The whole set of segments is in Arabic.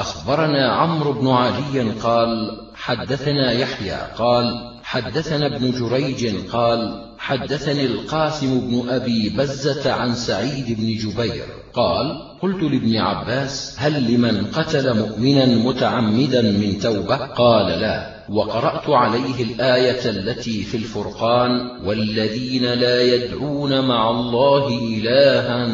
أخبرنا عمرو بن علي قال حدثنا يحيى قال حدثنا ابن جريج قال حدثني القاسم بن أبي بزة عن سعيد بن جبير قال قلت لابن عباس هل لمن قتل مؤمنا متعمدا من توبة؟ قال لا وقرأت عليه الآية التي في الفرقان والذين لا يدعون مع الله إلها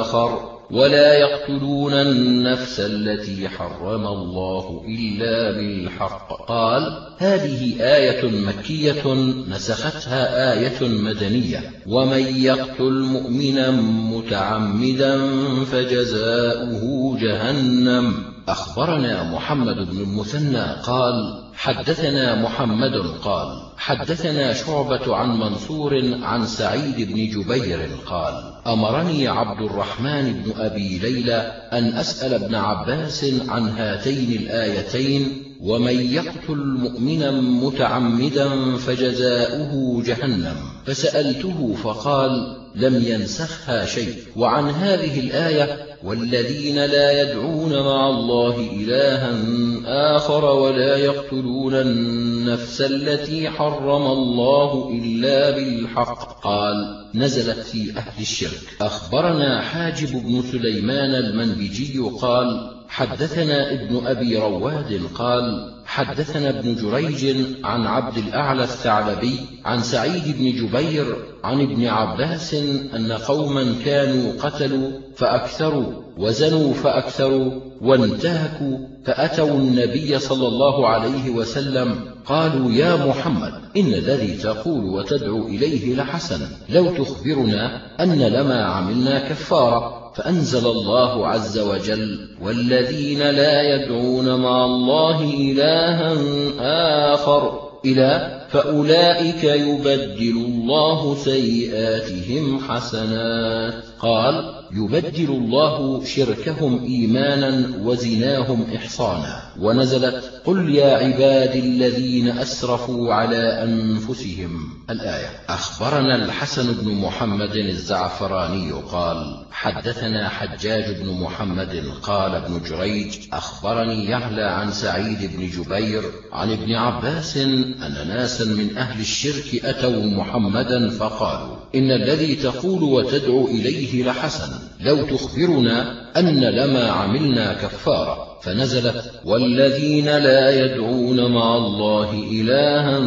آخر. ولا يقتلون النفس التي حرم الله إلا بالحق. قال هذه آية مكية نسختها آية مدنية. ومن يقتل مؤمنا متعمدا فجزاؤه جهنم. أخبرنا محمد بن المثنى قال حدثنا محمد قال حدثنا شعبة عن منصور عن سعيد بن جبير قال أمرني عبد الرحمن بن أبي ليلى أن أسأل ابن عباس عن هاتين الآيتين ومن يقتل مؤمنا متعمدا فجزاؤه جهنم. فسألته فقال لم ينسخها شيء. وعن هذه الآية والذين لا يدعون مع الله إلها آخر ولا يقتلون النفس التي حرم الله إلا بالحق. قال نزلت في أهل الشرك. أخبرنا حاجب بن سليمان المنبجي قال حدثنا ابن أبي رواد قال حدثنا ابن جريج عن عبد الأعلى الثعلبي عن سعيد بن جبير عن ابن عباس أن قوما كانوا قتلوا فأكثروا وزنوا فأكثروا وانتهكوا فأتوا النبي صلى الله عليه وسلم قالوا يا محمد إن الذي تقول وتدعو إليه لحسن لو تخبرنا أن لما عملنا كفارة فأنزل الله عز وجل والذين لا يدعون مع الله إلها آخر إلى فأولئك يبدل الله سيئاتهم حسنات. قال يبدل الله شركهم إيمانا وزناهم إحصانا. ونزلت قل يا عبادي الذين أسرفوا على أنفسهم. الآية أخبرنا الحسن بن محمد الزعفراني قال حدثنا حجاج بن محمد قال ابن جريج أخبرني يعلى عن سعيد بن جبير عن ابن عباس أن ناسا من أهل الشرك أتوا محمدا فقالوا إن الذي تقول وتدعو إليه لحسن لو تخبرنا أن لما عملنا كفارة فنزلت والذين لا يدعون مع الله إلها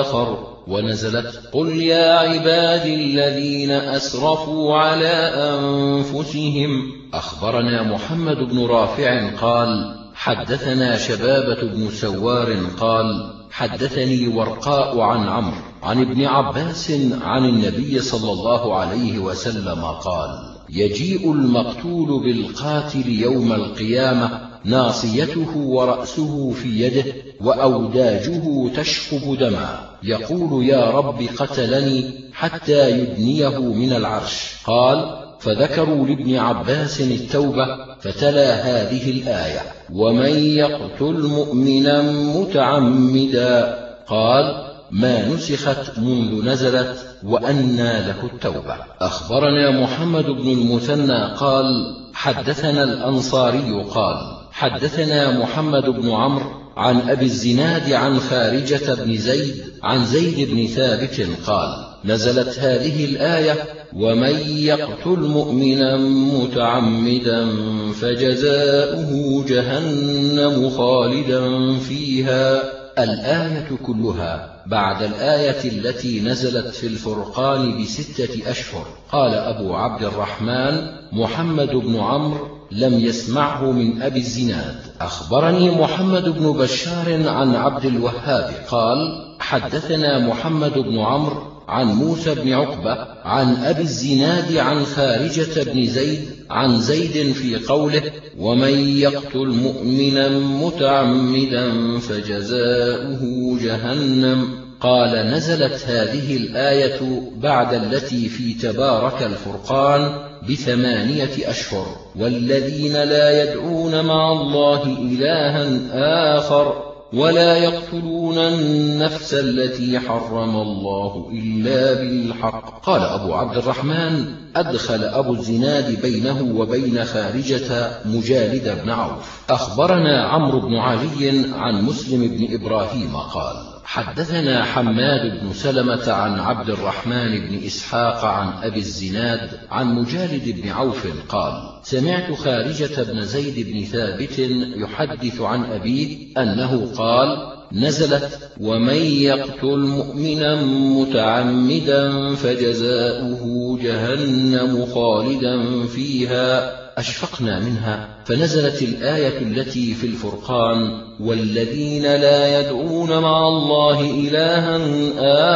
آخر ونزلت قل يا عبادي الذين أسرفوا على أنفسهم أخبرنا محمد بن رافع قال حدثنا شبابة بن سوار قال حدثني ورقاء عن عمرو عن ابن عباس عن النبي صلى الله عليه وسلم قال يجيء المقتول بالقاتل يوم القيامة ناصيته ورأسه في يده وأوداجه تشخب دما. يقول يا رب قتلني حتى يدنيه من العرش. قال فذكروا لابن عباس التوبة فتلا هذه الآية ومن يقتل مؤمنا متعمدا. قال ما نسخت منذ نزلت وأنى له التوبة. أخبرنا محمد بن المثنى قال حدثنا الأنصاري قال حدثنا محمد بن عمرو عن أبي الزناد عن خارجة بن زيد عن زيد بن ثابت قال نزلت هذه الآية ومن يقتل مؤمنا متعمدا فجزاؤه جهنم خالدا فيها. الآية كلها بعد الآية التي نزلت في الفرقان بستة أشهر. قال أبو عبد الرحمن محمد بن عمرو لم يسمعه من أبي الزناد. أخبرني محمد بن بشار عن عبد الوهاب. قال حدثنا محمد بن عمرو عن موسى بن عقبة عن أبي الزناد عن خارجة بن زيد عن زيد في قوله ومن يقتل مؤمنا متعمدا فجزاؤه جهنم قال نزلت هذه الآية بعد التي في تبارك الفرقان بثمانية أشهر والذين لا يدعون مع الله إلها آخر ولا يقتلون النفس التي حرم الله إلا بالحق. قال أبو عبد الرحمن أدخل أبو الزناد بينه وبين خارجة مجالد بن عوف. أخبرنا عمرو بن علي عن مسلم بن إبراهيم قال حدثنا حماد بن سلمة عن عبد الرحمن بن إسحاق عن أبي الزناد عن مجالد بن عوف قال سمعت خارجة بن زيد بن ثابت يحدث عن أبيه أنه قال نزلت ومن يقتل مؤمنا متعمدا فجزاؤه جهنم خالدا فيها أشفقنا منها. فنزلت الآية التي في الفرقان والذين لا يدعون مع الله إلها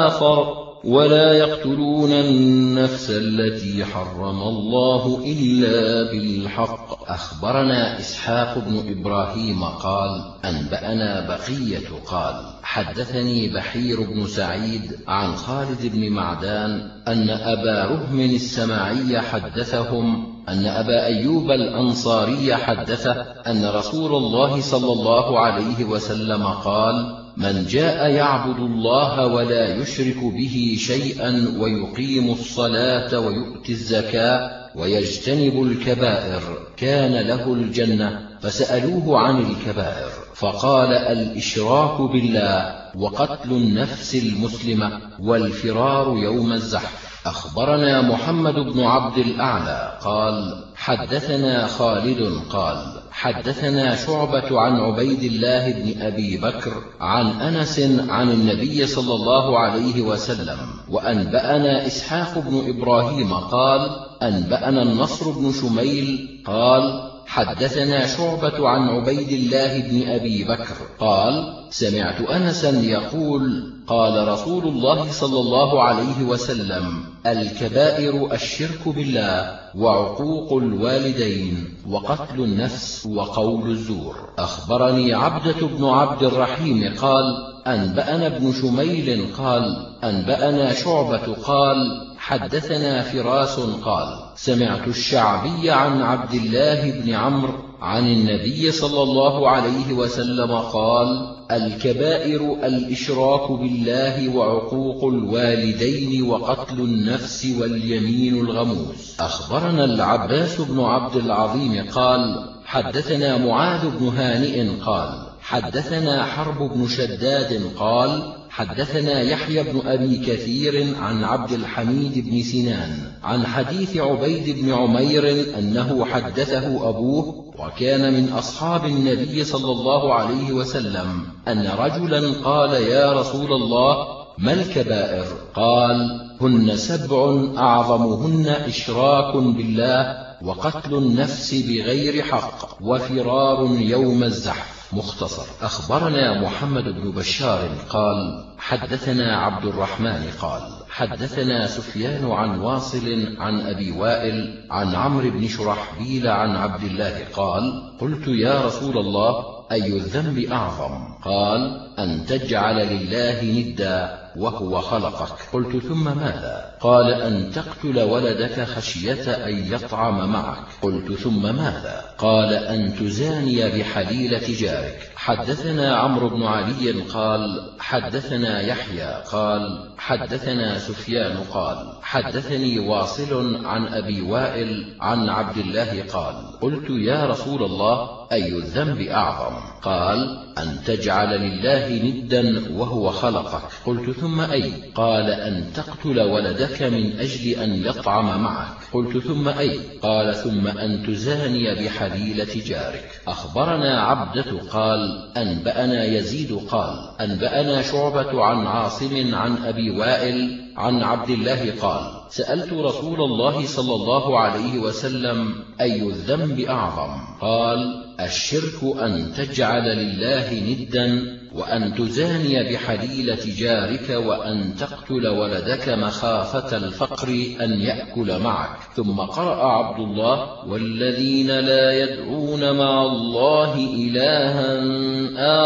آخر ولا يقتلون النفس التي حرم الله إلا بالحق. أخبرنا إسحاق بن إبراهيم قال أنبأنا بقية قال حدثني بحير بن سعيد عن خالد بن معدان أن أبا رهم السماعي حدثهم أن أبا أيوب الأنصاري حدثه أن رسول الله صلى الله عليه وسلم قال من جاء يعبد الله ولا يشرك به شيئا ويقيم الصلاة ويؤتي الزكاة ويجتنب الكبائر كان له الجنة فسألوه عن الكبائر فقال الإشراك بالله وقتل النفس المسلمة والفرار يوم الزحف. أخبرنا محمد بن عبد الأعلى قال حدثنا خالد قال حدثنا شعبة عن عبيد الله بن أبي بكر عن أنس عن النبي صلى الله عليه وسلم وأنبأنا إسحاق بن إبراهيم قال أنبأنا النصر بن شميل قال حدثنا شعبة عن عبيد الله بن أبي بكر. قال سمعت أنسا يقول قال رسول الله صلى الله عليه وسلم الكبائر الشرك بالله وعقوق الوالدين وقتل النفس وقول الزور. أخبرني عبدة بن عبد الرحيم قال أنبأنا ابن شميل قال أنبأنا شعبة قال حدثنا فراس قال سمعت الشعبي عن عبد الله بن عمرو عن النبي صلى الله عليه وسلم قال الكبائر الإشراك بالله وعقوق الوالدين وقتل النفس واليمين الغموس. أخبرنا العباس بن عبد العظيم قال حدثنا معاذ بن هانئ قال حدثنا حرب بن شداد قال حدثنا يحيى بن أبي كثير عن عبد الحميد بن سنان عن حديث عبيد بن عمير أنه حدثه أبوه وكان من أصحاب النبي صلى الله عليه وسلم أن رجلا قال يا رسول الله ما الكبائر؟ قال هن سبع أعظمهن إشراك بالله وقتل النفس بغير حق وفرار يوم الزحف. مختصر. أخبرنا محمد بن بشار قال حدثنا عبد الرحمن قال حدثنا سفيان عن واصل عن أبي وائل عن عمرو بن شرحبيل عن عبد الله قال قلت يا رسول الله أي الذنب أعظم. قال أن تجعل لله ندا وهو خلقك. قلت ثم ماذا؟ قال أن تقتل ولدك خشية أن يطعم معك. قلت ثم ماذا؟ قال أن تزاني بحليلة جارك حدثنا عمرو بن علي قال حدثنا يحيى قال حدثنا سفيان قال حدثني واصل عن أبي وائل عن عبد الله قال. قلت يا رسول الله أي الذنب أعظم؟ قال أن تجعل لله ندا وهو خلقك. قلت ثم أي؟ قال أن تقتل ولدك من أجل أن يطعم معك. قلت ثم أي؟ قال ثم أن تزاني بحليلة جارك. أخبرنا عبدة قال أنبأنا يزيد قال أنبأنا شعبة عن عاصم عن أبي وائل عن عبد الله قال سألت رسول الله صلى الله عليه وسلم أي الذنب أعظم؟ قال الشرك أن تجعل لله ندا وأن تزاني بحليلة جارك وأن تقتل ولدك مخافة الفقر أن يأكل معك. ثم قرأ عبد الله والذين لا يدعون مع الله إلها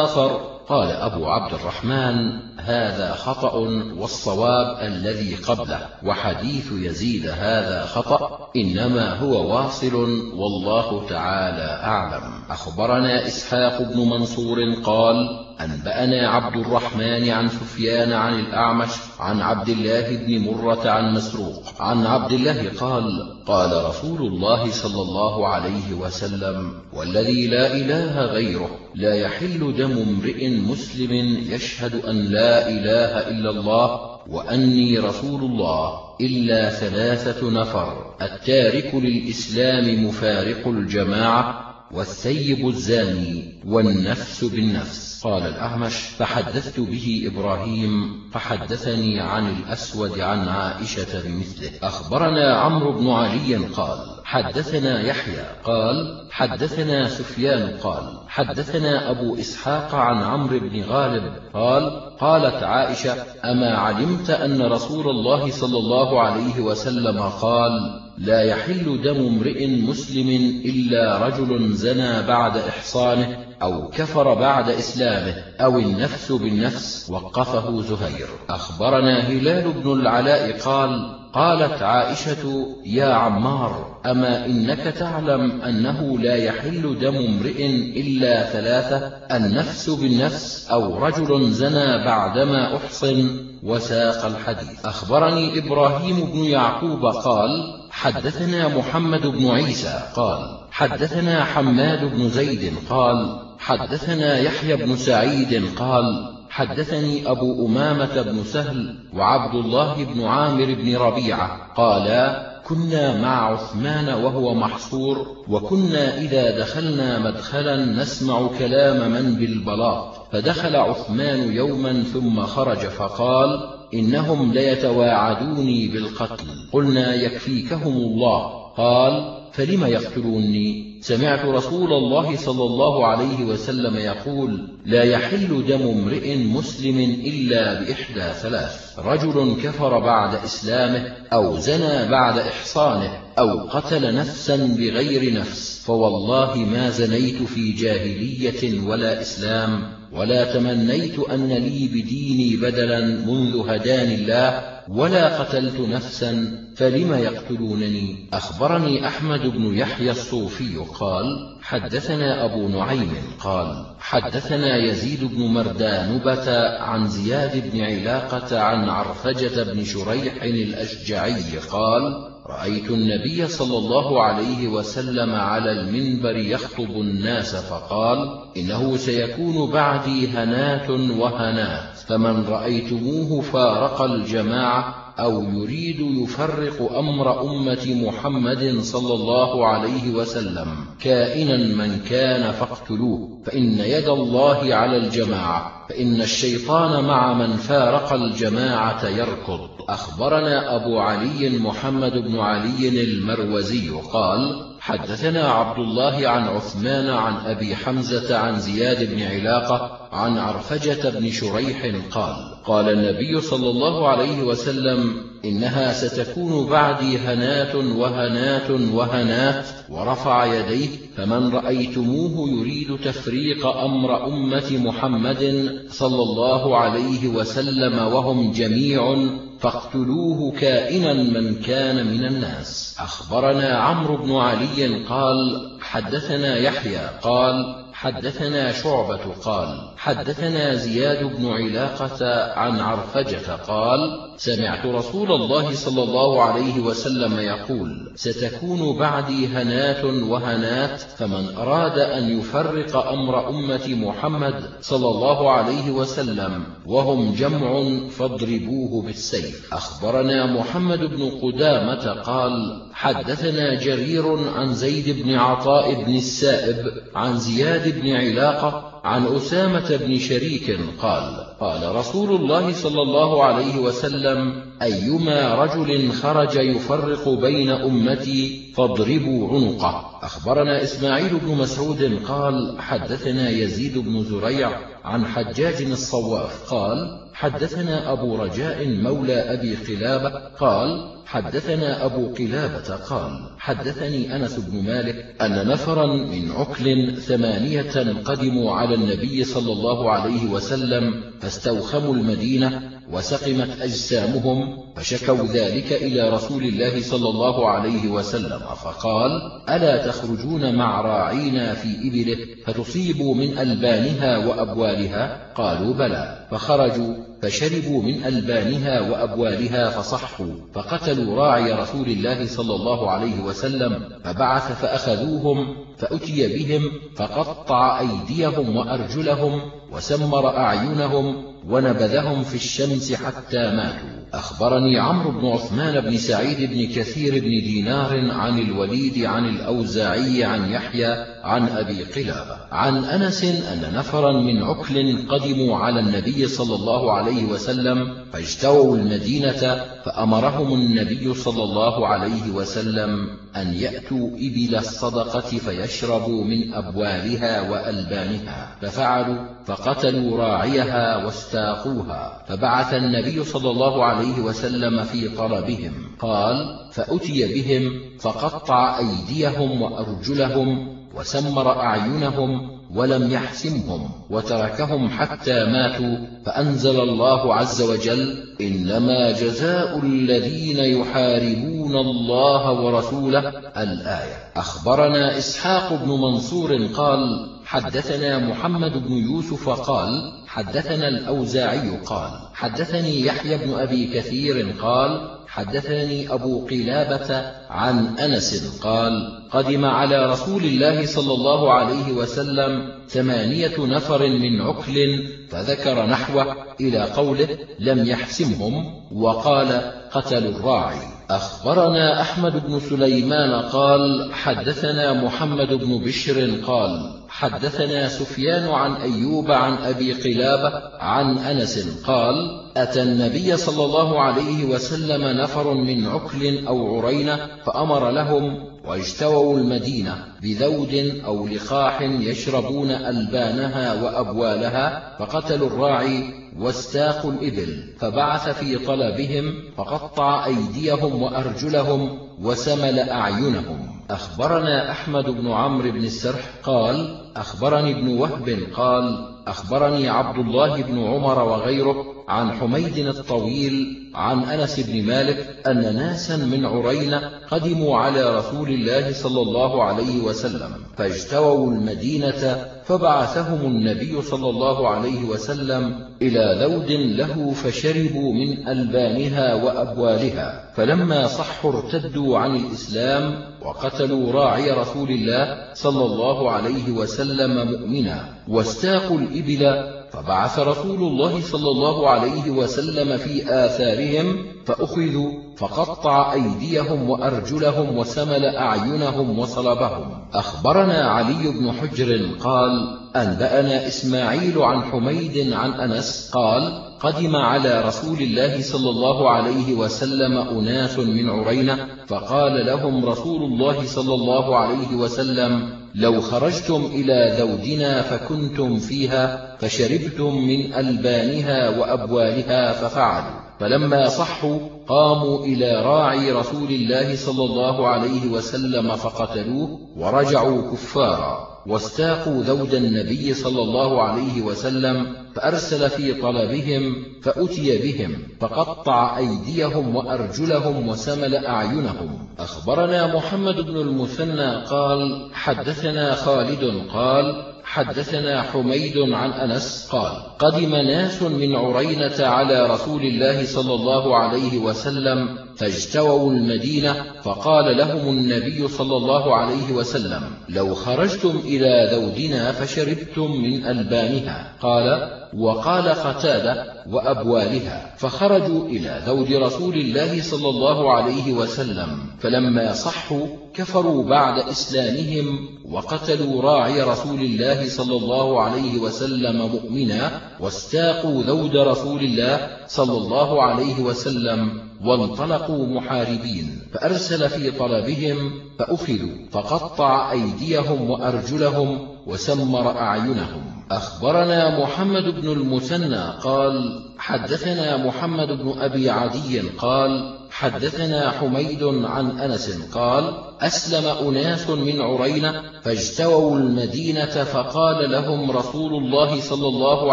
آخر قال أبو عبد الرحمن هذا خطأ والصواب الذي قبله وحديث يزيد هذا خطأ إنما هو واصل والله تعالى أعلم. أخبرنا إسحاق بن منصور قال أنبأنا عبد الرحمن عن سفيان عن الأعمش عن عبد الله بن مرة عن مسروق عن عبد الله قال قال رسول الله صلى الله عليه وسلم والذي لا إله غيره لا يحل دم امرئ مسلم يشهد أن لا إله إلا الله وأني رسول الله إلا ثلاثة نفر التارك للإسلام مفارق الجماعة والثيب الزاني والنفس بالنفس. قال الأعمش فحدثت به إبراهيم فحدثني عن الأسود عن عائشة بمثله. أخبرنا عمرو بن علي قال حدثنا يحيى قال حدثنا سفيان قال حدثنا أبو إسحاق عن عمرو بن غالب قال قالت عائشة أما علمت أن رسول الله صلى الله عليه وسلم قال لا يحل دم امرئ مسلم إلا رجل زنى بعد إحصانه أو كفر بعد إسلامه أو النفس بالنفس وقفه زهير. أخبرنا هلال بن العلاء قال قالت عائشة يا عمار أما إنك تعلم أنه لا يحل دم امرئ إلا ثلاثة النفس بالنفس أو رجل زنى بعدما أحصن وساق الحديث. أخبرني إبراهيم بن يعقوب قال حدثنا محمد بن عيسى قال حدثنا حماد بن زيد قال حدثنا يحيى بن سعيد قال حدثني أبو أمامة بن سهل وعبد الله بن عامر بن ربيعة قالا كنا مع عثمان وهو محصور وكنا إذا دخلنا مدخلا نسمع كلام من بالبلاط فدخل عثمان يوما ثم خرج فقال إنهم ليتواعدوني بالقتل. قلنا يكفيكهم الله. قال فلم يقتلوني سمعت رسول الله صلى الله عليه وسلم يقول لا يحل دم امرئ مسلم إلا بإحدى ثلاث. رجل كفر بعد إسلامه أو زنى بعد إحصانه أو قتل نفسا بغير نفس فوالله ما زنيت في جاهلية ولا إسلام ولا تمنيت أن لي بديني بدلا منذ هداني الله ولا قتلت نفسا فلم يقتلونني؟ أخبرني أحمد بن يحيى الصوفي قال حدثنا أبو نعيم قال حدثنا يزيد بن مردانبة عن زياد بن علاقة عن عرفجة بن شريح الأشجعي قال رأيت النبي صلى الله عليه وسلم على المنبر يخطب الناس فقال إنه سيكون بعدي هنات وهنات فمن رأيتموه فارق الجماعة أو يريد يفرق أمر أمة محمد صلى الله عليه وسلم كائنا من كان فاقتلوه فإن يد الله على الجماعة فإن الشيطان مع من فارق الجماعة يركض. أخبرنا أبو علي محمد بن علي المروزي قال حدثنا عبد الله عن عثمان عن أبي حمزة عن زياد بن علاقة عن عرفجة بن شريح قال قال النبي صلى الله عليه وسلم إنها ستكون بعدي هنات وهنات وهنات ورفع يديه فمن رأيتموه يريد تفريق أمر أمة محمد صلى الله عليه وسلم وهم جميع فاقتلوه كائنا من كان من الناس. أخبرنا عمرو بن علي قال حدثنا يحيى قال حدثنا شعبة قال حدثنا زياد بن علاقة عن عرفجة قال سمعت رسول الله صلى الله عليه وسلم يقول ستكون بعدي هنات وهنات فمن أراد أن يفرق أمر أمة محمد صلى الله عليه وسلم وهم جمع فاضربوه بالسيف. أخبرنا محمد بن قدامة قال حدثنا جرير عن زيد بن عطاء بن السائب عن زياد بن علاقة عن أسامة بن شريك قال قال رسول الله صلى الله عليه وسلم أيما رجل خرج يفرق بين أمتي فاضربوا عنقه. أخبرنا إسماعيل بن مسعود قال حدثنا يزيد بن زريع عن حجاج الصواف قال حدثنا أبو رجاء مولى أبي قلابة قال حدثنا أبو قلابة قال حدثني أنس بن مالك أن نفرا من عكل ثمانية قدموا على النبي صلى الله عليه وسلم فاستوخموا المدينة وسقمت أجسامهم فشكوا ذلك إلى رسول الله صلى الله عليه وسلم فقال ألا تخرجون مع راعينا في إبله فتصيبوا من ألبانها وأبوالها؟ قالوا بلى. فخرجوا فشربوا من ألبانها وأبوالها فصحوا فقتلوا راعي رسول الله صلى الله عليه وسلم فبعث فأخذوهم فأتي بهم فقطع أيديهم وأرجلهم وسمر أعينهم ونبذهم في الشمس حتى ماتوا. أخبرني عمرو بن عثمان بن سعيد بن كثير بن دينار عن الوليد عن الأوزاعي عن يحيى عن أبي قلابة. عن أنس أن نفرا من عكل قدموا على النبي صلى الله عليه وسلم فاجتووا المدينة فأمرهم النبي صلى الله عليه وسلم أن يأتوا إبل الصدقة فيشربوا من أبوالها وألبانها. ففعلوا فقتلوا راعيها واستاقوها. فبعث النبي صلى الله عليه وسلم في طلبهم قال فأتي بهم فقطع أيديهم وأرجلهم وسمر أعينهم ولم يحسمهم وتركهم حتى ماتوا فأنزل الله عز وجل إنما جزاء الذين يحاربون الله ورسوله. الآية أخبرنا إسحاق بن منصور قال حدثنا محمد بن يوسف قال حدثنا الأوزاعي قال حدثني يحيى بن أبي كثير قال حدثني أبو قلابة عن أنس قال قدم على رسول الله صلى الله عليه وسلم ثمانية نفر من عكل فذكر نحوه إلى قوله لم يحسمهم وقال قتلوا الراعي. أخبرنا أحمد بن سليمان قال حدثنا محمد بن بشر قال حدثنا سفيان عن أيوب عن أبي قلابة عن أنس قال أتى النبي صلى الله عليه وسلم نفر من عكل أو عرينة فأمر لهم واجتووا المدينة بذود أو لقاح يشربون ألبانها وأبوالها فقتلوا الراعي واستاقوا الإبل فبعث في طلبهم فقطع أيديهم وأرجلهم وسمل أعينهم. أخبرنا أحمد بن عمرو بن السرح قال أخبرني ابن وهب قال أخبرني عبد الله بن عمر وغيره عن حميد الطويل عن أنس بن مالك أن ناسا من عرين قدموا على رسول الله صلى الله عليه وسلم فاجتووا المدينة فبعثهم النبي صلى الله عليه وسلم إلى ذود له فشربوا من ألبانها وأبوالها فلما صحوا ارتدوا عن الإسلام وقتلوا راعي رسول الله صلى الله عليه وسلم مؤمنا واستاقوا الإبل فبعث رسول الله صلى الله عليه وسلم في آثارهم فأخذوا فقطع أيديهم وأرجلهم وسمل أعينهم وصلبهم. أخبرنا علي بن حجر قال أنبأنا إسماعيل عن حميد عن أنس قال قدم على رسول الله صلى الله عليه وسلم أناس من عرينة فقال لهم رسول الله صلى الله عليه وسلم لو خرجتم إلى ذودنا فكنتم فيها فشربتم من ألبانها وأبوالها ففعلوا. فلما صحوا قاموا إلى راعي رسول الله صلى الله عليه وسلم فقتلوه ورجعوا كفارا. واستاقوا ذود النبي صلى الله عليه وسلم فأرسل في طلبهم فأتي بهم فقطع أيديهم وأرجلهم وسمل أعينهم. أخبرنا محمد بن المثنى قال حدثنا خالد قال حدثنا حميد عن أنس قال قدم ناس من عرينة على رسول الله صلى الله عليه وسلم فاجتووا المدينة فقال لهم النبي صلى الله عليه وسلم لو خرجتم إلى ذودنا فشربتم من ألبانها. قال وقال قتادة وأبوالها فخرجوا إلى ذود رسول الله صلى الله عليه وسلم فلما صحوا كفروا بعد إسلامهم وقتلوا راعي رسول الله صلى الله عليه وسلم مؤمنا واستاقوا ذود رسول الله صلى الله عليه وسلم وانطلقوا محاربين فأرسل في طلبهم فأخذوا فقطع أيديهم وأرجلهم وسمر أعينهم. أخبرنا محمد بن المثنى قال حدثنا محمد بن أبي عدي قال حدثنا حميد عن أنس قال أسلم أناس من عرينة فاجتووا المدينة فقال لهم رسول الله صلى الله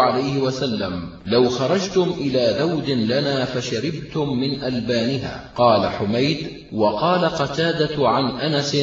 عليه وسلم لو خرجتم إلى ذود لنا فشربتم من ألبانها. قال حميد وقال قتادة عن أنس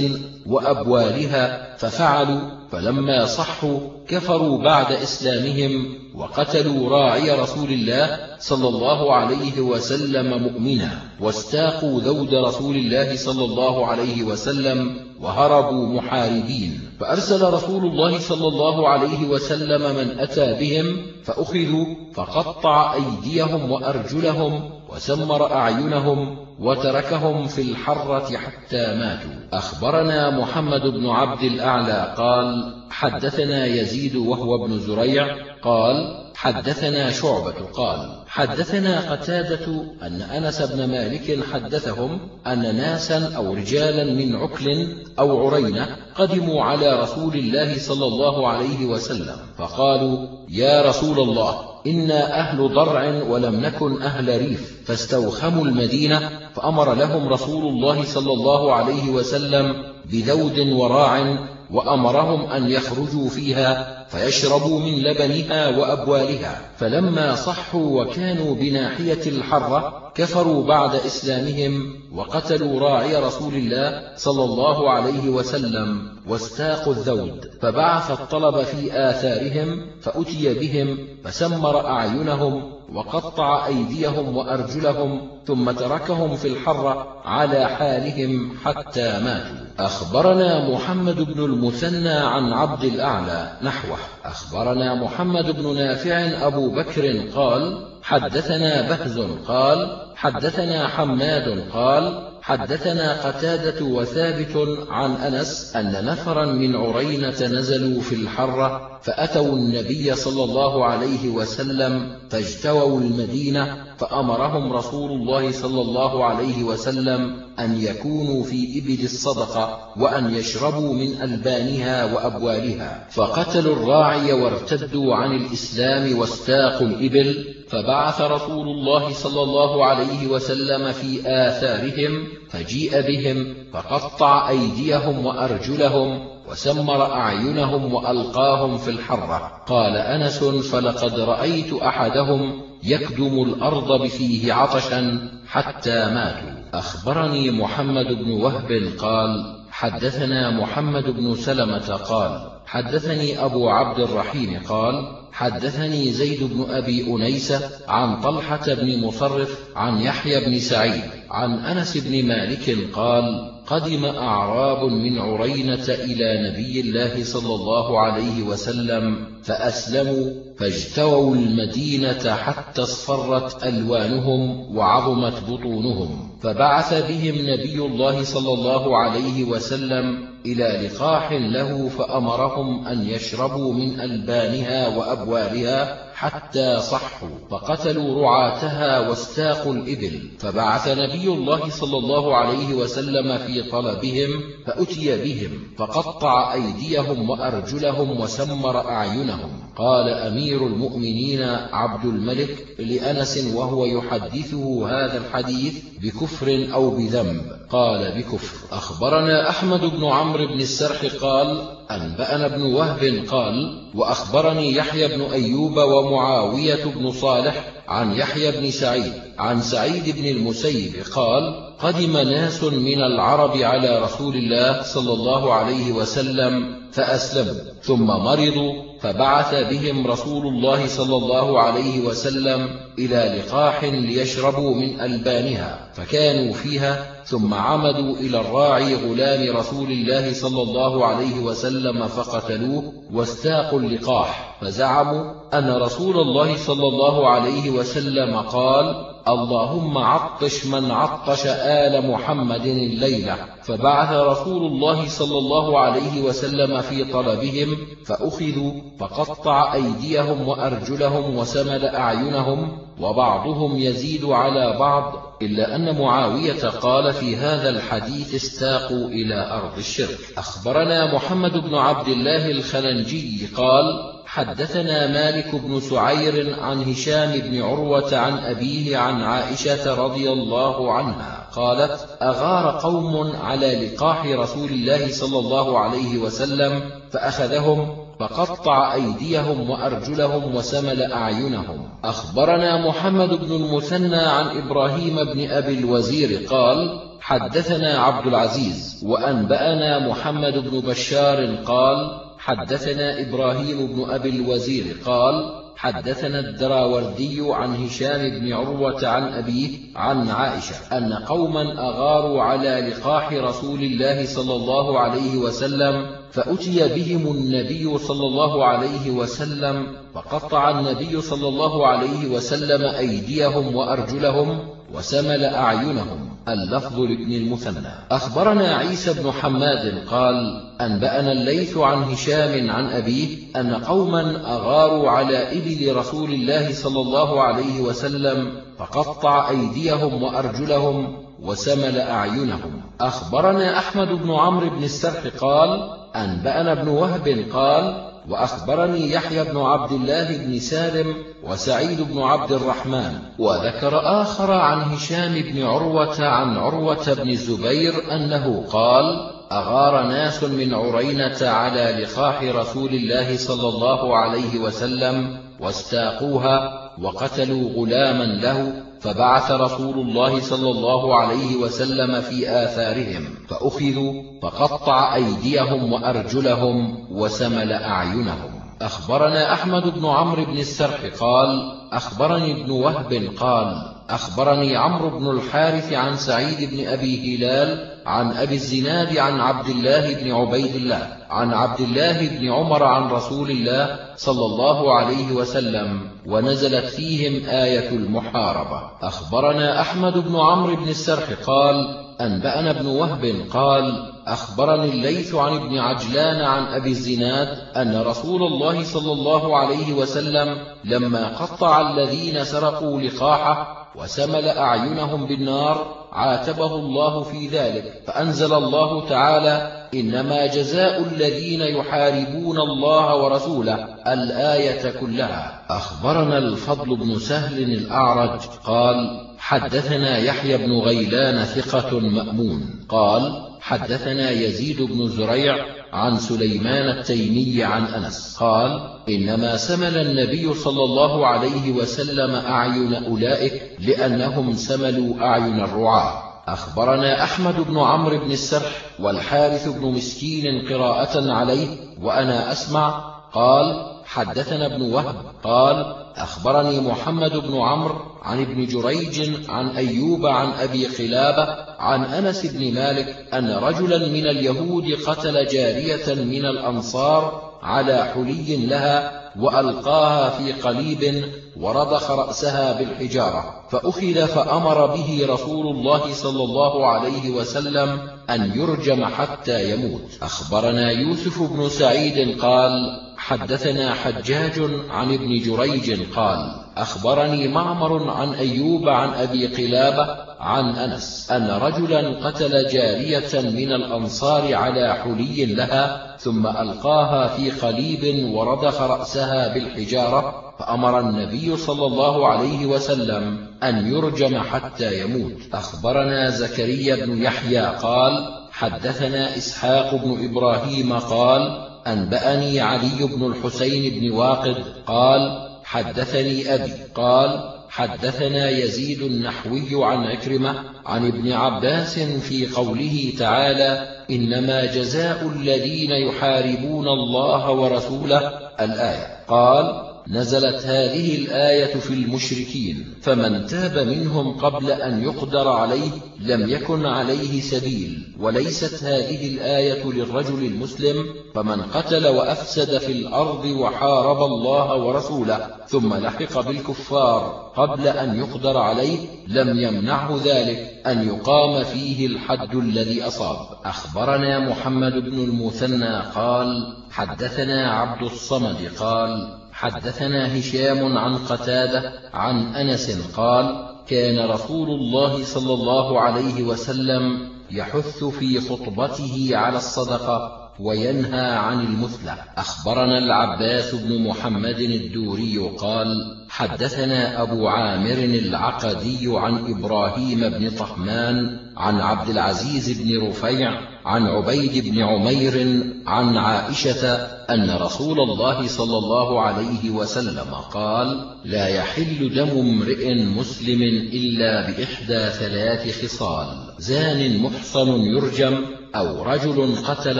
وأبوالها ففعلوا فلما صحوا كفروا بعد إسلامهم وقتلوا راعي رسول الله صلى الله عليه وسلم مؤمنا واستاقوا ذود رسول الله صلى الله عليه وسلم وهربوا محاربين. فأرسل رسول الله صلى الله عليه وسلم من أتى بهم فأخذوا فقطع أيديهم وأرجلهم وسمر أعينهم وتركهم في الحرة حتى ماتوا. أخبرنا محمد بن عبد الأعلى قال حدثنا يزيد وهو ابن زريع قال حدثنا شعبة قال حدثنا قتادة أن أنس بن مالك حدثهم أن ناسا أو رجالا من عكل أو عرينة قدموا على رسول الله صلى الله عليه وسلم فقالوا يا رسول الله إنا أهل ضرع ولم نكن أهل ريف فاستوخموا المدينة فأمر لهم رسول الله صلى الله عليه وسلم بذود وراع وأمرهم أن يخرجوا فيها فيشربوا من لبنها وأبوالها. فلما صحوا وكانوا بناحية الحرة كفروا بعد إسلامهم وقتلوا راعي رسول الله صلى الله عليه وسلم واستاقوا الذود. فبعث الطلب في آثارهم فأتي بهم فسمر أعينهم وقطع أيديهم وأرجلهم ثم تركهم في الحرة على حالهم حتى ماتوا. أخبرنا محمد بن المثنى عن عبد الأعلى نحوه. أخبرنا محمد بن نافع أبو بكر قال حدثنا بهز قال حدثنا حماد قال حدثنا قتادة وثابت عن أنس أن نفرا من عرينة نزلوا في الحرة فأتوا النبي صلى الله عليه وسلم فاجتووا المدينة فأمرهم رسول الله صلى الله عليه وسلم أن يكونوا في إبل الصدقة وأن يشربوا من ألبانها وأبوالها فقتلوا الراعي وارتدوا عن الإسلام واستاقوا الإبل فبعث رسول الله صلى الله عليه وسلم في آثارهم فجيء بهم فقطع أيديهم وأرجلهم وسمر أعينهم وألقاهم في الحرة. قال أنس فلقد رأيت أحدهم يكدم الأرض بفيه عطشا حتى ماتوا. أخبرني محمد بن وهب قال حدثنا محمد بن سلمة قال حدثني أبو عبد الرحيم قال حدثني زيد بن أبي أنيسة عن طلحة بن مصرف عن يحيى بن سعيد. عن أنس بن مالك قال قدم أعراب من عرينة إلى نبي الله صلى الله عليه وسلم فأسلموا فاجتووا المدينة حتى اصفرت ألوانهم وعظمت بطونهم فبعث بهم نبي الله صلى الله عليه وسلم إلى لقاح له فأمرهم أن يشربوا من ألبانها وأبوالها حتى صحوا فقتلوا رعاتها واستاقوا الإبل. فبعث نبي الله صلى الله عليه وسلم في طلبهم فأتي بهم فقطع أيديهم وأرجلهم وسمر أعينهم. قال أمير المؤمنين عبد الملك لأنس وهو يحدثه هذا الحديث بكفر أو بذنب. قال بكفر. أخبرنا أحمد بن عمرو بن السرح قال أنبأنا بن وهب قال وأخبرني يحيى بن أيوب ومعاوية بن صالح عن يحيى بن سعيد عن سعيد بن المسيب قال قدم ناس من العرب على رسول الله صلى الله عليه وسلم فأسلموا ثم مرضوا فبعث بهم رسول الله صلى الله عليه وسلم إلى لقاح ليشربوا من ألبانها فكانوا فيها ثم عمدوا إلى الراعي غلام رسول الله صلى الله عليه وسلم فقتلوه واستاقوا اللقاح. فزعموا أن رسول الله صلى الله عليه وسلم قال اللهم عطش من عطش آل محمد الليلة. فبعث رسول الله صلى الله عليه وسلم في طلبهم فأخذوا فقطع أيديهم وأرجلهم وسمل أعينهم وبعضهم يزيد على بعض إلا أن معاوية قال في هذا الحديث استاقوا إلى أرض الشرك. أخبرنا محمد بن عبد الله الخلنجي قال حدثنا مالك بن سعير عن هشام بن عروة عن أبيه عن عائشة رضي الله عنها قالت أغار قوم على لقاح رسول الله صلى الله عليه وسلم فأخذهم فقطع أيديهم وأرجلهم وسمل أعينهم. أخبرنا محمد بن المثنى عن إبراهيم بن أبي الوزير قال حدثنا عبد العزيز وأنبأنا محمد بن بشار قال حدثنا إبراهيم بن أبي الوزير قال حدثنا الدراوردي عن هشام بن عروة عن أبيه عن عائشة أن قوما أغاروا على لقاح رسول الله صلى الله عليه وسلم فأتي بهم النبي صلى الله عليه وسلم فقطع النبي صلى الله عليه وسلم أيديهم وأرجلهم وسمل أعينهم. اللفظ لابن المثنى. أخبرنا عيسى بن حماد قال أنبأنا الليث عن هشام عن أبيه أن قوما أغاروا على إبل رسول الله صلى الله عليه وسلم فقطع أيديهم وأرجلهم وسمل أعينهم. أخبرنا أحمد بن عمرو بن السرح قال أنبأنا ابن وهب قال وأخبرني يحيى بن عبد الله بن سالم وسعيد بن عبد الرحمن وذكر آخر عن هشام بن عروة عن عروة بن الزبير أنه قال أغار ناس من عرينة على لقاح رسول الله صلى الله عليه وسلم واستاقوها وقتلوا غلاما له فبعث رسول الله صلى الله عليه وسلم في آثارهم فأخذوا فقطع أيديهم وأرجلهم وسمل أعينهم. أخبرنا أحمد بن عمرو بن السرح قال أخبرني ابن وهب قال أخبرني عمرو بن الحارث عن سعيد بن أبي هلال عن أبي الزناد عن عبد الله بن عبيد الله. عن عبد الله بن عمر عن رسول الله صلى الله عليه وسلم ونزلت فيهم آية المحاربة. أخبرنا أحمد بن عمرو بن السرح قال أنبأنا ابن وهب قال أخبرني الليث عن ابن عجلان عن أبي الزناد أن رسول الله صلى الله عليه وسلم لما قطع الذين سرقوا لقاحة وسمل أعينهم بالنار عاتبه الله في ذلك فأنزل الله تعالى إنما جزاء الذين يحاربون الله ورسوله الآية كلها. أخبرنا الفضل بن سهل الأعرج قال حدثنا يحيى بن غيلان ثقة مأمون. قال حدثنا يزيد بن زريع عن سليمان التيمي عن أنس. قال إنما سمل النبي صلى الله عليه وسلم أعين أولئك لأنهم سملوا أعين الرعاة. أخبرنا أحمد بن عمرو بن السرح والحارث بن مسكين قراءة عليه وأنا أسمع قال حدثنا ابن وهب قال أخبرني محمد بن عمرو عن ابن جريج عن أيوب عن أبي خلابة عن أنس بن مالك أن رجلا من اليهود قتل جارية من الأنصار على حلي لها وألقاها في قليب ورضخ رأسها بالحجارة فأخذ فأمر به رسول الله صلى الله عليه وسلم أن يرجم حتى يموت. أخبرنا يوسف بن سعيد قال حدثنا حجاج عن ابن جريج قال أخبرني معمر عن أيوب عن أبي قلابة عن أنس أن رجلا قتل جارية من الأنصار على حلي لها ثم ألقاها في قليب ورضخ رأسها بالحجارة فأمر النبي صلى الله عليه وسلم أن يرجم حتى يموت. أخبرنا زكريا بن يحيى قال حدثنا إسحاق بن إبراهيم قال أنبأني علي بن الحسين بن واقد قال حدثني أبي قال حدثنا يزيد النحوي عن عكرمة عن ابن عباس في قوله تعالى إنما جزاء الذين يحاربون الله ورسوله الآية. قال نزلت هذه الآية في المشركين فمن تاب منهم قبل أن يقدر عليه لم يكن عليه سبيل وليست هذه الآية للرجل المسلم فمن قتل وأفسد في الأرض وحارب الله ورسوله ثم لحق بالكفار قبل أن يقدر عليه لم يمنعه ذلك أن يقام فيه الحد الذي أصاب. أخبرنا محمد بن المثنى قال حدثنا عبد الصمد قال حدثنا هشام عن قتادة عن أنس قال كان رسول الله صلى الله عليه وسلم يحث في خطبته على الصدقة وينهى عن المثلة. أخبرنا العباس بن محمد الدوري قال حدثنا أبو عامر العقدي عن إبراهيم بن طهمان عن عبد العزيز بن رفيع عن عبيد بن عمير عن عائشة أن رسول الله صلى الله عليه وسلم قال لا يحل دم امرئ مسلم إلا بإحدى ثلاث خصال. زان محصن يرجم أو رجل قتل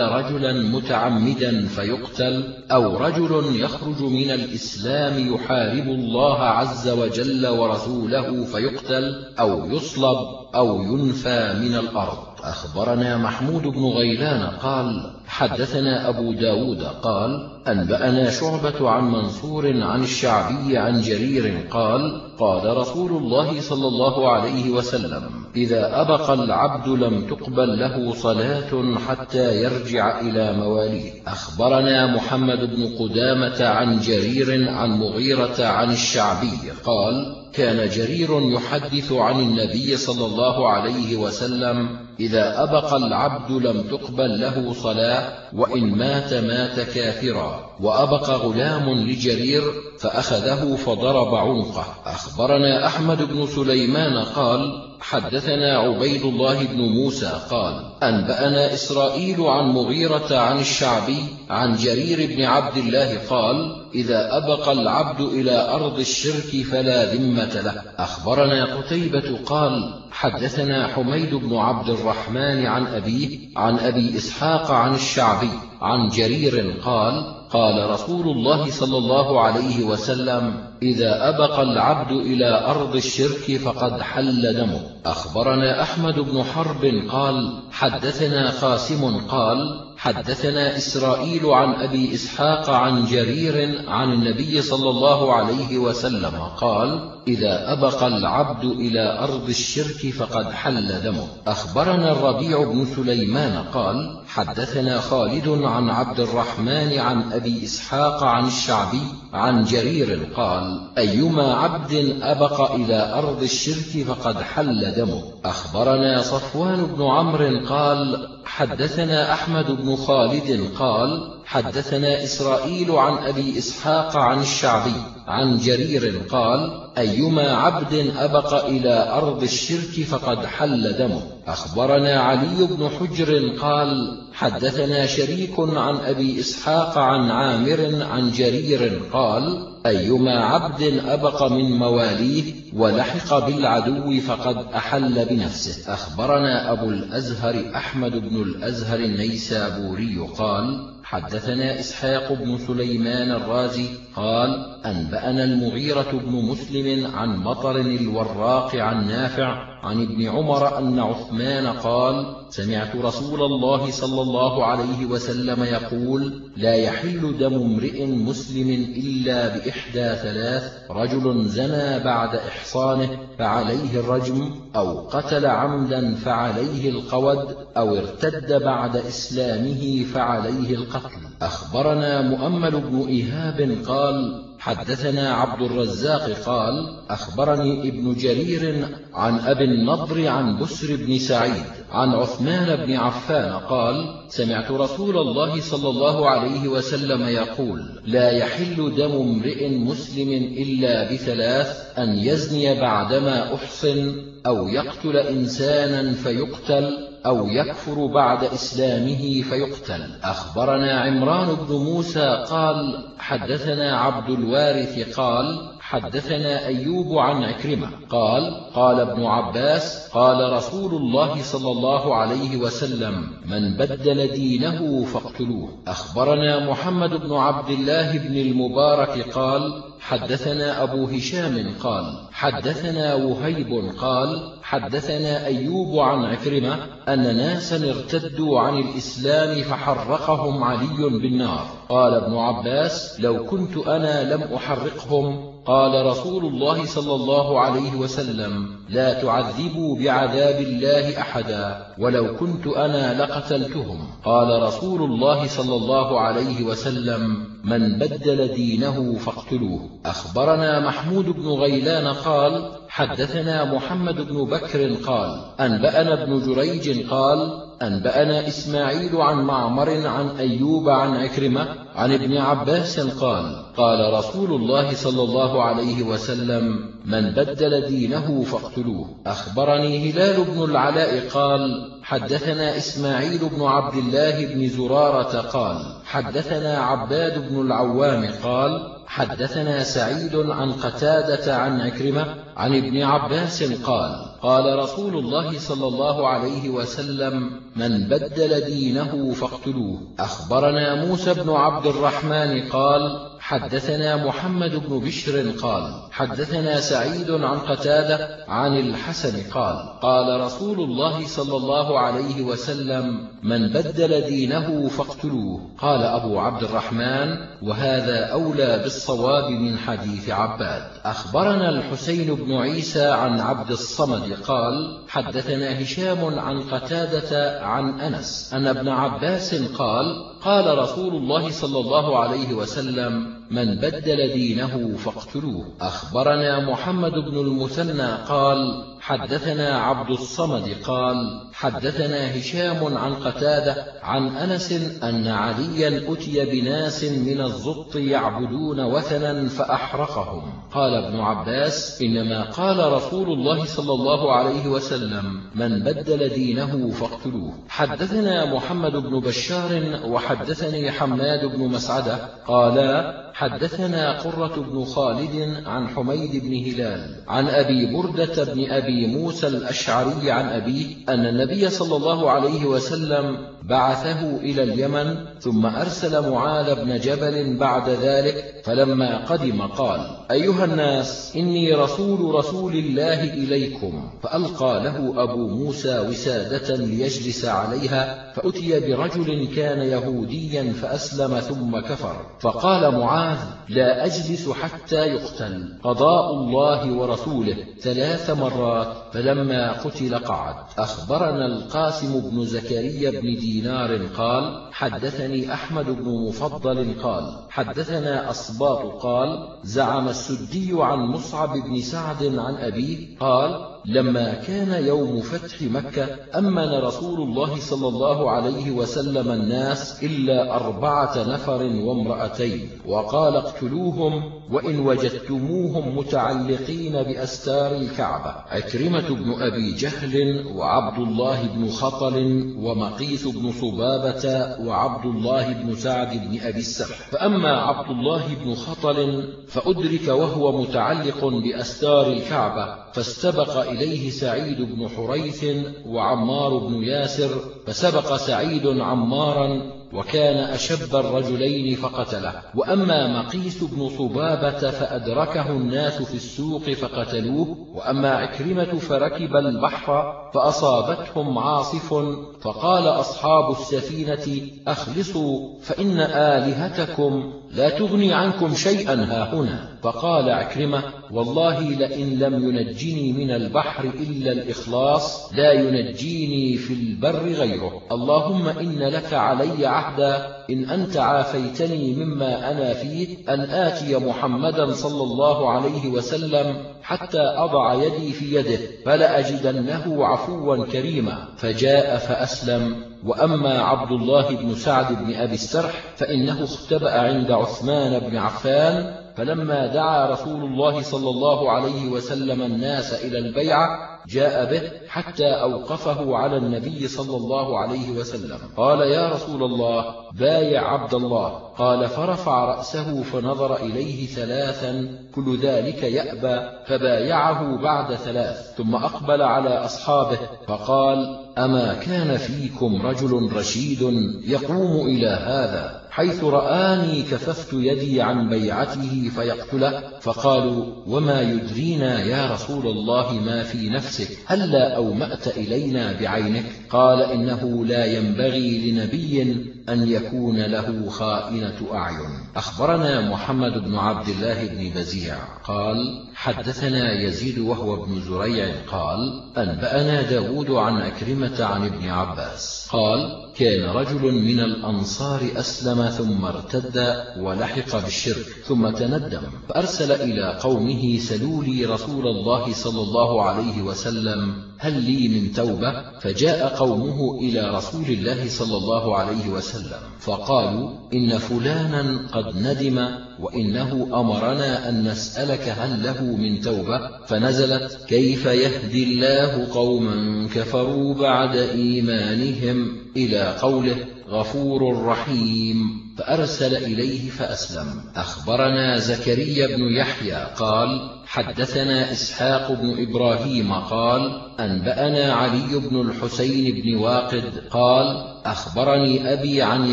رجلا متعمدا فيقتل أو رجل يخرج من الإسلام يحارب الله عز وجل ورسوله فيقتل أو يصلب أو ينفى من الأرض. أخبرنا محمود بن غيلان قال حدثنا أبو داود قال أنبأنا شعبة عن منصور عن الشعبي عن جرير قال قال رسول الله صلى الله عليه وسلم إذا أبق العبد لم تقبل له صلاة حتى يرجع إلى مواليه. أخبرنا محمد بن قدامة عن جرير عن مغيرة عن الشعبي. قال كان جرير يحدث عن النبي صلى الله عليه وسلم إذا أبق العبد لم تقبل له صلاة وإن مات مات كافرا. وأبق غلام لجرير فأخذه فضرب عنقه. أخبرنا أحمد بن سليمان قال حدثنا عبيد الله بن موسى قال أنبأنا إسرائيل عن مغيرة عن الشعبي عن جرير بن عبد الله قال إذا أبق العبد إلى أرض الشرك فلا ذمة له. أخبرنا قتيبة قال حدثنا حميد بن عبد الرحمن عن أبيه عن أبي إسحاق عن الشعبي عن جرير قال قال رسول الله صلى الله عليه وسلم إذا أبق العبد إلى أرض الشرك فقد حل دمه. أخبرنا أحمد بن حرب قال حدثنا قاسم قال حدثنا إسرائيل عن أبي إسحاق عن جرير عن النبي صلى الله عليه وسلم قال إذا أبق العبد إلى أرض الشرك فقد حل دمه. أخبرنا الربيع بن سليمان قال حدثنا خالد عن عبد الرحمن عن أبي إسحاق عن الشعبي عن جرير قال أيما عبد أبق إلى أرض الشرك فقد حل دمه. أخبرنا صفوان بن عمرو قال حدثنا أحمد بن خالد قال حدثنا إسرائيل عن أبي إسحاق عن الشعبي عن جرير قال أيما عبد أبق إلى أرض الشرك فقد حل دمه. أخبرنا علي بن حجر قال حدثنا شريك عن أبي إسحاق عن عامر عن جرير قال أيما عبد أبق من مواليه ولحق بالعدو فقد أحل بنفسه. أخبرنا أبو الأزهر أحمد بن الأزهر النيسابوري قال حدثنا إسحاق بن سليمان الرازي قال أنبأنا المغيرة بن مسلم عن مطر الوراق عن نافع عن ابن عمر أن عثمان قال سمعت رسول الله صلى الله عليه وسلم يقول لا يحل دم امرئ مسلم إلا بإحدى ثلاث رجل زنى بعد إحصانه فعليه الرجم أو قتل عمدا فعليه القود أو ارتد بعد إسلامه فعليه القتل. أخبرنا مؤمل بن إيهاب قال حدثنا عبد الرزاق قال أخبرني ابن جرير عن أبي النضر عن بسر بن سعيد عن عثمان بن عفان قال سمعت رسول الله صلى الله عليه وسلم يقول لا يحل دم امرئ مسلم إلا بثلاث أن يزني بعدما أحصن أو يقتل إنسانا فيقتل أو يكفر بعد إسلامه فيقتل. أخبرنا عمران بن موسى قال حدثنا عبد الوارث قال حدثنا أيوب عن عكرمة. قال قال ابن عباس قال رسول الله صلى الله عليه وسلم من بدل دينه فاقتلوه. أخبرنا محمد بن عبد الله بن المبارك قال حدثنا أبو هشام قال حدثنا وهيب قال حدثنا أيوب عن عكرمة أن ناسا ارتدوا عن الإسلام فحرقهم علي بالنار قال ابن عباس لو كنت أنا لم أحرقهم قال رسول الله صلى الله عليه وسلم لا تعذبوا بعذاب الله أحدا ولو كنت أنا لقتلتهم. قال رسول الله صلى الله عليه وسلم من بدل دينه فاقتلوه. أخبرنا محمود بن غيلان قال حدثنا محمد بن بكر قال أنبأنا ابن جريج قال أنبأنا إسماعيل عن معمر عن أيوب عن عكرمة عن ابن عباس قال قال رسول الله صلى الله عليه وسلم من بدل دينه فاقتلوه. أخبرني هلال بن العلاء قال حدثنا إسماعيل بن عبد الله بن زرارة قال حدثنا عباد بن العوام قال حدثنا سعيد عن قتادة عن عكرمة عن ابن عباس قال قال رسول الله صلى الله عليه وسلم من بدل دينه فاقتلوه. أخبرنا موسى بن عبد الرحمن قال حدثنا محمد بن بشر قال حدثنا سعيد عن قتادة عن الحسن قال قال رسول الله صلى الله عليه وسلم من بدل دينه فاقتلوه. قال أبو عبد الرحمن وهذا أولى بالصواب من حديث عباد. أخبرنا الحسين بن عيسى عن عبد الصمد قال حدثنا هشام عن قتادة عن أنس أن ابن عباس قال قال رسول الله صلى الله عليه وسلم من بدل دينه فاقتلوه. أخبرنا محمد بن المثنى قال حدثنا عبد الصمد قال حدثنا هشام عن قتادة عن أنس أن عليا أتي بناس من الزط يعبدون وثنا فأحرقهم. قال ابن عباس إنما قال رسول الله صلى الله عليه وسلم من بدل دينه فاقتلوه. حدثنا محمد بن بشار وحدثني حماد بن مسعدة قالا حدثنا قرة بن خالد عن حميد بن هلال عن أبي بردة بن أبي موسى الأشعري عن أبيه أن النبي صلى الله عليه وسلم بعثه إلى اليمن ثم أرسل معاذ بن جبل بعد ذلك فلما قدم قال أيها الناس إني رسول رسول الله إليكم. فألقى له أبو موسى وسادة ليجلس عليها فأتي برجل كان يهوديا فأسلم ثم كفر. فقال معاذ لا أجلس حتى يقتل. قضاء الله ورسوله ثلاث مرات فلما قتل قعد. أخبرنا القاسم بن زكريا بن دينار قال حدثني أحمد بن مفضل قال حدثنا أصباط قال زعم السدي عن مصعب بن سعد عن أبيه قال لما كان يوم فتح مكة أمن رسول الله صلى الله عليه وسلم الناس إلا أربعة نفر وامرأتين وقال اقتلوهم وإن وجدتموهم متعلقين بأستار الكعبة عكرمة بن أبي جهل وعبد الله بن خطل ومقيس بن صبابة وعبد الله بن سعد بن أبي السبح فأما عبد الله بن خطل فأدرك وهو متعلق بأستار الكعبة فاستبق إليه سعيد بن حريث وعمار بن ياسر فسبق سعيد عمارا وكان أشب الرجلين فقتله. وأما مقيس بن صبابة فأدركه الناس في السوق فقتلوه وأما عكرمة فركب البحر فأصابتهم عاصف فقال أصحاب السفينة أخلصوا فإن آلهتكم لا تغني عنكم شيئا هاهنا فقال عكرمة والله لئن لم ينجني من البحر إلا الإخلاص لا ينجيني في البر غيره. اللهم إن لك علي عهدا إن أنت عافيتني مما أنا فيه أن آتي محمدا صلى الله عليه وسلم حتى أضع يدي في يده فلأجدنه عفوا كريما. فجاء فأسلم. وأما عبد الله بن سعد بن أبي السرح فإنه اختبأ عند عثمان بن عفان فلما دعا رسول الله صلى الله عليه وسلم الناس إلى البيعة جاء به حتى أوقفه على النبي صلى الله عليه وسلم. قال يا رسول الله بايع عبد الله. قال فرفع رأسه فنظر إليه ثلاثا كل ذلك يأبى فبايعه بعد ثلاث ثم أقبل على أصحابه فقال أما كان فيكم رجل رشيد يقوم إلى هذا؟ حيث رآني كففت يدي عن بيعته فيقتله فقالوا وما يدرينا يا رسول الله ما في نفسك هلا أومأت إلينا بعينك؟ قال إنه لا ينبغي لنبي أن يكون له خائنة أعين. أخبرنا محمد بن عبد الله بن بزيع. قال حدثنا يزيد وهو ابن زريع. قال أنبأنا داود عن أكرمة عن ابن عباس. قال كان رجل من الأنصار أسلم ثم ارتد ولحق بالشرك ثم تندم. فأرسل إلى قومه سلوا لي رسول الله صلى الله عليه وسلم. هل لي من توبة؟ فجاء قومه إلى رسول الله صلى الله عليه وسلم فقالوا إن فلانا قد ندم وإنه أمرنا أن نسألك هل له من توبة؟ فنزلت كيف يهدي الله قوما كفروا بعد إيمانهم؟ إلى قوله غفور رحيم. فأرسل إليه فأسلم. أخبرنا زكريا بن يحيى قال حدثنا إسحاق بن إبراهيم قال أنبأنا علي بن الحسين بن واقد قال أخبرني أبي عن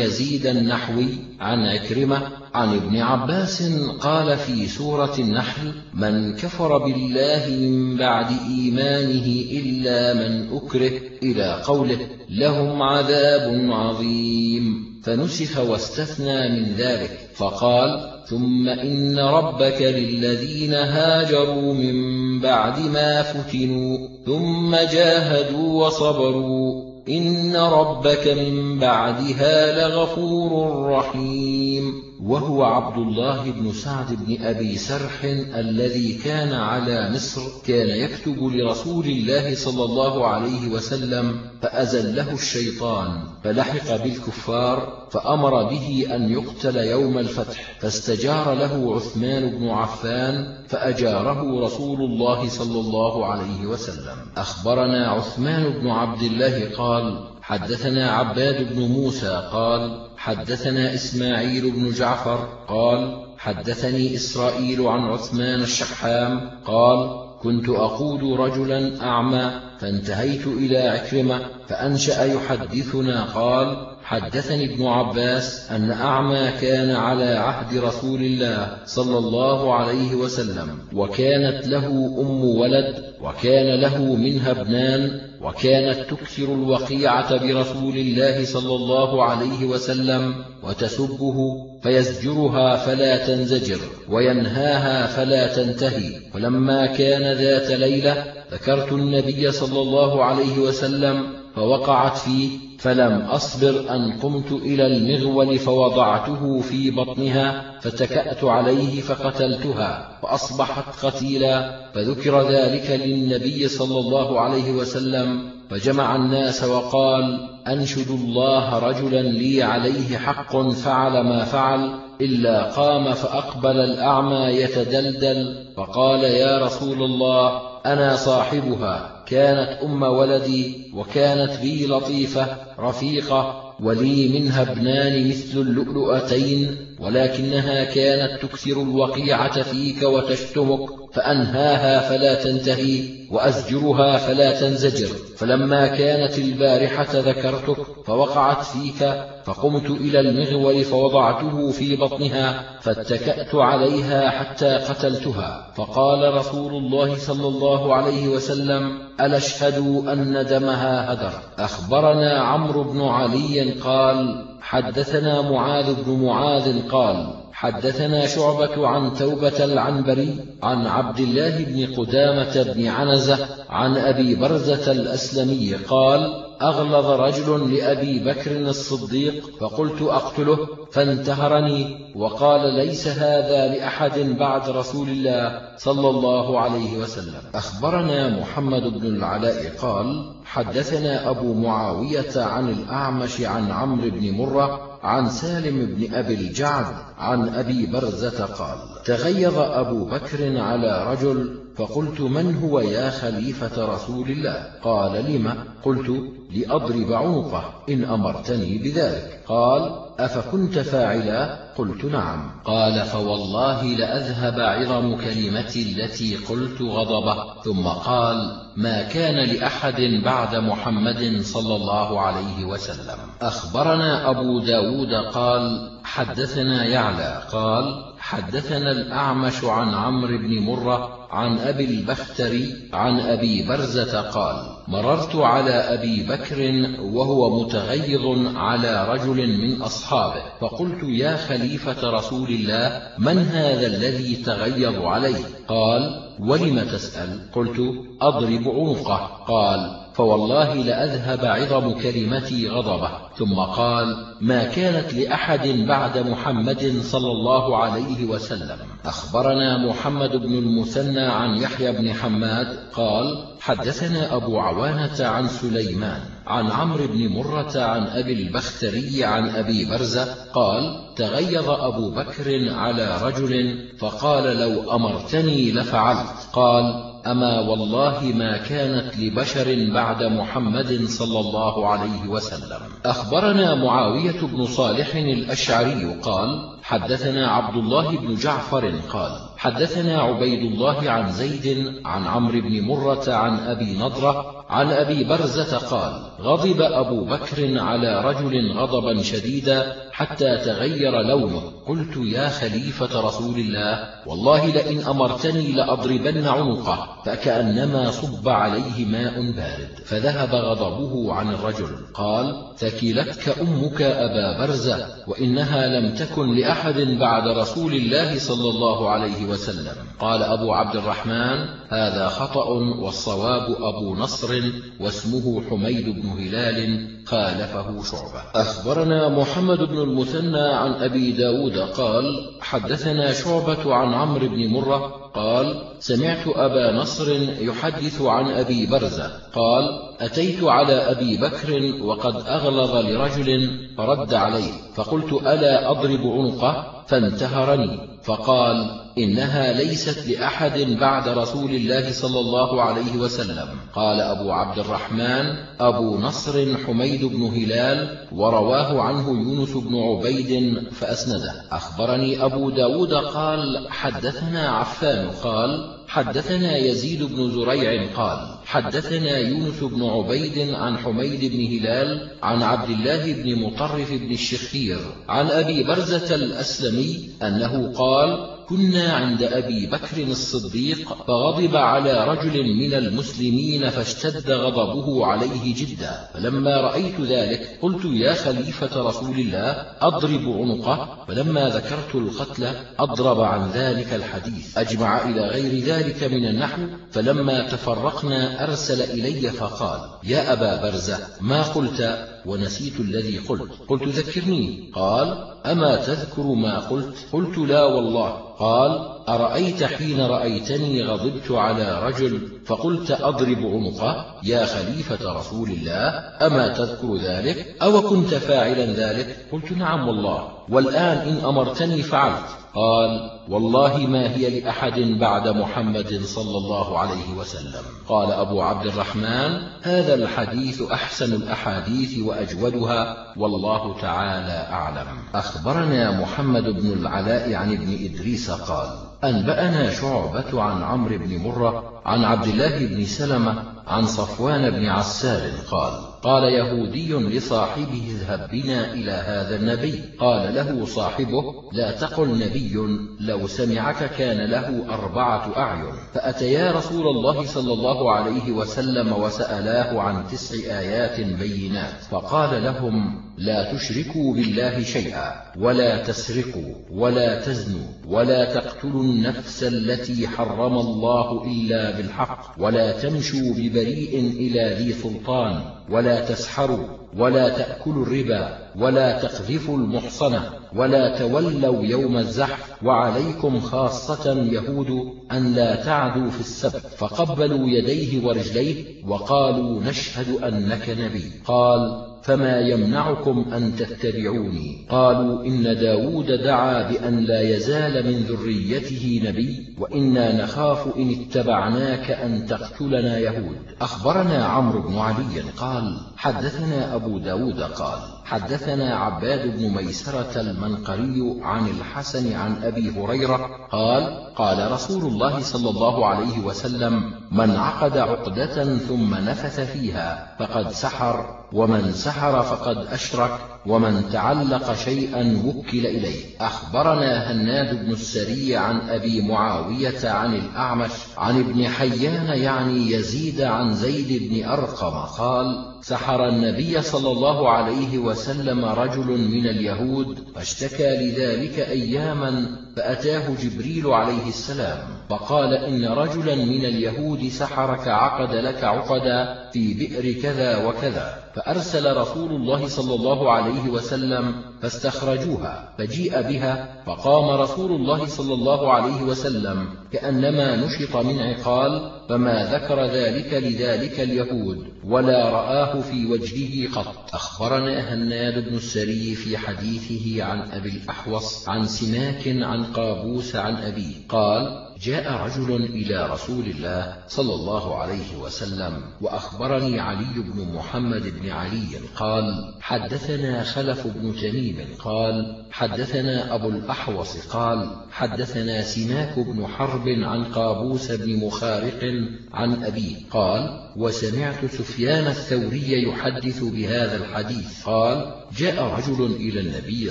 يزيد النحوي عن عكرمة عن ابن عباس قال في سورة النحل من كفر بالله من بعد إيمانه إلا من أكره إلى قوله لهم عذاب عظيم. فنسخ واستثنى من ذلك. فقال ثم إن ربك للذين هاجروا من بعد ما فتنوا ثم جاهدوا وصبروا. إن ربك من بعدها لغفور رحيم. وهو عبد الله بن سعد بن أبي سرح الذي كان على مصر كان يكتب لرسول الله صلى الله عليه وسلم فأزله الشيطان فلحق بالكفار فأمر به أن يقتل يوم الفتح فاستجار له عثمان بن عفان فأجاره رسول الله صلى الله عليه وسلم. أخبرنا عثمان بن عبد الله قال حدثنا عباد بن موسى قال حدثنا إسماعيل بن جعفر قال حدثني إسرائيل عن عثمان الشحام قال كنت أقود رجلا أعمى فانتهيت إلى عكرمة فأنشأ يحدثنا قال حدثني ابن عباس أن أعمى كان على عهد رسول الله صلى الله عليه وسلم وكانت له أم ولد وكان له منها ابنان وكانت تكثر الوقيعة برسول الله صلى الله عليه وسلم وتسبه فيزجرها فلا تنزجر وينهاها فلا تنتهي. فلما كان ذات ليلة ذكرت النبي صلى الله عليه وسلم فوقعت فيه فلم أصبر أن قمت إلى المغول فوضعته في بطنها فتكأت عليه فقتلتها فأصبحت قتيلا فذكر ذلك للنبي صلى الله عليه وسلم فجمع الناس وقال أنشد الله رجلا لي عليه حق فعل ما فعل إلا قام فأقبل الأعمى يتدلدل فقال يا رسول الله أنا صاحبها. كانت أم ولدي وكانت بي لطيفة رفيقة ولي منها ابنان مثل اللؤلؤتين ولكنها كانت تكثر الوقيعة فيك وتشتمك فأنهاها فلا تنتهي وأزجرها فلا تنزجر فلما كانت البارحة ذكرتك فوقعت فيك فقمت إلى المغول فوضعته في بطنها فاتكأت عليها حتى قتلتها. فقال رسول الله صلى الله عليه وسلم ألا اشهدوا أن دمها هدر أخبرنا عمرو بن علي قال حدثنا معاذ بن معاذ قال حدثنا شعبة عن توبة العنبري عن عبد الله بن قدامة بن عنزة عن أبي برزة الأسلمي قال أغلظ رجل لأبي بكر الصديق فقلت أقتله فانتهرني وقال ليس هذا لأحد بعد رسول الله صلى الله عليه وسلم. أخبرنا محمد بن العلاء قال حدثنا أبو معاوية عن الأعمش عن عمرو بن مرة عن سالم بن أبي الجعد عن أبي برزة قال تغيظ أبو بكر على رجل فقلت من هو يا خليفة رسول الله؟ قال لم؟ قلت لأضرب عنقه إن أمرتني بذلك. قال أفكنت فاعلا؟ قلت نعم. قال فوالله لأذهب عظم كلمتي التي قلت غضبه. ثم قال ما كان لأحد بعد محمد صلى الله عليه وسلم. أخبرنا أبو داود قال حدثنا يعلى. قال حدثنا الأعمش عن عمرو بن مرة عن أبي البختري عن أبي برزة قال مررت على أبي بكر وهو متغيظ على رجل من أصحابه فقلت يا خليفة رسول الله من هذا الذي تغيظ عليه؟ قال ولم تسأل؟ قلت أضرب عنقه. قال فوالله لأذهب عظم كلمتي غضبه. ثم قال ما كانت لأحد بعد محمد صلى الله عليه وسلم. أخبرنا محمد بن المثنى عن يحيى بن حماد قال حدثنا أبو عوانة عن سليمان عن عمرو بن مرة عن أبي البختري عن أبي برزة قال تغيظ أبو بكر على رجل فقال لو أمرتني لفعلت. قال أما والله ما كانت لبشر بعد محمد صلى الله عليه وسلم. أخبرنا معاوية بن صالح الأشعري قال حدثنا عبد الله بن جعفر قال حدثنا عبيد الله عن زيد عن عمرو بن مرة عن أبي نضرة عن أبي برزة قال غضب أبو بكر على رجل غضبا شديدا حتى تغير لونه. قلت يا خليفة رسول الله والله لئن أمرتني لأضربن عنقه فكأنما صب عليه ماء بارد. فذهب غضبه عن الرجل قال ثكلتك أمك أبا برزة وإنها لم تكن لأحد بعد رسول الله صلى الله عليه وسلم. قال أبو عبد الرحمن هذا خطأ والصواب أبو نصر واسمه حميد بن هلال خالفه شعبة. أخبرنا محمد بن المثنى عن أبي داود قال حدثنا شعبة عن عمرو بن مرة قال سمعت أبا نصر يحدث عن أبي برزة قال أتيت على أبي بكر وقد أغلظ لرجل فرد عليه فقلت ألا أضرب عنقه فانتهرني. فقال إنها ليست لأحد بعد رسول الله صلى الله عليه وسلم. قال أبو عبد الرحمن أبو نصر حميد بن هلال ورواه عنه يونس بن عبيد فأسنده. أخبرني أبو داود قال حدثنا عفان قال حدثنا يزيد بن زريع قال حدثنا يونس بن عبيد عن حميد بن هلال عن عبد الله بن مطرف بن الشخير عن أبي برزة الأسلمي أنه قال كنا عند أبي بكر الصديق فغضب على رجل من المسلمين فاشتد غضبه عليه جدا. فلما رأيت ذلك قلت يا خليفة رسول الله أضرب عنقه فلما ذكرت القتل أضرب عن ذلك الحديث. أجمع إلى غير ذلك من النحو. فلما تفرقنا أرسل إلي فقال يا أبا برزة ما قلت ونسيت الذي قلت؟ قلت ذكرني. قال أما تذكر ما قلت؟ قلت لا والله. قال أرأيت حين رأيتني غضبت على رجل فقلت أضرب عنقه؟ يا خليفة رسول الله أما تذكر ذلك؟ أو كنت فاعلا ذلك؟ قلت نعم والله. والآن إن أمرتني فعلت. قال والله ما هي لأحد بعد محمد صلى الله عليه وسلم. قال أبو عبد الرحمن هذا الحديث أحسن الأحاديث وأجودها والله تعالى أعلم. أخبرنا محمد بن العلاء عن ابن إدريس قال أنبأنا شعبة عن عمرو بن مرة عن عبد الله بن سلمة عن صفوان بن عسار قال قال يهودي لصاحبه اذهب بنا إلى هذا النبي. قال له صاحبه لا تقل نبي لو سمعك كان له أربعة أعين. فأتيا رسول الله صلى الله عليه وسلم وسألاه عن تسع آيات بينات. فقال لهم لا تشركوا بالله شيئا ولا تسرقوا ولا تزنوا ولا تقتلوا النفس التي حرم الله إلا بالحق ولا تمشوا ببريء إلى ذي سلطان ولا تسحروا ولا تأكلوا الربا ولا تقذفوا المحصنة ولا تولوا يوم الزحف وعليكم خاصة يهود أن لا تعدوا في السبت فقبلوا يديه ورجليه وقالوا نشهد أنك نبي. قال فما يمنعكم أن تتبعوني. قالوا إن داود دعا بأن لا يزال من ذريته نبي وإنا نخاف إن اتبعناك أن تقتلنا يهود. أخبرنا عمرو بن علي قال حدثنا أبو داود قال حدثنا عباد بن ميسرة المنقري عن الحسن عن أبي هريرة قال قال رسول الله صلى الله عليه وسلم من عقد عقدة ثم نفث فيها فقد سحر ومن سحر فقد أشرك ومن تعلق شيئا وكل إليه. أخبرنا هناد بن السري عن أبي معاوية عن الأعمش عن ابن حيان يعني يزيد عن زيد بن أرقم قال سحر النبي صلى الله عليه وسلم رجل من اليهود فاشتكى لذلك أياما فأتاه جبريل عليه السلام. فقال إن رجلا من اليهود سحرك عقد لك عقدا في بئر كذا وكذا فأرسل رسول الله صلى الله عليه وسلم فاستخرجوها فجيء بها فقام رسول الله صلى الله عليه وسلم كأنما نشط من عقال فما ذكر ذلك لذلك اليهود ولا رآه في وجهه قط أخبرنا هناد بن السري في حديثه عن أبي الأحوص عن سماك عن قابوس عن أبيه قال جاء رجل إلى رسول الله صلى الله عليه وسلم وأخبرني علي بن محمد بن علي قال حدثنا خلف بن تميم قال حدثنا أبو الأحوص قال حدثنا سماك بن حرب عن قابوس بن مخارق عن أبيه قال وسمعت سفيان الثوري يحدث بهذا الحديث. قال جاء رجل إلى النبي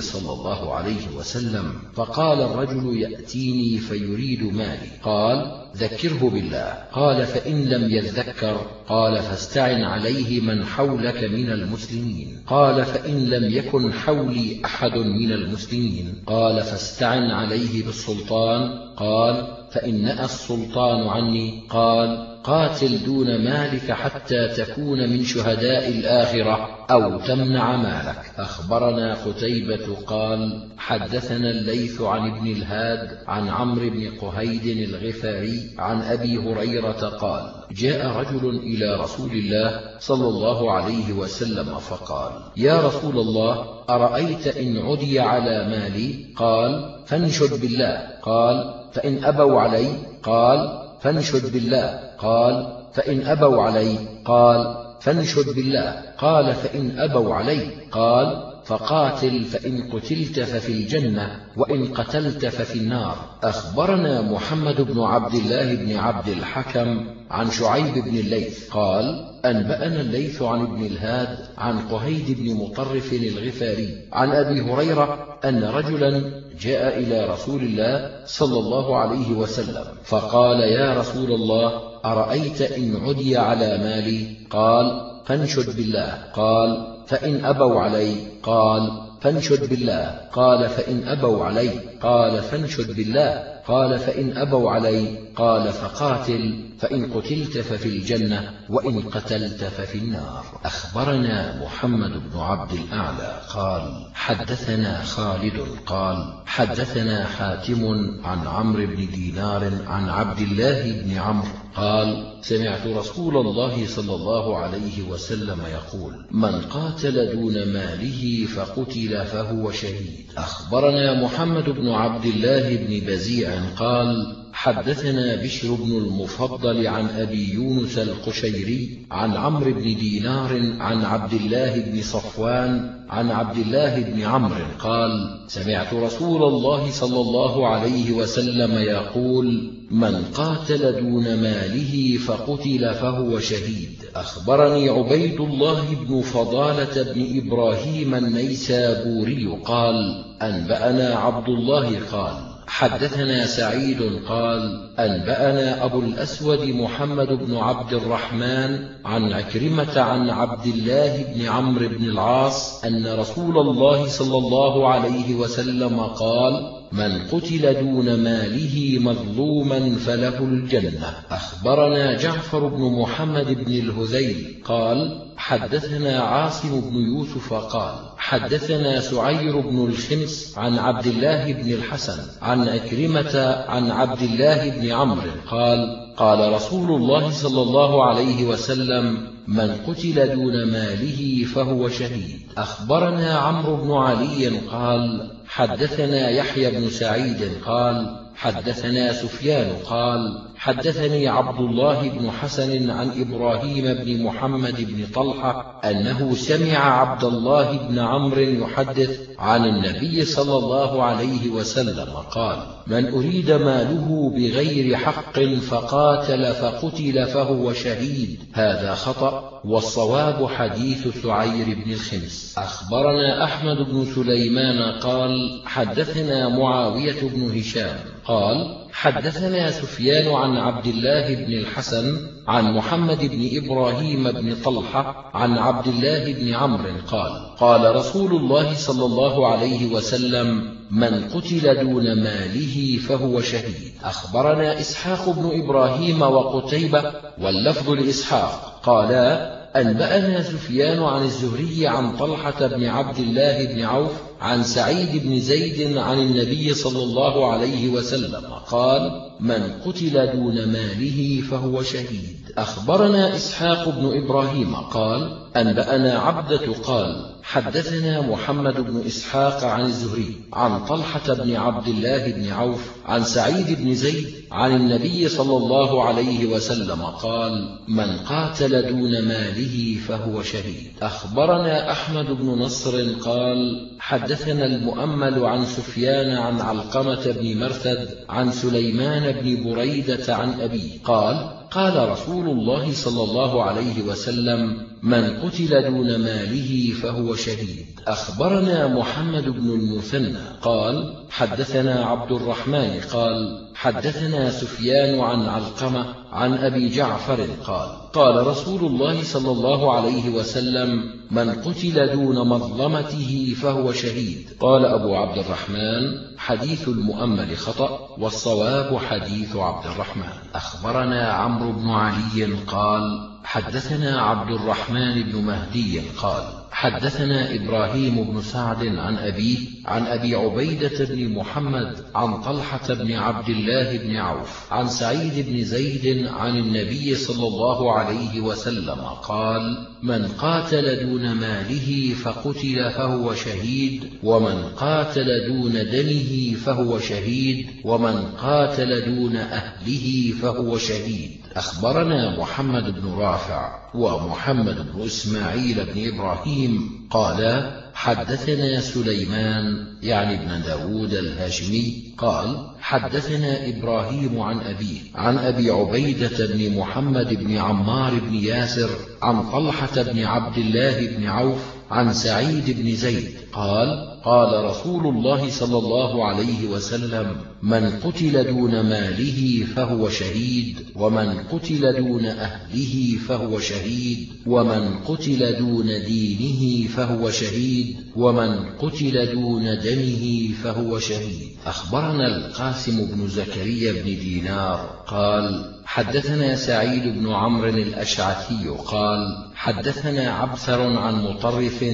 صلى الله عليه وسلم فقال الرجل يأتيني فيريد مالي. قال ذكره بالله. قال فإن لم يذكر؟ قال فاستعن عليه من حولك من المسلمين. قال فإن لم يكن حولي أحد من المسلمين. قال فاستعن عليه بالسلطان. قال فإن السلطان عني قال قاتل دون مالك حتى تكون من شهداء الآخرة أو تمنع مالك. أخبرنا قتيبة قال حدثنا الليث عن ابن الهاد عن عمرو بن قهيد الغفاري عن أبي هريرة قال جاء رجل إلى رسول الله صلى الله عليه وسلم فقال يا رسول الله أرأيت إن عدي على مالي؟ قال فانشد بالله. قال فإن أبوا علي قال فانشد بالله. قال فإن أبوا علي قال فانشد بالله. قال فإن أبوا علي قال فقاتل فإن قتلت ففي الجنة وإن قتلت ففي النار. أخبرنا محمد بن عبد الله بن عبد الحكم عن شعيب بن الليث قال أنبأنا الليث عن ابن الهاد عن قهيد بن مطرف الغفاري عن أبي هريرة أن رجلا جاء إلى رسول الله صلى الله عليه وسلم فقال يا رسول الله أرأيت إن عدي على مالي؟ قال فانشد بالله. قال فإن أبوا علي. قال فانشد بالله. قال فإن أبوا علي. قال فانشد بالله. قال فإن أبوا علي. قال فقاتل. فإن قتلت ففي الجنة وإن قتلت ففي النار. أخبرنا محمد بن عبد الأعلى قال حدثنا خالد قال حدثنا حاتم عن عمرو بن دينار عن عبد الله بن عمرو قال سمعت رسول الله صلى الله عليه وسلم يقول من قاتل دون ماله فقتل فهو شهيد. أخبرنا محمد بن عبد الله بن بزيع قال حدثنا بشر بن المفضل عن أبي يونس القشيري عن عمرو بن دينار عن عبد الله بن صفوان عن عبد الله بن عمرو قال سمعت رسول الله صلى الله عليه وسلم يقول من قاتل دون ماله فقتل فهو شهيد أخبرني عبيد الله بن فضالة بن إبراهيم النيسابوري قال أنبأنا عبد الله قال حدثنا سعيد قال أنبأنا أبو الأسود محمد بن عبد الرحمن عن عكرمة عن عبد الله بن عمرو بن العاص أن رسول الله صلى الله عليه وسلم قال من قتل دون ماله مظلوما فله الجنة. أخبرنا جعفر بن محمد بن الهذيل قال حدثنا عاصم بن يوسف قال حدثنا سعير بن الخمس عن عبد الله بن الحسن عن أكرمة عن عبد الله بن عمرو قال قال رسول الله صلى الله عليه وسلم من قتل دون ماله فهو شهيد. أخبرنا عمرو بن علي قال حدثنا يحيى بن سعيد قال حدثنا سفيان قال حدثني عبد الله بن حسن عن إبراهيم بن محمد بن طلحة أنه سمع عبد الله بن عمرو يحدث عن النبي صلى الله عليه وسلم قال من أريد ماله بغير حق فقاتل فقتل فهو شهيد هذا خطأ. والصواب حديث سعير بن الخمس. أخبرنا أحمد بن سليمان قال حدثنا معاوية بن هشام قال حدثنا سفيان عن عبد الله بن الحسن عن محمد بن إبراهيم بن طلحة عن عبد الله بن عمرو قال قال رسول الله صلى الله عليه وسلم من قتل دون ماله فهو شهيد. أخبرنا إسحاق بن إبراهيم وقتيبة واللفظ لإسحاق قالا أنبأنا سفيان عن الزهري عن طلحة بن عبد الله بن عوف عن سعيد بن زيد عن النبي صلى الله عليه وسلم قال من قتل دون ماله فهو شهيد. أخبرنا إسحاق بن إبراهيم قال أنبأنا عبدة قال حدثنا محمد بن إسحاق عن الزهري عن طلحة بن عبد الله بن عوف عن سعيد بن زيد عن النبي صلى الله عليه وسلم قال من قاتل دون ماله فهو شهيد. أخبرنا أحمد بن نصر قال حدثنا المؤمل عن سفيان عن علقمة بن مرثد عن سليمان بن بريدة عن أبيه قال قال رسول الله صلى الله عليه وسلم من قتل دون ماله فهو شهيد. أخبرنا محمد بن المثنى قال حدثنا عبد الرحمن قال حدثنا سفيان عن علقمة عن أبي جعفر قال قال رسول الله صلى الله عليه وسلم من قتل دون مظلمته فهو شهيد. قال أبو عبد الرحمن حديث المؤمل خطأ والصواب حديث عبد الرحمن. أخبرنا عمرو بن علي قال حدثنا عبد الرحمن بن مهدي قال حدثنا إبراهيم بن سعد عن أبيه عن أبي عبيدة بن محمد عن طلحة بن عبد الله بن عوف عن سعيد بن زيد عن النبي صلى الله عليه وسلم قال من قاتل دون ماله فقتل فهو شهيد ومن قاتل دون دمه فهو شهيد ومن قاتل دون أهله فهو شهيد. أخبرنا محمد بن رافع. ومحمد بن إسماعيل بن إبراهيم قالا حدثنا سليمان يعني ابن داود الهاشمي قال حدثنا إبراهيم عن أبيه عن أبي عبيدة بن محمد بن عمار بن ياسر عن طلحة بن عبد الله بن عوف عن سعيد بن زيد قال قال رسول الله صلى الله عليه وسلم من قتل دون ماله فهو شهيد ومن قتل دون أهله فهو شهيد ومن قتل دون دينه فهو شهيد ومن قتل دون دمه فهو شهيد. أخبرنا القاسم بن زكريا بن دينار قال حدثنا سعيد بن عمرو الأشعثي قال حدثنا عبثر عن مطرف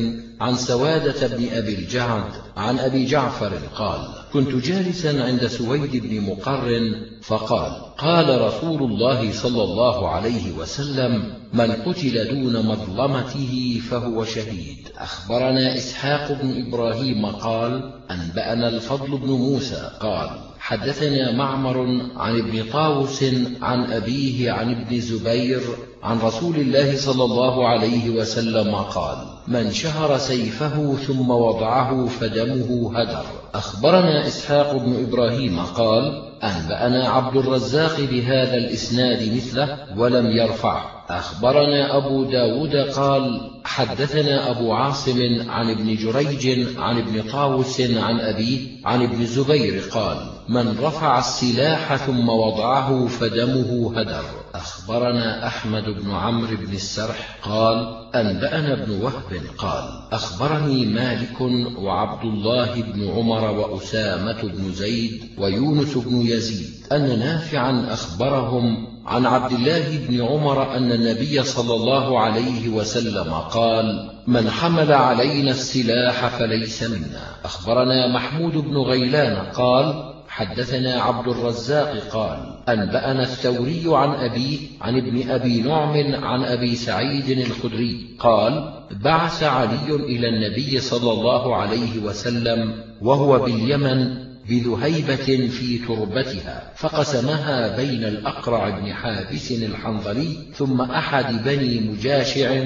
عن سوادة بن أبي الجعد عن أبي جعفر قال كنت جالسا عند سويد بن مقر فقال قال رسول الله صلى الله عليه وسلم من قتل دون مظلمته فهو شهيد. أخبرنا إسحاق بن إبراهيم قال أنبأنا الفضل بن موسى. قال حدثنا معمر عن ابن طاوس عن أبيه عن ابن زبير عن رسول الله صلى الله عليه وسلم قال من شهر سيفه ثم وضعه فدمه هدر. أخبرنا إسحاق بن إبراهيم قال أنبأنا عبد الرزاق بهذا الإسناد مثله ولم يرفعه أخبرنا أبو داود قال حدثنا أبو عاصم عن ابن جريج عن ابن طاوس عن أبيه عن ابن الزبير قال من رفع السلاح ثم وضعه فدمه هدر. أخبرنا أحمد بن عمرو بن السرح قال أنبأنا ابن وهب قال أخبرني مالك وعبد الله بن عمر وأسامة بن زيد ويونس بن يزيد أن نافعا أخبرهم عن عبد الله بن عمر أن النبي صلى الله عليه وسلم قال من حمل علينا السلاح فليس منا. أخبرنا محمود بن غيلان قال حدثنا عبد الرزاق قال أنبأنا الثوري عن أبيه عن ابن أبي نعم عن أبي سعيد الخدري قال بعث علي إلى النبي صلى الله عليه وسلم وهو باليمن بذهيبة في تربتها فقسمها بين الأقرع بن حابس الحنظلي ثم أحد بني مجاشع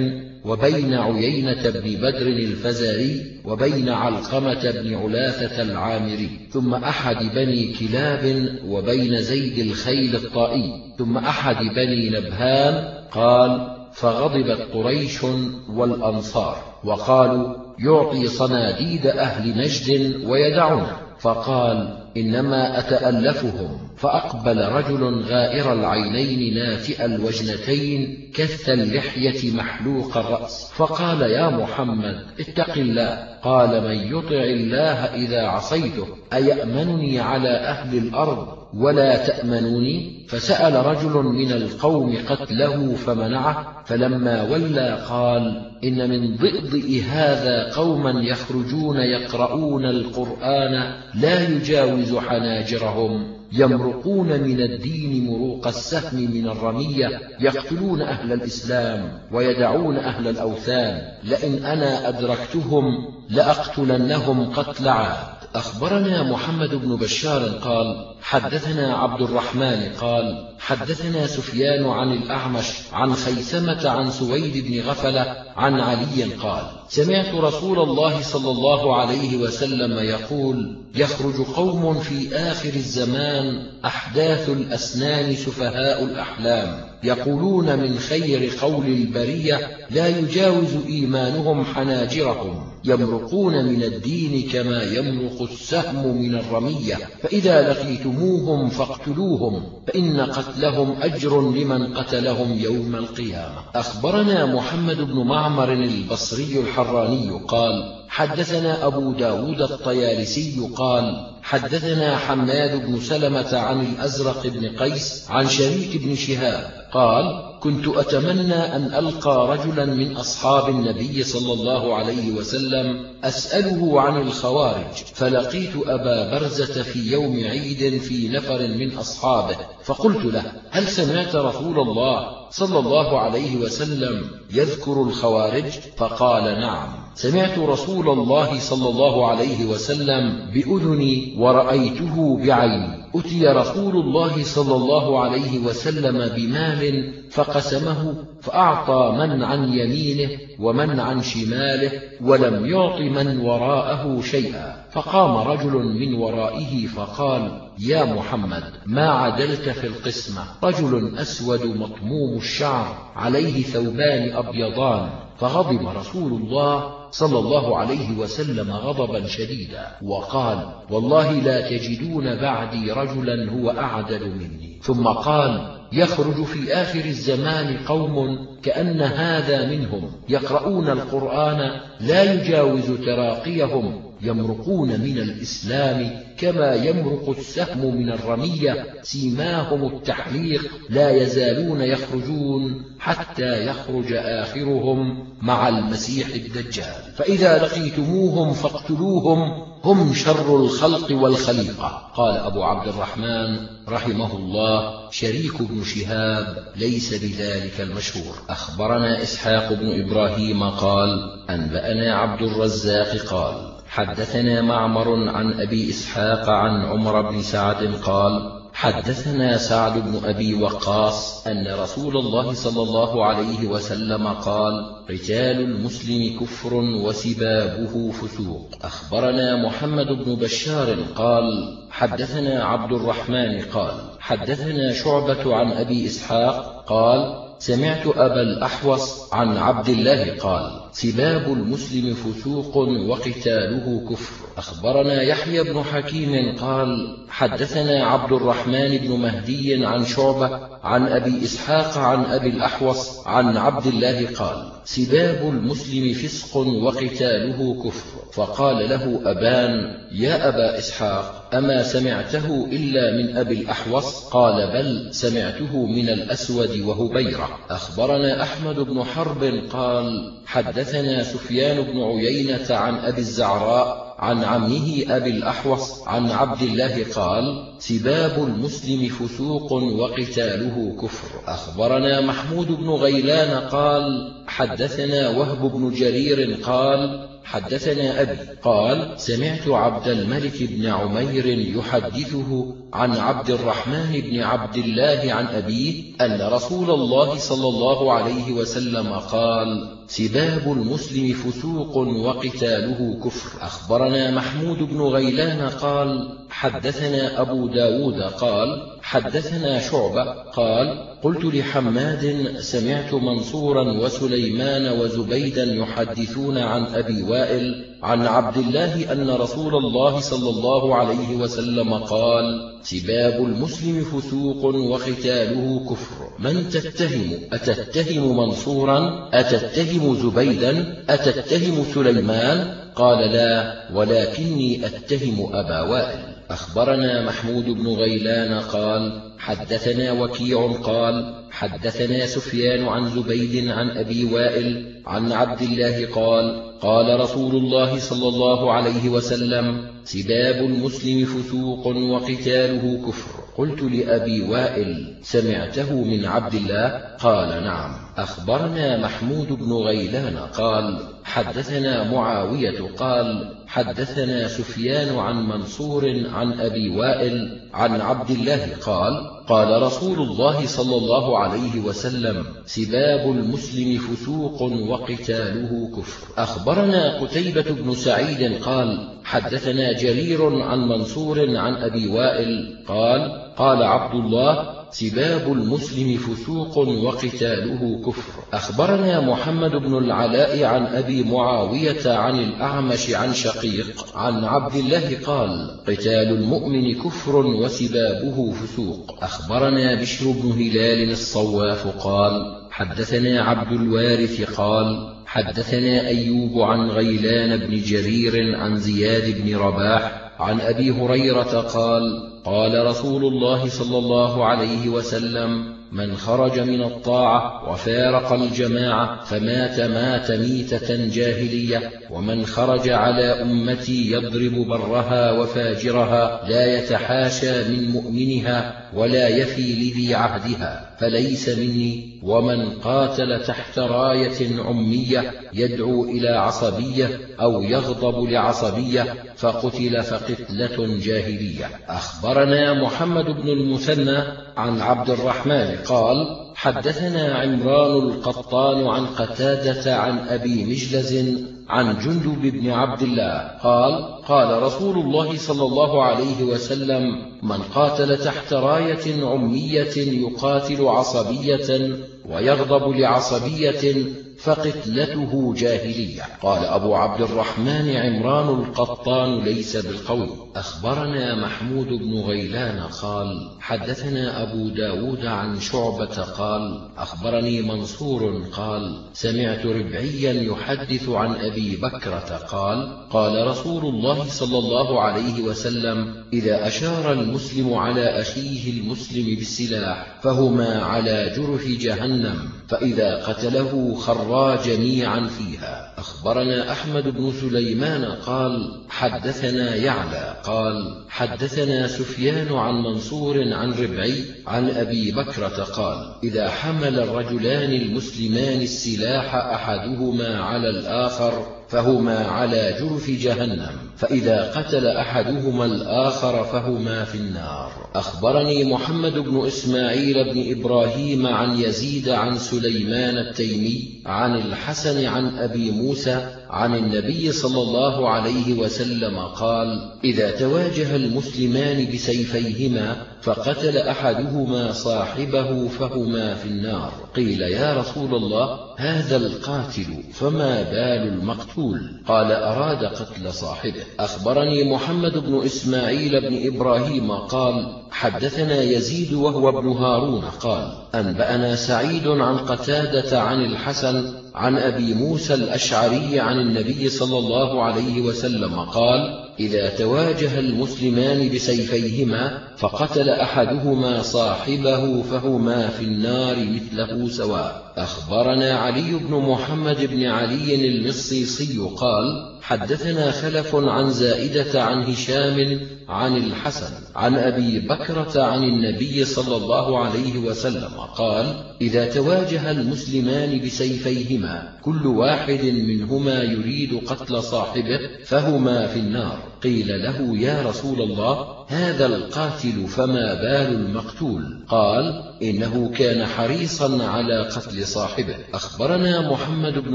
وبين عيينة بن بدر الفزاري وبين علقمة بن علاثة العامري ثم أحد بني كلاب وبين زيد الخيل الطائي ثم أحد بني نبهان قال فغضبت قريش والأنصار وقالوا يعطي صناديد أهل نجد ويدعونه فقال إنما أتألفهم فأقبل رجل غائر العينين نافئ الوجنتين كث اللحية محلوق الرأس فقال يا محمد اتق الله. قال من يطع الله إذا عصيته أيأمنني على أهل الأرض؟ ولا تأمنوني؟ فسأل رجل من القوم قتله فمنعه فلما ولى قال إن من ضئضئ هذا قوما يخرجون يقرؤون القرآن لا يجاوز حناجرهم. يمرقون من الدين مروق السهم من الرمية يقتلون أهل الإسلام ويدعون أهل الأوثان. لئن أنا أدركتهم لأقتلنهم قتل عاد أخبرنا محمد بن بشار قال حدثنا عبد الرحمن قال حدثنا سفيان عن الأعمش عن خيثمة عن سويد بن غفلة عن علي قال سمعت رسول الله صلى الله عليه وسلم يقول يخرج قوم في آخر الزمان أحداث الأسنان سفهاء الأحلام يقولون من خير قول البرية لا يجاوز إيمانهم حناجرهم يمرقون من الدين كما يمرق السهم من الرمية فإذا لقيتموهم فاقتلوهم فإن قتلهم أجر لمن قتلهم يوم القيامة. أخبرنا محمد بن معمر البصري الحراني قال حدثنا أبو داود الطيالسي قال حدثنا حماد بن سلمة عن الأزرق بن قيس عن شريك بن شهاب قال كنت أتمنى أن ألقى رجلا من أصحاب النبي صلى الله عليه وسلم أسأله عن الخوارج فلقيت أبا برزة في يوم عيد في نفر من أصحابه فقلت له هل سمعت رسول الله صلى الله عليه وسلم يذكر الخوارج؟ فقال نعم. سمعت رسول الله صلى الله عليه وسلم بأذني ورأيته بعيني أتي رسول الله صلى الله عليه وسلم بمال فقسمه فأعطى من عن يمينه ومن عن شماله ولم يعط من وراءه شيئا. فقام رجل من ورائه فقال يا محمد ما عدلت في القسمة؟ رجل أسود مطموم الشعر عليه ثوبان أبيضان. فغضب رسول الله صلى الله عليه وسلم غضبا شديدا وقال والله لا تجدون بعدي رجلا هو أعدل مني. ثم قال يخرج في آخر الزمان قوم كأن هذا منهم يقرؤون القرآن لا يجاوز تراقيهم يمرقون من الإسلام كما يمرق السهم من الرمية سيماهم التحليق لا يزالون يخرجون حتى يخرج آخرهم مع المسيح الدجال. فإذا لقيتموهم فاقتلوهم هم شر الخلق والخليقة. قال أبو عبد الرحمن رحمه الله شريك بن شهاب ليس بذلك المشهور. أخبرنا إسحاق بن إبراهيم قال أنبأنا عبد الرزاق قال حدثنا معمر عن أبي إسحاق عن عمر بن سعد قال حدثنا سعد بن أبي وقاص أن رسول الله صلى الله عليه وسلم قال رجال المسلم كفر وسبابه فسوق. أخبرنا محمد بن بشار قال حدثنا عبد الرحمن قال حدثنا شعبة عن أبي إسحاق قال سمعت أبا الأحوص عن عبد الله قال سباب المسلم فسوق وقتاله كفر. أخبرنا يحيى بن حكيم قال حدثنا عبد الرحمن بن مهدي عن شعبة عن أبي إسحاق عن أبي الأحوص عن عبد الله قال سباب المسلم فسق وقتاله كفر. فقال له أبان يا أبا إسحاق أما سمعته إلا من أبي الأحوص؟ قال بل سمعته من الأسود وهبيرة. أخبرنا أحمد بن حرب قال حدثنا سفيان بن عيينة عن أبي الزعراء عن عمه أبي الأحوص عن عبد الله قال سباب المسلم فسوق وقتاله كفر. أخبرنا محمود بن غيلان قال حدثنا وهب بن جرير قال حدثنا أبي قال سمعت عبد الملك بن عمير يحدثه عن عبد الرحمن بن عبد الله عن أبيه أن رسول الله صلى الله عليه وسلم قال سباب المسلم فسوق وقتاله كفر. أخبرنا محمود بن غيلان قال حدثنا أبو داود قال حدثنا شعبة قال قلت لحماد سمعت منصورا وسليمان وزبيدا يحدثون عن أبي وائل عن عبد الله أن رسول الله صلى الله عليه وسلم قال سباب المسلم فسوق وختاله كفر. من تتهم؟ أتتهم منصورا؟ أتتهم زبيدا؟ أتتهم سليمان؟ قال لا ولكني أتهم أبا وائل. أخبرنا محمود بن غيلان قال حدثنا وكيع قال حدثنا سفيان عن زبيد عن أبي وائل عن عبد الله قال قال رسول الله صلى الله عليه وسلم سباب المسلم فسوق وقتاله كفر. قلت لأبي وائل سمعته من عبد الله؟ قال نعم. أخبرنا محمود بن غيلان قال حدثنا معاوية قال حدثنا سفيان عن منصور عن أبي وائل عن عبد الله قال قال رسول الله صلى الله عليه وسلم سباب المسلم فسوق وقتاله كفر. أخبرنا قتيبة بن سعيد قال حدثنا جرير عن منصور عن أبي وائل قال قال عبد الله سباب المسلم فسوق وقتاله كفر. أخبرنا محمد بن العلاء عن أبي معاوية عن الأعمش عن شقيق عن عبد الله قال قتال المؤمن كفر وسبابه فسوق. أخبرنا بشر بن هلال الصواف قال حدثنا عبد الوارث قال حدثنا أيوب عن غيلان بن جرير عن زياد بن رباح عن أبي هريرة قال قال رسول الله صلى الله عليه وسلم من خرج من الطاعة وفارق الجماعة فمات مات ميتة جاهلية ومن خرج على أمتي يضرب برها وفاجرها لا يتحاشى من مؤمنها ولا يفي لذي عهدها فليس مني. ومن قاتل تحت راية عمية يدعو إلى عصبية أو يغضب لعصبية فقتل فقتلة جاهلية. أخبرنا محمد بن المثنى عن عبد الرحمن قال حدثنا عمران القطان عن قتادة عن أبي مجلز عن جندب بن عبد الله قال قال رسول الله صلى الله عليه وسلم من قاتل تحت راية عمية يقاتل عصبية ويغضب لعصبية فقتلته جاهلية. قال أبو عبد الرحمن عمران القطان ليس بالقول. أخبرنا محمود بن غيلان قال حدثنا أبو داود عن شعبة قال أخبرني منصور قال سمعت ربعيا يحدث عن أبي بكرة قال قال رسول الله صلى الله عليه وسلم إذا أشار المسلم على أخيه المسلم بالسلاح فهما على جرف جهنم فإذا قتله خرا جميعا فيها. أخبرنا أحمد بن سليمان قال حدثنا يعلى قال حدثنا سفيان عن منصور عن ربعي عن أبي بكرة قال إذا حمل الرجلان المسلمان السلاح أحدهما على الآخر فهما على جرف جهنم فإذا قتل أحدهما الآخر فهما في النار. أخبرني محمد بن إسماعيل بن إبراهيم عن يزيد عن سليمان التيمي عن الحسن عن أبي موسى عن النبي صلى الله عليه وسلم قال إذا تواجه المسلمان بسيفيهما فقتل أحدهما صاحبه فهما في النار. قيل يا رسول الله هذا القاتل فما بال المقتول؟ قال أراد قتل صاحبه. أخبرني محمد بن إسماعيل بن إبراهيم قال حدثنا يزيد وهو ابن هارون. قال أنبأنا سعيد عن قتادة عن الحسن عن أبي موسى الأشعري عن النبي صلى الله عليه وسلم قال إذا تواجه المسلمان بسيفيهما فقتل أحدهما صاحبه فهما في النار مثله سواء. أخبرنا علي بن محمد بن علي المصيصي قال حدثنا خلف عن زائدة عن هشام عن الحسن عن أبي بكرة عن النبي صلى الله عليه وسلم قال إذا تواجه المسلمان بسيفيهما كل واحد منهما يريد قتل صاحبه فهما في النار. قيل له يا رسول الله هذا القاتل فما بال المقتول؟ قال إنه كان حريصا على قتل صاحبه. أخبرنا محمد بن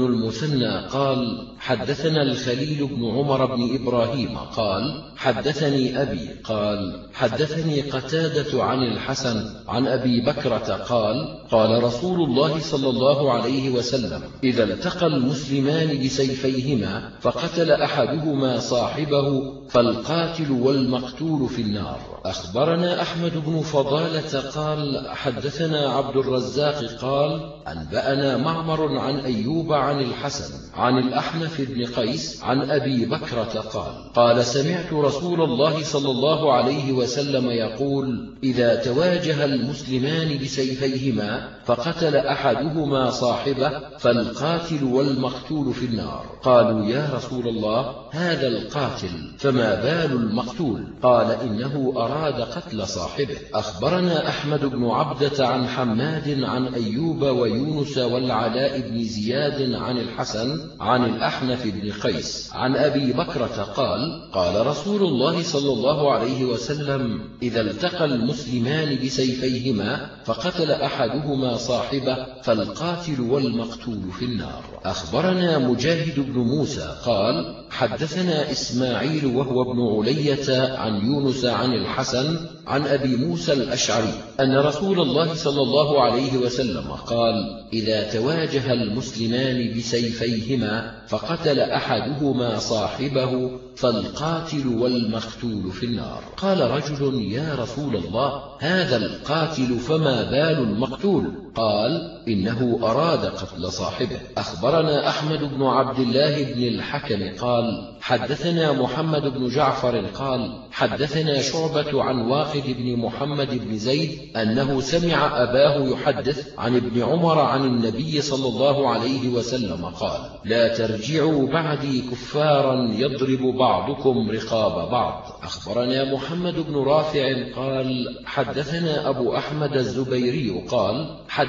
المثنى قال حدثنا الخليل بن عمر بن إبراهيم قال حدثني أبي قال حدثني قتادة عن الحسن عن أبي بكرة قال قال رسول الله صلى الله عليه وسلم إذا التقى المسلمان بسيفيهما فقتل أحدهما صاحبه فالقاتل والمقتول في النار. أخبرنا أحمد بن فضالة قال حدثنا عبد الرزاق قال أنبأنا معمر عن أيوب عن الحسن عن الأحنف بن قيس عن أبي بكرة قال قال سمعت رسول الله صلى الله عليه وسلم يقول إذا تواجه المسلمان بسيفيهما فقتل أحدهما صاحبه فالقاتل والمقتول في النار. قالوا يا رسول الله هذا القاتل فما بال المقتول؟ قال إنه أراد قتل صاحبه. أخبرنا أحمد بن عبدة عن حماد عن أيوب ويونس والعلاء بن زياد عن الحسن عن الأحنف بن قيس عن أبي بكرة قال قال رسول الله صلى الله عليه وسلم إذا التقى المسلمان بسيفيهما فقتل أحدهما صاحبه فالقاتل والمقتول في النار. أخبرنا مجاهد بن موسى قال حدثنا إسماعيل وهو ابن علية عن يونس عن الحسن عن أبي موسى الأشعري أن رسول الله صلى الله عليه وسلم قال إذا تواجه المسلمان بسيفيهما فقتل أحدهما صاحبه فالقاتل والمقتول في النار. قال رجل يا رسول الله هذا القاتل فما بال المقتول؟ قال إنه أراد قتل صاحبه. أخبرنا أحمد بن عبد الله بن الحكم قال حدثنا محمد بن جعفر قال حدثنا شعبة عن واقد بن محمد بن زيد أنه سمع أباه يحدث عن ابن عمر عن النبي صلى الله عليه وسلم قال لا ترجعوا بعدي كفارا يضرب بعضكم رقاب بعض. أخبرنا محمد بن رافع قال حدثنا أبو أحمد الزبيري قال حدثنا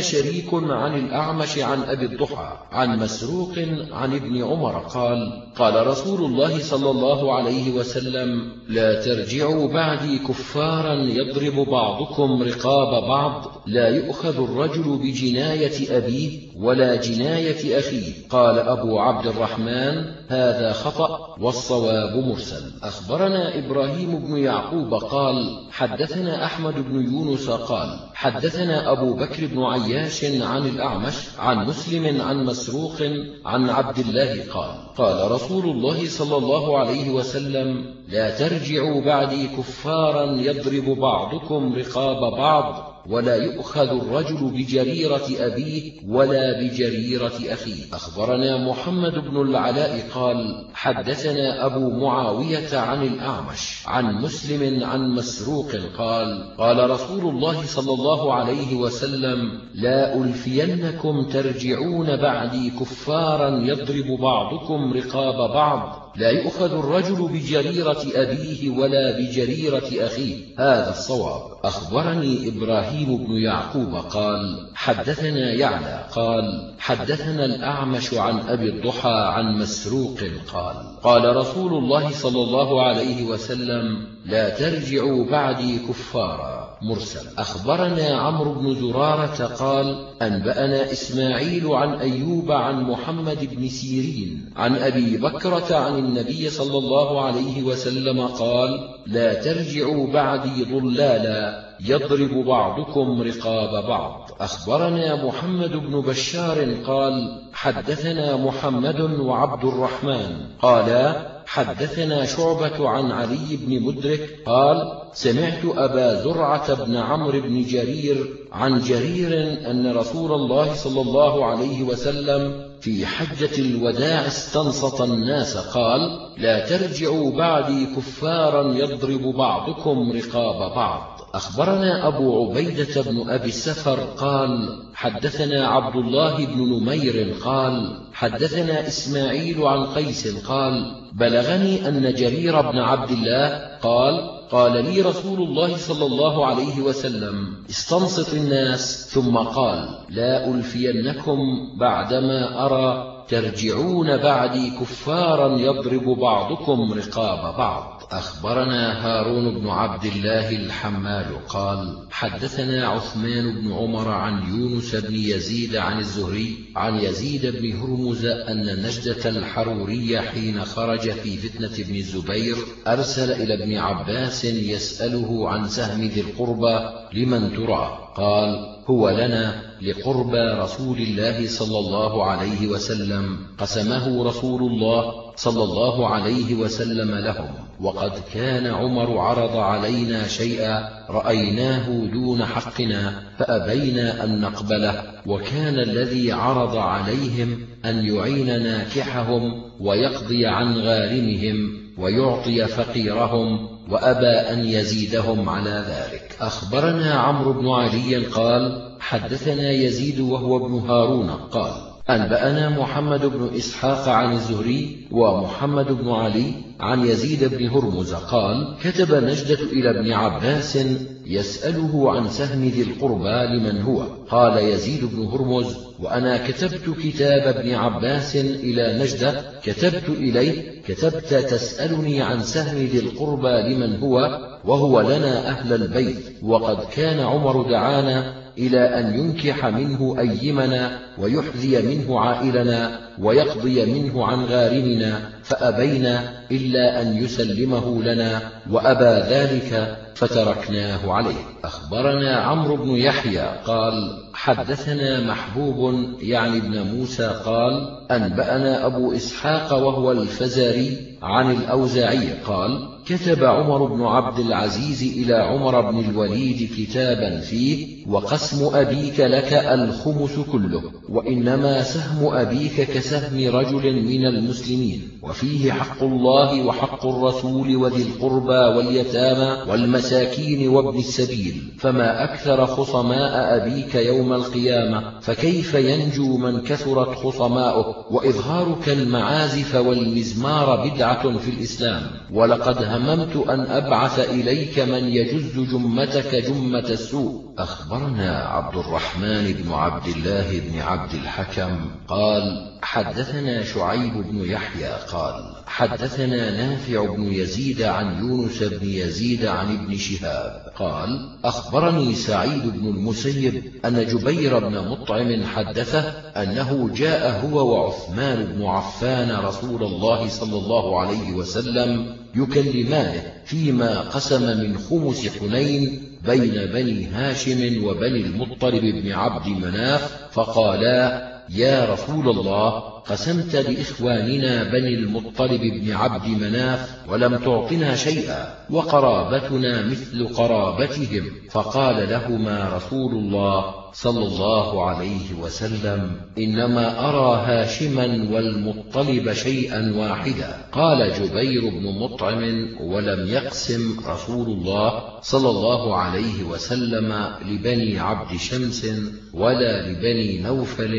شريك عن الأعمش عن أبي الضحى عن مسروق عن ابن عمر قال قال رسول الله صلى الله عليه وسلم لا ترجعوا بعدي كفارا يضرب بعضكم رقاب بعض لا يؤخذ الرجل بجناية أبيه ولا جناية أخيه قال أبو عبد الرحمن هذا خطأ والصواب مرسل. أخبرنا إبراهيم بن يعقوب قال حدثنا أحمد بن يونس قال حدثنا أبو بكر بن عياش عن الأعمش عن مسلم عن مسروق عن عبد الله قال قال رسول الله صلى الله عليه وسلم لا ترجعوا بعدي كفارا يضرب بعضكم رقاب بعض. ولا يؤخذ الرجل بجريرة أبيه ولا بجريرة أخيه. أخبرنا محمد بن العلاء قال حدثنا أبو معاوية عن الأعمش عن مسلم عن مسروق قال قال رسول الله صلى الله عليه وسلم لا ألفينكم ترجعون بعدي كفارا يضرب بعضكم رقاب بعض. لا يؤخذ الرجل بجريرة أبيه ولا بجريرة أخيه. هذا الصواب. أخبرني إبراهيم بن يعقوب قال حدثنا يعلى قال حدثنا الأعمش عن أبي الضحى عن مسروق قال قال رسول الله صلى الله عليه وسلم لا ترجعوا بعدي كفارا. مرسل. أخبرنا عمرو بن زرارة قال أنبأنا إسماعيل عن أيوب عن محمد بن سيرين عن أبي بكرة عن النبي صلى الله عليه وسلم قال لا ترجعوا بعدي ضلالا يضرب بعضكم رقاب بعض. أخبرنا محمد بن بشار قال حدثنا محمد وعبد الرحمن قالا حدثنا شعبة عن علي بن مدرك قال سمعت أبا زرعة بن عمرو بن جرير عن جرير أن رسول الله صلى الله عليه وسلم في حجة الوداع استنصت الناس قال لا ترجعوا بعدي كفارا يضرب بعضكم رقاب بعض. أخبرنا أبو عبيدة بن أبي السفر قال حدثنا عبد الله بن نمير قال حدثنا إسماعيل عن قيس قال بلغني أن جرير بن عبد الله قال قال لي رسول الله صلى الله عليه وسلم استنصت الناس ثم قال لا ألفينكم بعدما أرى ترجعون بعدي كفارا يضرب بعضكم رقاب بعض. أخبرنا هارون بن عبد الله الحمال قال حدثنا عثمان بن عمر عن يونس بن يزيد عن الزهري عن يزيد بن هرمز أن نجدة الحروري حين خرج في فتنة ابن الزبير أرسل إلى ابن عباس يسأله عن سهم ذي القربى لمن ترى. قال هو لنا لقربى رسول الله صلى الله عليه وسلم قسمه رسول الله صلى الله عليه وسلم لهم. وقد كان عمر عرض علينا شيئا رأيناه دون حقنا فأبينا أن نقبله وكان الذي عرض عليهم أن يعين ناكحهم ويقضي عن غارمهم ويعطي فقيرهم وأبى أن يزيدهم على ذلك. أخبرنا عمرو بن علي قال حدثنا يزيد وهو ابن هارون قال أنبأنا محمد بن إسحاق عن الزهري ومحمد بن علي عن يزيد بن هرمز قال كتب نجدة إلى ابن عباس يسأله عن سهم ذي القربى لمن هو. قال يزيد بن هرمز وأنا كتبت كتاب ابن عباس إلى نجدة كتبت إليه كتبت تسألني عن سهم ذي القربى لمن هو وهو لنا أهل البيت وقد كان عمر دعانا إلى أن ينكح منه أيمنا ويحذي منه عائلنا. ويقضي منه عن غارمنا فأبينا إلا أن يسلمه لنا وأبى ذلك فتركناه عليه. أخبرنا عمرو بن يحيى قال حدثنا محبوب يعني ابن موسى قال أنبأنا أبو إسحاق وهو الفزاري عن الأوزاعي قال كتب عمر بن عبد العزيز إلى عمر بن الوليد كتابا فيه وقسم أبيك لك الخمس كله وإنما سهم أبيك كسهم رجل من المسلمين وفيه حق الله وحق الرسول وذي القربى واليتامى والمساكين وابن السبيل فما أكثر خصماء أبيك يوم القيامة فكيف ينجو من كثرت خصماؤه وإظهارك المعازف والمزمار بدعة في الإسلام ولقد هممت أن أبعث إليك من يجز جمتك جمة السوء. أخبرنا عبد الرحمن بن عبد الله بن عبد الحكم قال حدثنا شعيب بن يحيى قال حدثنا نافع بن يزيد عن يونس بن يزيد عن ابن شهاب قال أخبرني سعيد بن المسيب أن جبير بن مطعم حدثه أنه جاء هو وعثمان بن عفان رسول الله صلى الله عليه وسلم يكلمانه فيما قسم من خمس حنين بين بني هاشم وبني المطلب بن عبد مناف فقالا يا رسول الله قسمت لإخواننا بني المطلب بن عبد مناف ولم تعطنا شيئا وقرابتنا مثل قرابتهم فقال لهما رسول الله صلى الله عليه وسلم إنما أرى هاشما والمطلب شيئا واحدا. قال جبير بن مطعم ولم يقسم رسول الله صلى الله عليه وسلم لبني عبد شمس ولا لبني نوفل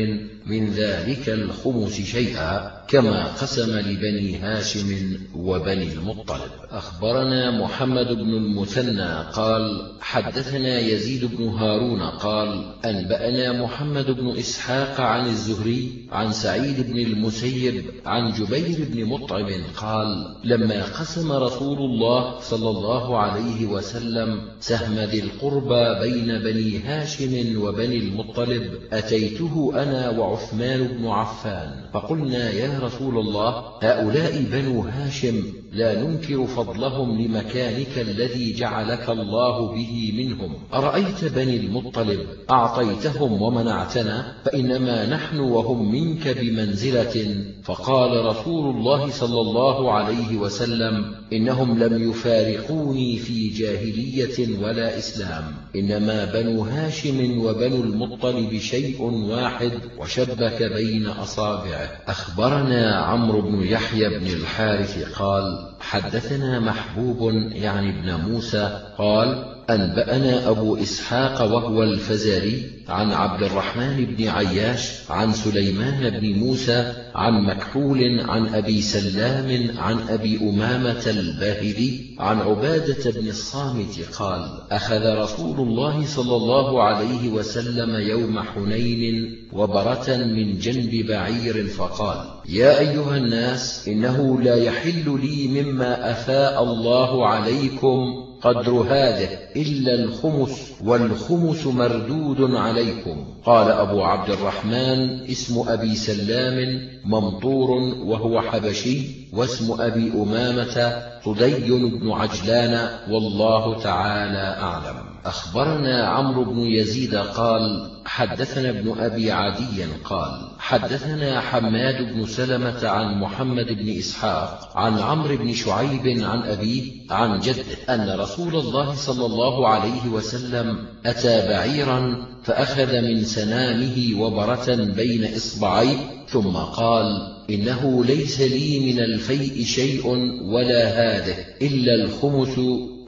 من ذلك الخمس. شيئا كما قسم لبني هاشم وبني المطلب. أخبرنا محمد بن المثنى قال حدثنا يزيد بن هارون قال أنبأنا محمد بن إسحاق عن الزهري عن سعيد بن المسيب عن جبير بن مطعم قال لما قسم رسول الله صلى الله عليه وسلم سهم ذي القربى بين بني هاشم وبني المطلب أتيته أنا وعثمان بن عفان فقلنا يا رسول الله هؤلاء بنو هاشم لا ننكر فضلهم لمكانك الذي جعلك الله به منهم. أرأيت بني المطلب؟ أعطيتهم ومنعتنا؟ فإنما نحن وهم منك بمنزلة. فقال رسول الله صلى الله عليه وسلم إنهم لم يفارقوني في جاهلية ولا إسلام. إنما بنو هاشم وبنو المطلب شيء واحد وشبك بين أصابعه. أخبرنا عمرو بن يحيى بن الحارث قال حدثنا محبوب يعني ابن موسى قال أنبأنا أبو إسحاق وهو الفزاري عن عبد الرحمن بن عياش عن سليمان بن موسى عن مكحول عن أبي سلام عن أبي أمامة الباهلي عن عبادة بن الصامت قال أخذ رسول الله صلى الله عليه وسلم يوم حنين وبرة من جنب بعير فقال يا أيها الناس إنه لا يحل لي مما أفاء الله عليكم قدر هذه إلا الخمس والخمس مردود عليكم. قال أبو عبد الرحمن اسم أبي سلام ممطور وهو حبشي واسم أبي أمامة صدي بن عجلان والله تعالى أعلم. أخبرنا عمرو بن يزيد قال حدثنا ابن أبي عدي قال حدثنا حماد بن سلمة عن محمد بن إسحاق عن عمرو بن شعيب عن أبيه عن جده أن رسول الله صلى الله عليه وسلم أتى بعيرا فأخذ من سنامه وبرة بين إصبعيه ثم قال إنه ليس لي من الفيء شيء ولا هذه إلا الخمس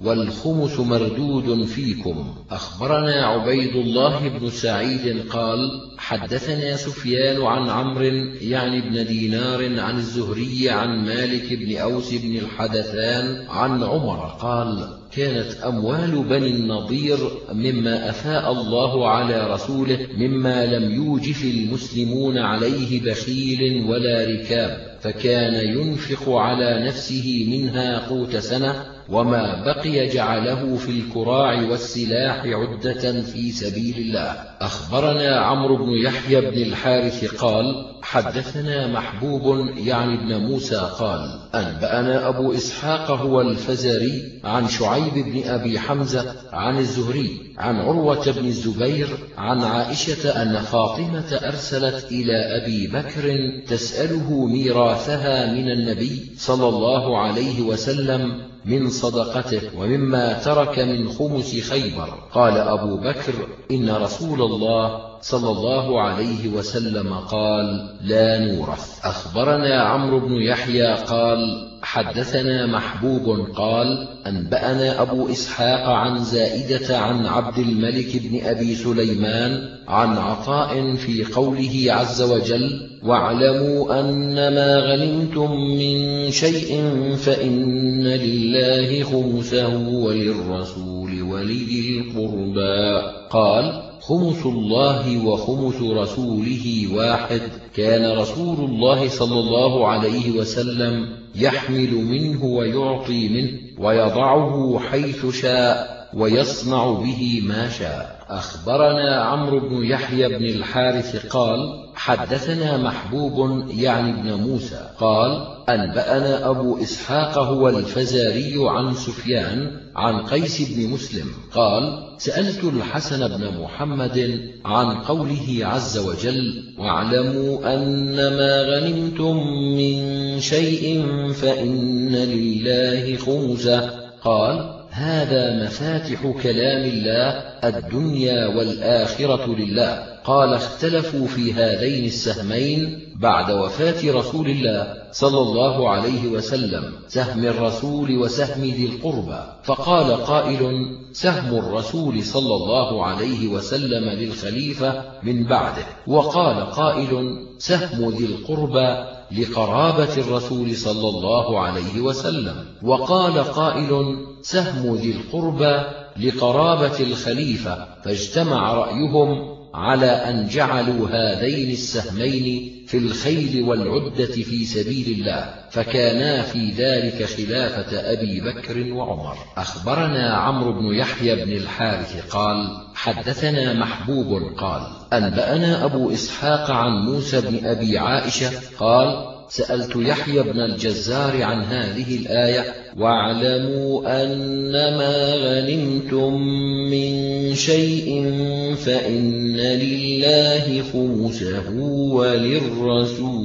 والخمس مردود فيكم. أخبرنا عبيد الله بن سعيد قال حدثنا سفيان عن عمرو يعني بن دينار عن الزهري عن مالك بن أوس بن الحدثان عن عمر قال كانت أموال بني النضير مما أفاء الله على رسوله مما لم يوجف المسلمون عليه بخيل ولا ركاب فكان ينفق على نفسه منها قوت سنة وما بقي جعله في الكراع والسلاح عدة في سبيل الله. أخبرنا عمرو بن يحيى بن الحارث قال حدثنا محبوب يعني ابن موسى قال أنبأنا أبو إسحاق هو الفزاري عن شعيب بن أبي حمزة عن الزهري عن عروة بن الزبير عن عائشة أن فاطمة أرسلت إلى أبي بكر تسأله ميراثها من النبي صلى الله عليه وسلم من صدقته ومما ترك من خمس خيبر. قال أبو بكر إن رسول الله صلى الله عليه وسلم قال لا نورث. أخبرنا عمرو بن يحيى قال حدثنا محبوب قال أنبأنا أبو إسحاق عن زائدة عن عبد الملك بن أبي سليمان عن عطاء في قوله عز وجل واعلموا أن ما غنمتم من شيء فإن لله خمسه وللرسول ولذي القربى. قال خمس الله وخمس رسوله واحد. كان رسول الله صلى الله عليه وسلم يحمل منه ويعطي منه ويضعه حيث شاء. ويصنع به ما شاء. أخبرنا عمرو بن يحيى بن الحارث قال حدثنا محبوب يعني ابن موسى قال أنبأنا أبو إسحاق هو الفزاري عن سفيان عن قيس بن مسلم قال سألت الحسن بن محمد عن قوله عز وجل واعلموا أن ما غنمتم من شيء فإن لله خمسه قال هذا مفاتح كلام الله الدنيا والآخرة لله. قال اختلفوا في هذين السهمين بعد وفاة رسول الله صلى الله عليه وسلم سهم الرسول وسهم ذي القربى. فقال قائل سهم الرسول صلى الله عليه وسلم للخليفة من بعده. وقال قائل سهم ذي القربى لقرابة الرسول صلى الله عليه وسلم. وقال قائل سهم ذي القربى لقرابة الخليفة فاجتمع رأيهم على أن جعلوا هذين السهمين في الخيل والعدة في سبيل الله فكانا في ذلك خلافة أبي بكر وعمر. أخبرنا عمرو بن يحيى بن الحارث قال حدثنا محبوب قال أنبأنا أبو إسحاق عن موسى بن أبي عائشة قال سألت يحيى بن الجزار عن هذه الآية واعلموا أنما غنمتم من شيء فإن لله خمسه وللرسول.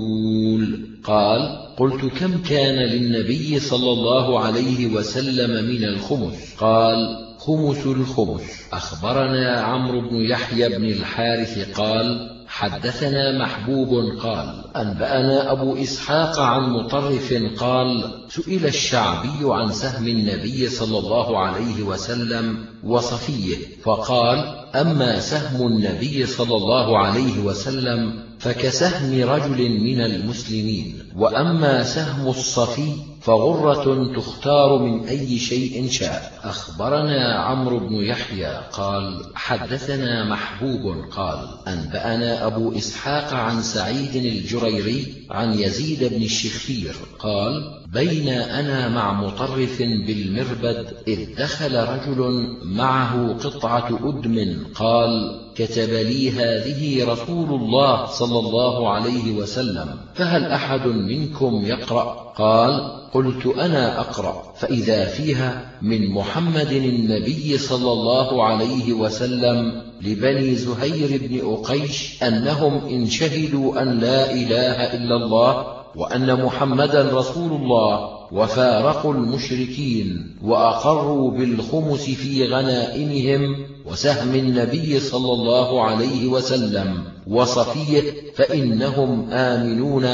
قال قلت كم كان للنبي صلى الله عليه وسلم من الخمس؟ قال خمس الخمس. أخبرنا عمرو بن يحيى بن الحارث قال حدثنا محبوب قال أنبأنا أبو إسحاق عن مطرف قال سئل الشعبي عن سهم النبي صلى الله عليه وسلم وصفيه فقال أما سهم النبي صلى الله عليه وسلم فكسهم رجل من المسلمين وأما سهم الصفي فغرة تختار من أي شيء شاء. أخبرنا عمرو بن يحيى قال حدثنا محبوب قال أنبأنا أبو إسحاق عن سعيد الجريري عن يزيد بن الشخير قال بين أنا مع مطرف بالمربد إذ دخل رجل معه قطعة أدم قال كتب لي هذه رسول الله صلى الله عليه وسلم فهل أحد منكم يقرأ؟ قال قلت أنا أقرأ فإذا فيها من محمد النبي صلى الله عليه وسلم لبني زهير بن أقيش أنهم إن شهدوا أن لا إله إلا الله وأن محمدا رسول الله وفارقوا المشركين وأقروا بالخمس في غنائمهم وسهم النبي صلى الله عليه وسلم وصفيه فإنهم آمنون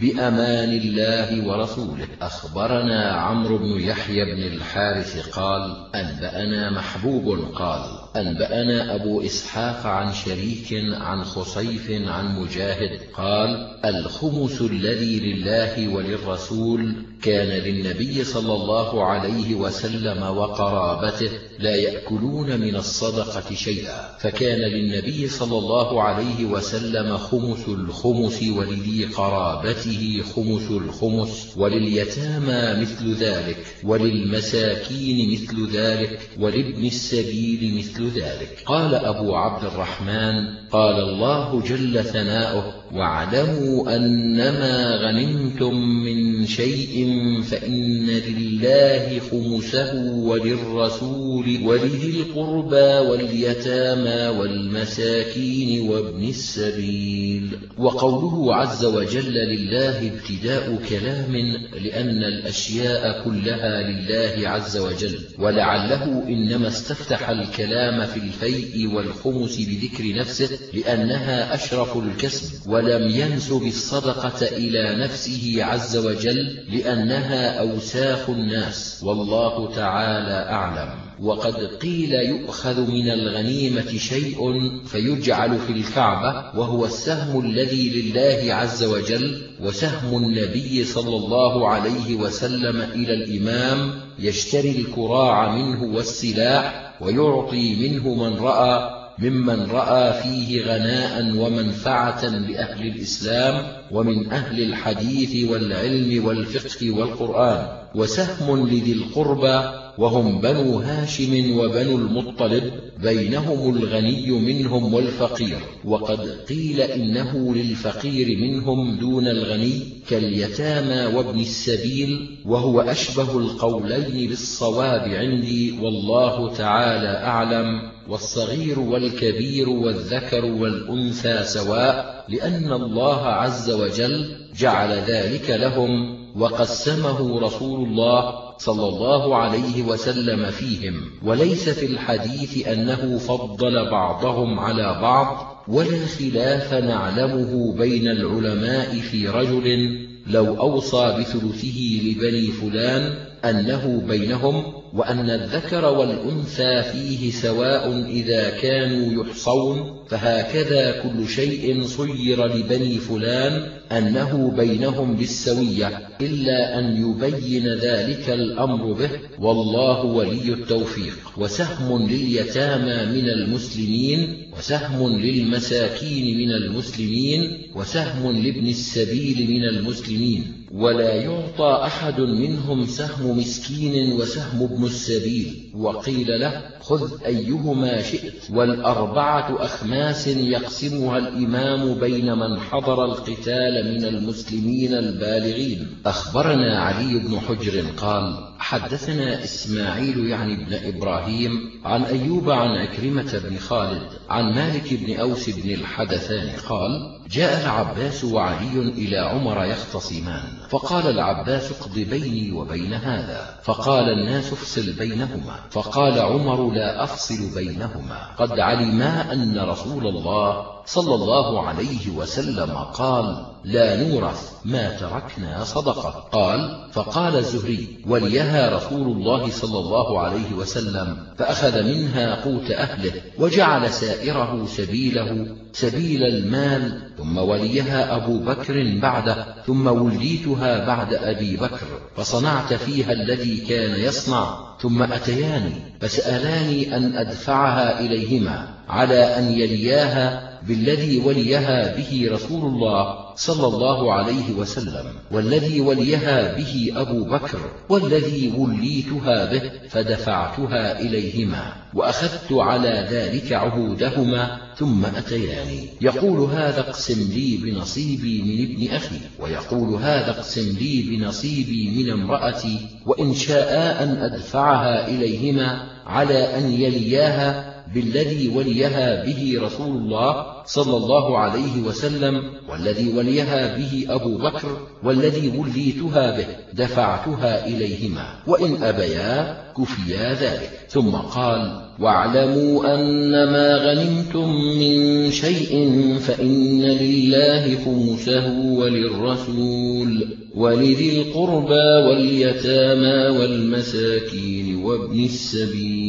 بأمان الله ورسوله. أخبرنا عمرو بن يحيى بن الحارث قال أنبأنا محبوب قال أنبأنا أبو إسحاق عن شريك عن خصيف عن مجاهد قال الخمس الذي لله وللرسول كان للنبي صلى الله عليه وسلم وقرابته لا يأكلون من الصدقة شيئا فكان للنبي صلى الله عليه وسلم خمس الخمس ولذي قرابته خمس الخمس ولليتامى مثل ذلك وللمساكين مثل ذلك ولابن السبيل مثل ذلك. قال أبو عبد الرحمن قال الله جل ثناؤه واعلموا أنما غنمتم من شيء فإن لله خمسه وللرسول ولذي القربى واليتامى والمساكين وابن السبيل وقوله عز وجل لله ابتداء كلام لأن الأشياء كلها لله عز وجل ولعله إنما استفتح الكلام في الفيء والخمس بذكر نفسه لأنها أشرف الكسب ولم ينسب الصدقة إلى نفسه عز وجل لأنها أوساخ الناس والله تعالى أعلم. وقد قيل يؤخذ من الغنيمة شيء فيجعل في الكعبة وهو السهم الذي لله عز وجل وسهم النبي صلى الله عليه وسلم إلى الإمام يشتري الكراع منه والسلاح ويعطي منه من رأى ممن رأى فيه غناء ومنفعة لأهل الإسلام ومن أهل الحديث والعلم والفقه والقرآن وسهم لذي القربى وهم بنو هاشم وبنو المطلب بينهم الغني منهم والفقير. وقد قيل إنه للفقير منهم دون الغني كاليتامى وابن السبيل وهو أشبه القولين بالصواب عندي والله تعالى أعلم. والصغير والكبير والذكر والأنثى سواء لأن الله عز وجل جعل ذلك لهم وقسمه رسول الله صلى الله عليه وسلم فيهم. وليس في الحديث أنه فضل بعضهم على بعض ولا خلاف نعلمه بين العلماء في رجل لو أوصى بثلثه لبني فلان أنه بينهم وأن الذكر والأنثى فيه سواء إذا كانوا يحصون فهكذا كل شيء صير لبني فلان أنه بينهم بالسوية إلا أن يبين ذلك الأمر به والله ولي التوفيق. وسهم لليتامى من المسلمين وسهم للمساكين من المسلمين وسهم لابن السبيل من المسلمين. ولا يعطى أحد منهم سهم مسكين وسهم ابن السبيل. وقيل له خذ أيهما شئت. والأربعة أخماس يقسمها الإمام بين من حضر القتال من المسلمين البالغين. أخبرنا علي بن حجر قال حدثنا إسماعيل يعني بن إبراهيم عن أيوب عن أكرمة بن خالد عن مالك بن أوس بن الحدثان قال جاء العباس وعلي إلى عمر يختصمان. فقال العباس اقض بيني وبين هذا. فقال الناس افصل بينهما. فقال عمر لا أفصل بينهما. قد علما أن رسول الله صلى الله عليه وسلم قال لا نورث ما تركنا صدقة. قال فقال الزهري وليها رسول الله صلى الله عليه وسلم فأخذ منها قوت أهله وجعل سائره سبيله سبيل المال ثم وليها أبو بكر بعده ثم وليتها بعد أبي بكر فصنعت فيها الذي كان يصنع. ثم أتياني فسألاني أن أدفعها إليهما على أن يلياها بالذي وليها به رسول الله صلى الله عليه وسلم والذي وليها به أبو بكر والذي وليتها به فدفعتها إليهما وأخذت على ذلك عهودهما ثم أتياني. يقول هذا اقسم لي بنصيبي من ابن أخي ويقول هذا اقسم لي بنصيبي من امرأتي وإن شاء أن أدفعها إليهما على أن يلياها بالذي وليها به رسول الله صلى الله عليه وسلم والذي وليها به أبو بكر والذي وليتها به دفعتها إليهما. وإن أبيا كفيا ذلك. ثم قال واعلموا أن ما غنمتم من شيء فإن لله خمسه وللرسول ولذي القربى واليتامى والمساكين وابن السبيل.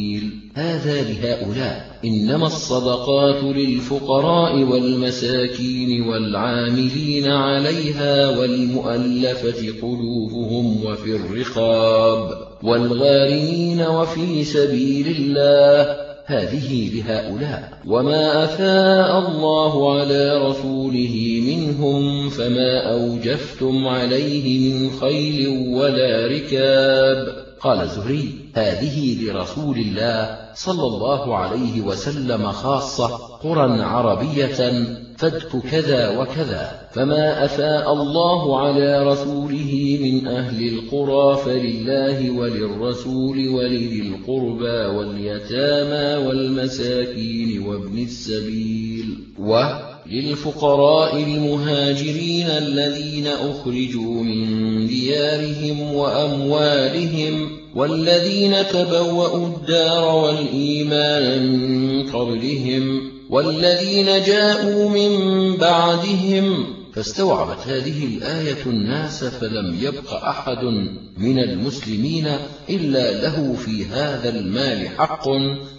هذا لهؤلاء. إنما الصدقات للفقراء والمساكين والعاملين عليها والمؤلفة قلوبهم وفي الرقاب والغارمين وفي سبيل الله. هذه لهؤلاء. وما أفاء الله على رسوله منهم فما أوجفتم عليه من خيل ولا ركاب. قال الزهري هذه لرسول الله صلى الله عليه وسلم خاصة قرى عربية فدك كذا وكذا فما أفاء الله على رسوله من أهل القرى فلله وللرسول ولذي القربى واليتامى والمساكين وابن السبيل. وللفقراء المهاجرين الذين أخرجوا من ديارهم وأموالهم والذين تبوأوا الدار والإيمان من قبلهم والذين جاءوا من بعدهم فاستوعبت هذه الآية الناس فلم يبق أحد من المسلمين إلا له في هذا المال حق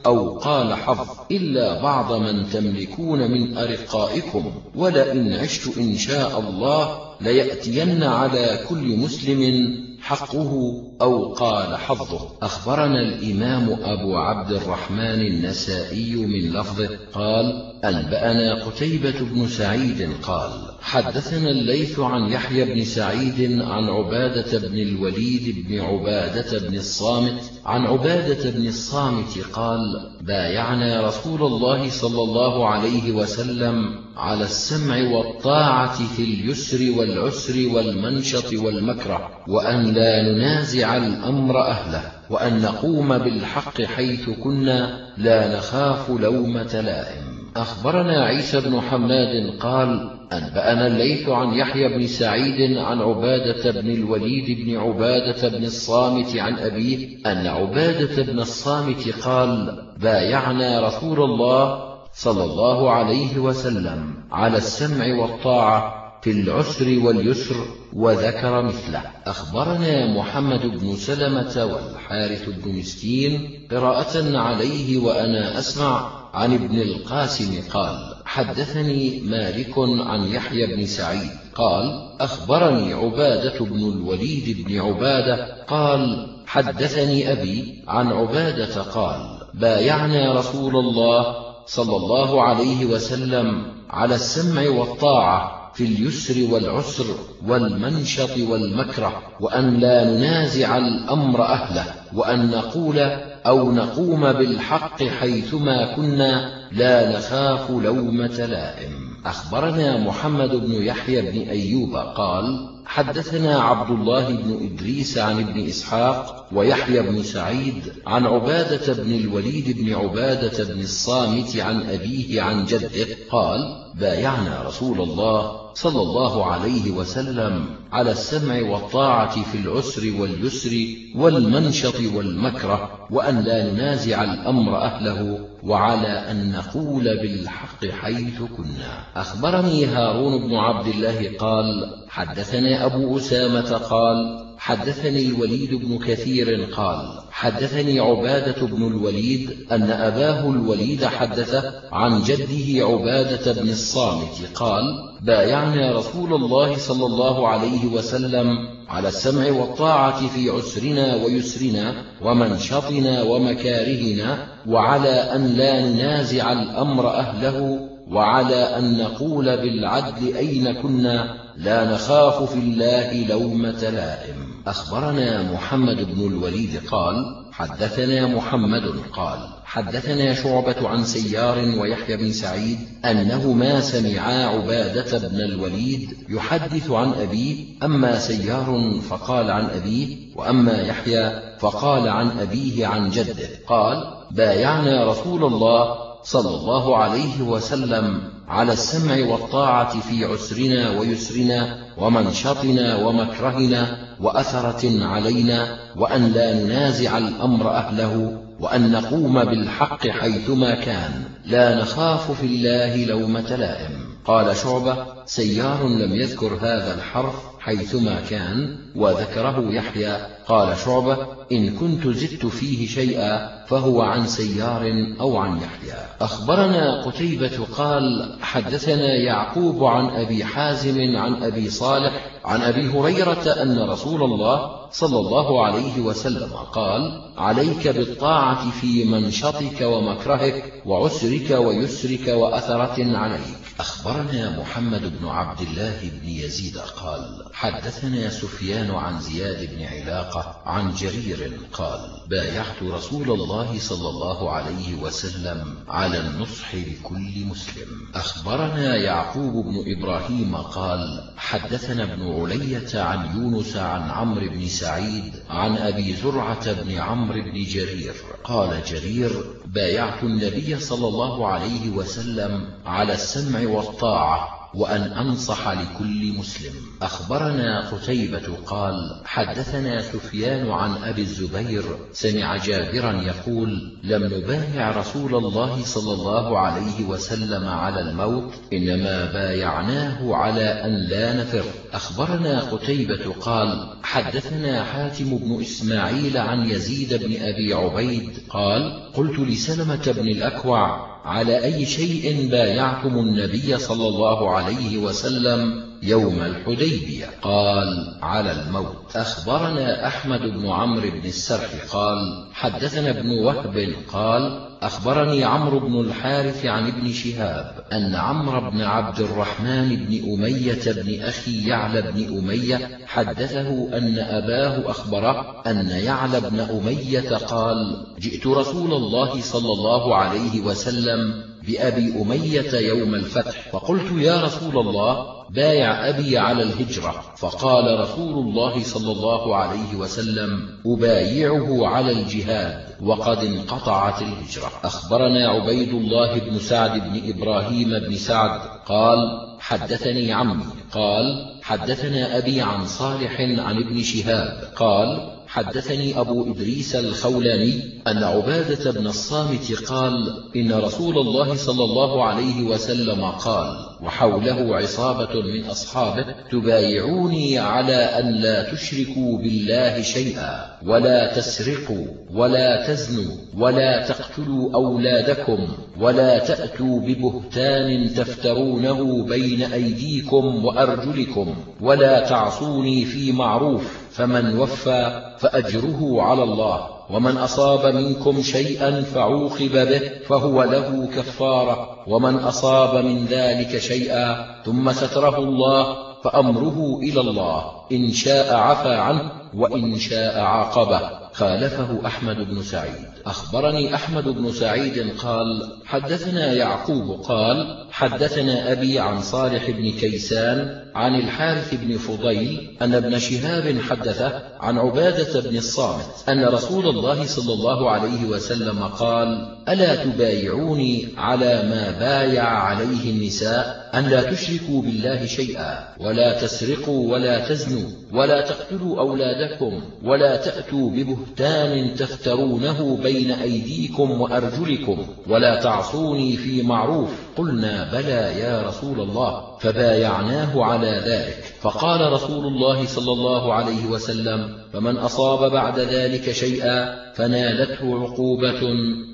أو قال حظ إلا بعض من تملكون من أرقائكم. ولئن عشت إن شاء الله ليأتين على كل مسلم حقه أو قال حظه. أخبرنا الإمام أبو عبد الرحمن النسائي من لفظه قال أنبأنا قتيبة بن سعيد قال حدثنا الليث عن يحيى بن سعيد عن عبادة بن الوليد بن عبادة بن الصامت عن عبادة بن الصامت قال بايعنا رسول الله صلى الله عليه وسلم على السمع والطاعة في اليسر والعسر والمنشط والمكره وأن لا ننازع الأمر أهله وأن نقوم بالحق حيث كنا لا نخاف لومة لائم. أخبرنا عيسى بن حماد قال أنبأنا الليث عن يحيى بن سعيد عن عبادة بن الوليد بن عبادة بن الصامت عن أبيه أن عبادة بن الصامت قال بايعنا رسول الله صلى الله عليه وسلم على السمع والطاعة في العسر واليسر وذكر مثله. أخبرنا محمد بن سلمة والحارث بن مسكين قراءة عليه وأنا أسمع عن ابن القاسم قال حدثني مالك عن يحيى بن سعيد قال أخبرني عبادة بن الوليد بن عبادة قال حدثني أبي عن عبادة قال بايعنا رسول الله صلى الله عليه وسلم على السمع والطاعة في اليسر والعسر والمنشط والمكره وأن لا ننازع الأمر أهله وأن نقول أو نقوم بالحق حيثما كنا لا نخاف لومة لائم. أخبرنا محمد بن يحيى بن أيوب قال حدثنا عبد الله بن إدريس عن ابن إسحاق ويحيى بن سعيد عن عبادة بن الوليد بن عبادة بن الصامت عن أبيه عن جده قال بايعنا رسول الله صلى الله عليه وسلم على السمع والطاعة في العسر واليسر والمنشط والمكره وأن لا ننازع الأمر أهله وعلى أن نقول بالحق حيث كنا. أخبرني هارون بن عبد الله قال حدثنا أبو أسامة قال حدثني الوليد بن كثير قال حدثني عبادة بن الوليد أن أباه الوليد حدثه عن جده عبادة بن الصامت قال بايعنا رسول الله صلى الله عليه وسلم على السمع والطاعة في عسرنا ويسرنا ومنشطنا ومكارهنا وعلى أن لا ننازع الأمر أهله وعلى أن نقول بالعدل أين كنا لا نخاف في الله لومة لائم. أخبرنا محمد بن الوليد قال حدثنا محمد قال حدثنا شعبة عن سيار ويحيى بن سعيد أنهما سمعا عبادة بن الوليد يحدث عن أبيه أما سيار فقال عن أبيه وأما يحيى فقال عن أبيه عن جده قال بايعنا رسول الله صلى الله عليه وسلم على السمع والطاعة في عسرنا ويسرنا ومنشطنا ومكرهنا وأثرة علينا وأن لا ننازع الأمر أهله وأن نقوم بالحق حيثما كان. لا نخاف في الله لومة لائم. قال شعبة سيار لم يذكر هذا الحرف حيثما كان وذكره يحيى. قال شعبة إن كنت زدت فيه شيئا فهو عن سيار أو عن يحيى. أخبرنا قتيبة قال حدثنا يعقوب عن أبي حازم عن أبي صالح عن أبي هريرة أن رسول الله صلى الله عليه وسلم قال عليك بالطاعة في منشطك ومكرهك وعسرك ويسرك وأثرة عليك. أخبرنا محمد بن عبد الله بن يزيد قال حدثنا سفيان عن زياد بن علاقة عن جرير قال بايعت رسول الله صلى الله عليه وسلم على النصح لكل مسلم. أخبرنا يعقوب بن إبراهيم قال حدثنا ابن علية عن يونس عن عمرو بن سعيد عن أبي زرعة بن عمرو بن جرير. قال جرير بايعت النبي صلى الله عليه وسلم على السمع والطاعة وأن أنصح لكل مسلم. أخبرنا قتيبة قال حدثنا سفيان عن أبي الزبير سمع جابرا يقول لم نبايع رسول الله صلى الله عليه وسلم على الموت إنما بايعناه على أن لا نفر. أخبرنا قتيبة قال حدثنا حاتم بن إسماعيل عن يزيد بن أبي عبيد قال قلت لسلمة بن الأكوع على أي شيء بايعتم النبي صلى الله عليه وسلم يوم الحديبية. قال على الموت. أخبرنا أحمد بن عمرو بن السرح. قال حدثنا ابن وهب. قال أخبرني عمرو بن الحارث عن ابن شهاب أن عمرو بن عبد الرحمن بن أمية بن أخي يعلى بن أمية حدثه أن أباه أخبره أن يعلى بن أمية قال جئت رسول الله صلى الله عليه وسلم بأبي أمية يوم الفتح. فقلت يا رسول الله بايع أبي على الهجرة فقال رسول الله صلى الله عليه وسلم أبايعه على الجهاد وقد انقطعت الهجرة. أخبرنا عبيد الله بن سعد بن إبراهيم بن سعد قال حدثني عمي قال حدثنا أبي عن صالح عن ابن شهاب قال حدثني أبو إدريس الخولاني أن عبادة بن الصامت قال إن رسول الله صلى الله عليه وسلم قال وحوله عصابة من أصحابه تبايعوني على أن لا تشركوا بالله شيئا ولا تسرقوا ولا تزنوا ولا تقتلوا أولادكم ولا تأتوا ببهتان تفترونه بين أيديكم وأرجلكم ولا تعصوني في معروف. فمن وفى فأجره على الله ومن أصاب منكم شيئا فعوقب به فهو له كفارة ومن أصاب من ذلك شيئا ثم ستره الله فأمره إلى الله إن شاء عفى عنه وإن شاء عاقبه خالفه أحمد بن سعيد. أخبرني أحمد بن سعيد قال حدثنا يعقوب قال حدثنا أبي عن صالح بن كيسان عن الحارث بن فضيل أن ابن شهاب حدثه عن عبادة بن الصامت أن رسول الله صلى الله عليه وسلم قال ألا تبايعوني على ما بايع عليه النساء؟ أن لا تشركوا بالله شيئا ولا تسرقوا ولا تزنوا ولا تقتلوا أولادكم ولا تأتوا ببهتان تفترونه بين أيديكم وأرجلكم ولا تعصوني في معروف. قلنا بلى يا رسول الله فبايعناه على ذلك. فقال رسول الله صلى الله عليه وسلم فمن أصاب بعد ذلك شيئا فنالته عقوبة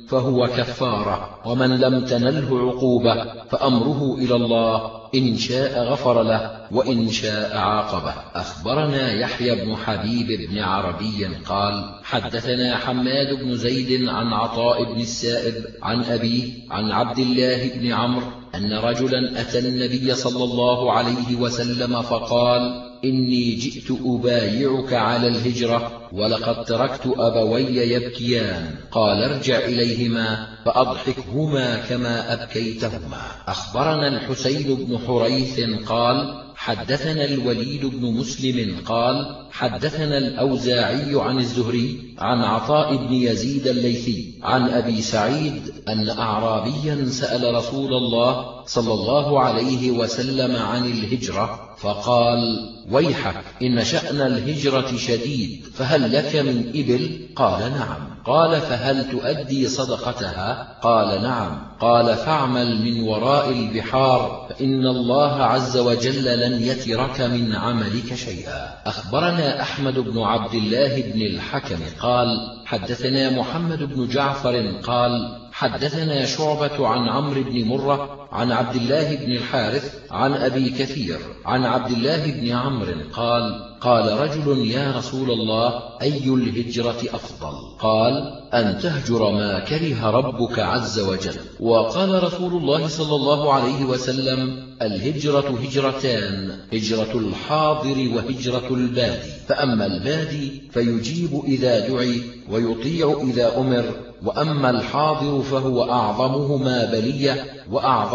فهو كفارة ومن لم تنله عقوبة فأمره إلى الله إن شاء غفر له وإن شاء عاقبه. أخبرنا يحيى بن حبيب بن عربي قال حدثنا حماد بن زيد عن عطاء بن السائب عن أبيه عن عبد الله بن عمرو أن رجلا أتى النبي صلى الله عليه وسلم فقال إني جئت أبايعك على الهجرة ولقد تركت أبوي يبكيان. قال ارجع إليهما فأضحكهما كما أبكيتهما. أخبرنا الحسين بن حريث قال حدثنا الوليد بن مسلم قال حدثنا الأوزاعي عن الزهري عن عطاء بن يزيد الليثي عن أبي سعيد أن أعرابيا سأل رسول الله صلى الله عليه وسلم عن الهجرة فقال ويحك إن شأن الهجرة شديد فهل لك من إبل؟ قال نعم. قال فهل تؤدي صدقتها؟ قال نعم. قال فاعمل من وراء البحار فإن الله عز وجل لن يترك من عملك شيئا. أخبرنا أحمد بن عبد الله بن الحكم قال حدثنا محمد بن جعفر قال حدثنا شعبة عن عمرو بن مرة عن عبد الله بن الحارث عن أبي كثير عن عبد الله بن عمرو قال قال رجل يا رسول الله أي الهجرة أفضل؟ قال أن تهجر ما كره ربك عز وجل. وقال رسول الله صلى الله عليه وسلم الهجرة هجرتان هجرة الحاضر وهجرة البادي. فأما البادي فيجيب إذا دعي ويطيع إذا أمر وأما الحاضر فهو أعظمهما بلية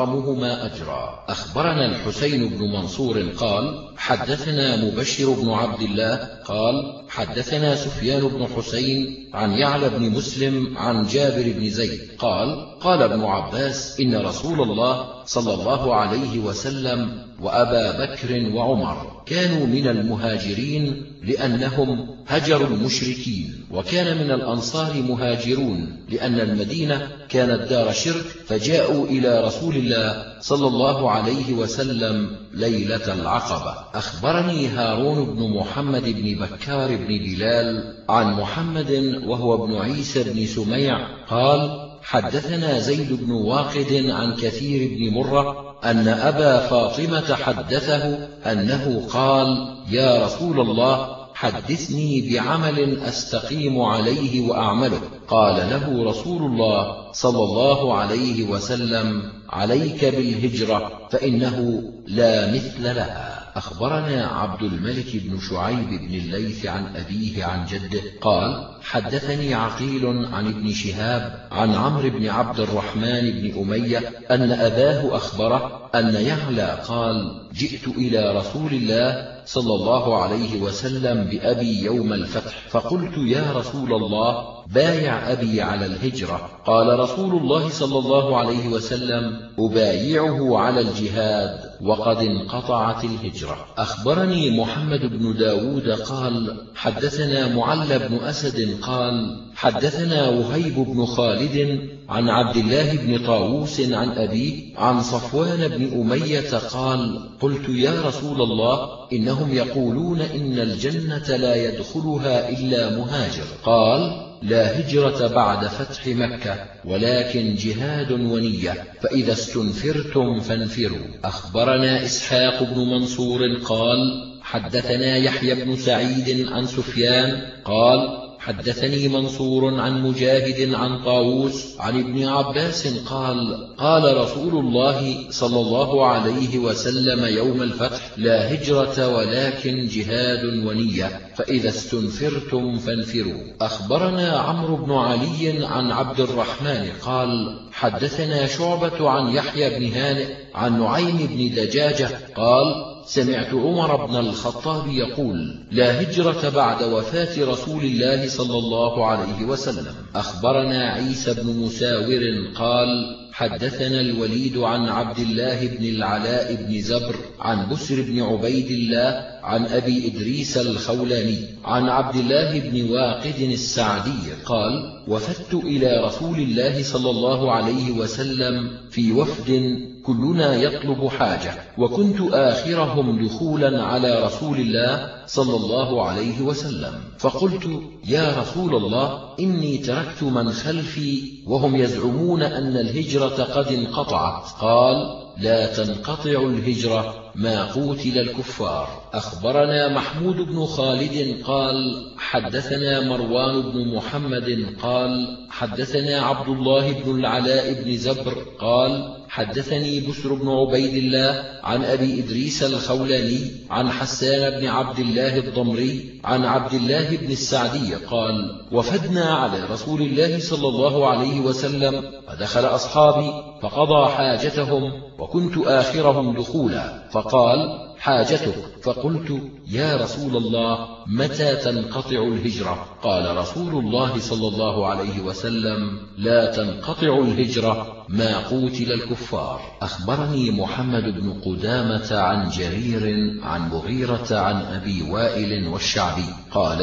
وأعظمهما أجرا. أخبرنا الحسين بن منصور قال حدثنا مبشر بن عبد الله قال حدثنا سفيان بن حسين عن يعلى بن مسلم عن جابر بن زيد قال قال ابن عباس إن رسول الله صلى الله عليه وسلم وأبا بكر وعمر كانوا من المهاجرين لأنهم هجروا المشركين وكان من الأنصار مهاجرون لأن المدينة كانت دار شرك فجاءوا إلى رسول الله صلى الله عليه وسلم ليلة العقبة. أخبرني هارون بن محمد بن بكار بن بلال عن محمد وهو ابن عيسى بن سميع قال حدثنا زيد بن واقد عن كثير بن مرة أن أبا فاطمة حدثه أنه قال يا رسول الله حدثني بعمل أستقيم عليه وأعمله. قال له رسول الله صلى الله عليه وسلم عليك بالهجرة فإنه لا مثل لها. أخبرنا عبد الملك بن شعيب بن الليث عن أبيه عن جده. قال حدثني عقيل عن ابن شهاب عن عمرو بن عبد الرحمن بن أمية أن أباه أخبره أن يعلى قال جئت إلى رسول الله صلى الله عليه وسلم بأبي يوم الفتح فقلت يا رسول الله بايع أبي على الهجرة. قال رسول الله صلى الله عليه وسلم أبايعه على الجهاد وقد انقطعت الهجرة. أخبرني محمد بن داود قال حدثنا معل بن أسد قال حدثنا وهيب بن خالد عن عبد الله بن طاووس عن أبيه عن صفوان بن أمية قال قلت يا رسول الله إنهم يقولون إن الجنة لا يدخلها إلا مهاجر. قال لا هجرة بعد فتح مكة ولكن جهاد ونية فإذا استنفرتم فانفروا. أخبرنا إسحاق بن منصور قال حدثنا يحيى بن سعيد عن سفيان قال حدثني منصور عن مجاهد عن طاووس عن ابن عباس قال قال رسول الله صلى الله عليه وسلم يوم الفتح لا هجرة ولكن جهاد ونية فإذا استنفرتم فانفروا. أخبرنا عمرو بن علي عن عبد الرحمن قال حدثنا شعبة عن يحيى بن هانئ عن نعيم بن دجاجة قال سمعت عمر بن الخطاب يقول لا هجرة بعد وفاة رسول الله صلى الله عليه وسلم. أخبرنا عيسى بن مساور قال حدثنا الوليد عن عبد الله بن العلاء بن زبر عن بسر بن عبيد الله عن أبي إدريس الخولاني عن عبد الله بن واقد السعدي قال وفدت إلى رسول الله صلى الله عليه وسلم في وفد كلنا يطلب حاجة. وكنت آخرهم دخولا على رسول الله صلى الله عليه وسلم. فقلت يا رسول الله إني تركت من خلفي وهم يزعمون أن الهجرة قد انقطعت. قال لا تنقطع الهجرة ما قوتل الكفار. أخبرنا محمود بن خالد قال حدثنا مروان بن محمد قال حدثنا عبد الله بن العلاء بن زبر قال حدثني بسر بن عبيد الله عن أبي إدريس الخولاني عن حسان بن عبد الله الضمري عن عبد الله بن السعدي قال وفدنا على رسول الله صلى الله عليه وسلم فدخل أصحابي فقضى حاجتهم وكنت آخرهم دخولا فقال حاجتك. فقلت يا رسول الله متى تنقطع الهجرة؟ قال رسول الله صلى الله عليه وسلم لا تنقطع الهجرة ما قوتل الكفار. أخبرني محمد بن قدامة عن جرير عن مغيرة عن أبي وائل والشعبي. قال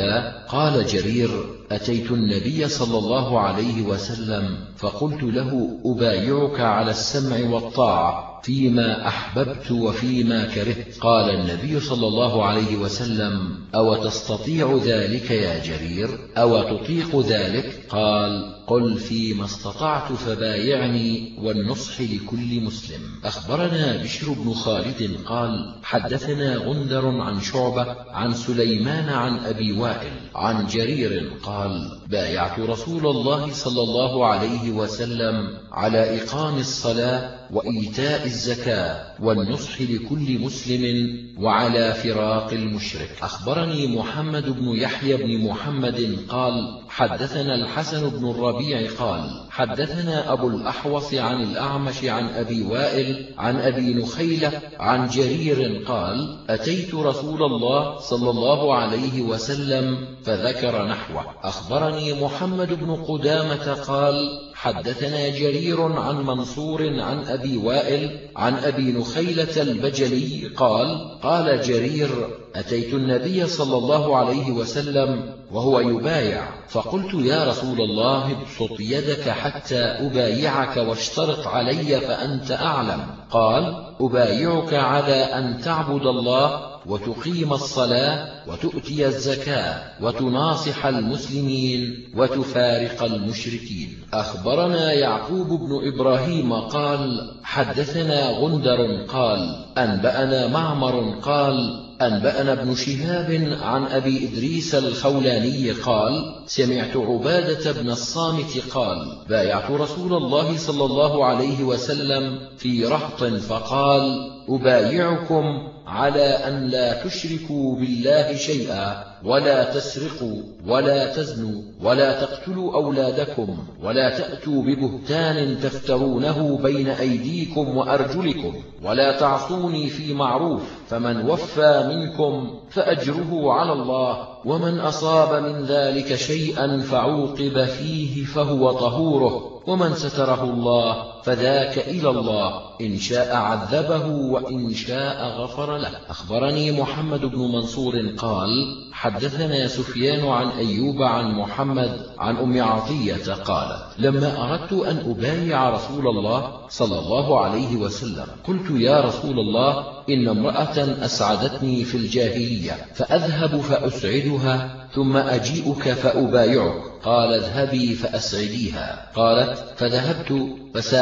قال جرير أتيت النبي صلى الله عليه وسلم فقلت له أبايعك على السمع والطاعة. فيما أحببت وفيما كرهت. قال النبي صلى الله عليه وسلم أو تستطيع ذلك يا جرير؟ أو تطيق ذلك؟ قال قل فيما استطعت فبايعني والنصح لكل مسلم. أخبرنا بشر بن خالد قال حدثنا غندر عن شعبة عن سليمان عن أبي وائل عن جرير قال بايعت رسول الله صلى الله عليه وسلم على إقام الصلاة وإيتاء الزكاة والنصح لكل مسلم وعلى فراق المشرك. أخبرني محمد بن يحيى بن محمد قال حدثنا الحسن بن الربيع قال حدثنا أبو الأحوص عن الأعمش عن أبي وائل عن أبي نخيلة عن جرير قال أتيت رسول الله صلى الله عليه وسلم فذكر نحوه. أخبرني محمد بن قدامة قال حدثنا جرير عن منصور عن أبي وائل عن أبي نخيلة البجلي قال قال جرير أتيت النبي صلى الله عليه وسلم وهو يبايع فقلت يا رسول الله ابسط يدك حتى أبايعك واشترط علي فأنت أعلم. قال أبايعك على أن تعبد الله وتقيم الصلاة وتؤتي الزكاة وتناصح المسلمين وتفارق المشركين. أخبرنا يعقوب بن إبراهيم قال حدثنا غندر قال أنبأنا معمر قال أنبأنا ابن شهاب عن أبي إدريس الخولاني قال سمعت عبادة بن الصامت قال بايعت رسول الله صلى الله عليه وسلم في رهط فقال أبايعكم على أن لا تشركوا بالله شيئا ولا تسرقوا ولا تزنوا ولا تقتلوا أولادكم ولا تأتوا ببهتان تفترونه بين أيديكم وأرجلكم ولا تعصوني في معروف فمن وفى منكم فأجره على الله ومن أصاب من ذلك شيئا فعوقب فيه فهو طهوره ومن ستره الله فذاك إلى الله. إن شاء عذبه وإن شاء غفر له. أخبرني محمد بن منصور قال حدثنا سفيان عن أيوب عن محمد عن أم عطية قال لما أردت أن أبايع رسول الله صلى الله عليه وسلم قلت يا رسول الله إن امرأة أسعدتني في الجاهلية فأذهب فأسعدها ثم أجيئك فأبايعك. قال اذهبي فأسعديها. قالت فذهبت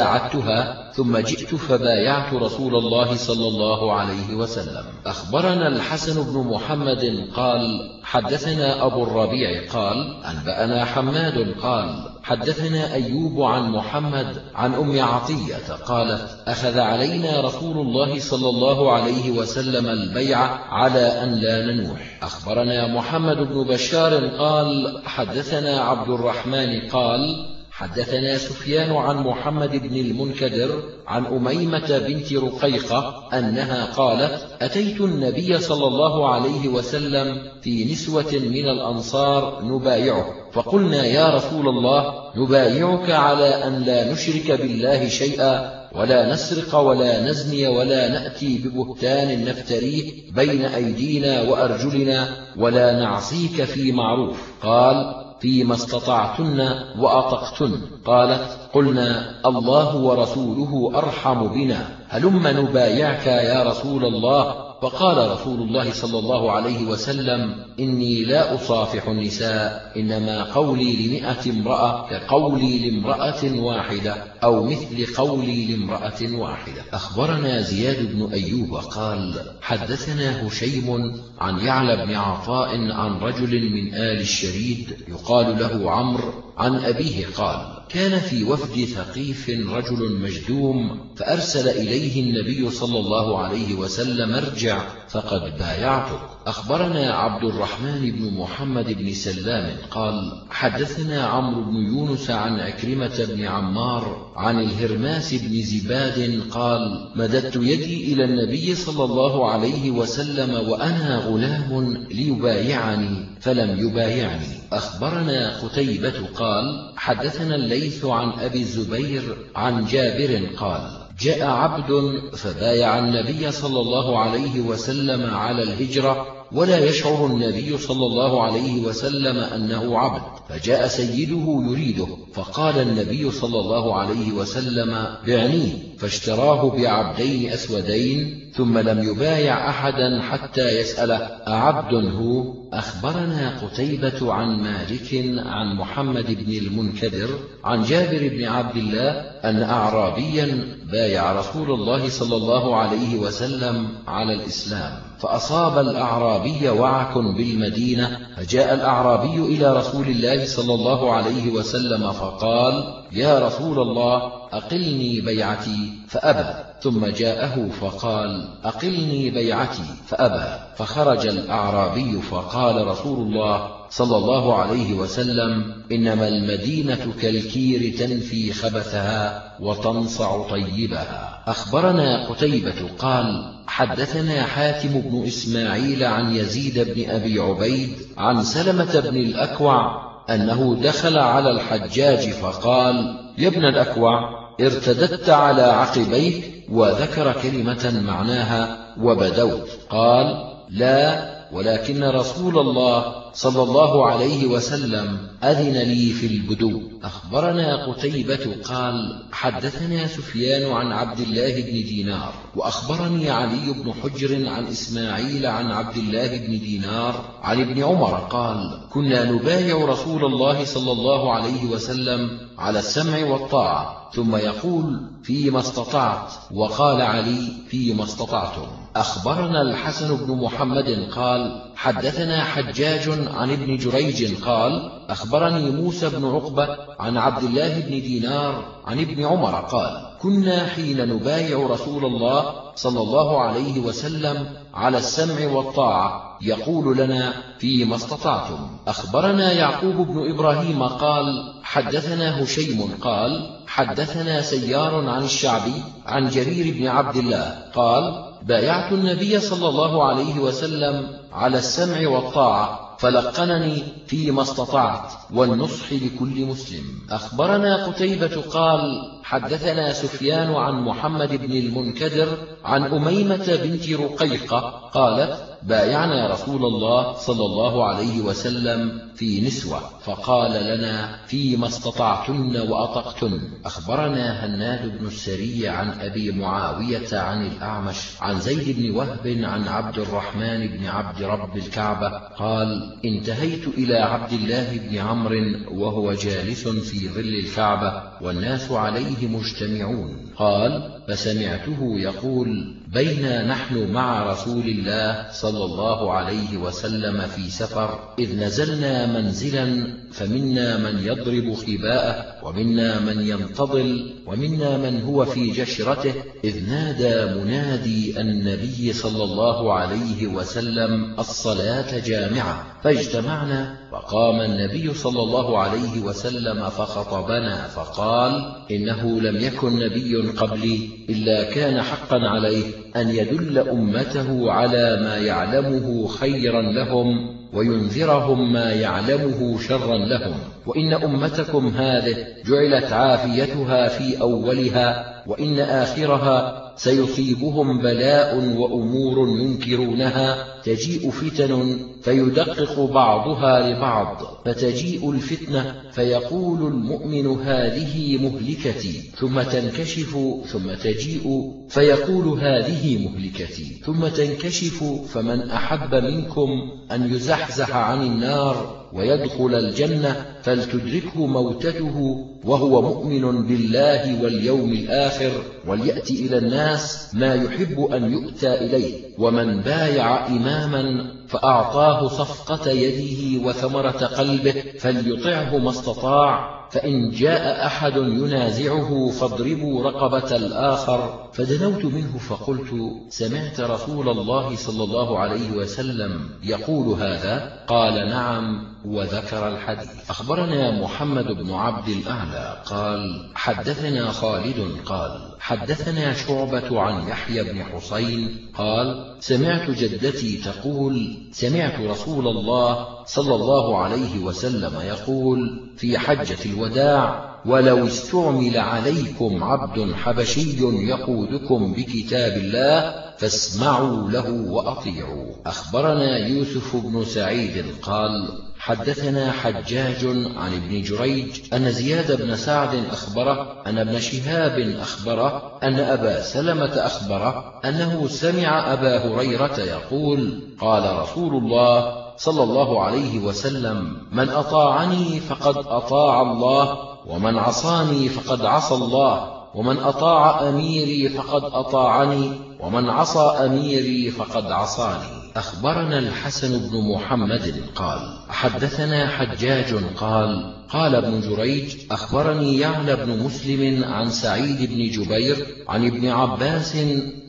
فساعدتها ثم جئت فبايعت رسول الله صلى الله عليه وسلم. أخبرنا الحسن بن محمد قال حدثنا أبو الربيع قال أنبأنا حماد قال حدثنا أيوب عن محمد عن أم عطية قالت أخذ علينا رسول الله صلى الله عليه وسلم البيع على أن لا ننوح. أخبرنا محمد بن بشار قال حدثنا عبد الرحمن قال حدثنا سفيان عن محمد بن المنكدر عن أميمة بنت رقيقة أنها قالت أتيت النبي صلى الله عليه وسلم في نسوة من الأنصار نبايعه فقلنا يا رسول الله نبايعك على أن لا نشرك بالله شيئا ولا نسرق ولا نزني ولا نأتي ببهتان نفتريه بين أيدينا وأرجلنا ولا نعصيك في معروف. قال فيما استطعتن وأطقتن. قالت قلنا الله ورسوله أرحم بنا. هلم نبايعك يا رسول الله؟ فقال رسول الله صلى الله عليه وسلم إني لا أصافح النساء إنما قولي لمئة امرأة كقولي لامرأة واحدة أو مثل قولي لامرأة واحدة. أخبرنا زياد بن أيوب قال حدثنا هشيم عن يعلى بن عطاء عن رجل من آل الشريد يقال له عمرو عن أبيه قال كان في وفد ثقيف رجل مجدوم فأرسل إليه النبي صلى الله عليه وسلم ارجع فقد بايعتك. أخبرنا عبد الرحمن بن محمد بن سلام قال حدثنا عمرو بن يونس عن عكرمة بن عمار عن الهرماس بن زباد قال مددت يدي إلى النبي صلى الله عليه وسلم وأنا غلام ليبايعني فلم يبايعني. أخبرنا قتيبة قال حدثنا الليث عن أبي الزبير عن جابر قال جاء عبد فبايع النبي صلى الله عليه وسلم على الهجرة ولا يشعر النبي صلى الله عليه وسلم أنه عبد. فجاء سيده يريده فقال النبي صلى الله عليه وسلم بعنيه فاشتراه بعبدين أسودين ثم لم يبايع أحدا حتى يسأله أعبد هو؟ أخبرنا قتيبة عن مالك عن محمد بن المنكدر عن جابر بن عبد الله أن أعرابيا بايع رسول الله صلى الله عليه وسلم على الإسلام. فأصاب الأعرابي وعك بالمدينة فجاء الأعرابي إلى رسول الله صلى الله عليه وسلم فقال يا رسول الله أقلني بيعتي فأبى. ثم جاءه فقال أقلني بيعتي فأبى. فخرج الأعرابي فقال رسول الله صلى الله عليه وسلم إنما المدينة كالكير تنفي خبثها وتنصع طيبها. أخبرنا قتيبة قال حدثنا حاتم بن إسماعيل عن يزيد بن أبي عبيد عن سلمة بن الأكوع أنه دخل على الحجاج فقال يا ابن الأكوع ارتددت على عقبيك وذكر كلمة معناها وبدوت. قال لا ولكن رسول الله صلى الله عليه وسلم أذن لي في البدو. أخبرنا قتيبة قال حدثنا سفيان عن عبد الله بن دينار وأخبرني علي بن حجر عن إسماعيل عن عبد الله بن دينار عن ابن عمر قال كنا نبايع رسول الله صلى الله عليه وسلم على السمع والطاعة. ثم يقول فيما استطعت. وقال علي فيما استطعتم. أخبرنا الحسن بن محمد قال حدثنا حجاج عن ابن جريج قال أخبرني موسى بن عقبة عن عبد الله بن دينار عن ابن عمر قال كنا حين نبايع رسول الله صلى الله عليه وسلم على السمع والطاعة يقول لنا فيما استطعتم. أخبرنا يعقوب بن إبراهيم قال حدثنا هشيم قال حدثنا سيار عن الشعبي عن جرير بن عبد الله قال بايعت النبي صلى الله عليه وسلم على السمع والطاعة فلقنني فيما استطعت والنصح لكل مسلم. أخبرنا قتيبة قال حدثنا سفيان عن محمد بن المنكدر عن أميمة بنت رقيقة قالت بايعنا رسول الله صلى الله عليه وسلم في نسوة فقال لنا فيما استطعتن وأطقتن. أخبرنا هناد بن السري عن أبي معاوية عن الأعمش عن زيد بن وهب عن عبد الرحمن بن عبد رب الكعبة قال انتهيت إلى عبد الله بن عمرو وهو جالس في ظل الكعبة والناس عليه مجتمعون. قال فسمعته يقول بينا نحن مع رسول الله صلى الله عليه وسلم في سفر إذ نزلنا منزلا فمنا من يضرب خباءه ومنا من ينتظل ومنا من هو في جشرته إذ نادى منادي النبي صلى الله عليه وسلم الصلاة جامعة فاجتمعنا فقام النبي صلى الله عليه وسلم فخطبنا فقال إنه لم يكن نبي قبلي إلا كان حقا عليه أن يدل أمته على ما يعلمه خيرا لهم وينذرهم ما يعلمه شرا لهم. وإن أمتكم هذه جعلت عافيتها في أولها وإن آخرها سيصيبهم بلاء وأمور ينكرونها تجيء فتن فيدقق بعضها لبعض فتجيء الفتنة فيقول المؤمن هذه مهلكتي ثم تنكشف ثم تجيء فيقول هذه مهلكتي ثم تنكشف فمن أحب منكم أن يزحزح عن النار ويدخل الجنة فلتدركه موتته وهو مؤمن بالله واليوم الآخر وليأتي إلى الناس ما يحب أن يؤتى إليه. ومن بايع إماما فأعطاه صفقة يده وثمرة قلبه فليطعه ما استطاع فإن جاء أحد ينازعه فاضربوا رقبة الآخر. فدنوت منه فقلت سمعت رسول الله صلى الله عليه وسلم يقول هذا؟ قال نعم وذكر الحديث. أخبرنا محمد بن عبد الأعلى قال حدثنا خالد قال حدثنا شعبة عن يحيى بن حسين قال سمعت جدتي تقول سمعت رسول الله صلى الله عليه وسلم يقول في حجة الوداع ولو استعمل عليكم عبد حبشي يقودكم بكتاب الله فاسمعوا له وأطيعوا. أخبرنا يوسف بن سعيد قال حدثنا حجاج عن ابن جريج أن زياد بن سعد أخبره أن ابن شهاب أخبره أن أبا سلمة أخبره أنه سمع أبا هريرة يقول قال رسول الله صلى الله عليه وسلم من أطاعني فقد أطاع الله ومن عصاني فقد عصى الله ومن أطاع أميري فقد أطاعني ومن عصى أميري فقد عصاني. أخبرنا الحسن بن محمد قال حدثنا حجاج قال قال ابن جريج أخبرني يعلى بن مسلم عن سعيد بن جبير عن ابن عباس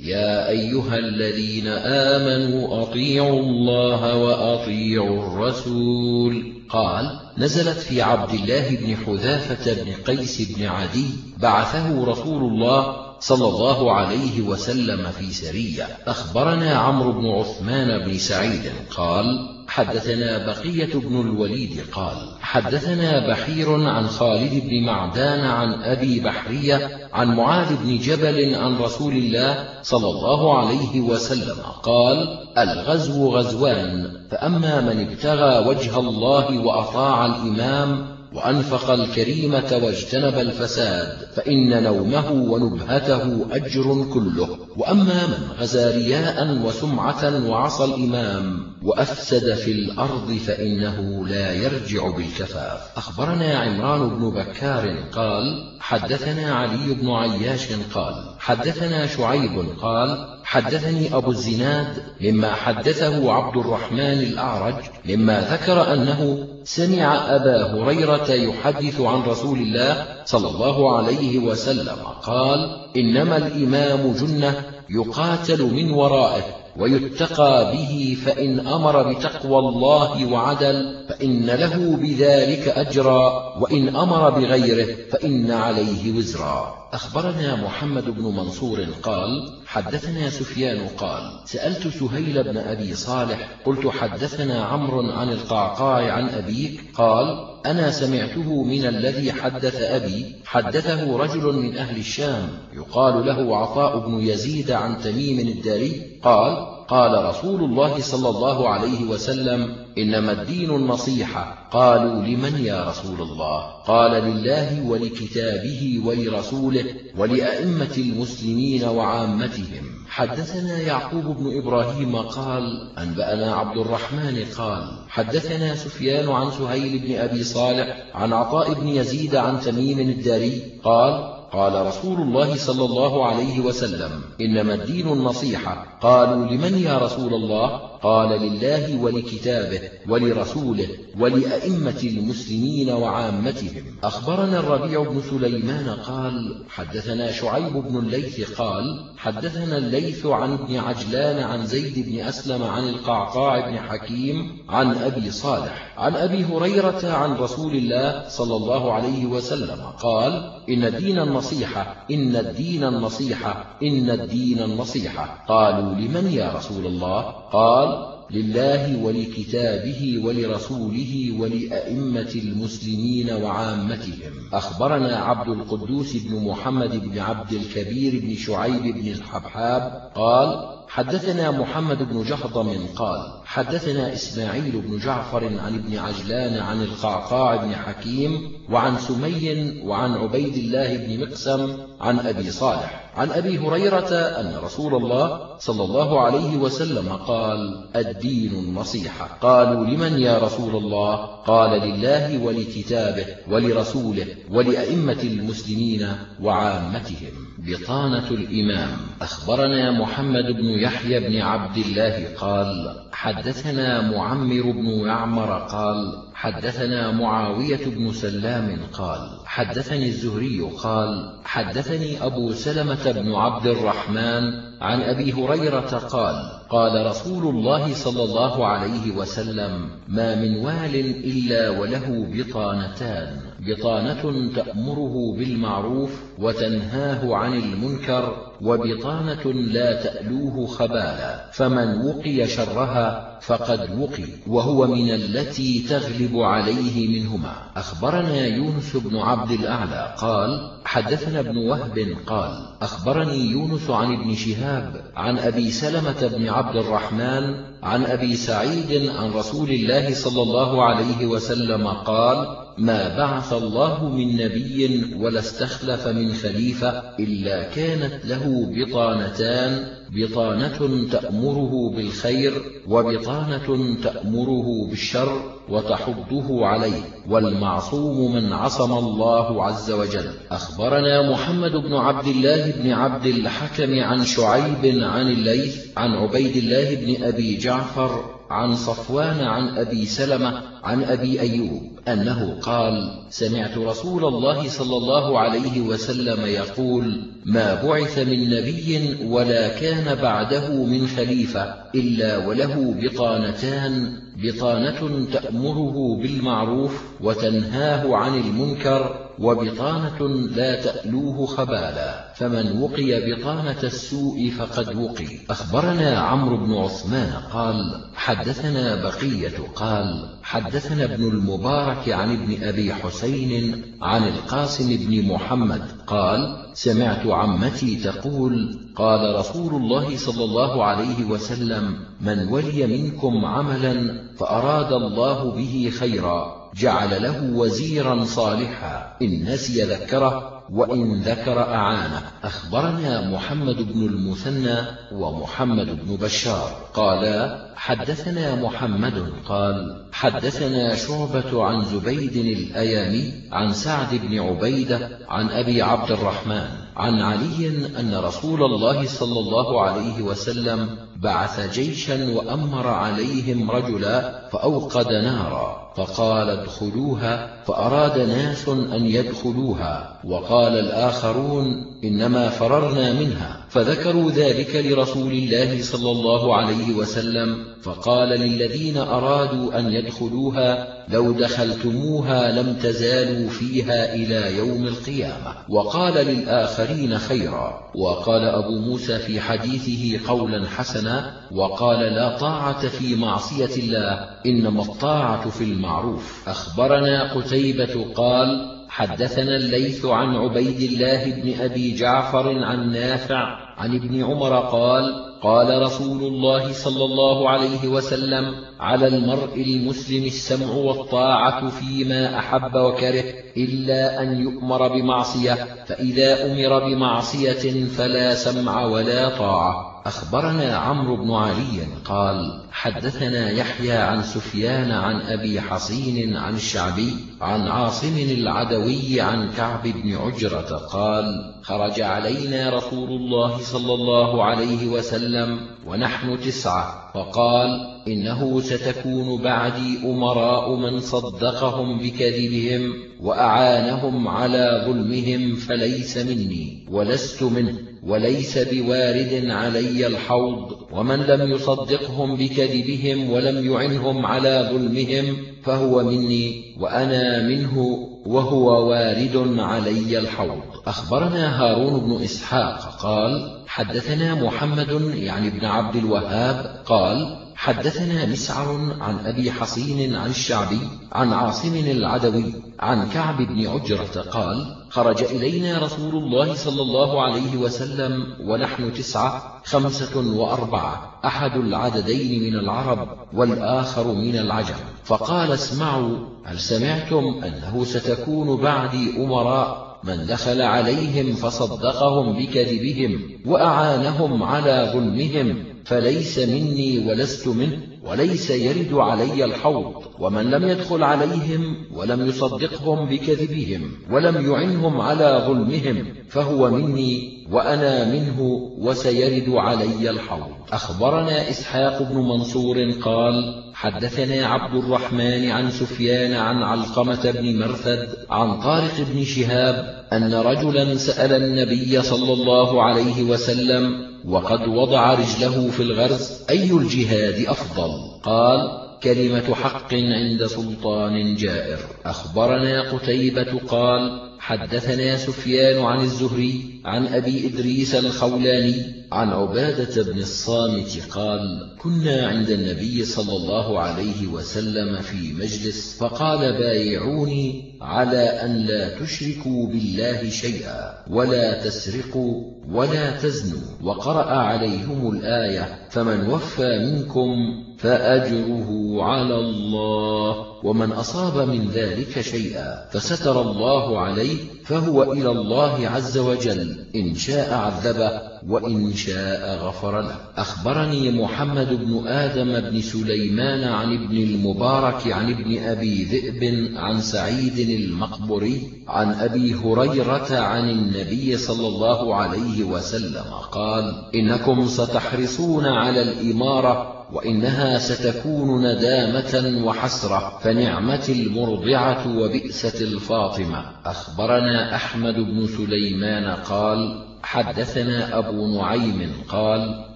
يا أيها الذين آمنوا أطيعوا الله وأطيعوا الرسول. قال نزلت في عبد الله بن حذافة بن قيس بن عدي بعثه رسول الله صلى الله عليه وسلم في سرية أخبرنا عمرو بن عثمان بن سعيد قال حدثنا بقية بن الوليد قال حدثنا بحير عن خالد بن معدان عن أبي بحرية عن معاذ بن جبل عن رسول الله صلى الله عليه وسلم قال الغزو غزوان فأما من ابتغى وجه الله وأطاع الإمام وأنفق الكريمة واجتنب الفساد فإن نومه ونبهته أجر كله. وأما من غزا رياء وسمعة وعصى الإمام وأفسد في الأرض فإنه لا يرجع بالكفاف. أخبرنا عمران بن بكار قال حدثنا علي بن عياش قال حدثنا شعيب قال حدثني أبو الزناد مما حدثه عبد الرحمن الأعرج مما ذكر أنه سمع أبا هريرة يحدث عن رسول الله صلى الله عليه وسلم قال إنما الإمام جنة يقاتل من ورائه ويتقى به فإن أمر بتقوى الله وعدل فإن له بذلك أجرا وإن أمر بغيره فإن عليه وزرا. أخبرنا محمد بن منصور قال حدثنا سفيان قال سألت سهيل بن أبي صالح قلت حدثنا عمرو عن القعقاع عن أبيك قال أنا سمعته من الذي حدث أبي حدثه رجل من أهل الشام يقال له عطاء بن يزيد عن تميم الداري قال قال رسول الله صلى الله عليه وسلم إنما الدين النصيحة. قالوا لمن يا رسول الله؟ قال لله ولكتابه ولرسوله ولأئمة المسلمين وعامتهم. حدثنا يعقوب بن إبراهيم قال أنبأنا عبد الرحمن قال حدثنا سفيان عن سهيل بن أبي صالح عن عطاء بن يزيد عن تميم الداري قال قال رسول الله صلى الله عليه وسلم إنما الدين النصيحة. قالوا لمن يا رسول الله؟ قال لله ولكتابه ولرسوله ولأئمة المسلمين وعامتهم. أخبرنا الربيع بن سليمان قال حدثنا شعيب بن الليث قال حدثنا الليث عن ابن عجلان عن زيد بن أسلم عن القعقاع بن حكيم عن أبي صالح عن أبي هريرة عن رسول الله صلى الله عليه وسلم قال إن الدين النصيحة إن الدين النصيحة إن الدين النصيحة. قالوا لمن يا رسول الله؟ قال لله ولكتابه ولرسوله ولأئمة المسلمين وعامتهم. أخبرنا عبد القدوس بن محمد بن عبد الكبير بن شعيب بن الحبحاب قال حدثنا محمد بن جهضم قال حدثنا إسماعيل بن جعفر عن ابن عجلان عن القعقاع بن حكيم وعن سمي وعن عبيد الله بن مقسم عن أبي صالح. عن أبي هريرة أن رسول الله صلى الله عليه وسلم قال الدين النصيحة. قالوا لمن يا رسول الله؟ قال لله ولكتابه ولرسوله ولأئمة المسلمين وعامتهم. بطانة الإمام. أخبرنا محمد بن يحيى بن عبد الله قال حدثنا معمر بن يعمر قال حدثنا معاوية بن سلام قال حدثني الزهري قال حدثني أبو سلمة بن عبد الرحمن عن أبي هريرة قال قال رسول الله صلى الله عليه وسلم ما من وال إلا وله بطانتان. بطانة تأمره بالمعروف وتنهاه عن المنكر وبطانة لا تألوه خبالا فمن وقي شرها فقد وقي وهو من التي تغلب عليه منهما. أخبرنا يونس بن عبد الأعلى قال حدثنا ابن وهب قال أخبرني يونس عن ابن شهاب عن أبي سلمة بن عبد الرحمن عن أبي سعيد عن رسول الله صلى الله عليه وسلم قال ما بعث الله من نبي ولا استخلف من خليفة إلا كانت له بطانتان بطانة تأمره بالخير وبطانة تأمره بالشر وتحضه عليه والمعصوم من عصم الله عز وجل. أخبرنا محمد بن عبد الله بن عبد الحكم عن شعيب عن الليث عن عبيد الله بن أبي جعفر عن صفوان عن أبي سلمة عن أبي أيوب أنه قال سمعت رسول الله صلى الله عليه وسلم يقول ما بعث من نبي ولا كان بعده من خليفة إلا وله بطانتان بطانة تأمره بالمعروف وتنهاه عن المنكر وبطانة لا تألوه خبالا فمن وقي بطانة السوء فقد وقي. أخبرنا عمرو بن عثمان قال حدثنا بقية قال حدثنا ابن المبارك عن ابن أبي حسين عن القاسم بن محمد قال سمعت عمتي تقول قال رسول الله صلى الله عليه وسلم من ولي منكم عملا فأراد الله به خيرا. جعل له وزيرا صالحا. إن نسي ذكره وإن ذكر أعانه. أخبرنا محمد بن المثنى ومحمد بن بشار. قالا حدثنا محمد قال حدثنا شعبة عن زبيد الأيامي عن سعد بن عبيدة عن أبي عبد الرحمن عن علي أن رسول الله صلى الله عليه وسلم بعث جيشا وأمر عليهم رجلا فأوقد نارا فقال ادخلوها فأراد ناس أن يدخلوها وقال الآخرون إنما فررنا منها فذكروا ذلك لرسول الله صلى الله عليه وسلم فقال للذين أرادوا أن يدخلوها لو دخلتموها لم تزالوا فيها إلى يوم القيامة. وقال للآخرين خيرا وقال أبو موسى في حديثه قولا حسنا وقال لا طاعة في معصية الله إنما الطاعة في المعروف. أخبرنا قتيبة قال حدثنا الليث عن عبيد الله بن أبي جعفر عن نافع عن ابن عمر قال قال رسول الله صلى الله عليه وسلم على المرء المسلم السمع والطاعة فيما أحب وكره إلا أن يؤمر بمعصية فإذا أمر بمعصية فلا سمع ولا طاعة. أخبرنا عمرو بن علي قال حدثنا يحيى عن سفيان عن أبي حصين عن الشعبي عن عاصم العدوي عن كعب بن عجرة قال خرج علينا رسول الله صلى الله عليه وسلم ونحن تسعة فقال إنه ستكون بعدي أمراء من صدقهم بكذبهم وأعانهم على ظلمهم فليس مني ولست منه. وليس بوارد علي الحوض. ومن لم يصدقهم بكذبهم ولم يعنهم على ظلمهم فهو مني وأنا منه وهو وارد علي الحوض. أخبرنا هارون بن إسحاق قال حدثنا محمد يعني ابن عبد الوهاب قال حدثنا مسعر عن أبي حصين عن الشعبي عن عاصم العدوي عن كعب بن عجرة قال خرج إلينا رسول الله صلى الله عليه وسلم ونحن تسعة خمسة وأربعة أحد العددين من العرب والآخر من العجم. فقال اسمعوا هل سمعتم أنه ستكون بعدي أمراء؟ من دخل عليهم فصدقهم بكذبهم وأعانهم على ظلمهم. فليس مني ولست منه وليس يرد علي الحوض ومن لم يدخل عليهم ولم يصدقهم بكذبهم ولم يعنهم على ظلمهم فهو مني وأنا منه وسيرد علي الحوض. أخبرنا إسحاق بن منصور قال حدثنا عبد الرحمن عن سفيان عن علقمة بن مرثد عن طارق بن شهاب أن رجلا سأل النبي صلى الله عليه وسلم وقد وضع رجله في الغرز أي الجهاد أفضل؟ قال كلمة حق عند سلطان جائر. أخبرنا قتيبة قال حدثنا سفيان عن الزهري عن أبي إدريس الخولاني عن عبادة بن الصامت قال كنا عند النبي صلى الله عليه وسلم في مجلس فقال بايعوني على أن لا تشركوا بالله شيئا ولا تسرقوا ولا تزنوا وقرأ عليهم الآية فمن وفى منكم فأجره على الله. ومن أصاب من ذلك شيئا فستر الله عليه فهو إلى الله عز وجل. إن شاء عذبه وإن شاء غفر له. أخبرني محمد بن آدم بن سليمان عن ابن المبارك عن ابن أبي ذئب عن سعيد المقبري عن أبي هريرة عن النبي صلى الله عليه وسلم قال إنكم ستحرصون على الإمارة وإنها ستكون ندامة وحسرة فنعمة المرضعة وبئسة الفاطمة. أخبرنا أحمد بن سليمان قال حدثنا أبو نعيم قال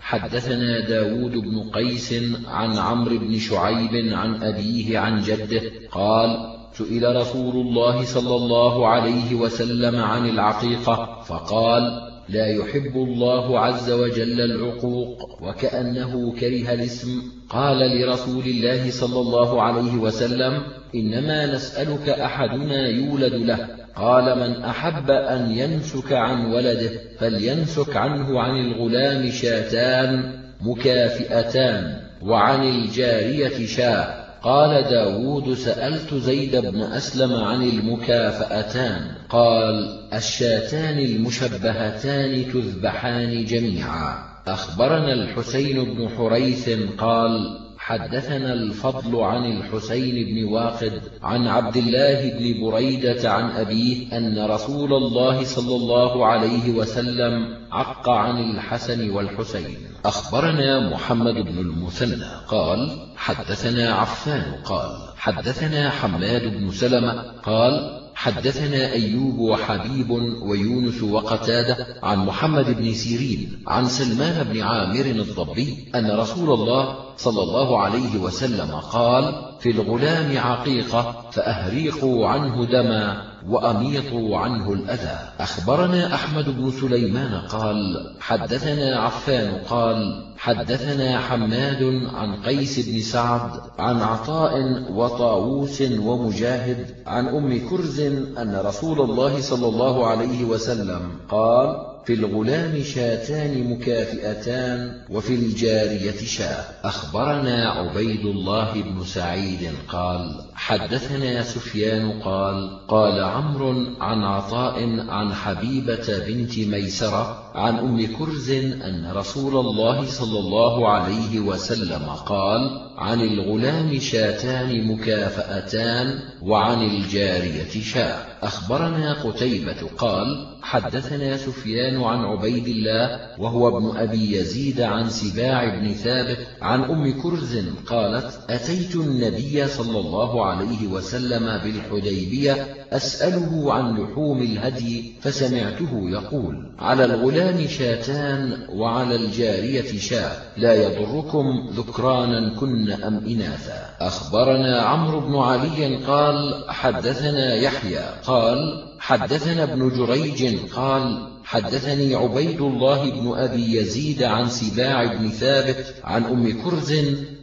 حدثنا داود بن قيس عن عمرو بن شعيب عن أبيه عن جده قال سئل رسول الله صلى الله عليه وسلم عن العقيقة فقال لا يحب الله عز وجل العقوق وكأنه كره الاسم. قال لرسول الله صلى الله عليه وسلم إنما نسألك أحدنا يولد له. قال من أحب أن ينسك عن ولده فلينسك عنه عن الغلام شاتان مكافئتان وعن الجارية شاء قال داود سألت زيد بن أسلم عن المكافأتان. قال الشاتان المشبهتان تذبحان جميعا. أخبرنا الحسين بن حريث قال حدثنا الفضل عن الحسين بن واقد عن عبد الله بن بريدة عن أبيه أن رسول الله صلى الله عليه وسلم عق عن الحسن والحسين. أخبرنا محمد بن المثنى قال حدثنا عفان قال حدثنا حماد بن سلمة قال حدثنا أيوب وحبيب ويونس وقتادة عن محمد بن سيرين عن سلمان بن عامر الضبي أن رسول الله صلى الله عليه وسلم قال في الغلام عقيقة فأهريقوا عنه دما وأميطوا عنه الأذى. أخبرنا أحمد بن سليمان قال حدثنا عفان قال حدثنا حماد عن قيس بن سعد عن عطاء وطاووس ومجاهد عن أم كرز أن رسول الله صلى الله عليه وسلم قال في الغلام شاتان مكافئتان وفي الجارية شاة أخبرنا عبيد الله بن سعيد قال حدثنا سفيان قال قال عمرو عن عطاء عن حبيبة بنت ميسرة عن أم كرز أن رسول الله صلى الله عليه وسلم قال عن الغلام شاتان مكافأتان وعن الجارية شاة أخبرنا قتيبة قال حدثنا سفيان عن عبيد الله وهو ابن أبي يزيد عن سباع بن ثابت عن أم كرز قالت أتيت النبي صلى الله عليه وسلم بالحديبية أسأله عن لحوم الهدي فسمعته يقول على الغلام شاتان وعلى الجارية شاة لا يضركم ذكرانا كن أم إناثا. أخبرنا عمرو بن علي قال حدثنا يحيى قال حدثنا ابن جريج قال حدثني عبيد الله بن أبي يزيد عن سباع بن ثابت عن أم كرز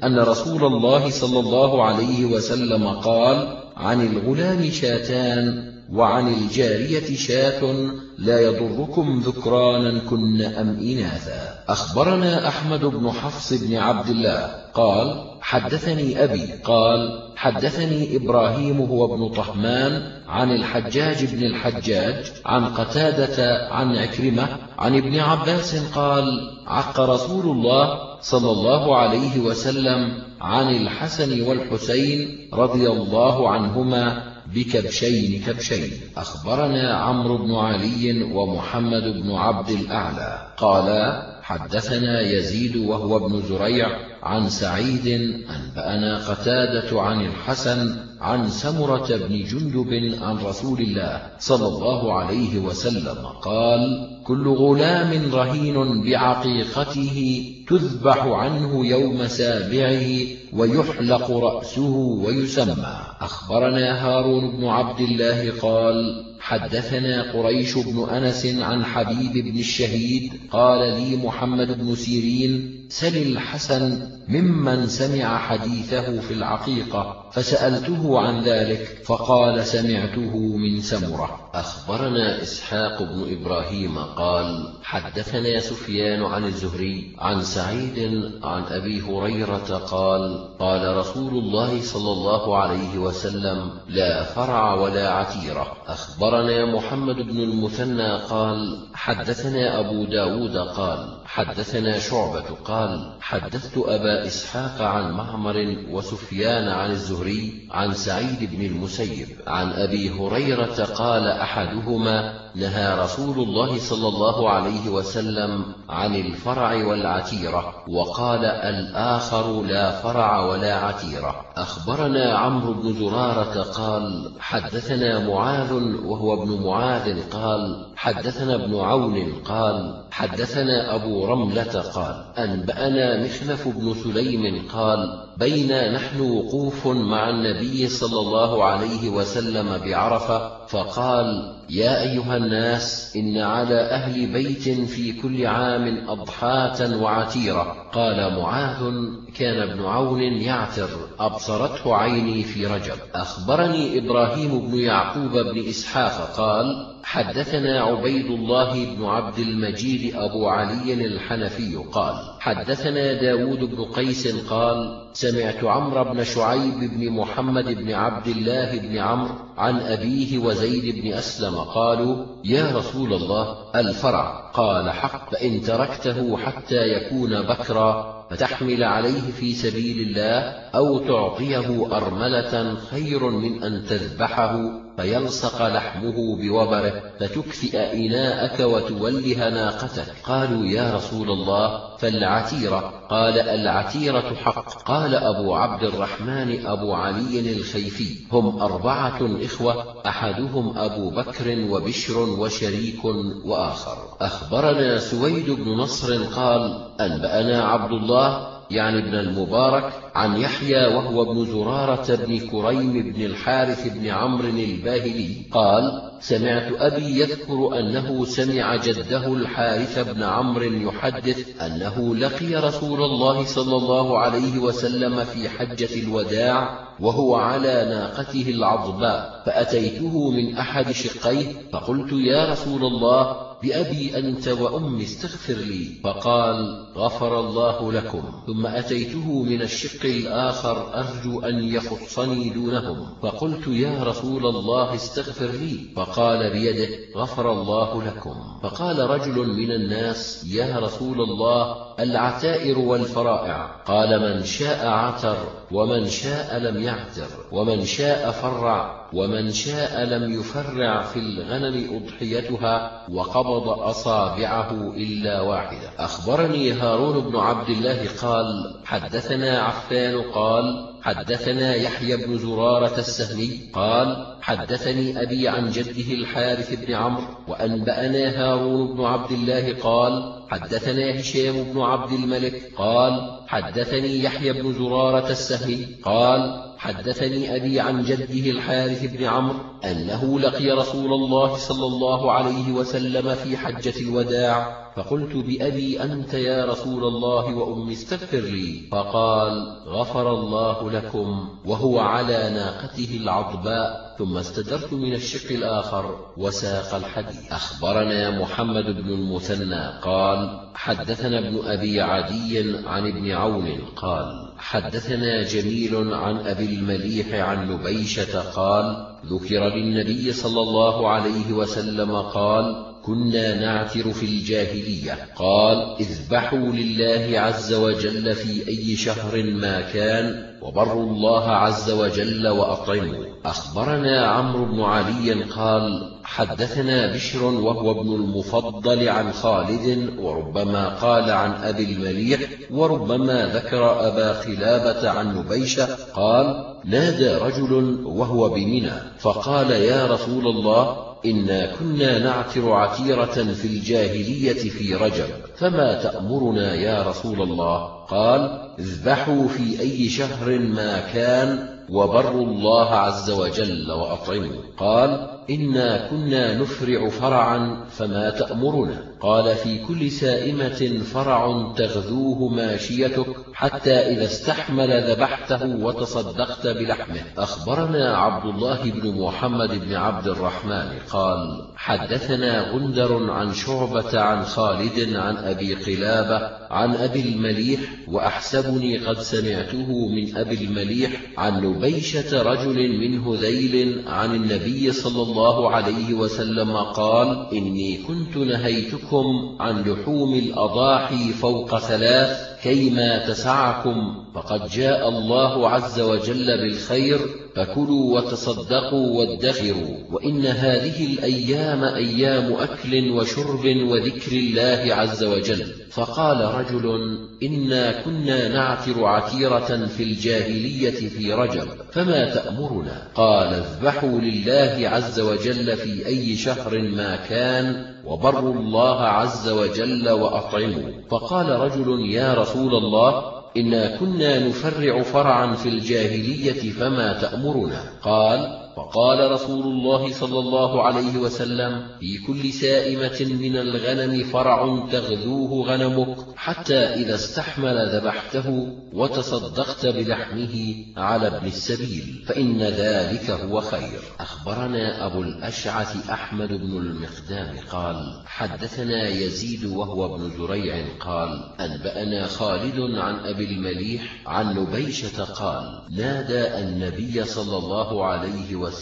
أن رسول الله صلى الله عليه وسلم قال عن الغلام شاتان وعن الجارية شاة لا يضركم ذكرانا كن أم إناثا. أخبرنا أحمد بن حفص بن عبد الله. قال حدثني أبي. قال حدثني إبراهيم هو ابن طهمان عن الحجاج بن الحجاج عن قتادة عن عكرمة عن ابن عباس قال عق رسول الله صلى الله عليه وسلم عن الحسن والحسين رضي الله عنهما بكبشين كبشين أخبرنا عمرو بن علي ومحمد بن عبد الأعلى. قالا حدثنا يزيد وهو ابن زريع عن سعيد أنبأنا قتادة عن الحسن عن سمرة بن جندب عن رسول الله صلى الله عليه وسلم قال كل غلام رهين بعقيقته تذبح عنه يوم سابعه ويحلق رأسه ويسمى. أخبرنا هارون بن عبد الله قال حدثنا قريش بن أنس عن حبيب بن الشهيد قال لي محمد بن سيرين سل الحسن ممن سمع حديثه في العقيقة فسألته عن ذلك فقال سمعته من سمرة. أخبرنا إسحاق بن إبراهيم قال حدثنا سفيان عن الزهري عن سعيد عن أبي هريرة قال قال رسول الله صلى الله عليه وسلم لا فرع ولا عتيرة. أخبرنا محمد بن المثنى قال حدثنا أبو داود قال حدثنا شعبة قال حدثت أبا إسحاق عن معمر وسفيان عن الزهري عن سعيد بن المسيب عن أبي هريرة قال أحدهما نهى رسول الله صلى الله عليه وسلم عن الفرع والعتيرة وقال الآخر لا فرع ولا عتيرة. أخبرنا عمرو بن زرارة قال حدثنا معاذ وهو ابن معاذ قال حدثنا ابن عون قال حدثنا أبو رملة قال أنبأنا مخلف بن سليم قال بينا نحن وقوف مع النبي صلى الله عليه وسلم بعرفة فقال يا أيها الناس إن على أهل بيت في كل عام أضحاة وعتيرة. قال معاذ كان ابن عون يعتر. أبصرته عيني في رجب. أخبرني إبراهيم بن يعقوب بن إسحاق قال حدثنا عبيد الله بن عبد المجيد أبو علي الحنفي قال حدثنا داود بن قيس قال سمعت عمرو بن شعيب بن محمد بن عبد الله بن عمرو عن أبيه وزيد بن أسلم قالوا يا رسول الله الفرع. قال حق فإن تركته حتى يكون بكرا فتحمل عليه في سبيل الله أو تعطيه أرملة خير من أن تذبحه. فيلصق لحمه بوبره فتكفئ إناءك وتوله ناقتك. قالوا يا رسول الله فالعتيرة؟ قال العتيرة حق. قال أبو عبد الرحمن أبو علي الخيفي هم أربعة إخوة أحدهم أبو بكر وبشر وشريك وآخر. أخبرنا سويد بن نصر قال أنبأنا عبد الله يعني ابن المبارك عن يحيى وهو ابن زرارة بن كريم بن الحارث بن عمرو الباهلي قال سمعت أبي يذكر أنه سمع جده الحارث بن عمرو يحدث أنه لقي رسول الله صلى الله عليه وسلم في حجة الوداع وهو على ناقته العضباء فأتيته من أحد شقيه فقلت يا رسول الله بأبي أنت وأمي استغفر لي. فقال غفر الله لكم. ثم أتيته من الشق الآخر أرجو أن يخصني دونهم. فقلت يا رسول الله استغفر لي. فقال بيده غفر الله لكم. فقال رجل من الناس يا رسول الله العتائر والفرائع. قال من شاء عتر ومن شاء لم يعتر ومن شاء فرع ومن شاء لم يفرع في الغنم أضحيتها وقبض أصابعه إلا واحدة. أخبرني هارون بن عبد الله قال حدثنا عفان قال حدثنا يحيى بن زرارة السهمي قال حدثني أبي عن جده الحارث بن عمرو وأنبأنا هارون بن عبد الله قال حدثنا هشام بن عبد الملك قال حدثني يحيى بن زرارة السهمي قال حدثني أبي عن جده الحارث بن عمرو أنه لقي رسول الله صلى الله عليه وسلم في حجة الوداع فقلت بأبي أنت يا رسول الله وأمي استغفر لي. فقال غفر الله لكم وهو على ناقته العضباء ثم استدرت من الشق الآخر وساق الحديث. أخبرنا محمد بن المثنى قال حدثنا ابن أبي عدي عن ابن عون قال حدثنا جميل عن أبي المليح عن نبيشة قال ذكر للنبي صلى الله عليه وسلم قال كنا نعثر في الجاهلية. قال اذبحوا لله عز وجل في أي شهر ما كان وبروا الله عز وجل وأطعموا أخبرنا عمرو بن علي قال حدثنا بشر وهو ابن المفضل عن خالد وربما قال عن أبي المليح وربما ذكر أبا خلابة عن نبيشة. قال نادى رجل وهو بمنى فقال يا رسول الله إنا كنا نعتر عتيرة في الجاهلية في رجب فما تأمرنا يا رسول الله؟ قال اذبحوا في أي شهر ما كان وبروا الله عز وجل وأطعموا. قال إنا كنا نفرع فرعا فما تأمرنا. قال في كل سائمة فرع تغذوه ماشيتك حتى إذا استحمل ذبحته وتصدقت بلحمه. أخبرنا عبد الله بن محمد بن عبد الرحمن قال حدثنا غندر عن شعبة عن خالد عن أبي قلابة عن أبي المليح وأحسبني قد سمعته من أبي المليح عن نبيشة رجل من هذيل عن النبي صلى الله عليه وسلم قال إني كنت نهيتكم عن لحوم الأضاحي فوق ثلاث كيما تسعكم فقد جاء الله عز وجل بالخير فكلوا وتصدقوا وادخروا. وإن هذه الأيام أيام أكل وشرب وذكر الله عز وجل. فقال رجل إنا كنا نعتر عتيرة في الجاهلية في رجب فما تأمرنا؟ قال اذبحوا لله عز وجل في أي شهر ما كان وبروا الله عز وجل وأطعموا. فقال رجل يا رسول الله إنا كنا نفرع فرعا في الجاهلية فما تأمرنا. قال فقال رسول الله صلى الله عليه وسلم في كل سائمة من الغنم فرع تغذوه غنمك حتى إذا استحمل ذبحته وتصدقت بلحمه على ابن السبيل فإن ذلك هو خير. أخبرنا أبو الأشعث أحمد بن المقدام قال حدثنا يزيد وهو ابن زريع قال أنبأنا خالد عن أبي المليح عن نبيشة قال نادى النبي صلى الله عليه وسلم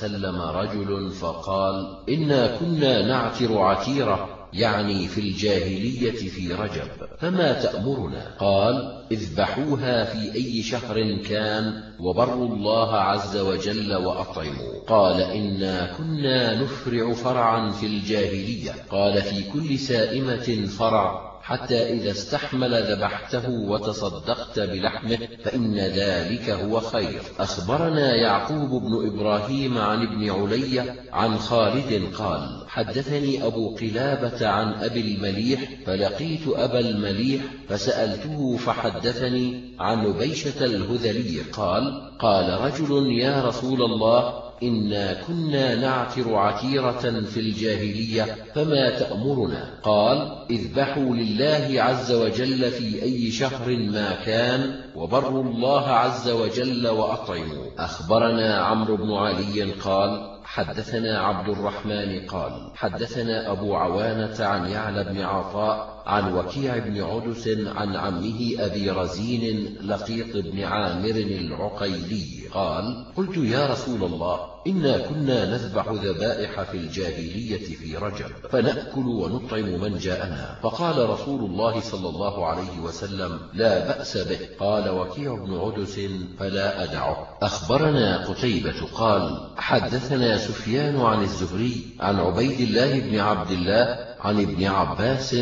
رجل فقال إنا كنا نعتر عتيرة يعني في الجاهلية في رجب فما تأمرنا؟ قال إذبحوها في أي شهر كان وبروا الله عز وجل وأطعموا. قال إنا كنا نفرع فرعا في الجاهلية. قال في كل سائمة فرع. حتى إذا استحمل ذبحته وتصدقت بلحمه فإن ذلك هو خير. أخبرنا يعقوب بن إبراهيم عن ابن علي عن خالد قال حدثني أبو قلابة عن أبي المليح فلقيت أبا المليح فسألته فحدثني عن نبيشة الهذلي قال قال رجل يا رسول الله إنا كنا نعتر عتيرة في الجاهلية فما تأمرنا؟ قال اذبحوا لله عز وجل في أي شهر ما كان وبروا الله عز وجل وأطعموا. أخبرنا عمرو بن علي قال حدثنا عبد الرحمن قال حدثنا أبو عوانة عن يعلى بن عطاء عن وكيع بن عدس عن عمه أبي رزين لقيط بن عامر العقيلي قال قلت يا رسول الله إنا كنا نذبح ذبائح في الجاهلية في رجب فنأكل ونطعم من جاءنا. فقال رسول الله صلى الله عليه وسلم لا بأس به. قال وكيع بن عدس فلا أدعه. أخبرنا قتيبة قال حدثنا سفيان عن الزهري عن عبيد الله بن عبد الله عن ابن عباس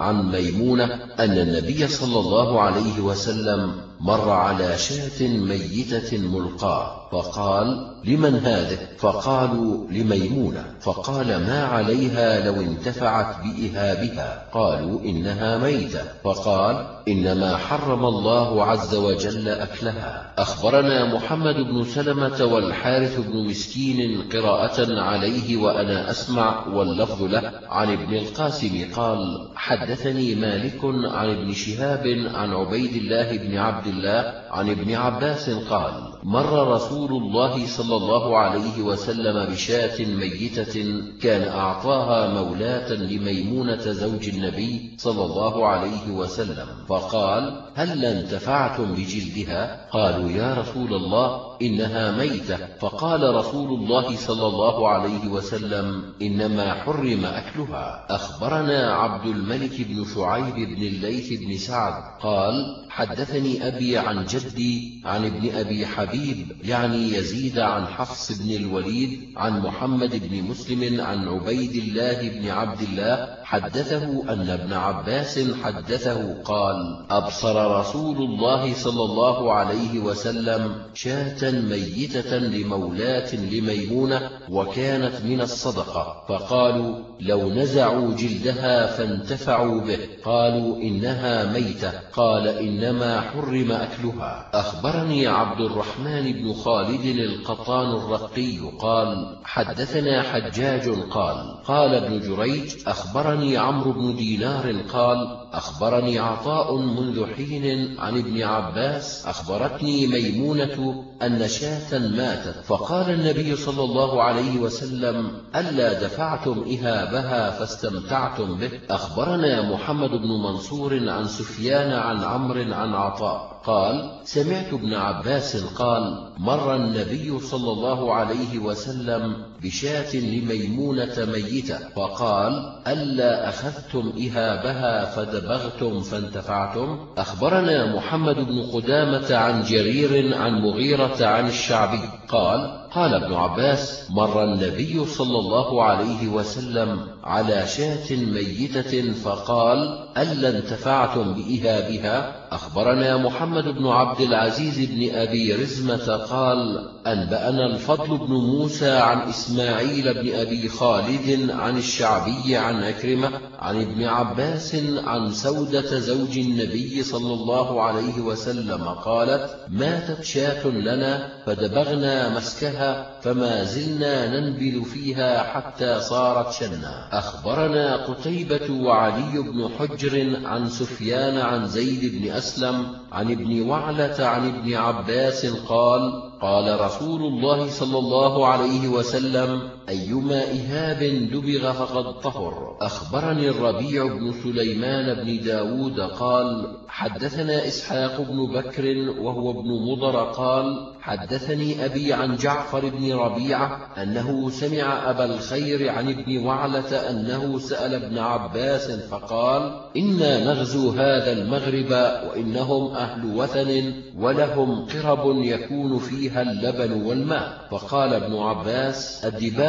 عن ميمونة أن النبي صلى الله عليه وسلم مر على شاة ميتة ملقاة فقال لمن هذه؟ فقالوا لميمونة. فقال ما عليها لو انتفعت بإهابها. قالوا إنها ميتة. فقال إنما حرم الله عز وجل أكلها. أخبرنا محمد بن سلمة والحارث بن مسكين قراءة عليه وأنا أسمع واللفظ له عن ابن القاسم قال حدثني مالك عن ابن شهاب عن عبيد الله بن عبد الله عن ابن عباس قال مر رسول الله صلى الله عليه وسلم بشاة ميتة كان أعطاها مولاة لميمونة زوج النبي صلى الله عليه وسلم فقال هل انتفعتم بجلدها؟ قالوا يا رسول الله إنها ميتة. فقال رسول الله صلى الله عليه وسلم إنما حرم أكلها. أخبرنا عبد الملك بن شعيب بن الليث بن سعد قال حدثني أبي عن جدي عن ابن أبي حبيب يعني يزيد عن حفص بن الوليد عن محمد بن مسلم عن عبيد الله بن عبد الله حدثه أن ابن عباس حدثه قال أبصر رسول الله صلى الله عليه وسلم شاة ميتة لمولاة لميمونة وكانت من الصدقة. فقالوا لو نزعوا جلدها فانتفعوا به. قالوا إنها ميتة. قال إنما حرم أكلها. أخبرني عبد الرحمن بن خالد القطان الرقي قال حدثنا حجاج قال قال ابن جريج أخبرني عمرو بن دينار قال أخبرني عطاء منذ حين عن ابن عباس أخبرتني ميمونة أن شاة ماتت. فقال النبي صلى الله عليه وسلم ألا دفعتم إهابها فاستمتعتم به؟ أخبرنا محمد بن منصور عن سفيان عن عمرو عن عطاء. قال سمعت ابن عباس قال مر النبي صلى الله عليه وسلم بشاة لميمونة ميتة فقال ألا أخذتم إهابها فدبغتم فانتفعتم؟ أخبرنا محمد بن قدامة عن جرير عن مغيرة عن الشعبي قال قال ابن عباس مر النبي صلى الله عليه وسلم على شاة ميتة فقال ألا انتفعتم بإهابها؟ أخبرنا محمد بن عبد العزيز بن أبي رزمة قال أنبأنا الفضل بن موسى عن إسماعيل بن أبي خالد عن الشعبي عن أكرمة عن ابن عباس عن سودة زوج النبي صلى الله عليه وسلم قالت ماتت شاة لنا فدبغنا مسكها فما زلنا ننبذ فيها حتى صارت شنا. أخبرنا قتيبة وعلي بن حجر عن سفيان عن زيد بن أسلم عن ابن وعلة عن ابن عباس قال قال رسول الله صلى الله عليه وسلم أيما إهاب دبغ فقد طهر. أخبرني الربيع بن سليمان بن داود قال حدثنا إسحاق بن بكر وهو ابن مضر قال حدثني أبي عن جعفر بن ربيعة أنه سمع أبا الخير عن ابن وعلة أنه سأل ابن عباس فقال إنا نغزو هذا المغرب وإنهم أهل وثن ولهم قرب يكون فيها اللبن والماء. فقال ابن عباس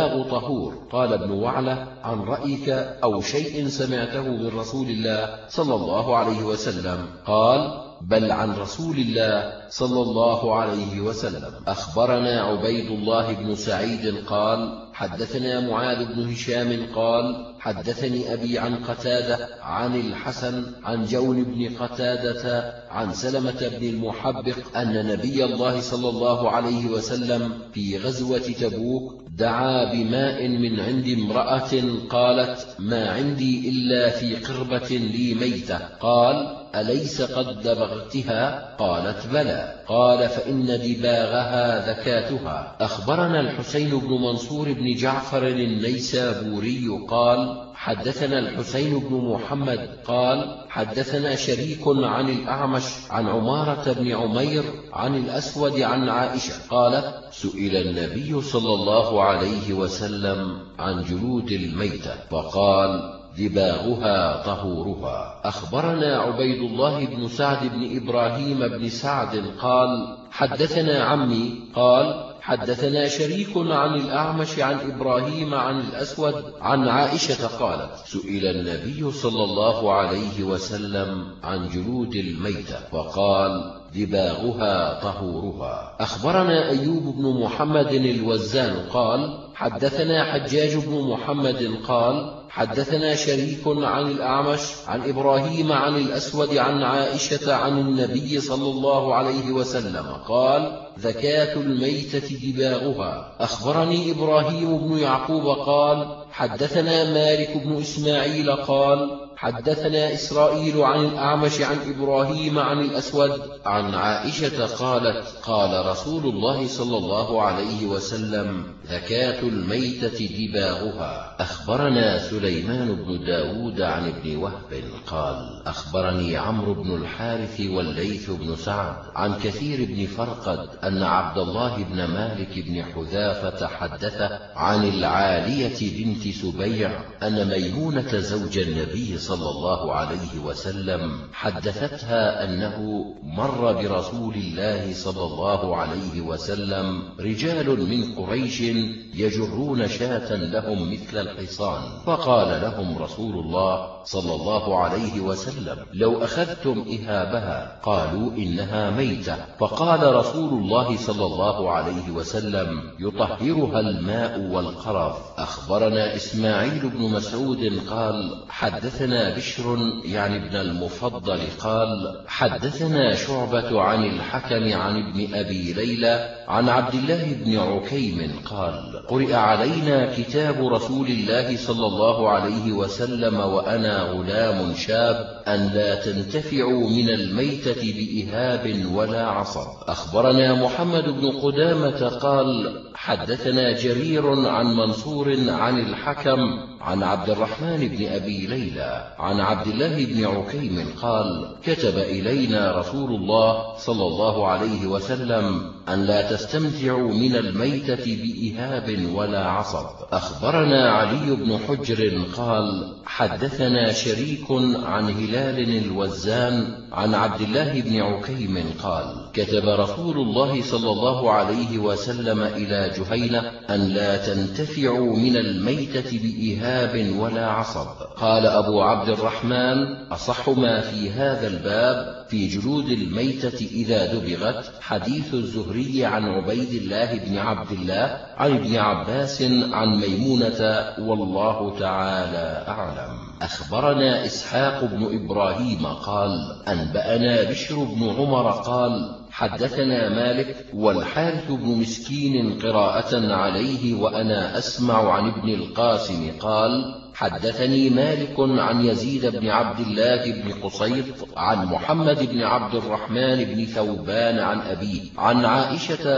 الدباغ طهور. قال ابن وعلة عن رأيك أو شيء سمعته من رسول الله صلى الله عليه وسلم. قال بل عن رسول الله صلى الله عليه وسلم. أخبرنا عبيد الله بن سعيد قال حدثنا معاذ بن هشام قال حدثني أبي عن قتادة عن الحسن عن جون بن قتادة عن سلمة بن المحبق أن نبي الله صلى الله عليه وسلم في غزوة تبوك دعا بماء من عند امرأة قالت ما عندي إلا في قربة لي ميتة. قال أليس قد دبغتها؟ قالت بلى. قال فإن دباغها ذكاتها. أخبرنا الحسين بن منصور بن جعفر النيسابوري قال حدثنا الحسين بن محمد قال حدثنا شريك عن الأعمش عن عمارة بن عمير عن الأسود عن عائشة قالت سئل النبي صلى الله عليه وسلم عن جلود الميتة فقال دباغها طهورها. أخبرنا عبيد الله بن سعد بن إبراهيم بن سعد قال حدثنا عمي قال حدثنا شريك عن الأعمش عن إبراهيم عن الأسود عن عائشة قالت سئل النبي صلى الله عليه وسلم عن جلود الميتة فقال دباغها طهورها. أخبرنا أيوب بن محمد الوزان قال حدثنا حجاج بن محمد قال حدثنا شريك عن الأعمش عن إبراهيم عن الأسود عن عائشة عن النبي صلى الله عليه وسلم قال ذكاة الميتة دباغها أخبرني إبراهيم بن يعقوب قال حدثنا مالك بن إسماعيل قال حدثنا إسرائيل عن الأعمش عن إبراهيم عن الأسود عن عائشة قالت قال رسول الله صلى الله عليه وسلم ذكاة الميتة دباغها. أخبرنا سليمان بن داود عن ابن وهب قال أخبرني عمرو بن الحارث والليث بن سعد عن كثير بن فرقد أن عبد الله بن مالك بن حذافة حدثه عن العالية بنت سبيع أن ميمونة زوج النبي صلى الله عليه وسلم حدثتها أنه مر برسول الله صلى الله عليه وسلم رجال من قريش يجرون شاة لهم مثل الحصان فقال لهم رسول الله صلى الله عليه وسلم. لو أخذتم إهابها قالوا إنها ميتة. فقال رسول الله صلى الله عليه وسلم يطهرها الماء والقرف. أخبرنا إسماعيل بن مسعود قال حدثنا بشر يعني ابن المفضل قال حدثنا شعبة عن الحكم عن ابن أبي ليلى عن عبد الله بن عكيم قال قرئ علينا كتاب رسول الله صلى الله عليه وسلم وأنا غلام شاب أن لا تنتفعوا من الميتة بإهاب ولا عصب. أخبرنا محمد بن قدامة قال حدثنا جرير عن منصور عن الحكم عن عبد الرحمن بن أبي ليلى عن عبد الله بن عكيم قال كتب إلينا رسول الله صلى الله عليه وسلم أن لا تستمتعوا من الميتة بإهاب ولا عصب. أخبرنا علي بن حجر قال حدثنا شريك عن هلال الوزان عن عبد الله بن عكيم قال كتب رسول الله صلى الله عليه وسلم إلى جهينة أن لا تنتفعوا من الميتة بإهاب ولا عصب. قال أبو عبد الرحمن أصح ما في هذا الباب؟ في جلود الميتة إذا دبغت حديث الزهري عن عبيد الله بن عبد الله عن ابن عباس عن ميمونة والله تعالى أعلم. أخبرنا إسحاق بن إبراهيم قال أنبأنا بشر بن عمر قال حدثنا مالك والحارث بن مسكين قراءة عليه وأنا أسمع عن ابن القاسم قال حدثني مالك عن يزيد بن عبد الله بن قصيط عن محمد بن عبد الرحمن بن ثوبان عن أبيه عن عائشة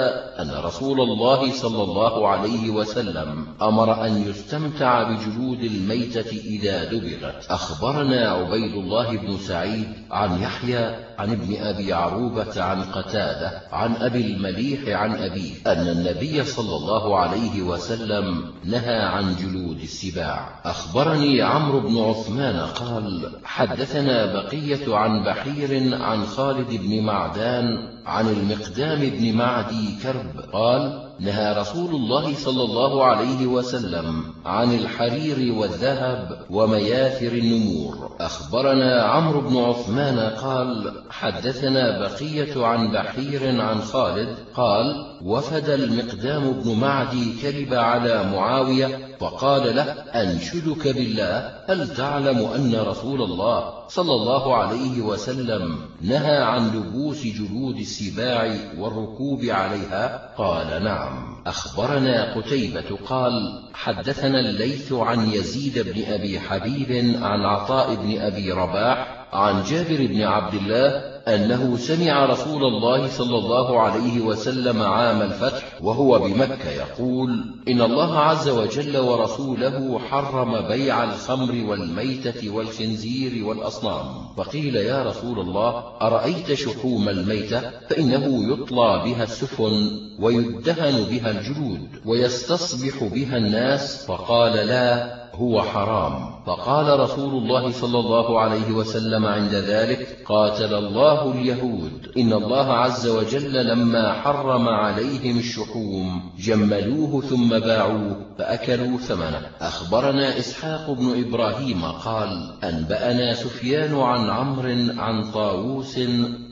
أن رسول الله صلى الله عليه وسلم أمر أن يستمتع بجلود الميتة إذا دبغت. أخبرنا عبيد الله بن سعيد عن يحيى عن ابن أبي عروبة عن قتادة عن أبي المليح عن أبيه أن النبي صلى الله عليه وسلم نهى عن جلود السباع. أخبرني عمرو بن عثمان قال حدثنا بقية عن بحير عن خالد بن معدان عن المقدام بن معدي كرب قال نهى رسول الله صلى الله عليه وسلم عن الحرير والذهب ومياثر النمور. أخبرنا عمرو بن عثمان قال حدثنا بقية عن بحير عن خالد قال وفد المقدام بن معدي كرب على معاوية فقال له أنشدك بالله هل تعلم أن رسول الله صلى الله عليه وسلم نهى عن لبوس جلود السباع والركوب عليها؟ قال نعم. أخبرنا قتيبة قال حدثنا الليث عن يزيد بن أبي حبيب عن عطاء بن أبي رباح عن جابر بن عبد الله أنه سمع رسول الله صلى الله عليه وسلم عام الفتح وهو بمكة يقول إن الله عز وجل ورسوله حرم بيع الخمر والميتة والخنزير والأصنام. فقيل يا رسول الله أرأيت شحوم الميتة؟ فإنه يطلى بها السفن ويدهن بها الجلود ويستصبح بها الناس. فقال لا. هو حرام. فقال رسول الله صلى الله عليه وسلم عند ذلك قاتل الله اليهود. إن الله عز وجل لما حرم عليهم الشحوم جملوه ثم باعوه فأكلوا ثمنه. أخبرنا إسحاق بن إبراهيم قال أنبأنا سفيان عن عمرو عن طاووس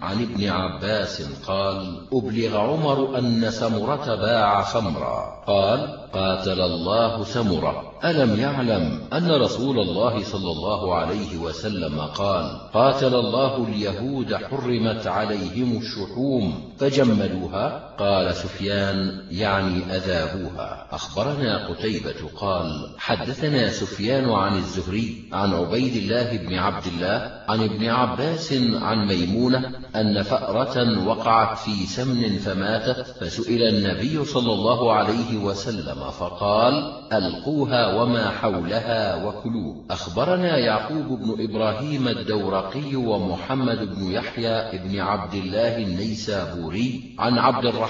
عن ابن عباس قال أبلغ عمر أن سمرة باع خمرا. قال قاتل الله سمرة. ألم يعلم أن رسول الله صلى الله عليه وسلم قال قاتل الله اليهود حرمت عليهم الشحوم فجملوها قال سفيان يعني أذابوها. أخبرنا قتيبة قال حدثنا سفيان عن الزهري عن عبيد الله بن عبد الله عن ابن عباس عن ميمونة أن فأرة وقعت في سمن فماتت فسئل النبي صلى الله عليه وسلم فقال ألقوها وما حولها وكلوه. أخبرنا يعقوب بن إبراهيم الدورقي ومحمد بن يحيى بن عبد الله النيسابوري عن عبد الرحمن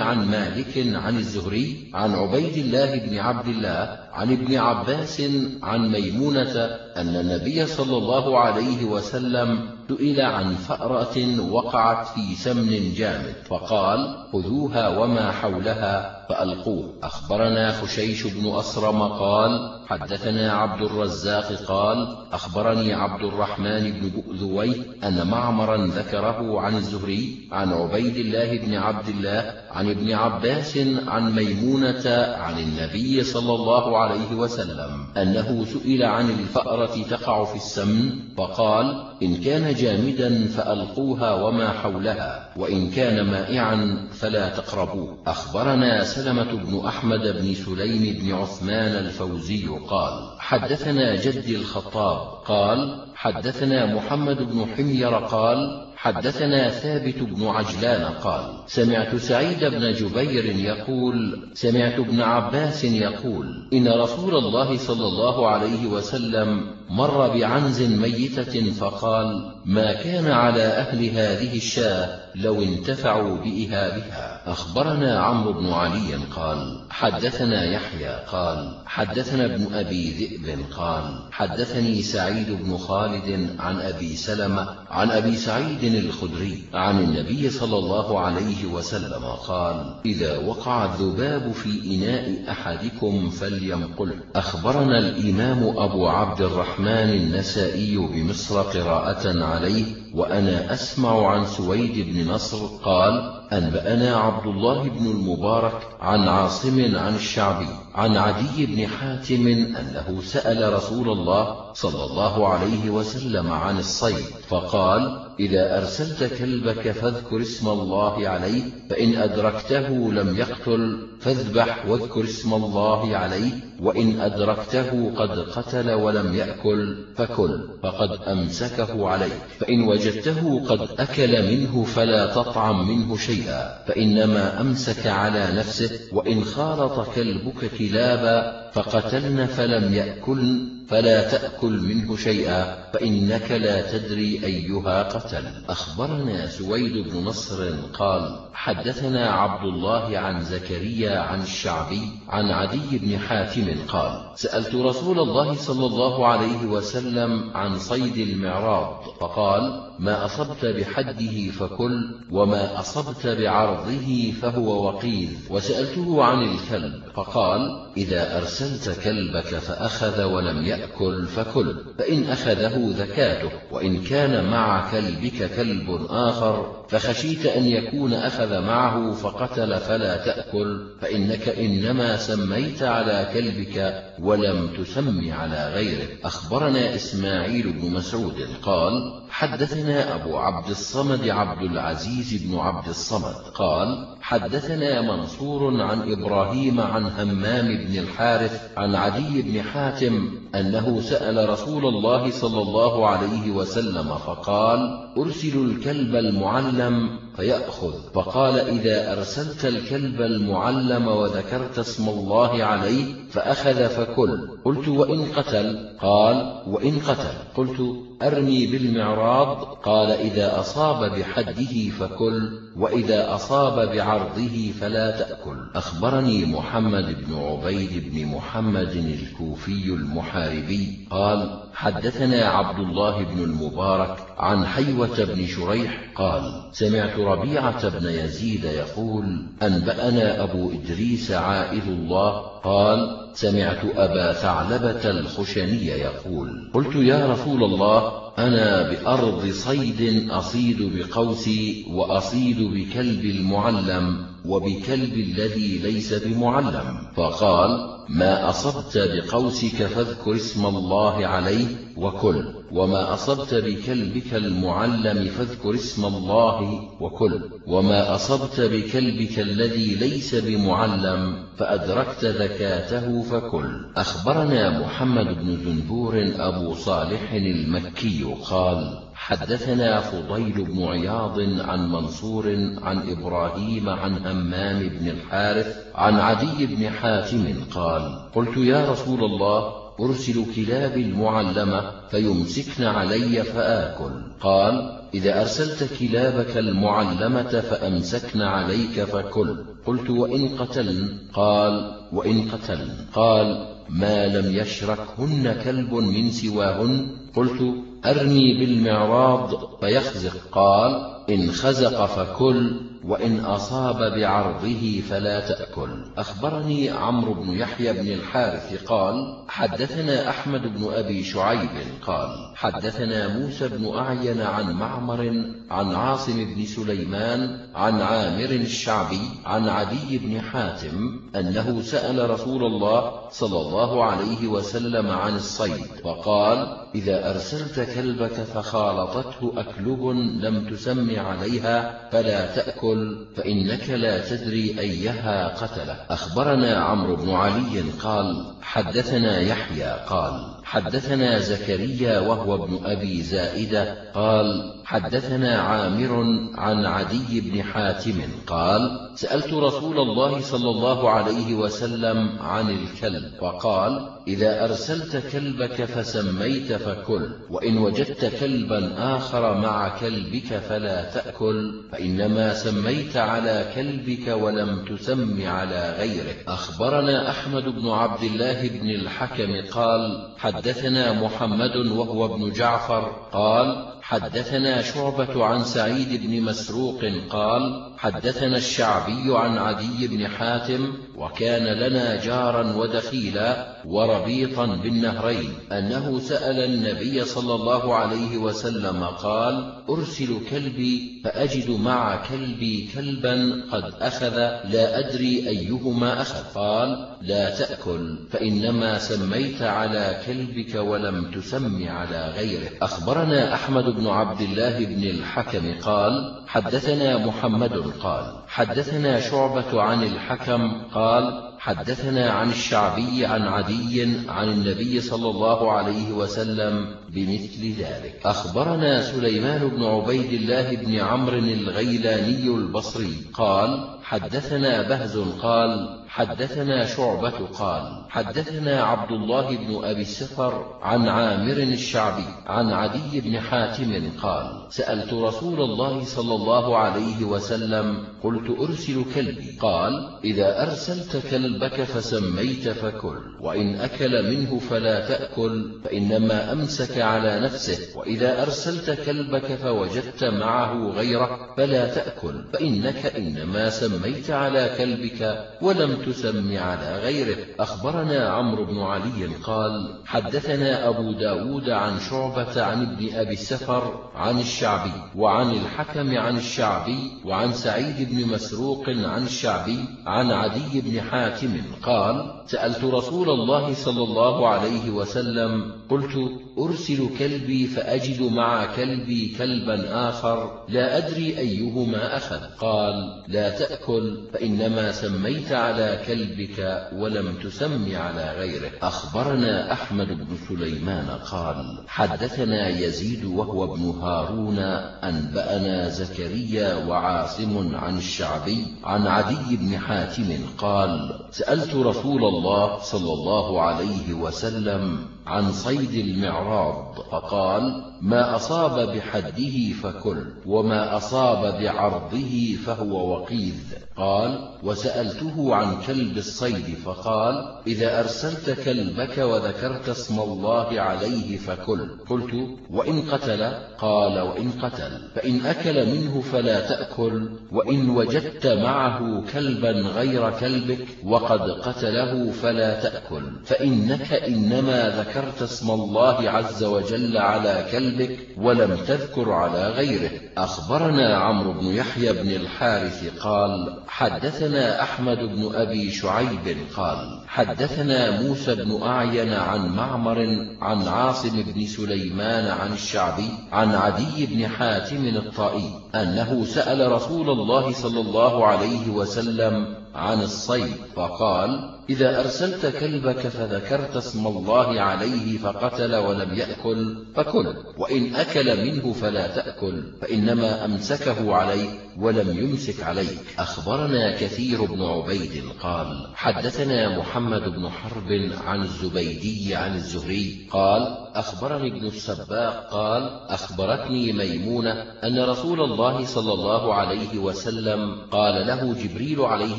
عن مالك عن الزهري عن عبيد الله بن عبد الله عن ابن عباس عن ميمونة أن النبي صلى الله عليه وسلم سئل عن فأرة وقعت في سمن جامد فقال خذوها وما حولها. فألقوه. أخبرنا خشيش بن أسرم قال حدثنا عبد الرزاق قال أخبرني عبد الرحمن بن بؤذوي أن معمرا ذكره عن الزهري عن عبيد الله بن عبد الله عن ابن عباس عن ميمونة عن النبي صلى الله عليه وسلم أنه سئل عن الفأرة تقع في السمن فقال إن كان جامدا فألقوها وما حولها وإن كان مائعا فلا تقربوه. أخبرنا سلمة بن أحمد بن سليم بن عثمان الفوزي قال حدثنا جدي الخطاب قال حدثنا محمد بن حمير قال حدثنا ثابت بن عجلان قال سمعت سعيد بن جبير يقول سمعت ابن عباس يقول إن رسول الله صلى الله عليه وسلم مر بعنز ميتة فقال ما كان على أهل هذه الشاة لو انتفعوا بإهابها. أخبرنا عمرو بن علي قال حدثنا يحيى قال حدثنا ابن أبي ذئب قال حدثني سعيد بن خالد عن أبي سلمة عن أبي سعيد الخدري عن النبي صلى الله عليه وسلم قال إذا وقع الذباب في إناء أحدكم فلينقله أخبرنا الإمام أبو عبد الرحمن النسائي بمصر قراءة عليه وأنا أسمع عن سويد بن نصر قال أنبأنا عبد الله بن المبارك عن عاصم عن الشعبي عن عدي بن حاتم أنه سأل رسول الله صلى الله عليه وسلم عن الصيد فقال إذا أرسلت كلبك فاذكر اسم الله عليه فإن أدركته لم يقتل فاذبح واذكر اسم الله عليه وإن أدركته قد قتل ولم يأكل فكل فقد أمسكه عليه فإن وجدته قد أكل منه فلا تطعم منه شيئا فإنما أمسك على نفسه وإن خالط كلبك كلابا فقتلن فلم يأكلن فلا تأكل منه شيئا فإنك لا تدري أيها قتل. أخبرنا سويد بن نصر قال حدثنا عبد الله عن زكريا عن الشعبي عن عدي بن حاتم قال سألت رسول الله صلى الله عليه وسلم عن صيد المعراض فقال ما أصبت بحده فكل وما أصبت بعرضه فهو وقيل وسألته عن الكلب فقال إذا أرسلت كلبك فأخذ ولم يأكل فكل فإن أخذه ذكاته وإن كان مع كلبك كلب آخر فخشيت أن يكون أخذ معه فقتل فلا تأكل فإنك إنما سميت على كلبك ولم تسم على غيره أخبرنا إسماعيل بن مسعود قال حدثنا أبو عبد الصمد عبد العزيز بن عبد الصمد قال حدثنا منصور عن إبراهيم عن همام بن الحارث عن عدي بن حاتم أنه سأل رسول الله صلى الله عليه وسلم فقال أرسل الكلب المعلم وسلم. فيأخذ. فقال إذا أرسلت الكلب المعلم وذكرت اسم الله عليه فأخذ فكل. قلت وإن قتل؟ قال وإن قتل. قلت أرمي بالمعراض؟ قال إذا أصاب بحده فكل وإذا أصاب بعرضه فلا تأكل. أخبرني محمد بن عبيد بن محمد الكوفي المحاربي. قال حدثنا عبد الله بن المبارك عن حيوة بن شريح قال سمعت ربيعة بن يزيد يقول أنبأنا أبو إدريس عائذ الله قال سمعت أبا ثعلبة الخشني يقول قلت يا رسول الله أنا بأرض صيد أصيد بقوسي وأصيد بكلب المعلم وبكلب الذي ليس بمعلم. فقال ما أصبت بقوسك فاذكر اسم الله عليه وكل وما أصبت بكلبك المعلم فاذكر اسم الله وكل وما أصبت بكلبك الذي ليس بمعلم فأدركت ذكاته فكل. أخبرنا محمد بن زنبور أبو صالح المكي. قال حدثنا فضيل بن عياض عن منصور عن إبراهيم عن همام بن الحارث عن عدي بن حاتم قال قلت يا رسول الله أرسل كلابي المعلمة فيمسكن علي فآكل. قال إذا أرسلت كلابك المعلمة فأمسكن عليك فكل. قلت وإن قتلن؟ قال وإن قتلن. قال ما لم يشركهن كلب من سواهن. قلت أرمي بالمعراض فيخزق. قال إن خزق فكل. وإن أصاب بعرضه فلا تأكل. أخبرني عمرو بن يحيى بن الحارث قال حدثنا أحمد بن أبي شعيب قال حدثنا موسى بن أعين عن معمر عن عاصم بن سليمان عن عامر الشعبي عن عدي بن حاتم أنه سأل رسول الله صلى الله عليه وسلم عن الصيد فقال إذا أرسلت كلبك فخالطته أكلب لم تسم عليها فلا تأكل. فإنك لا تدري أيها قتله. أخبرنا عمرو بن علي قال حدثنا يحيى قال حدثنا زكريا وهو ابن أبي زائدة قال حدثنا عامر عن عدي بن حاتم قال سألت رسول الله صلى الله عليه وسلم عن الكلب فقال إذا أرسلت كلبك فسميت فكل وإن وجدت كلبا آخر مع كلبك فلا تأكل فإنما سميت على كلبك ولم تسم على غيره أخبرنا أحمد بن عبد الله بن الحكم قال حدثنا محمد وهو ابن جعفر قال حدثنا شعبة عن سعيد بن مسروق قال حدثنا الشعبي عن عدي بن حاتم وكان لنا جارا ودخيلا وربيطا بالنهرين أنه سأل النبي صلى الله عليه وسلم قال أرسل كلبي فأجد مع كلبي كلبا قد أخذ لا أدري أيهما أخذ. قال لا تأكل فإنما سميت على كلبك ولم تسم على غيره. أخبرنا أحمد بن عبد الله بن الحكم قال حدثنا محمد قال حدثنا شعبة عن الحكم قال حدثنا عن الشعبي عن عدي عن النبي صلى الله عليه وسلم بمثل ذلك. أخبرنا سليمان بن عبيد الله بن عمرو الغيلاني البصري قال حدثنا بهز قال حدثنا شعبة قال حدثنا عبد الله بن أبي السفر عن عامر الشعبي عن عدي بن حاتم قال سألت رسول الله صلى الله عليه وسلم قلت أرسل كلبي قال إذا أرسلت كلبك فسميت فكل وإن أكل منه فلا تأكل فإنما أمسك على نفسه وإذا أرسلت كلبك فوجدت معه غيره فلا تأكل فإنك إنما سميت على كلبك ولم تسم على غيره. أخبرنا عمرو بن علي قال حدثنا أبو داود عن شعبة عن ابن أبي السفر عن الشعبي وعن الحكم عن الشعبي وعن سعيد بن مسروق عن الشعبي عن عدي بن حاتم قال سألت رسول الله صلى الله عليه وسلم قلت أرسل كلبي فأجد مع كلبي كلبا آخر لا أدري أيهما أخذ. قال لا تأكل فإنما سميت على كلبك ولم تسم على غيره. أخبرنا أحمد بن سليمان قال حدثنا يزيد وهو ابن هارون أنبأنا زكريا وعاصم عن الشعبي عن عدي بن حاتم قال سألت رسول الله صلى الله عليه وسلم عن صيد المعراض فقال ما أصاب بحده فكل وما أصاب بعرضه فهو وقيذ. قال وسألته عن كلب الصيد فقال إذا أرسلت كلبك وذكرت اسم الله عليه فكل. قلت وإن قتل؟ قال وإن قتل. فإن أكل منه فلا تأكل وإن وجدت معه كلبا غير كلبك وقد قتله فلا تأكل. فإنك إنما ذكرت اسم الله عز وجل على كلبك ولم تذكر على غيره. أخبرنا عمرو بن يحيى بن الحارث قال حدثنا أحمد بن أبي شعيب قال حدثنا موسى بن أعين عن معمر عن عاصم بن سليمان عن الشعبي عن عدي بن حاتم الطائي أنه سأل رسول الله صلى الله عليه وسلم عن الصيد فقال إذا أرسلت كلبك فذكرت اسم الله عليه فقتل ولم يأكل فكل وإن أكل منه فلا تأكل فإنما أمسكه عليه ولم يمسك عليك. أخبرنا كثير بن عبيد قال حدثنا محمد بن حرب عن الزبيدي عن الزهري قال أخبرني ابن السباق قال أخبرتني ميمونة أن رسول الله صلى الله عليه وسلم قال له جبريل عليه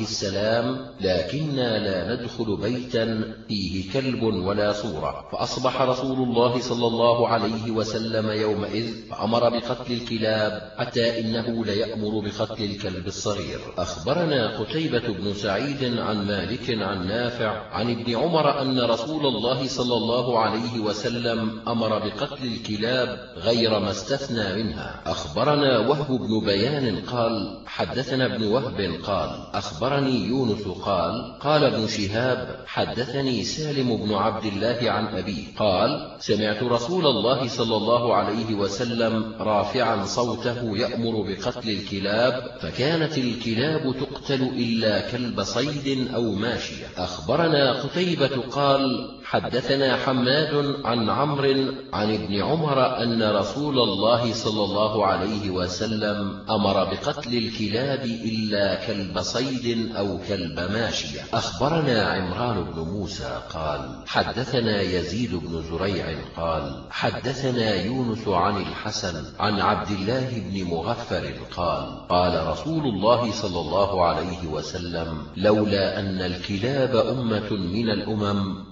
السلام لكنا لا ندخل بيتا فيه كلب ولا صورة. فأصبح رسول الله صلى الله عليه وسلم يومئذ فأمر بقتل الكلاب حتى إنه ليأمر بقتل الكلب الصغير. أخبرنا قتيبة بن سعيد عن مالك عن نافع عن ابن عمر أن رسول الله صلى الله عليه وسلم أمر بقتل الكلاب غير ما استثنى منها. أخبرنا وهب بن بيان قال حدثنا ابن وهب قال أخبرني يونس قال قال ابن شهاب حدثني سالم بن عبد الله عن أبي قال سمعت رسول الله صلى الله عليه وسلم رافعا صوته يأمر بقتل الكلاب فكانت الكلاب تقتل إلا كلب صيد أو ماشية. أخبرنا قتيبة قال حدثنا حماد عن عمرو عن ابن عمر أن رسول الله صلى الله عليه وسلم أمر بقتل الكلاب إلا كلب صيد أو كلب ماشية. أخبرنا عمران بن موسى قال حدثنا يزيد بن زريع قال حدثنا يونس عن الحسن عن عبد الله بن مغفر قال قال رسول الله صلى الله عليه وسلم لولا أن الكلاب أمة من الأمم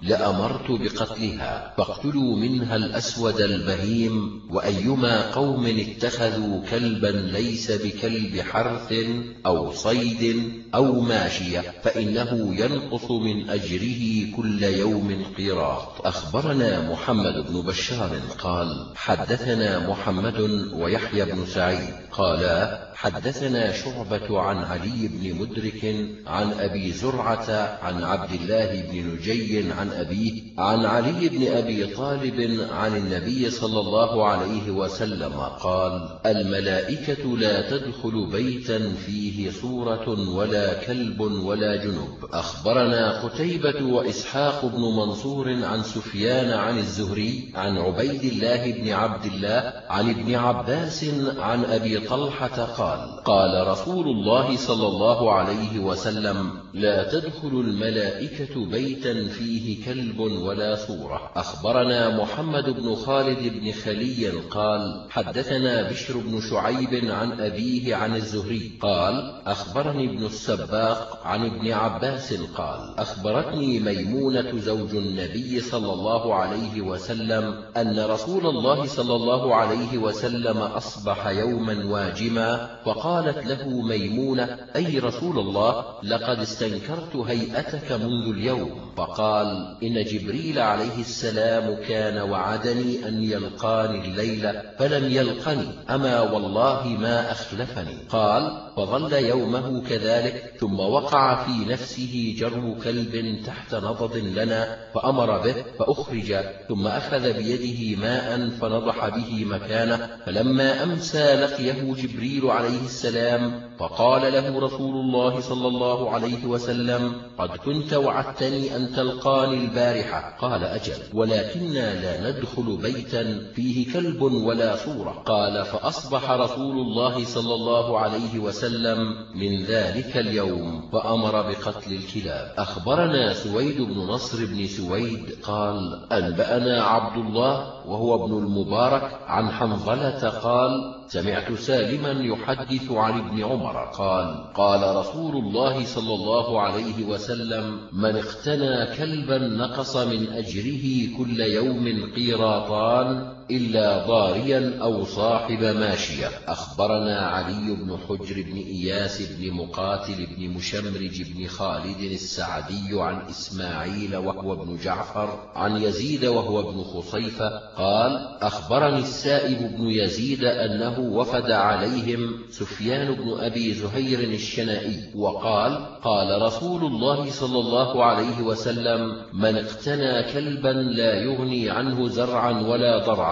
لأمرت بقتلها فاقتلوا منها الأسود البهيم وأيما قوم اتخذوا كلبا ليس بكلب حرث أو صيد أو ماشية فإنه ينقص من أجره كل يوم قيراط أخبرنا محمد بن بشار قال حدثنا محمد ويحيى بن سعيد قالا حدثنا شعبة عن علي بن مدرك عن أبي زرعة عن عبد الله بن نجي عن أبيه عن علي بن أبي طالب عن النبي صلى الله عليه وسلم قال الملائكة لا تدخل بيتا فيه صورة ولا كلب ولا جنب. أخبرنا قتيبة وإسحاق بن منصور عن سفيان عن الزهري عن عبيد الله بن عبد الله عن ابن عباس عن أبي طلحة قال قال رسول الله صلى الله عليه وسلم لا تدخل الملائكة بيتا فيه كلب ولا صورة. أخبرنا محمد بن خالد بن خلي قال حدثنا بشر بن شعيب عن أبيه عن الزهري قال أخبرني ابن السباق عن ابن عباس قال أخبرتني ميمونة زوج النبي صلى الله عليه وسلم أن رسول الله صلى الله عليه وسلم أصبح يوما واجما فقالت له ميمونة أي رسول الله لقد استنكرت هيئتك منذ اليوم. فقال إن جبريل عليه السلام كان وعدني أن يلقاني الليل فلم يلقني أما والله ما أخلفني. قال فظل يومه كذلك ثم وقع في نفسه جر كلب تحت نضد لنا فأمر به فأخرج ثم أخذ بيده ماء فنضح به مكانه فلما أمسى لقيه جبريل عليه السلام فقال له رسول الله صلى الله عليه وسلم قد كنت وعدتني أن تلقاني البارحة. قال أجل ولكننا لا ندخل بيتا فيه كلب ولا صورة. قال فأصبح رسول الله صلى الله عليه وسلم من ذلك اليوم فأمر بقتل الكلاب. أخبرنا سويد بن نصر بن سويد قال أنبأنا عبد الله وهو ابن المبارك عن حنظلة قال سمعت سالما يحدث عن ابن عمر قال قال رسول الله صلى الله عليه وسلم من اقتنى كلبا نقص من أجره كل يوم قيراطان إلا ضاريا أو صاحب ماشية. أخبرنا علي بن حجر بن إياس بن مقاتل بن مشمرج بن خالد السعدي عن إسماعيل وهو ابن جعفر عن يزيد وهو ابن خصيفة قال أخبرني السائب بن يزيد أنه وفد عليهم سفيان بن أبي زهير الشنائي وقال قال رسول الله صلى الله عليه وسلم من اقتنى كلبا لا يغني عنه زرعا ولا ضرعا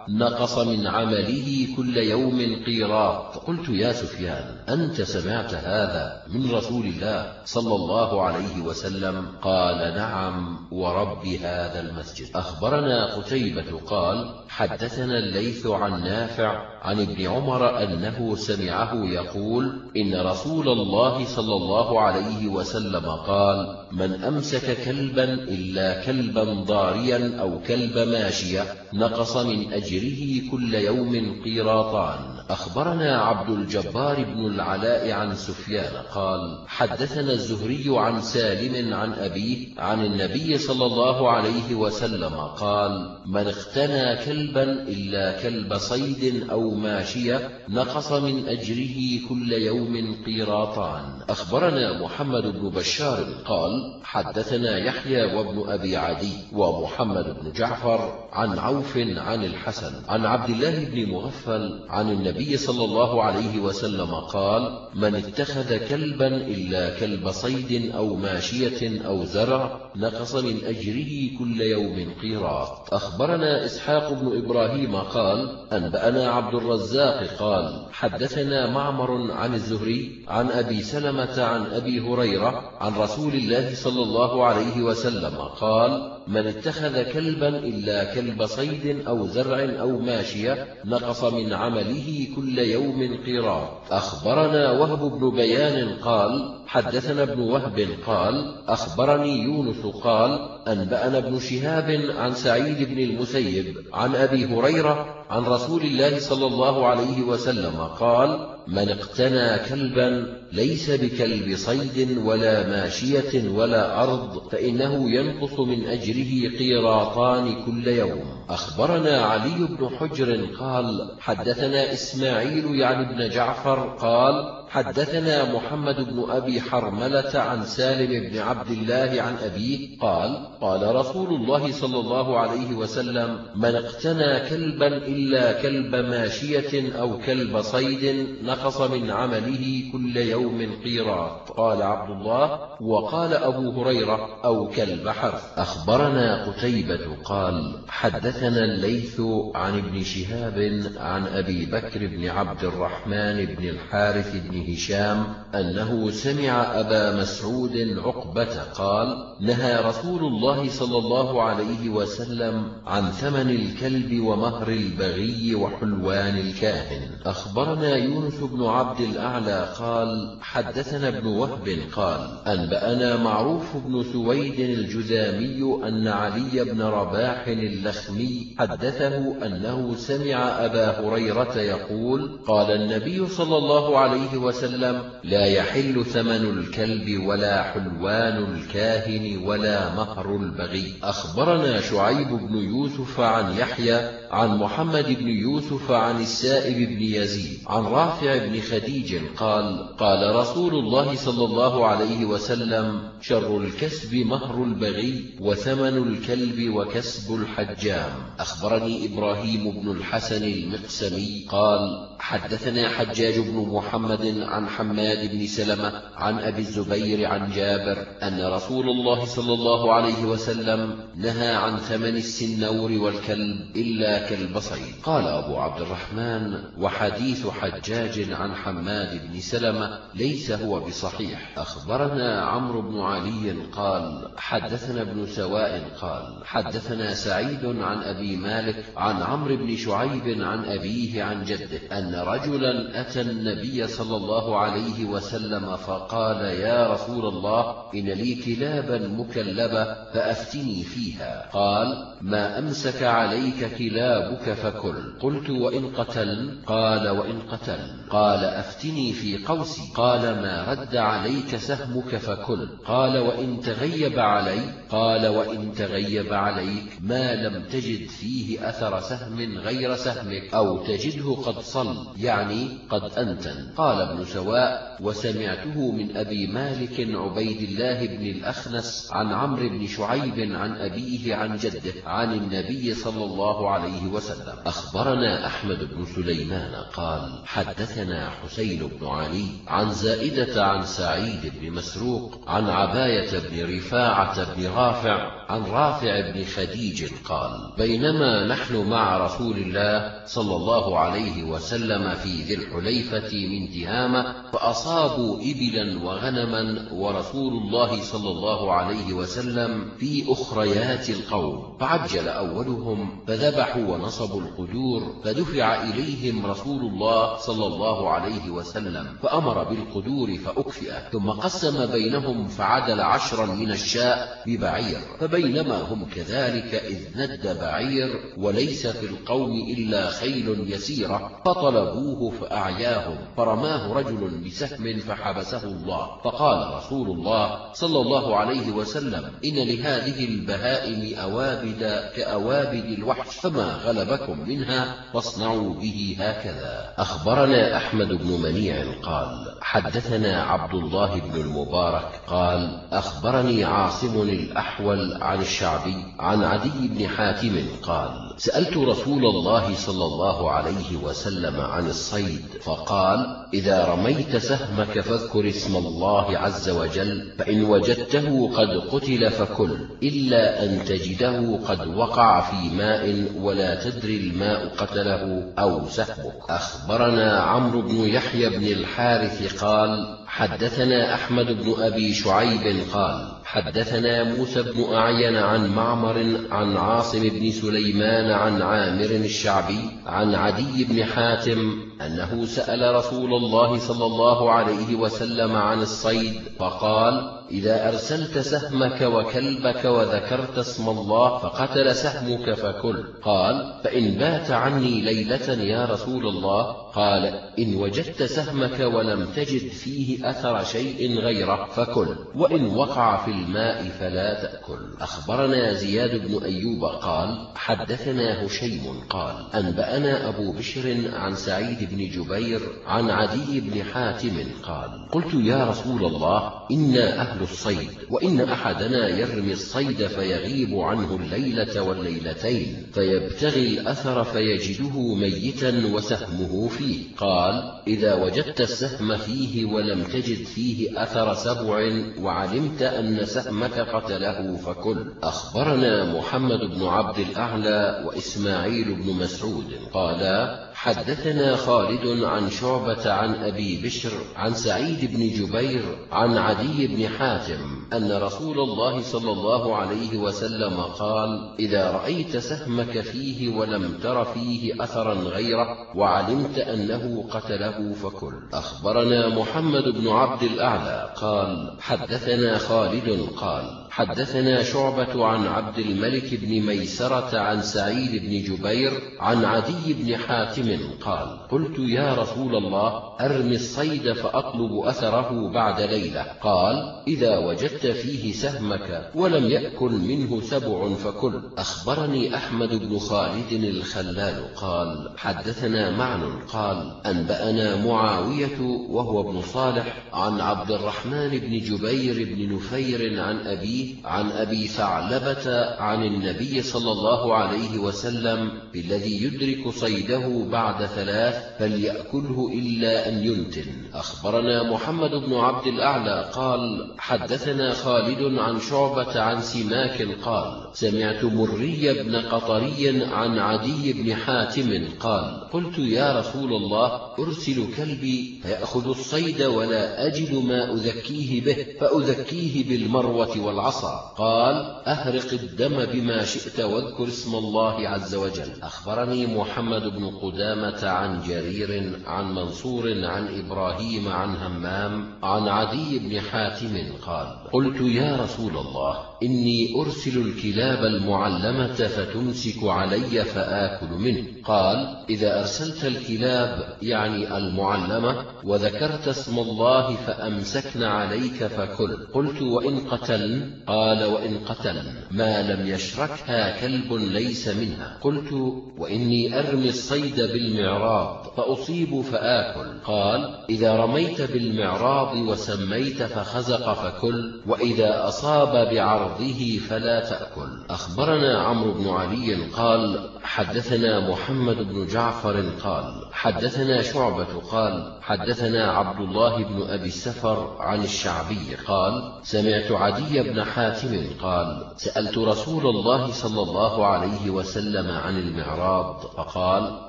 نقص من عمله كل يوم قيراط. قلت يا سفيان أنت سمعت هذا من رسول الله صلى الله عليه وسلم؟ قال نعم ورب هذا المسجد. أخبرنا قتيبة قال حدثنا الليث عن نافع عن ابن عمر أنه سمعه يقول إن رسول الله صلى الله عليه وسلم قال من أمسك كلبا إلا كلبا ضاريا أو كلب ماشية نقص من أجره كل يوم قيراطان أخبرنا عبد الجبار بن العلاء عن سفيان قال حدثنا الزهري عن سالم عن أبيه عن النبي صلى الله عليه وسلم قال من اختنى كلبا إلا كلب صيد أو ماشية نقص من أجره كل يوم قيراطان. أخبرنا محمد بن بشار قال حدثنا يحيى وابن أبي عدي ومحمد بن جعفر عن عوف عن الحسن عن عبد الله بن مغفل عن النبي صلى الله عليه وسلم قال من اتخذ كلبا إلا كلب صيد أو ماشية أو زرع نقص من أجره كل يوم قيراط. أخبرنا إسحاق بن إبراهيم قال أنبأنا عبد الرزاق قال حدثنا معمر عن الزهري عن أبي سلمة عن أبي هريرة عن رسول الله صلى الله عليه وسلم قال من اتخذ كلبا إلا كلب صيد أو زرع أو ماشية نقص من عمله كل يوم قيراط. أخبرنا وهب بن بيان قال حدثنا ابن وهب قال أخبرني يونس قال أنبأنا ابن شهاب عن سعيد بن المسيب عن أبي هريرة عن رسول الله صلى الله عليه وسلم قال من اقتنى كلبا ليس بكلب صيد ولا ماشية ولا أرض فإنه ينقص من أجره قيراطان كل يوم. أخبرنا علي بن حجر قال حدثنا إسماعيل يعني ابن جعفر قال حدثنا محمد بن أبي حرملة عن سالم بن عبد الله عن أبيه قال قال رسول الله صلى الله عليه وسلم من اقتنى كلبا إلا كلب ماشية أو كلب صيد نقص من عمله كل يوم قيراط. قال عبد الله وقال أبو هريرة أو كلب حرث أخبرنا قتيبة قال حدثنا الليث عن ابن شهاب عن أبي بكر بن عبد الرحمن بن الحارث بن هشام أنه سمع أبا مسعود عقبة قال نهى رسول الله صلى الله عليه وسلم عن ثمن الكلب ومهر البغي وحلوان الكاهن. أخبرنا يونس بن عبد الأعلى قال حدثنا ابن وهب قال أنبأنا معروف بن سويد الجذامي أن علي بن رباح اللخمي حدثه أنه سمع أبا هريرة يقول قال النبي صلى الله عليه وسلم لا يحل ثمن الكلب ولا حلوان الكاهن ولا مهر البغي. أخبرنا شعيب بن يوسف عن يحيى عن محمد بن يوسف عن السائب بن يزيد عن رافع بن خديج قال قال رسول الله صلى الله عليه وسلم شر الكسب مهر البغي وثمن الكلب وكسب الحجام. أخبرني إبراهيم بن الحسن المقسمي قال حدثنا حجاج بن محمد عن حماد بن سلمة عن أبي الزبير عن جابر أن رسول الله صلى الله عليه وسلم نهى عن ثمن السنور والكلب إلا كلب صيد قال أبو عبد الرحمن وحديث حجاج عن حماد بن سلمة ليس هو بصحيح. أخبرنا عمرو بن علي قال حدثنا ابن سواء قال حدثنا سعيد عن أبي مالك عن عمرو بن شعيب عن أبيه عن جده أن رجلا أتى النبي صلى الله عليه وسلم فقال يا رسول الله إن لي كلابا مكلبة فأفتني فيها. قال ما أمسك عليك كلابك فكل. قلت وإن قتل قال وإن قتل قال أفتني في قوسي. قال ما رد عليك سهمك فكل. قال وإن تغيب علي. قال وإن تغيب عليك ما لم تجد فيه أثر سهم غير سهمك أو تجده قد صل يعني قد أنتن. قال ابن سواء وسمعته من أبي مالك عبيد الله بن الأخنس عن عمرو بن شعيب عن أبيه عن جده عن النبي صلى الله عليه وسلم. أخبرنا أحمد بن سليمان قال حدثنا حسين بن علي عن زائدة عن سعيد بن مسروق عن عباية بن رفاعة بن رافع عن رافع بن خديج قال بينما نحن مع رسول الله صلى الله عليه وسلم في ذي الحليفة من تهامة فأصابوا إبلا وغنما ورسول الله صلى الله عليه وسلم في أخريات القوم فعجل أولهم فذبحوا ونصبوا القدور فدفع إليهم رسول الله صلى الله عليه وسلم فأمر بالقدور فأكفئ ثم قسم بينهم فعدل عشرا من الشاء ببعير فبينما هم كذلك إذ ند بعير وليس في القوم إلا خيل يسيرة فطلبوه فأعياهم فرماه رجل بسهم فحبسه الله فقال رسول الله صلى الله عليه وسلم إن لهذه البهائم أوابد كأوابد الوحش فما غلبكم منها فاصنعوا به هكذا. أخبرنا أحمد بن منيع قال حدثنا عبد الله بن المبارك قال أخبرني عاصم الأحول عن الشعبي عن عدي بن حاتم قال سألت رسول الله صلى الله عليه وسلم عن الصيد فقال إذا رميت سهمك فاذكر اسم الله عز وجل فإن وجدته قد قتل فكل إلا أن تجده قد وقع في ماء ولا تدري الماء قتله أو سهمك. أخبرنا عمرو بن يحيى بن الحارث قال حدثنا أحمد بن أبي شعيب قال حدثنا موسى بن أعين عن معمر عن عاصم بن سليمان عن عامر الشعبي عن عدي بن حاتم أنه سأل رسول الله صلى الله عليه وسلم عن الصيد فقال إذا أرسلت سهمك وكلبك وذكرت اسم الله فقتل سهمك فكل. قال فإن بات عني ليلة يا رسول الله. قال إن وجدت سهمك ولم تجد فيه أثر شيء غيره فكل وإن وقع في الماء فلا تأكل. أخبرنا زياد بن أيوب قال حدثنا هشيم قال أنبأنا أبو بشر عن سعيد بن جبير عن عدي بن حاتم قال قلت يا رسول الله إنا أهل الصيد وإن أحدنا يرمي الصيد فيغيب عنه الليلة والليلتين فيبتغي الأثر فيجده ميتا وسهمه فيه. قال إذا وجدت السهم فيه ولم تجد فيه أثر سبع وعلمت أن سهمك قتله فكل. أخبرنا محمد بن عبد الأعلى وإسماعيل بن مسعود. قالا حدثنا خالد عن شعبة عن أبي بشر عن سعيد بن جبير عن عدي بن حاتم أن رسول الله صلى الله عليه وسلم قال إذا رأيت سهمك فيه ولم تر فيه أثرا غيره وعلمت أنه قتله فكل. أخبرنا محمد بن عبد الأعلى قال حدثنا خالد قال حدثنا شعبة عن عبد الملك بن ميسرة عن سعيد بن جبير عن عدي بن حاتم قال قلت يا رسول الله أرمي الصيد فأطلب أثره بعد ليلة. قال إذا وجدت فيه سهمك ولم يأكل منه سبع فكل. أخبرني أحمد بن خالد الخلال. قال حدثنا معن. قال أنبأنا معاوية وهو ابن صالح عن عبد الرحمن بن جبير بن نفير عن أبيه عن أبي ثعلبة عن النبي صلى الله عليه وسلم بالذي يدرك صيده بعد ثلاث فليأكله إلا أن ينتن أخبرنا محمد بن عبد الأعلى قال حدثنا خالد عن شعبة عن سماك قال سمعت مري بن قطري عن عدي بن حاتم قال قلت يا رسول الله أرسل كلبي فيأخذ الصيد ولا أجد ما أذكيه به فأذكيه بالمروة والعصر العصا قال أهرق الدم بما شئت واذكر اسم الله عز وجل. أخبرني محمد بن قدامة عن جرير عن منصور عن إبراهيم عن همام عن عدي بن حاتم قال قلت يا رسول الله إني أرسل الكلاب المعلمة فتمسك علي فآكل منه. قال إذا أرسلت الكلاب يعني المعلمة وذكرت اسم الله فأمسكن عليك فكل. قلت وإن قتلن قال وإن قتل ما لم يشركها كلب ليس منها. قلت وإني أرمي الصيد بالمعراض فأصيب فآكل. قال إذا رميت بالمعراض وسميت فخزق فكل وإذا أصاب بعرضه فلا تأكل. أخبرنا عمرو بن علي قال حدثنا محمد بن جعفر قال حدثنا شعبة قال حدثنا عبد الله بن أبي السفر عن الشعبي قال سمعت عدي بن حاتم قال سألت رسول الله صلى الله عليه وسلم عن المعراض فقال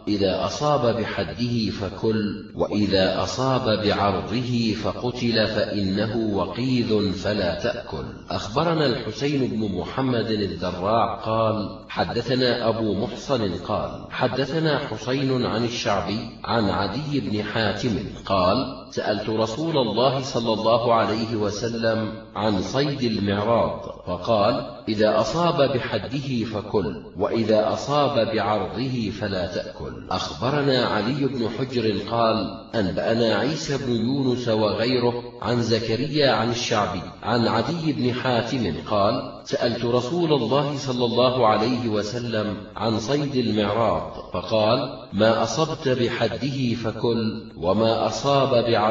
إذا أصاب بحده فكل وإذا أصاب بعرضه فقتل فإنه وقيذ فلا تأكل. أخبرنا الحسين بن محمد الذراع قال حدثنا أبو محصن قال حدثنا حسين عن الشعبي عن عدي بن حاتم قال سألت رسول الله صلى الله عليه وسلم عن صيد المعراض فقال إذا أصاب بحده فكل وإذا أصاب بعرضه فلا تأكل. أخبرنا علي بن حجر قال أنبأنا عيسى بن يونس وغيره عن زكريا عن الشعبي عن عدي بن حاتم قال سألت رسول الله صلى الله عليه وسلم عن صيد المعراض فقال ما أصبت بحده فكل وما أصاب بعرضه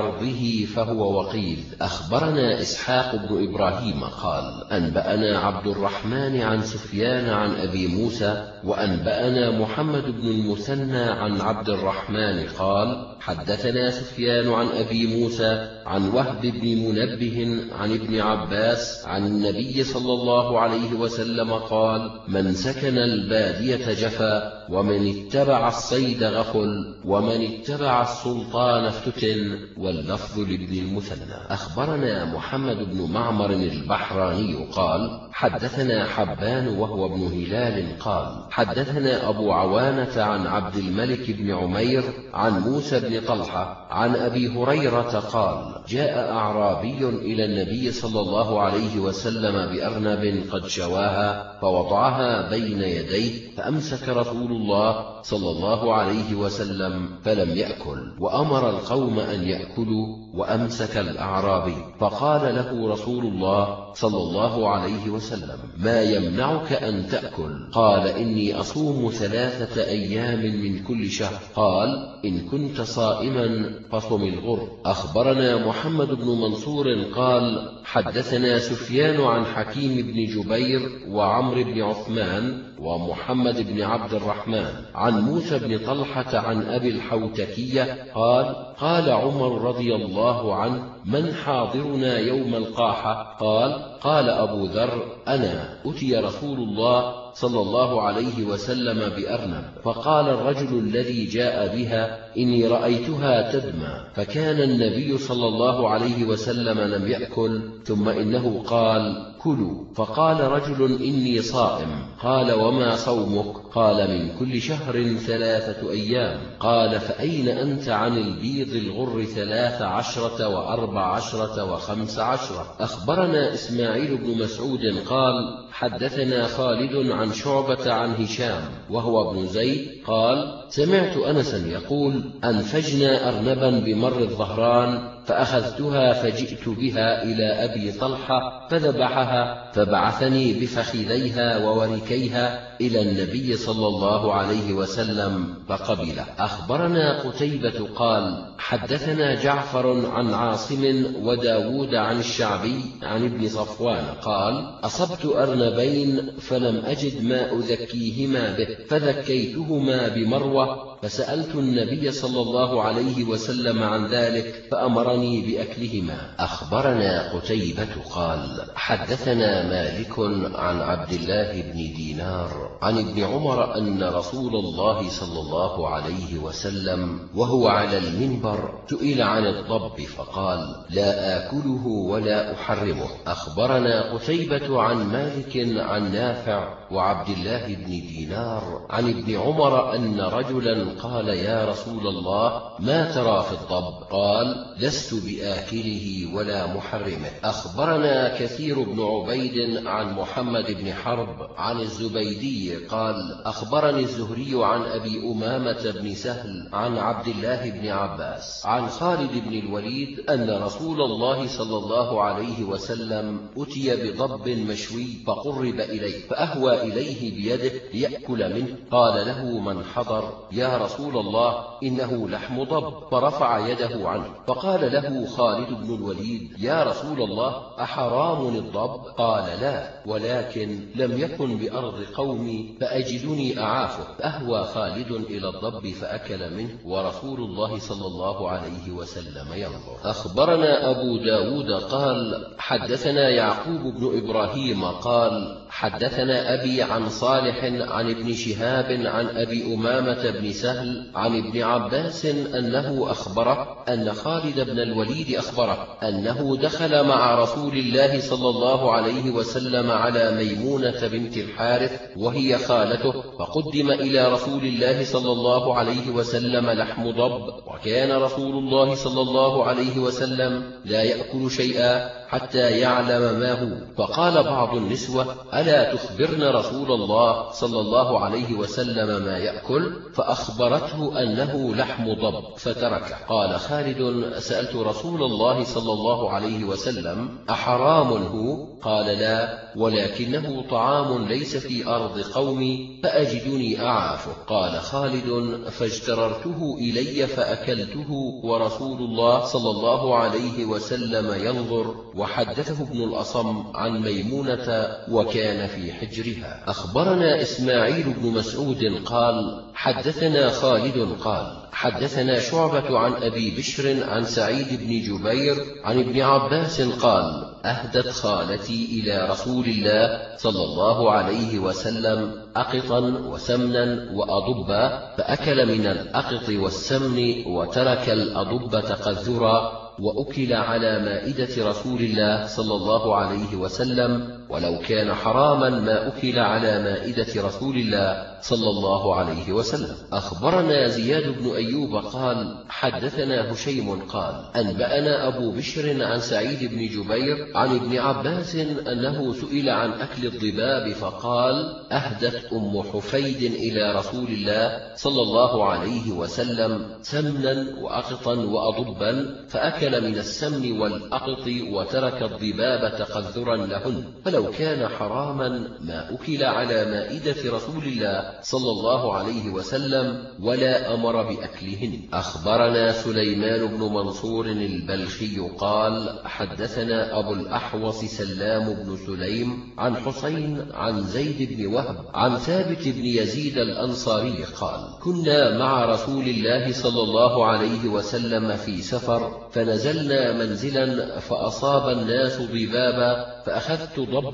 فهو وقيل. أخبرنا إسحاق بن إبراهيم قال أنبأنا عبد الرحمن عن سفيان عن أبي موسى وأنبأنا محمد بن المثنى عن عبد الرحمن قال حدثنا سفيان عن أبي موسى عن وهب بن منبه عن ابن عباس عن النبي صلى الله عليه وسلم قال من سكن البادية جفا ومن اتبع الصيد غفل ومن اتبع السلطان افتتن واللفظ لابن المثنى. أخبرنا محمد بن معمر البحراني قال حدثنا حبان وهو ابن هلال قال حدثنا أبو عوانة عن عبد الملك بن عمير عن موسى بن طلحة عن أبي هريرة قال جاء أعرابي إلى النبي صلى الله عليه وسلم بأرنب قد شواها فوضعها بين يديه فأمسك رسول الله صلى الله عليه وسلم فلم يأكل وأمر القوم أن يأكلوا وأمسك الأعرابي فقال له رسول الله صلى الله عليه وسلم ما يمنعك أن تأكل؟ قال إني أصوم ثلاثة أيام من كل شهر. قال إن كنت صائما فصم الغر. أخبرنا محمد بن منصور قال حدثنا سفيان عن حكيم بن جبير وعمر بن عثمان ومحمد بن عبد الرحمن موسى بن طلحة عن أبي الحوتكية قال قال عمر رضي الله عنه من حاضرنا يوم القاحة؟ قال قال أبو ذر أنا أتي رسول الله صلى الله عليه وسلم بأرنب. فقال الرجل الذي جاء بها إني رأيتها تدمى. فكان النبي صلى الله عليه وسلم لم يأكل ثم إنه قال كلوا. فقال رجل إني صائم. قال وما صومك؟ قال من كل شهر ثلاثة أيام. قال فأين أنت عن البيض الغر ثلاث عشرة وأربع عشرة وخمس عشرة؟ أخبرنا إسماعيل بن مسعود قال حدثنا خالد عن شعبة عن هشام وهو ابن زيد قال سمعت أنسا يقول أنفجنا أرنبا بمر الظهران فأخذتها فجئت بها إلى أبي طلحة فذبحها فبعثني بفخذيها ووركيها إلى النبي صلى الله عليه وسلم فقبله أخبرنا قتيبة قال حدثنا جعفر عن عاصم وداود عن الشعبي عن ابن صفوان قال أصبت أرنبين فلم أجد ما أذكيهما به فذكيتهما بمروة فسألت النبي صلى الله عليه وسلم عن ذلك فأمرني بأكلهما. أخبرنا قتيبة قال حدثنا مالك عن عبد الله بن دينار عن ابن عمر أن رسول الله صلى الله عليه وسلم وهو على المنبر سئل عن الضب فقال لا آكله ولا أحرمه. أخبرنا قتيبة عن مالك عن نافع وعبد الله بن دينار عن ابن عمر أن رجلا قال يا رسول الله ما ترى في الضب؟ قال لست بآكله ولا محرمه. أخبرنا كثير بن عبيد عن محمد بن حرب عن الزبيدي قال أخبرني الزهري عن أبي أمامة بن سهل عن عبد الله بن عباس عن خالد بن الوليد أن رسول الله صلى الله عليه وسلم أتي بضب مشوي فقرب إليه فأهوى إليه بيده ليأكل منه. قال له من حضر يا رسول الله إنه لحم ضب. فرفع يده عنه فقال له خالد بن الوليد يا رسول الله أحرام الضب قال لا ولكن لم يكن بأرض قومي فأجدني أعافه. فأهوى خالد إلى الضب فأكل منه ورسول الله صلى الله عليه وسلم ينظر. أخبرنا أبو داود قال حدثنا يعقوب بن إبراهيم قال حدثنا أبي عن صالح عن ابن شهاب عن أبي أمامة بن سهل عن ابن عباس أنه أخبره أن خالد بن الوليد أخبره أنه دخل مع رسول الله صلى الله عليه وسلم على ميمونة بنت الحارث وهي خالته فقدم إلى رسول الله صلى الله عليه وسلم لحم ضب وكان رسول الله صلى الله عليه وسلم لا يأكل شيئا حتى يعلم ما هو. فقال بعض النسوة ألا تخبرن رسول الله صلى الله عليه وسلم ما يأكل؟ فأخبرته أنه لحم ضب فتركه. قال خالد سألت رسول الله صلى الله عليه وسلم أحرام هو؟ قال لا ولكنه طعام ليس في أرض قومي فأجدني أعافه. قال خالد فاجتررته إلي فأكلته ورسول الله صلى الله عليه وسلم ينظر وحدثه ابن الأصم عن ميمونة وكان في حجرها. أخبرنا إسماعيل بن مسعود قال حدثنا خالد قال حدثنا شعبة عن أبي بشر عن سعيد بن جبير عن ابن عباس قال أهدت خالتي إلى رسول الله صلى الله عليه وسلم أقطا وسمنا وأضبا فأكل من الأقط والسمن وترك الأضب تقذرا وأكل على مائدة رسول الله صلى الله عليه وسلم ولو كان حراما ما أكل على مائدة رسول الله صلى الله عليه وسلم. أخبرنا زياد بن أيوب قال حدثنا هشيم قال أنبأنا أبو بشر عن سعيد بن جبير عن ابن عباس أنه سئل عن أكل الضباب فقال أهدت أم حفيد إلى رسول الله صلى الله عليه وسلم سمنا وأقطا وأضبا فأكل من السمن والأقط وترك الضباب تقذرا لهن. فلو كان حراما ما أكل على مائدة رسول الله صلى الله عليه وسلم ولا أمر بأكلهن. أخبرنا سليمان بن منصور البلخي قال حدثنا أبو الأحوص سلام بن سليم عن حسين عن زيد بن وهب عن ثابت بن يزيد الأنصاري قال كنا مع رسول الله صلى الله عليه وسلم في سفر فنزلنا منزلا فأصاب الناس ضبابا فأخذت ضبا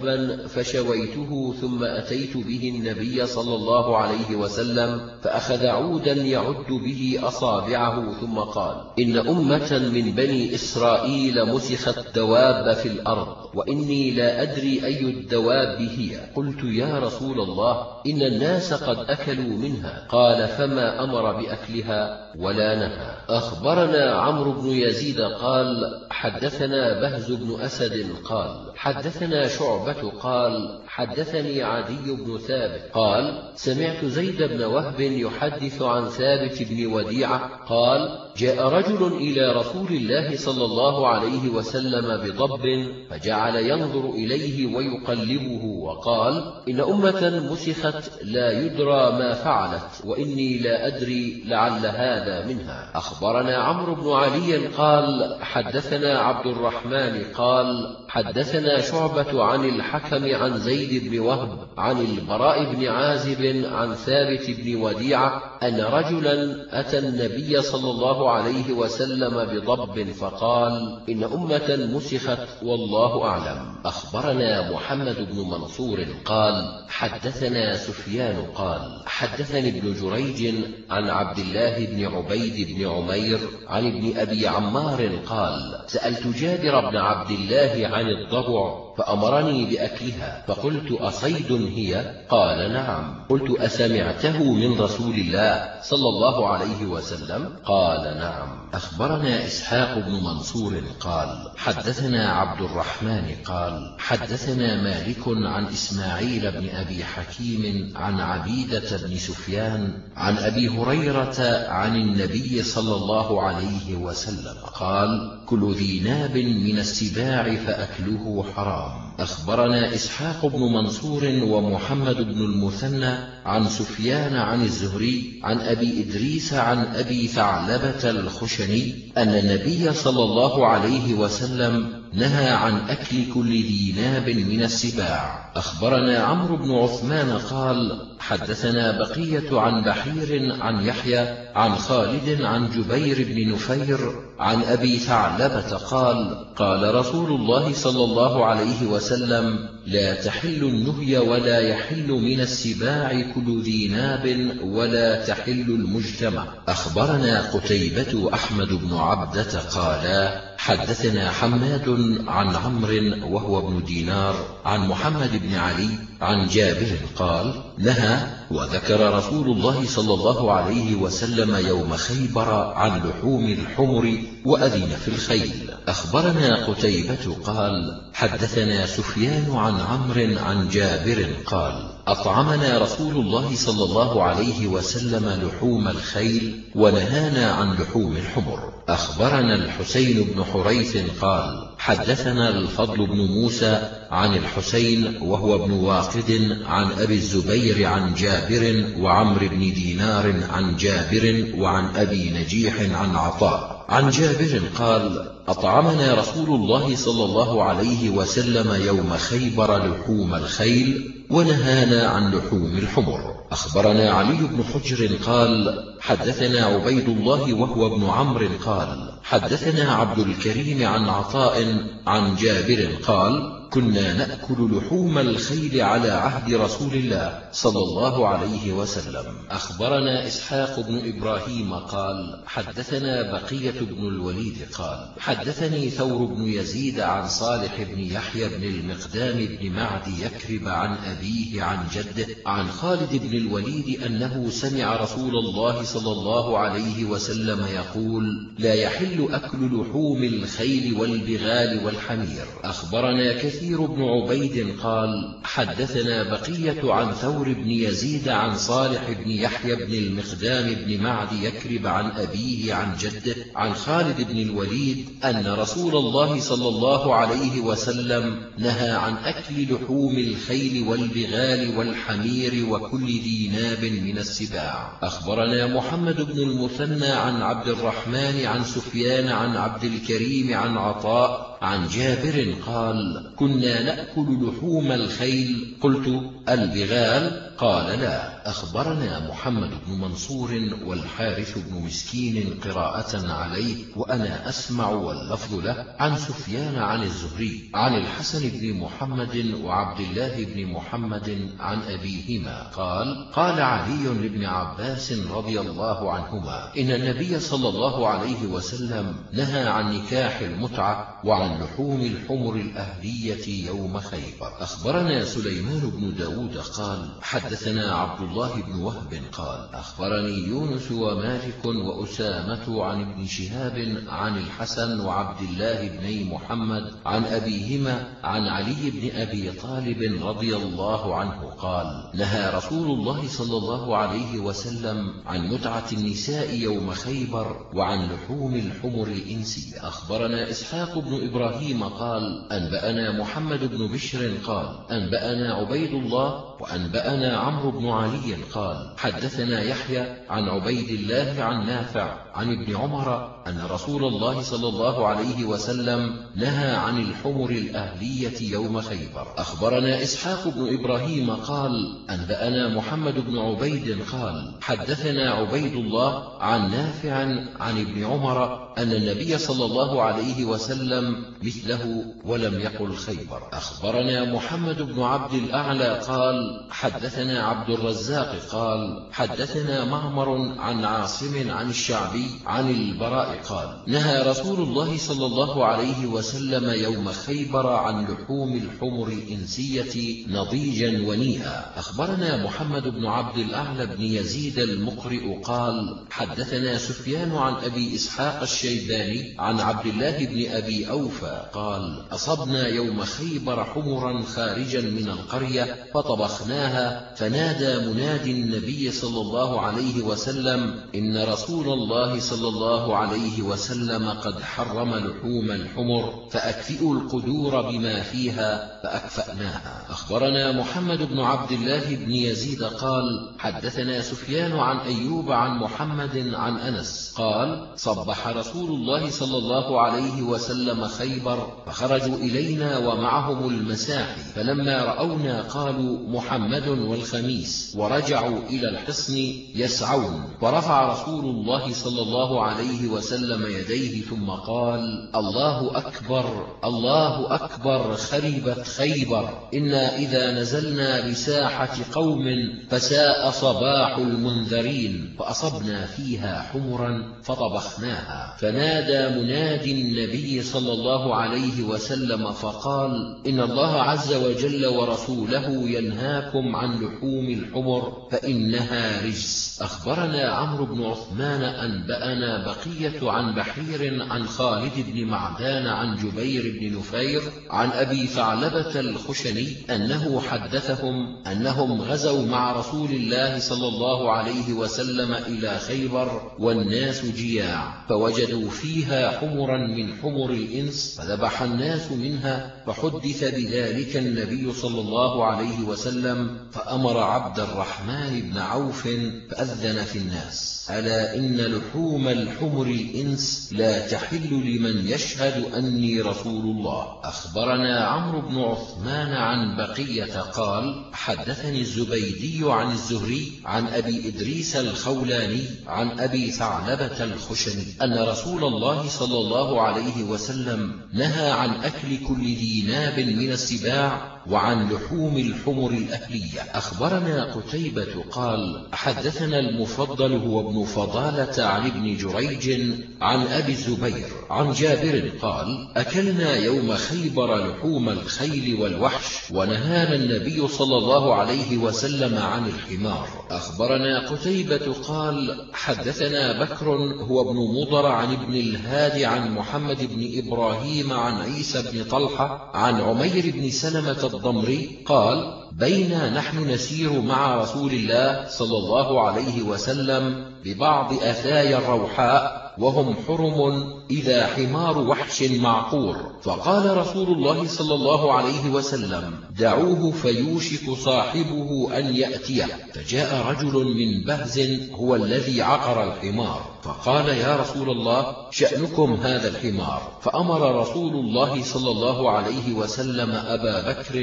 فشويته ثم أتيت به النبي صلى الله عليه وسلم فأخذ عودا يعد به أصابعه ثم قال إن أمة من بني إسرائيل مسخت دواب في الأرض وإني لا أدري أي الدواب هي. قلت يا رسول الله إن الناس قد أكلوا منها. قال فما أمر بأكلها ولا نهى. أخبرنا عمرو بن يزيد قال حدثنا بهز بن أسد قال حدثنا شعبة قال حدثني عدي بن ثابت. قال سمعت زيد بن وهب يحدث عن ثابت بن وديعة. قال جاء رجل إلى رسول الله صلى الله عليه وسلم بضب فجعل ينظر إليه ويقلبه وقال إن أمة مسخت لا يدرى ما فعلت وإني لا أدري لعل هذا منها. أخبرنا عمرو بن علي قال حدثنا عبد الرحمن قال حدثنا شعبة عن الحكم عن زيد بن وهب عن البراء بن عازب عن ثابت بن وديعة أن رجلا أتى النبي صلى الله عليه وسلم بضب فقال إن أمة مسخت والله أعلم. أخبرنا محمد بن منصور قال حدثنا سفيان قال حدثني ابن جريج عن عبد الله بن عبيد بن عمير عن ابن أبي عمار قال سألت جابر بن عبد الله عن الضبع فأمرني بأكلها فقلت أصيد هي؟ قال نعم. قلت أسمعته من رسول الله صلى الله عليه وسلم؟ قال نعم. أخبرنا إسحاق بن منصور قال حدثنا عبد الرحمن قال حدثنا مالك عن إسماعيل بن أبي حكيم عن عبيدة بن سفيان عن أبي هريرة عن النبي صلى الله عليه وسلم قال كل ذي ناب من السباع فأكله حرام. أخبرنا إسحاق بن منصور ومحمد بن المثنى عن سفيان عن الزهري عن أبي إدريس عن أبي ثعلبة الخشني أن النبي صلى الله عليه وسلم نهى عن أكل كل ذي ناب من السباع. أخبرنا عمرو بن عثمان قال حدثنا بقية عن بحير عن يحيى عن خالد عن جبير بن نفير عن أبي ثعلبة قال قال رسول الله صلى الله عليه وسلم لا تحل النهي ولا يحل من السباع كل ذي ناب ولا تحل المجتمع. أخبرنا قتيبة أحمد بن عبدة قالا حدثنا حماد عن عمرو وهو ابن دينار عن محمد بن علي عن جابر قال نهى وذكر رسول الله صلى الله عليه وسلم يوم خيبر عن لحوم الحمر وأذن في الخيل. أخبرنا قتيبة قال حدثنا سفيان عن عمرو عن جابر قال أطعمنا رسول الله صلى الله عليه وسلم لحوم الخيل ونهانا عن لحوم الحمر. أخبرنا الحسين بن حريث قال حدثنا الفضل بن موسى عن الحسين وهو ابن واقد عن أبي الزبير عن جابر وعمر بن دينار عن جابر وعن أبي نجيح عن عطاء. عن جابر قال أطعمنا رسول الله صلى الله عليه وسلم يوم خيبر لحوم الخيل ونهانا عن لحوم الحمر. أخبرنا علي بن حجر قال حدثنا عبيد الله وهو ابن عمرو قال حدثنا عبد الكريم عن عطاء عن جابر قال كنا نأكل لحوم الخيل على عهد رسول الله صلى الله عليه وسلم. أخبرنا إسحاق بن إبراهيم قال حدثنا بقية بن الوليد قال حدثني ثور بن يزيد عن صالح بن يحيى بن المقدام بن معد يكرب عن أبيه عن جده عن خالد بن الوليد أنه سمع رسول الله صلى الله عليه وسلم يقول لا يحل أكل لحوم الخيل والبغال والحمير. أخبرنا كثير بن عبيد قال حدثنا بقية عن ثور بن يزيد عن صالح بن يحيى بن المقدام بن معد يكرب عن أبيه عن جده عن خالد بن الوليد أن رسول الله صلى الله عليه وسلم نهى عن أكل لحوم الخيل والبغال والحمير وكل ذي ناب من السباع. أخبرنا محمد بن المثنى عن عبد الرحمن عن سفيان عن عبد الكريم عن عطاء عن جابر قال كنا نأكل لحوم الخيل. قلت البغال قال لا أخبرنا محمد بن منصور والحارث بن مسكين قراءة عليه وأنا أسمع واللفظ له عن سفيان عن الزهري عن الحسن بن محمد وعبد الله بن محمد عن أبيهما قال قال علي لابن عباس رضي الله عنهما إن النبي صلى الله عليه وسلم نهى عن نكاح المتعة وعن لحوم الحمر الأهلية يوم خيبر. أخبرنا سليمان بن داود قال حدثنا عبد الله بن وهب قال أخبرني يونس ومالك وأسامة عن ابن شهاب عن الحسن وعبد الله بن محمد عن أبيهما عن علي بن أبي طالب رضي الله عنه قال نهى رسول الله صلى الله عليه وسلم عن متعة النساء يوم خيبر وعن لحوم الحمر الإنسية أخبرنا إسحاق بن إبراهيم قال أنبأنا محمد بن بشر قال أنبأنا عبيد الله وأنبأنا عمرو بن علي قال حدثنا يحيى عن عبيد الله عن نافع عن ابن عمر أن رسول الله صلى الله عليه وسلم نهى عن الحمر الأهلية يوم خيبر. أخبرنا إسحاق بن إبراهيم قال أنبأنا محمد بن عبيد قال حدثنا عبيد الله عن نافع عن ابن عمر أن النبي صلى الله عليه وسلم مثله ولم يقل خيبر. أخبرنا محمد بن عبد الأعلى قال حدثنا عبد الرزاق قال حدثنا معمر عن عاصم عن الشعبي عن البراء قال نهى رسول الله صلى الله عليه وسلم يوم خيبر عن لحوم الحمر الإنسية نضيجا ونيئا. أخبرنا محمد بن عبد الأعلى بن يزيد المقرئ قال حدثنا سفيان عن أبي إسحاق الشيباني عن عبد الله بن أبي أوفى قال أصبنا يوم خيبر حمرا خارجا من القرية فطبخناها فنادى منادي النبي صلى الله عليه وسلم إن رسول الله صلى الله عليه وسلم قد حرم لحوم الحمر فأكفئوا القدور بما فيها فأكفأناها. أخبرنا محمد بن عبد الله بن يزيد قال حدثنا سفيان عن أيوب عن محمد عن أنس قال صبح رسول الله صلى الله عليه وسلم خيبر فخرجوا إلينا ومعهم المساحي فلما رأونا قالوا محمد والخميس ورجعوا إلى الحصن يسعون. فرفع رسول الله صلى الله عليه وسلم يديه ثم قال الله أكبر الله أكبر خربت خيبر. إنا إذا نزلنا بساحة قوم فساء صباح المنذرين فأصبنا فيها حمرا فطبخناها. فنادى منادي النبي صلى الله عليه وسلم فقال إن الله عز وجل ورسوله ينهاكم عن لحوم الحمر فإنها رجس. أخبرنا عمرو بن عثمان أنبأنا بقية عن بحير عن خالد بن معدان عن جبير بن نفير عن أبي ثعلبة الخشني أنه حدثهم أنهم غزوا مع رسول الله صلى الله عليه وسلم إلى خيبر والناس جياع فوجدوا فيها حمرا من حمر الإنس فذبح الناس منها فحدث بذلك النبي صلى الله عليه وسلم فأمر عبد الرحمن بن عوف فأذن في الناس. ألا إن لحوم الحمر الإنس لا تحل لمن يشهد أني رسول الله. أخبرنا عمرو بن عثمان عن بقية قال حدثني الزبيدي عن الزهري عن أبي إدريس الخولاني عن أبي ثعلبة الخشني أن رسول الله صلى الله عليه وسلم نهى عن أكل كل ذي ناب من السباع وعن لحوم الحمر الأهلية. أخبرنا قتيبة قال حدثنا المفضل هو ابن فضالة عن ابن جريج عن أبي الزبير عن جابر قال أكلنا يوم خيبر لحوم الخيل والوحش ونهانا النبي صلى الله عليه وسلم عن الحمار. أخبرنا قتيبة قال حدثنا بكر هو ابن مضر عن ابن الهاد عن محمد بن إبراهيم عن عيسى بن طلحة عن عمير بن سلمة الضمري قال بينا نحن نسير مع رسول الله صلى الله عليه وسلم ببعض أثايا الروحاء وهم حرم إذا حمار وحش معقور. فقال رسول الله صلى الله عليه وسلم دعوه فيوشك صاحبه أن يأتيه. فجاء رجل من بهز هو الذي عقر الحمار. فقال يا رسول الله شأنكم هذا الحمار. فأمر رسول الله صلى الله عليه وسلم أبا بكر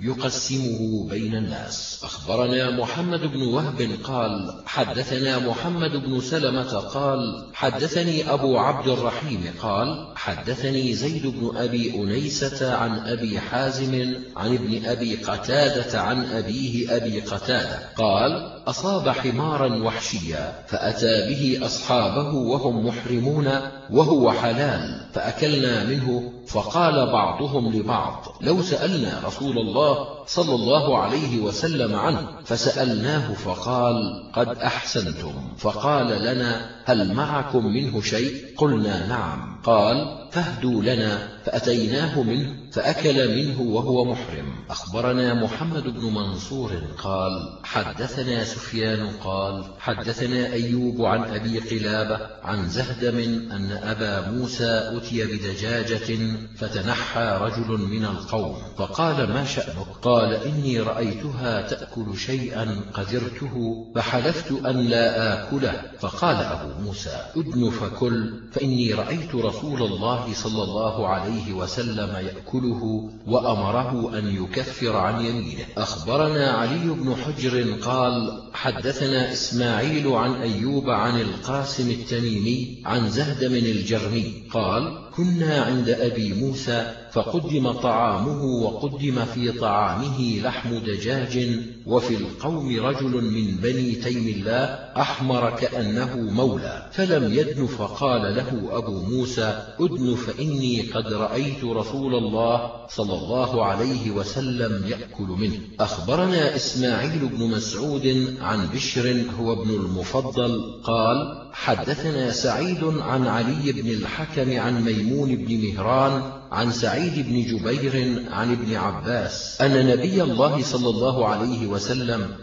يقسمه بين الناس. أخبرنا محمد بن وهب قال حدثنا محمد بن سلمة قال حدثني أبو عبد الرحيم قال حدثني زيد بن أبي أنيسة عن أبي حازم عن ابن أبي قتادة عن أبيه أبي قتادة قال أصاب حمارا وحشيا فأتى به أصحابه وهم محرمون وهو حلال فأكلنا منه فقال بعضهم لبعض لو سألنا رسول الله صلى الله عليه وسلم عنه فسألناه فقال قد أحسنتم. فقال لنا هل معكم منه شيء؟ قلنا نعم. قال فاهدوا لنا. فأتيناه منه فأكل منه وهو محرم. أخبرنا محمد بن منصور قال حدثنا سفيان قال حدثنا أيوب عن أبي قلابة عن زهدم أن أبا موسى أتي بدجاجة فتنحى رجل من القوم فقال ما شأنك؟ قال إني رأيتها تأكل شيئا قدرته فحلفت أن لا آكله فقال أبو موسى ادن فكل فإني رأيت رسول الله صلى الله عليه وسلم يأكله وأمره أن يكفر عن يمينه. أخبرنا علي بن حجر قال حدثنا إسماعيل عن أيوب عن القاسم التميمي عن زهدم الجرمي. قال كنا عند أبي موسى فقدم طعامه وقدم في طعامه لحم دجاج وفي القوم رجل من بني تيم الله أحمر كأنه مولى فلم يدن فقال له أبو موسى أدن فإني قد رأيت رسول الله صلى الله عليه وسلم يأكل منه. أخبرنا إسماعيل بن مسعود عن بشر هو ابن المفضل قال حدثنا سعيد عن علي بن الحكم عن ميمون بن مهران عن سعيد بن جبير عن ابن عباس أن نبي الله صلى الله عليه وسلم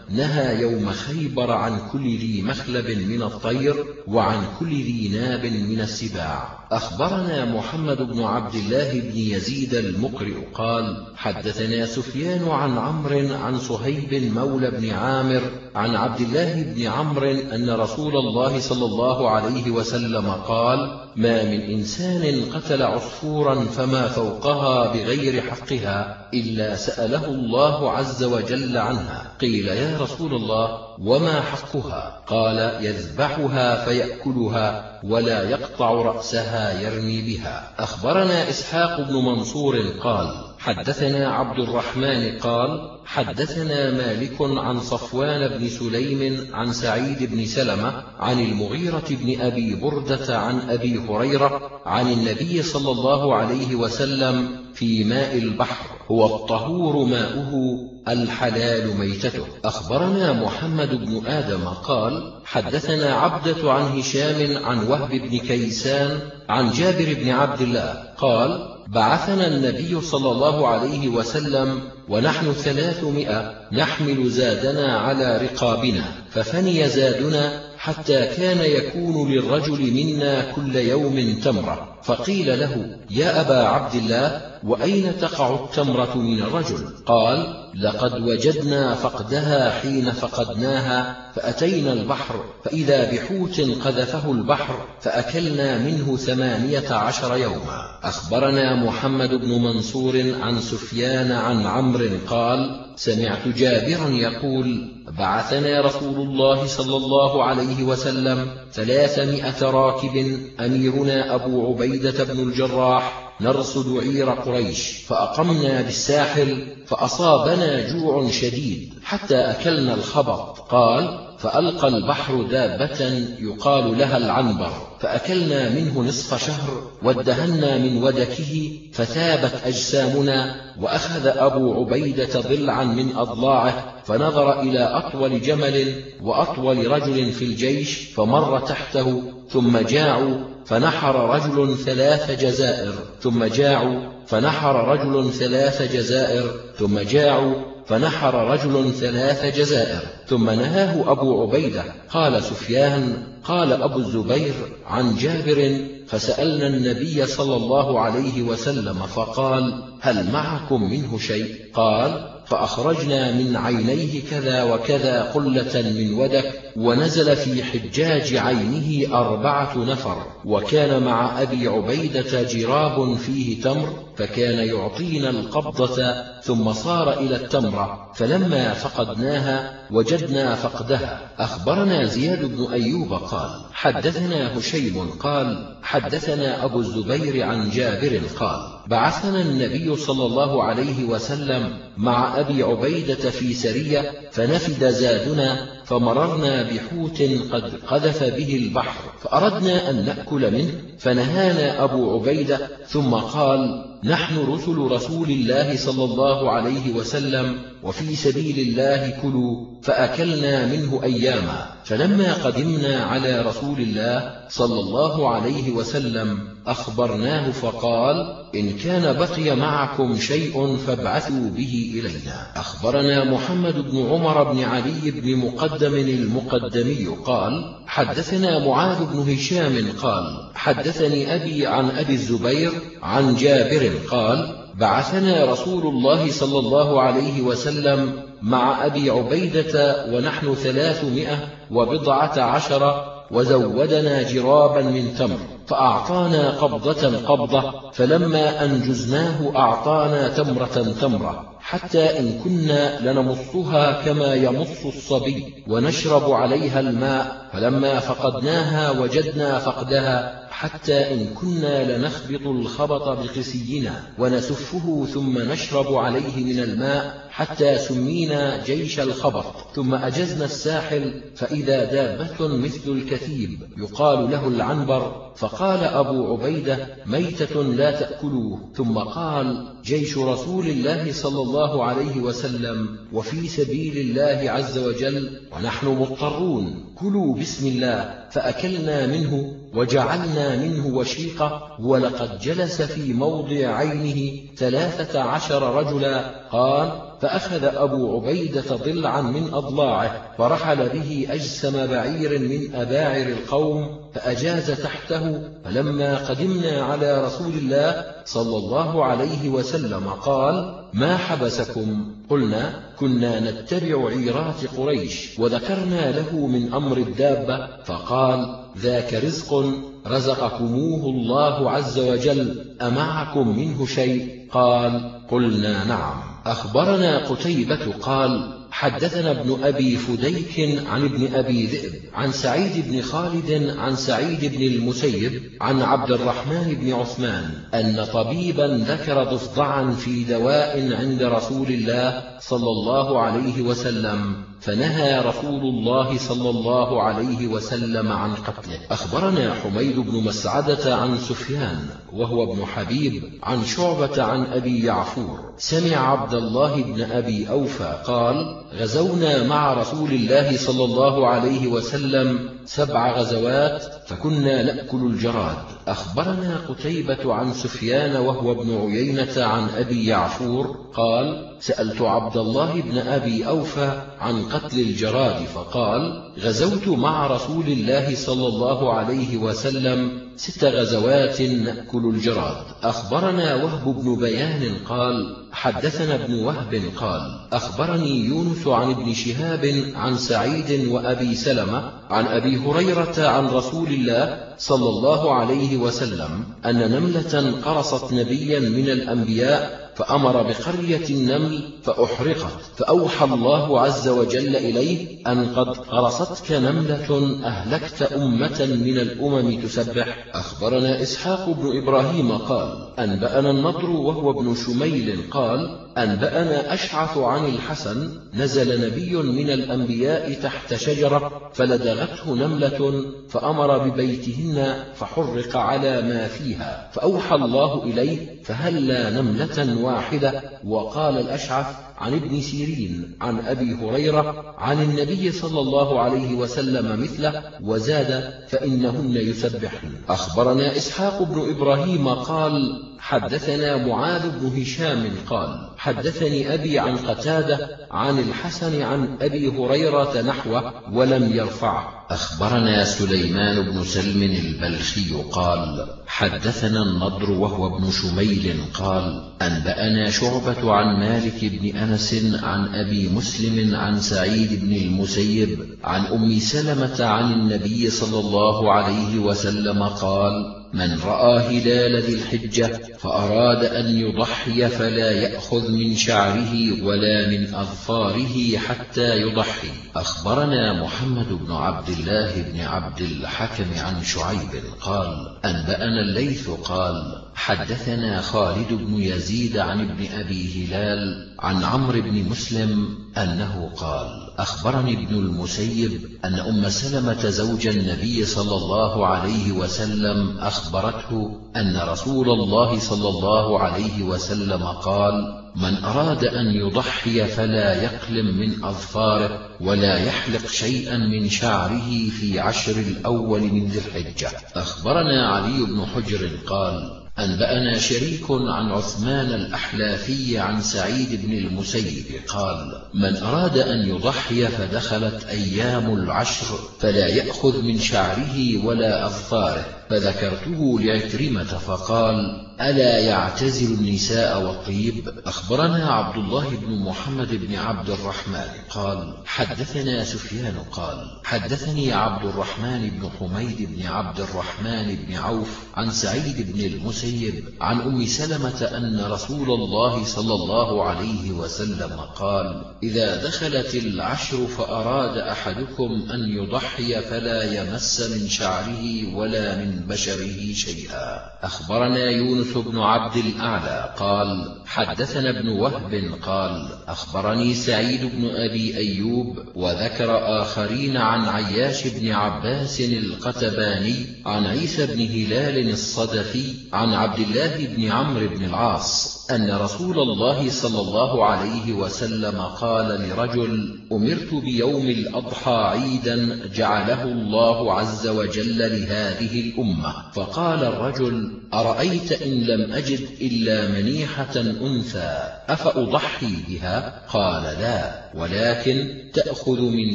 نهى يوم خيبر عن كل ذي مخلب من الطير وعن كل ذي ناب من السباع. أخبرنا محمد بن عبد الله بن يزيد المقرئ قال حدثنا سفيان عن عمرو عن صهيب مولى بن عامر عن عبد الله بن عمرو أن رسول الله صلى الله عليه وسلم قال ما من إنسان قتل عصفورا فما فوقها بغير حقها إلا سأله الله عز وجل عنها. قيل يا رسول الله وما حقها؟ قال يذبحها فيأكلها ولا يقطع رأسها يرمي بها. أخبرنا إسحاق بن منصور قال حدثنا عبد الرحمن قال حدثنا مالك عن صفوان بن سليم عن سعيد بن سلمة عن المغيرة بن أبي بردة عن أبي هريرة عن النبي صلى الله عليه وسلم في ماء البحر. هو الطهور ماؤه الحلال ميتته. أخبرنا محمد بن آدم قال حدثنا عبدة عن هشام عن وهب بن كيسان عن جابر بن عبد الله قال بعثنا النبي صلى الله عليه وسلم ونحن ثلاثمائة نحمل زادنا على رقابنا ففني زادنا حتى كان يكون للرجل منا كل يوم تمرة. فقيل له يا أبا عبد الله وأين تقع التمرة من الرجل؟ قال لقد وجدنا فقدها حين فقدناها فأتينا البحر فإذا بحوت قذفه البحر فأكلنا منه ثمانية عشر يوما. أخبرنا محمد بن منصور عن سفيان عن عمرو قال سمعت جابرا يقول بعثنا رسول الله صلى الله عليه وسلم ثلاثمائة راكب أميرنا أبو عبيدة بن الجراح نرصد عير قريش فأقمنا بالساحل فأصابنا جوع شديد حتى أكلنا الخبط. قال فألقى البحر دابة يقال لها العنبر فأكلنا منه نصف شهر وادهنا من ودكه فثابت أجسامنا وأخذ أبو عبيدة ضلعا من أضلاعه فنظر إلى أطول جمل وأطول رجل في الجيش فمر تحته ثم جاعوا فنحر رجل ثلاث جزائر ثم جاعوا فنحر رجل ثلاث جزائر ثم جاعوا فنحر رجل ثلاث جزائر. ثم نهاه أبو عبيدة قال سفيان قال أبو الزبير عن جابر فسألنا النبي صلى الله عليه وسلم فقال هل معكم منه شيء؟ قال فأخرجنا من عينيه كذا وكذا قلة من ودك ونزل في حجاج عينه أربعة نفر وكان مع أبي عبيدة جراب فيه تمر فكان يعطينا القبضة ثم صار إلى التمرة فلما فقدناها وجدنا فقدها. أخبرنا زياد بن أيوب قال حدثنا هشيم قال حدثنا أبو الزبير عن جابر قال بعثنا النبي صلى الله عليه وسلم مع أبي عبيدة في سرية فنفد زادنا فمررنا بحوت قد قذف به البحر فأردنا أن نأكل منه فنهانا أبو عبيدة ثم قال نحن رسل رسول الله صلى الله عليه وسلم وفي سبيل الله كلوا فأكلنا منه أياما فلما قدمنا على رسول الله صلى الله عليه وسلم أخبرناه فقال إن كان بقي معكم شيء فابعثوا به إلينا. أخبرنا محمد بن عمر بن علي بن مقدم المقدمي قال حدثنا معاذ بن هشام قال حدثني أبي عن أبي الزبير عن جابر قال بعثنا رسول الله صلى الله عليه وسلم مع أبي عبيدة ونحن ثلاثمائة وبضعة عشر وزودنا جرابا من تمر. فأعطانا قبضة قبضة فلما أنجزناه أعطانا تمرة تمرة. حتى إن كنا لنمصها كما يمص الصبي ونشرب عليها الماء فلما فقدناها وجدنا فقدها حتى إن كنا لنخبط الخبط بقسينا ونسفه ثم نشرب عليه من الماء حتى سمينا جيش الخبط. ثم أجزنا الساحل فإذا دابة مثل الكثيب يقال له العنبر فقال أبو عبيدة ميتة لا تأكلوه. ثم قال جيش رسول الله صلى الله عليه وسلم وفي سبيل الله عز وجل ونحن مضطرون كلوا بسم الله فأكلنا منه وجعلنا منه وشيقة ولقد جلس في موضع عينه ثلاثة عشر رجلا قال فأخذ أبو عبيدة ضلعا من أضلاعه فرحل به أجسم بعير من أباعر القوم فأجاز تحته فلما قدمنا على رسول الله صلى الله عليه وسلم قال ما حبسكم؟ قلنا كنا نتبع عيرات قريش وذكرنا له من أمر الدابة فقال ذاك رزق رزقكموه الله عز وجل أمعكم منه شيء؟ قال قلنا نعم. أخبرنا قتيبة قال حدثنا ابن أبي فديك عن ابن أبي ذئب عن سعيد بن خالد عن سعيد بن المسيب عن عبد الرحمن بن عثمان أن طبيبا ذكر ضفدعا في دواء عند رسول الله صلى الله عليه وسلم. فنهى رسول الله صلى الله عليه وسلم عن قتله. أخبرنا حميد بن مسعدة عن سفيان وهو ابن حبيب عن شعبة عن أبي يعفور. سمع عبد الله بن أبي أوفى قال غزونا مع رسول الله صلى الله عليه وسلم سبع غزوات فكنا نأكل الجراد. أخبرنا قتيبة عن سفيان وهو ابن عيينة عن أبي يعفور قال سألت عبد الله بن أبي أوفى عن قتل الجراد فقال غزوت مع رسول الله صلى الله عليه وسلم ست غزوات نأكل الجراد. أخبرنا وهب بن بيان قال حدثنا ابن وهب قال أخبرني يونس عن ابن شهاب عن سعيد وأبي سلمة عن أبي هريرة عن رسول الله صلى الله عليه وسلم أن نملة قرصت نبيا من الأنبياء فأمر بقرية النمل فأحرقت فأوحى الله عز وجل إليه أن قد قرصتك نملة أهلكت أمة من الأمم تسبح. أخبرنا إسحاق بن إبراهيم قال أنبأنا النضر وهو ابن شميل قال أنبأنا أشعث عن الحسن نزل نبي من الأنبياء تحت شجرة فلدغته نملة فأمر ببيتهن فحرق على ما فيها فأوحى الله إليه فهلا نملة واحدة وقال الأشعث عن ابن سيرين عن أبي هريرة عن النبي صلى الله عليه وسلم مثله وزاد فإنهن يسبحن. أخبرنا إسحاق بن إبراهيم قال حدثنا معاذ بن هشام قال حدثني أبي عن قتادة عن الحسن عن أبي هريرة نحوه ولم يرفعه. أخبرنا سليمان بن سلم البلخي قال حدثنا النضر وهو ابن شميل قال أنبأنا شعبة عن مالك بن أنس عن أبي مسلم عن سعيد بن المسيب عن أم سلمة عن النبي صلى الله عليه وسلم قال من رأى هلال ذي الحجة فأراد أن يضحي فلا يأخذ من شعره ولا من أظفاره حتى يضحي. أخبرنا محمد بن عبد الله بن عبد الحكم عن شعيب قال أنبأنا الليث قال حدثنا خالد بن يزيد عن ابن أبي هلال عن عمرو بن مسلم أنه قال أخبرني ابن المسيب أن أم سلمة زوج النبي صلى الله عليه وسلم أخبرته أن رسول الله صلى الله عليه وسلم قال من أراد أن يضحي فلا يقلم من أظفاره ولا يحلق شيئا من شعره في عشر الأول من ذي الحجة. أخبرنا علي بن حجر قال أنبأنا شريك عن عثمان الأحلافي عن سعيد بن المسيب. قال من أراد أن يضحي فدخلت أيام العشر فلا يأخذ من شعره ولا أظفاره. فذكرته لعكرمة فقال ألا يعتزل النساء والطيب أخبرنا عبد الله بن محمد بن عبد الرحمن. قال حدثنا سفيان. قال حدثني عبد الرحمن بن حميد بن عبد الرحمن بن عوف عن سعيد بن المسيب عن أم سلمة أن رسول الله صلى الله عليه وسلم قال إذا دخلت العشر فأراد أحدكم أن يضحي فلا يمس من شعره ولا من بشره شيئا. أخبرنا يونس بن عبد الأعلى قال حدثنا ابن وهب قال أخبرني سعيد بن أبي أيوب وذكر آخرين عن عياش بن عباس القتباني عن عيسى بن هلال الصدفي عن عبد الله بن عمرو بن العاص أن رسول الله صلى الله عليه وسلم قال لرجل أمرت بيوم الأضحى عيدا جعله الله عز وجل لهذه الأمة. فقال الرجل أرأيت إن لم أجد إلا منيحة أنثى أفأضحي بها؟ قال لا. ولكن تأخذ من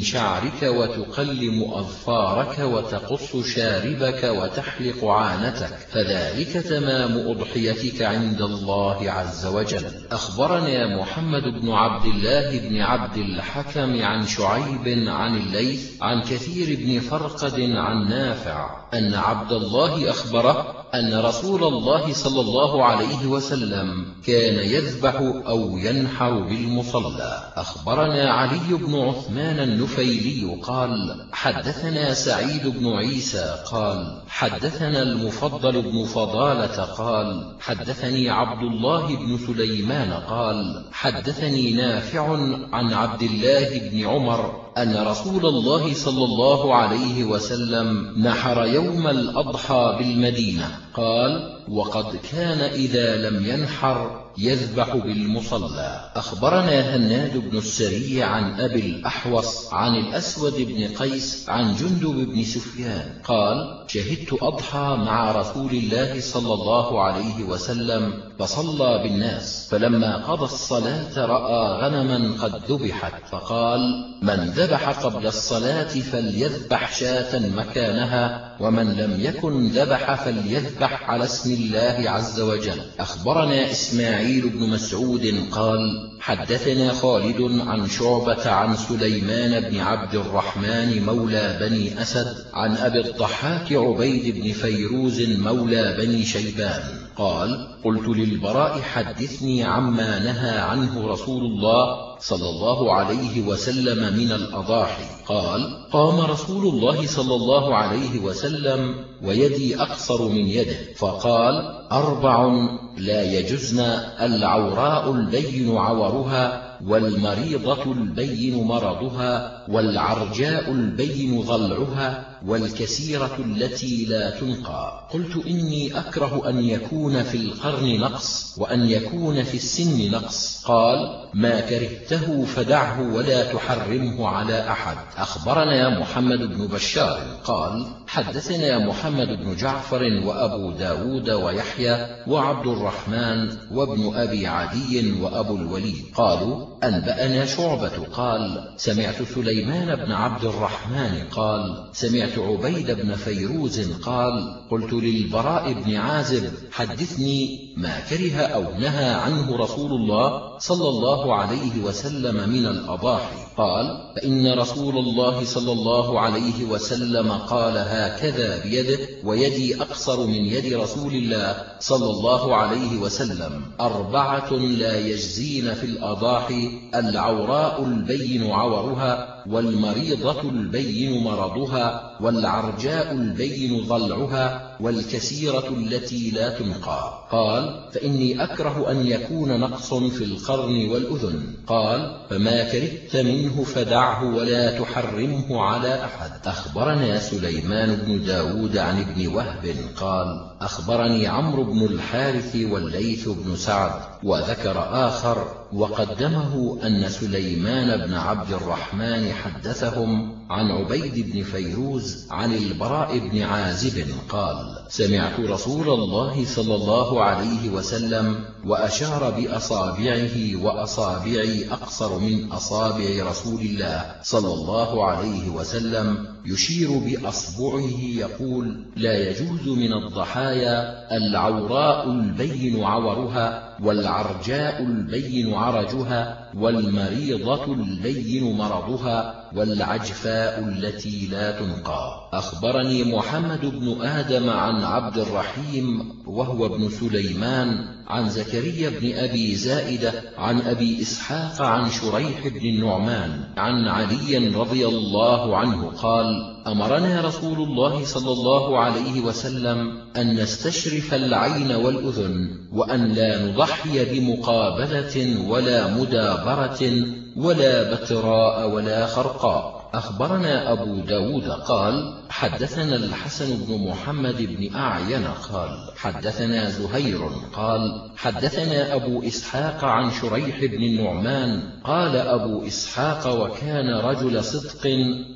شعرك وتقلم أظفارك وتقص شاربك وتحلق عانتك فذلك تمام أضحيتك عند الله عز وجل. أخبرنا محمد بن عبد الله بن عبد الحكم عن شعيب عن الليث عن كثير بن فرقد عن نافع أن عبد الله أخبره أن رسول الله صلى الله عليه وسلم كان يذبح أو ينحر بالمصلى. أخبرنا علي بن عثمان النفيلي قال حدثنا سعيد بن عيسى قال حدثنا المفضل بن فضالة قال حدثني عبد الله بن سليمان قال حدثني نافع عن عبد الله بن عمر أن رسول الله صلى الله عليه وسلم نحر يوم الأضحى بالمدينة. قال وقد كان إذا لم ينحر يذبح بالمصلى. أخبرنا هناد بن السري عن أبي الأحوص عن الأسود بن قيس عن جندب بن سفيان. قال شهدت أضحى مع رسول الله صلى الله عليه وسلم فصلى بالناس فلما قضى الصلاة رأى غنما قد ذبحت فقال من ذبح قبل الصلاة فليذبح شاة مكانها ومن لم يكن ذبح فليذبح على اسم الله عز وجل. أخبرنا إسماعيل بن مسعود قال حدثنا خالد عن شعبة عن سليمان بن عبد الرحمن مولى بني أسد عن أبي الضحاك عبيد بن فيروز مولى بني شيبان. قال قلت للبراء حدثني عما نهى عنه رسول الله صلى الله عليه وسلم من الأضاحي. قال قام رسول الله صلى الله عليه وسلم ويدي أقصر من يده فقال أربع لا يجزن العوراء البين عورها والمريضة البين مرضها والعرجاء البين ضلعها والكسيرة التي لا تنقى قلت إني أكره أن يكون في القرن نقص وأن يكون في السن نقص. قال ما كرهته فدعه ولا تحرمه على أحد. أخبرنا محمد بن بشار. قال حدثنا محمد بن جعفر وأبو داود ويحيى وعبد الرحمن وابن أبي عدي وأبو الوليد. قالوا أنبأنا شعبة قال سمعت سليمان بن عبد الرحمن قال سمعت عبيد بن فيروز قال قلت للبراء بن عازب حدثني ما كره أو نهى عنه رسول الله صلى الله عليه وسلم من الأضاحي. قال فإن رسول الله صلى الله عليه وسلم قال هكذا بيده ويدي أقصر من يد رسول الله صلى الله عليه وسلم. أربعة لا يجزين في الأضاحي العوراء البين عورها والمريضة البين مرضها والعرجاء البين ضلعها والكثيرة التي لا تنقى قال فإني أكره أن يكون نقص في القرن والأذن. قال فما كرهت منه فدعه ولا تحرمه على أحد. أخبرنا سليمان بن داود عن ابن وهب قال أخبرني عمرو بن الحارث والليث بن سعد. وذكر آخر وقدمه أن سليمان بن عبد الرحمن حدثهم عن عبيد بن فيروز عن البراء بن عازب قال سمعت رسول الله صلى الله عليه وسلم وأشار بأصابعه وأصابعي أقصر من أصابع رسول الله صلى الله عليه وسلم يشير بأصبعه يقول لا يجوز من الضحايا العوراء البين عورها والعرجاء البين عرجها والمريضة البين مرضها والعجفاء التي لا تنقى. أخبرني محمد بن آدم عن عبد الرحيم وهو ابن سليمان عن زكريا بن أبي زائدة عن أبي إسحاق عن شريح بن النعمان عن علي رضي الله عنه قال أمرنا رسول الله صلى الله عليه وسلم أن نستشرف العين والأذن وأن لا نضحي بمقابلة ولا مدابرة ولا بتراء ولا خرقاء. أخبرنا أبو داود قال حدثنا الحسن بن محمد بن أعين قال حدثنا زهير قال حدثنا أبو إسحاق عن شريح بن النعمان قال أبو إسحاق وكان رجل صدق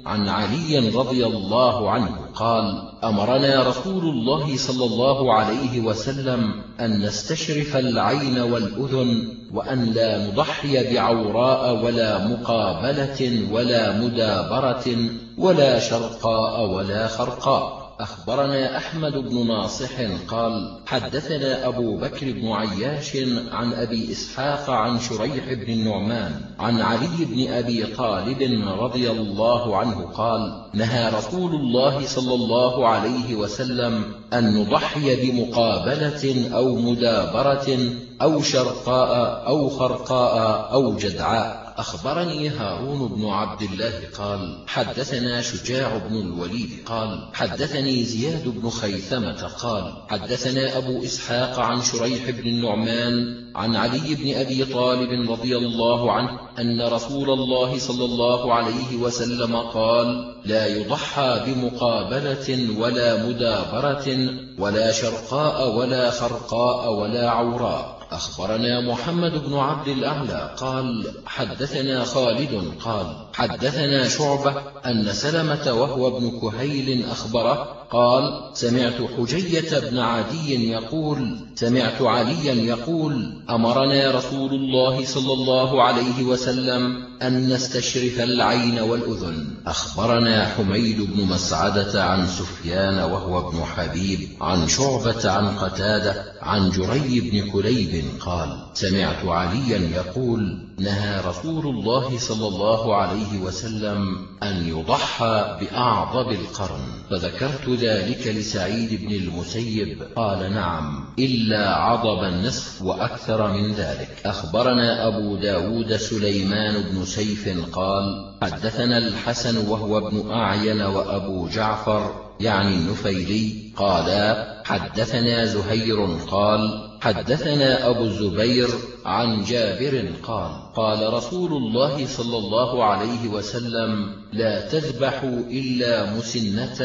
عن علي رضي الله عنه. قال أمرنا رسول الله صلى الله عليه وسلم أن نستشرف العين والأذن وأن لا نضحي بعوراء ولا مقابلة ولا مدابرة ولا شرقاء ولا خرقاء. أخبرنا أحمد بن ناصح قال حدثنا أبو بكر بن عياش عن أبي إسحاق عن شريح بن النعمان عن علي بن أبي طالب رضي الله عنه قال نهى رسول الله صلى الله عليه وسلم أن نضحي بمقابلة أو مدابرة أو شرقاء أو خرقاء أو جدعاء. أخبرني هارون بن عبد الله قال حدثنا شجاع بن الوليد قال حدثني زياد بن خيثمة قال حدثنا أبو إسحاق عن شريح بن النعمان عن علي بن أبي طالب رضي الله عنه أن رسول الله صلى الله عليه وسلم قال لا يضحى بمقابلة ولا مدابرة ولا شرقاء ولا خرقاء ولا عوراء. أخبرنا محمد بن عبد الأعلى قال حدثنا خالد قال حدثنا شعبة أن سلمة وهو ابن كهيل أخبره قال سمعت حجية بن عدي يقول سمعت عليا يقول أمرنا رسول الله صلى الله عليه وسلم أن نستشرف العين والأذن. أخبرنا حميد بن مسعدة عن سفيان وهو ابن حبيب عن شعبة عن قتادة عن جري بن كليب قال سمعت عليا يقول نهى رسول الله صلى الله عليه وسلم أن يضحى بأعضب القرن. فذكرت ذلك لسعيد بن المسيب. قال نعم إلا عضب النصف وأكثر من ذلك. أخبرنا أبو داود سليمان بن سيف قال حدثنا الحسن وهو ابن أعين وأبو جعفر يعني النفيلي قالا حدثنا زهير قال حدثنا أبو الزبير عن جابر قال قال رسول الله صلى الله عليه وسلم لا تذبحوا إلا مسنة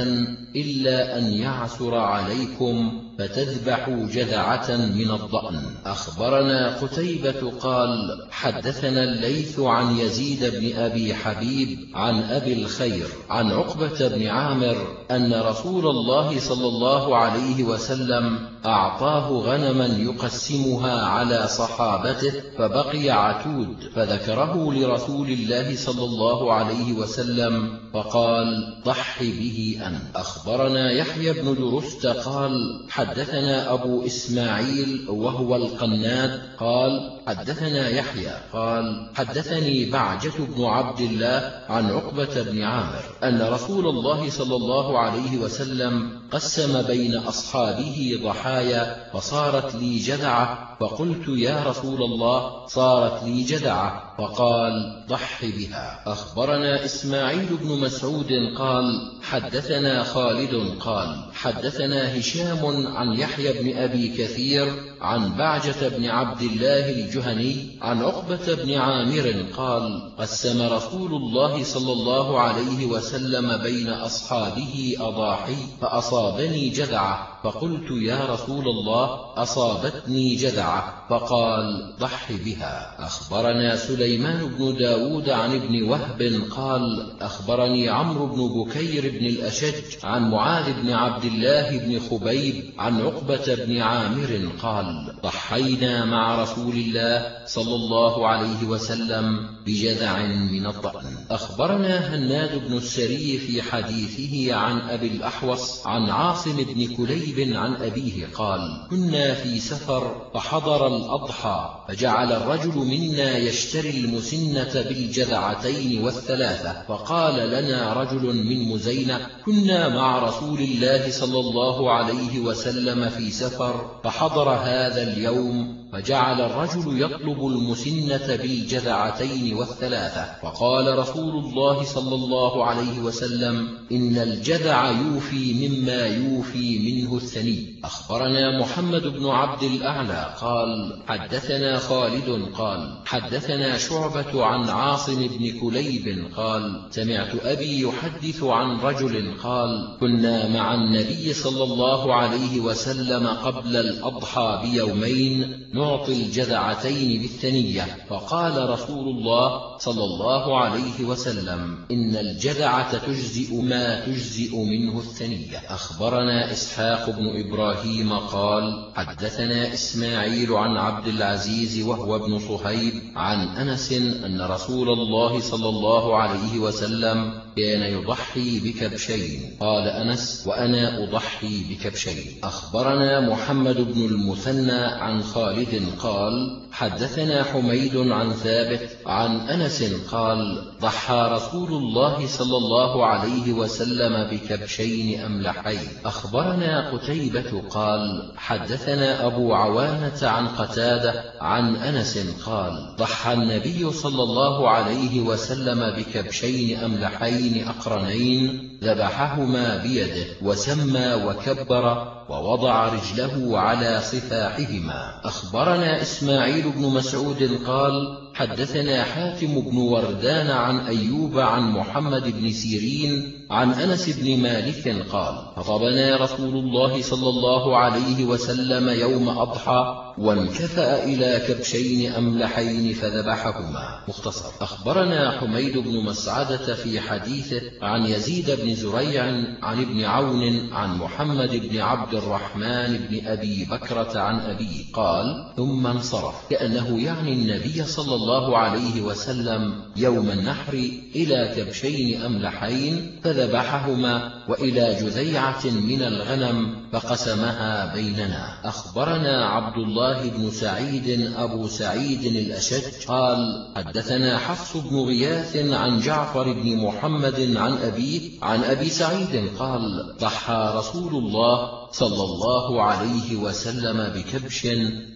إلا أن يعثر عليكم فتذبحوا جذعة من الضأن. أخبرنا قتيبة قال حدثنا الليث عن يزيد بن أبي حبيب عن أبي الخير عن عقبة بن عامر أن رسول الله صلى الله عليه وسلم أعطاه غنما يقسمها على صحابته فبقي عتود فذكره لرسول الله صلى الله عليه وسلم. فقال ضح به أن أخبرنا يحيى بن درست قال حدثنا أبو إسماعيل وهو القناد. قال حدثنا يحيى. قال حدثني بعجة بن عبد الله عن عقبة بن عامر أن رسول الله صلى الله عليه وسلم قسم بين أصحابه ضحايا فصارت لي جذعة فقلت يا رسول الله صارت لي جذعة. فقال ضح بها. أخبرنا إسماعيل بن مسعود قال حدثنا خالد قال حدثنا هشام عن يحيى بن أبي كثير عن بعجة بن عبد الله الجهني عن عقبة بن عامر قال قسم رسول الله صلى الله عليه وسلم بين أصحابه أضاحي فأصابني جذعة فقلت يا رسول الله أصابتني جذعة فقال ضح بها. أخبرنا سليمان بن داود عن ابن وهب قال أخبرني عمرو بن بكير بن الأشج عن معاذ بن عبد الله بن خبيب عن عقبة بن عامر قال ضحينا مع رسول الله صلى الله عليه وسلم بجذع من الضأن أخبرنا هناد بن السري في حديثه عن أبي الأحوص عن عاصم بن كليب عن أبيه قال كنا في سفر فحضر الأضحى فجعل الرجل منا يشتري المسنة بالجذعتين والثلاثة فقال لنا رجل من مزينة كنا مع رسول الله صلى الله عليه وسلم في سفر فحضر هذا اليوم فجعل الرجل يطلب المسنة بالجذعتين والثلاثة فقال رسول الله صلى الله عليه وسلم إن الجذع يوفي مما يوفي منه الثني. أخبرنا محمد بن عبد الأعلى قال حدثنا خالد قال حدثنا شعبة عن عاصم بن كليب قال سمعت أبي يحدث عن رجل قال كنا مع النبي صلى الله عليه وسلم قبل الأضحى بيومين نعطي الجذعتين بالثنية فقال رسول الله صلى الله عليه وسلم إن الجذعة تجزئ ما تجزئ منه الثنية. أخبرنا إسحاق بن إبراهيم قال حدثنا إسماعيل عن عبد العزيز وهو ابن صهيب عن أنس أن رسول الله صلى الله عليه وسلم كان يضحي بكبشين. قال أنس وأنا أضحي بكبشين. أخبرنا محمد بن المثنى عن خالد قال حدثنا حميد عن ثابت عن أنس قال ضحى رسول الله صلى الله عليه وسلم بكبشين أملحين. أخبرنا قتيبة قال حدثنا أبو عوانة عن قتادة عن أنس قال ضحى النبي صلى الله عليه وسلم بكبشين أملحين أقرنين ذبحهما بيده وسمى وكبر ووضع رجله على صفاحهما. أخبرنا إسماعيل بن مسعود قال حدثنا حاتم بن وردان عن أيوب عن محمد بن سيرين عن أنس بن مالك قال خطبنا رسول الله صلى الله عليه وسلم يوم أضحى وانكفأ إلى كبشين أملحين فذبحهما. مختصر. أخبرنا حميد بن مسعدة في حديثه عن يزيد بن زريع عن ابن عون عن محمد بن عبد الرحمن بن أبي بكرة عن أبيه قال ثم انصرف. كأنه يعني النبي صلى الله عليه وسلم يوم النحر إلى كبشين أملحين فذبحهما وإلى جذيعة من الغنم فقسمها بيننا. أخبرنا عبد الله بن سعيد أبو سعيد الأشج قال حدثنا حفص بن غياث عن جعفر بن محمد عن أبيه أبي سعيد قال ضحى رسول الله صلى الله عليه وسلم بكبش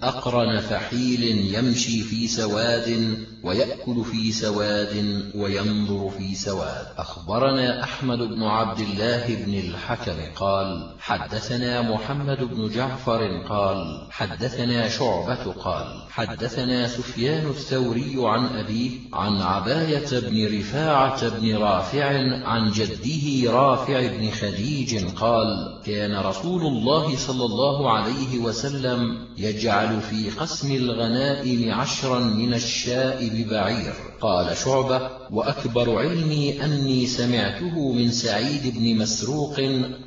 أقرن فحيل يمشي في سواد ويأكل في سواد وينظر في سواد. أخبرنا أحمد بن عبد الله بن الحكم قال حدثنا محمد بن جعفر قال حدثنا شعبة قال حدثنا سفيان الثوري عن أبيه عن عباية بن رفاعة بن رافع عن جده رافع بن خديج قال كان رسول الله صلى الله عليه وسلم يجعل في قسم الغنائم عشرا من الشاء ببعير. قال شعبة وأكبر علمي أني سمعته من سعيد بن مسروق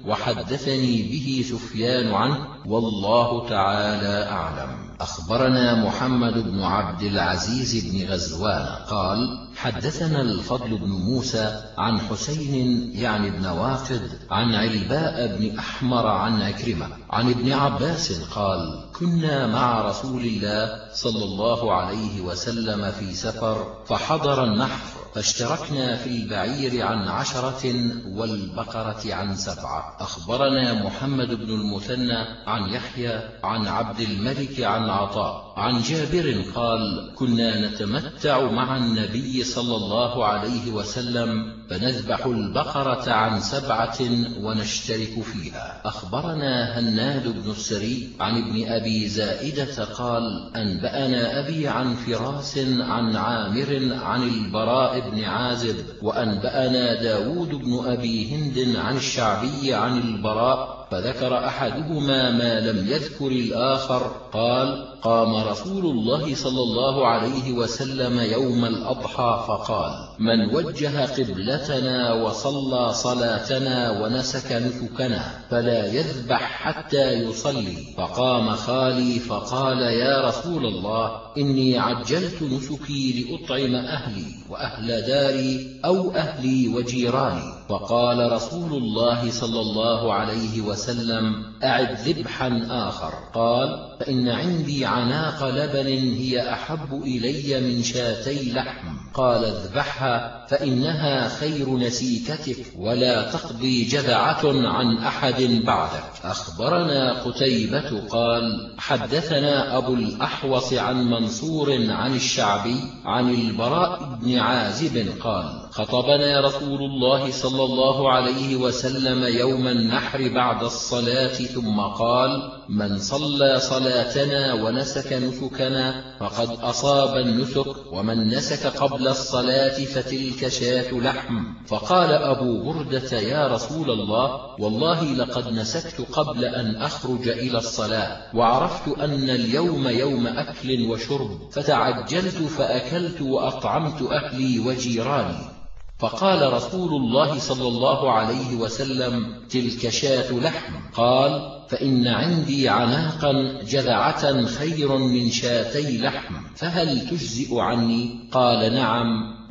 وحدثني به سفيان عنه والله تعالى أعلم. أخبرنا محمد بن عبد العزيز بن غزوان قال حدثنا الفضل بن موسى عن حسين يعني بن واقد عن علباء بن أحمر عن عكرمة عن ابن عباس قال كنا مع رسول الله صلى الله عليه وسلم في سفر فحضر النحر فاشتركنا في البعير عن عشرة والبقرة عن سبعة. أخبرنا محمد بن المثنى عن يحيى عن عبد الملك عن عطاء. عن جابر قال كنا نتمتع مع النبي صلى الله عليه وسلم فنذبح البقرة عن سبعة ونشترك فيها. أخبرنا هناد بن السري عن ابن أبي زائدة قال أنبأنا أبي عن فراس عن عامر عن البراء بن عازب وأنبأنا داود بن أبي هند عن الشعبي عن البراء فذكر أحدهما ما لم يذكر الآخر قال قام رسول الله صلى الله عليه وسلم يوم الأضحى فقال من وجه قبلتنا وصلى صلاتنا ونسك نسكنا فلا يذبح حتى يصلي. فقام خالي فقال يا رسول الله إني عجلت نسكي لأطعم أهلي وأهل داري أو أهلي وجيراني. فقال رسول الله صلى الله عليه وسلم أعد ذبحا آخر. قال فإن عندي عناق لبن هي أحب إلي من شاتي لحم. قال اذبحها فإنها خير نسيكتك ولا تقضي جذعة عن أحد بعدك. أخبرنا قتيبة قال حدثنا أبو الأحوص عن منصور عن الشعبي عن البراء بن عازب قال خطبنا رسول الله صلى الله عليه وسلم يوم النحر بعد الصلاة ثم قال من صلى صلاتنا ونسك نسكنا فقد أصاب النسك ومن نسك قبل الصلاة فتلك شاة لحم. فقال أبو بردة يا رسول الله والله لقد نسكت قبل أن أخرج إلى الصلاة وعرفت أن اليوم يوم أكل وشرب فتعجلت فأكلت وأطعمت أهلي وجيراني. فقال رسول الله صلى الله عليه وسلم تلك شاة لحم. قال فإن عندي عناقا جذعة خير من شاتي لحم فهل تجزئ عني؟ قال نعم.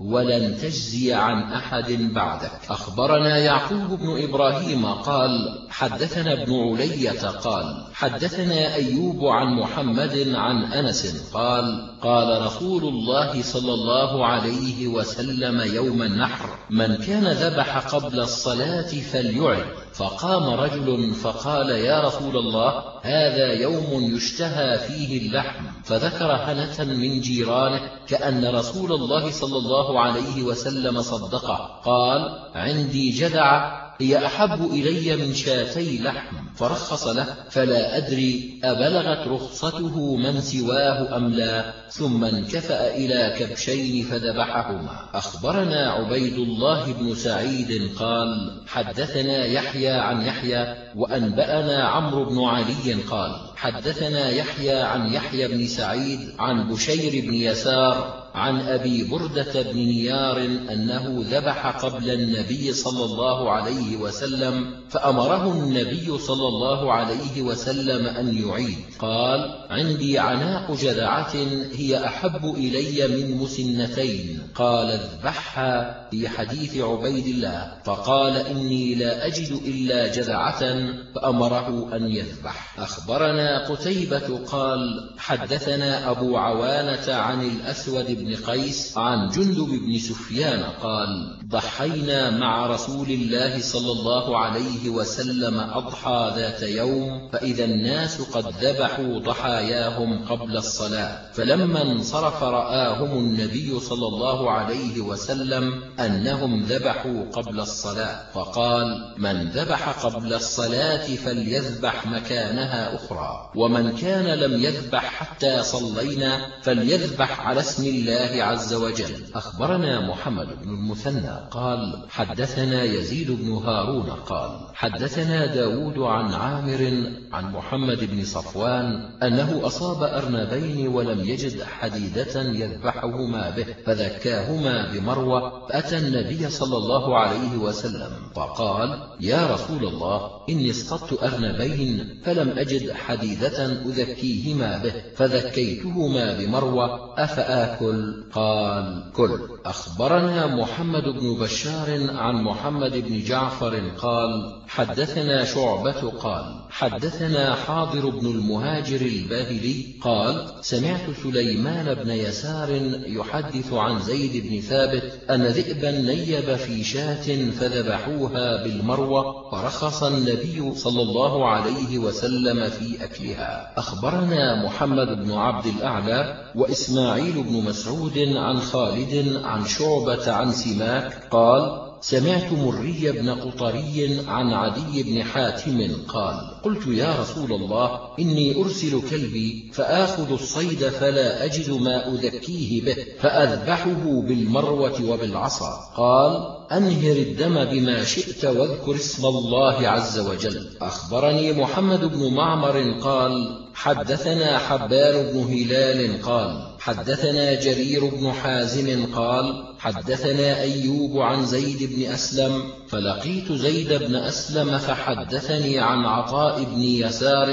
ولن تجزي عن أحد بعدك. أخبرنا يعقوب بن إبراهيم قال حدثنا ابن علية قال حدثنا أيوب عن محمد عن أنس قال قال رسول الله صلى الله عليه وسلم يوم النحر من كان ذبح قبل الصلاة فليعد. فقام رجل فقال يا رسول الله هذا يوم يشتهى فيه اللحم. فذكر هنة من جيرانه كأن رسول الله صلى الله عليه وسلم صدقه. قال عندي جذع هي أحب إلي من شاتي لحم. فرخص له. فلا أدري أبلغت رخصته من سواه أم لا. ثم انكفأ إلى كبشين فذبحهما. أخبرنا عبيد الله بن سعيد قال حدثنا يحيى عن يحيى وأنبأنا عمرو بن علي قال حدثنا يحيى عن يحيى بن سعيد عن بشير بن يسار عن أبي بردة بن نيار أنه ذبح قبل النبي صلى الله عليه وسلم فأمره النبي صلى الله عليه وسلم أن يعيد. قال عندي عناق جذعة هي أحب إلي من مسنتين. قال اذبحها في حديث عبيد الله. فقال إني لا أجد إلا جذعة. فأمره أن يذبح. أخبرنا قتيبة قال حدثنا أبو عوانة عن الأسود بن قيس عن جندب بن سفيان قال ضحينا مع رسول الله صلى الله عليه وسلم أضحى ذات يوم فإذا الناس قد ذبحوا ضحاياهم قبل الصلاة. فلما انصرف رآهم النبي صلى الله عليه وسلم أنهم ذبحوا قبل الصلاة فقال من ذبح قبل الصلاة فليذبح مكانها أخرى ومن كان لم يذبح حتى صلينا فليذبح على اسم الله عز وجل. أخبرنا محمد بن المثنى. قال حدثنا يزيد بن هارون قال حدثنا داود عن عامر عن محمد بن صفوان أنه أصاب أرنبين ولم يجد حديدة يذبحهما به فذكاهما بمروة فأتى النبي صلى الله عليه وسلم فقال يا رسول الله إني اصطدت أرنبين فلم أجد حديدة أذكيهما به فذكيتهما بمروة أفآكل؟ قال كل. أخبرنا محمد بن بشار عن محمد بن جعفر قال حدثنا شعبة قال حدثنا حاضر بن المهاجر الباهلي قال سمعت سليمان بن يسار يحدث عن زيد بن ثابت أن ذئبا نيب في شاة فذبحوها بالمروة فرخص النبي صلى الله عليه وسلم في أكلها. أخبرنا محمد بن عبد الأعلى وإسماعيل بن مسعود عن خالد عن شعبة عن سماك قال سمعت مري بن قطري عن عدي بن حاتم قال قلت يا رسول الله إني أرسل كلبي فآخذ الصيد فلا أجد ما أذكيه به فأذبحه بالمروة وبالعصا. قال أنهر الدم بما شئت واذكر اسم الله عز وجل. أخبرني محمد بن معمر قال حدثنا حبان بن هلال قال حدثنا جرير بن حازم قال حدثنا أيوب عن زيد بن أسلم فلقيت زيد بن أسلم فحدثني عن عطاء بن يسار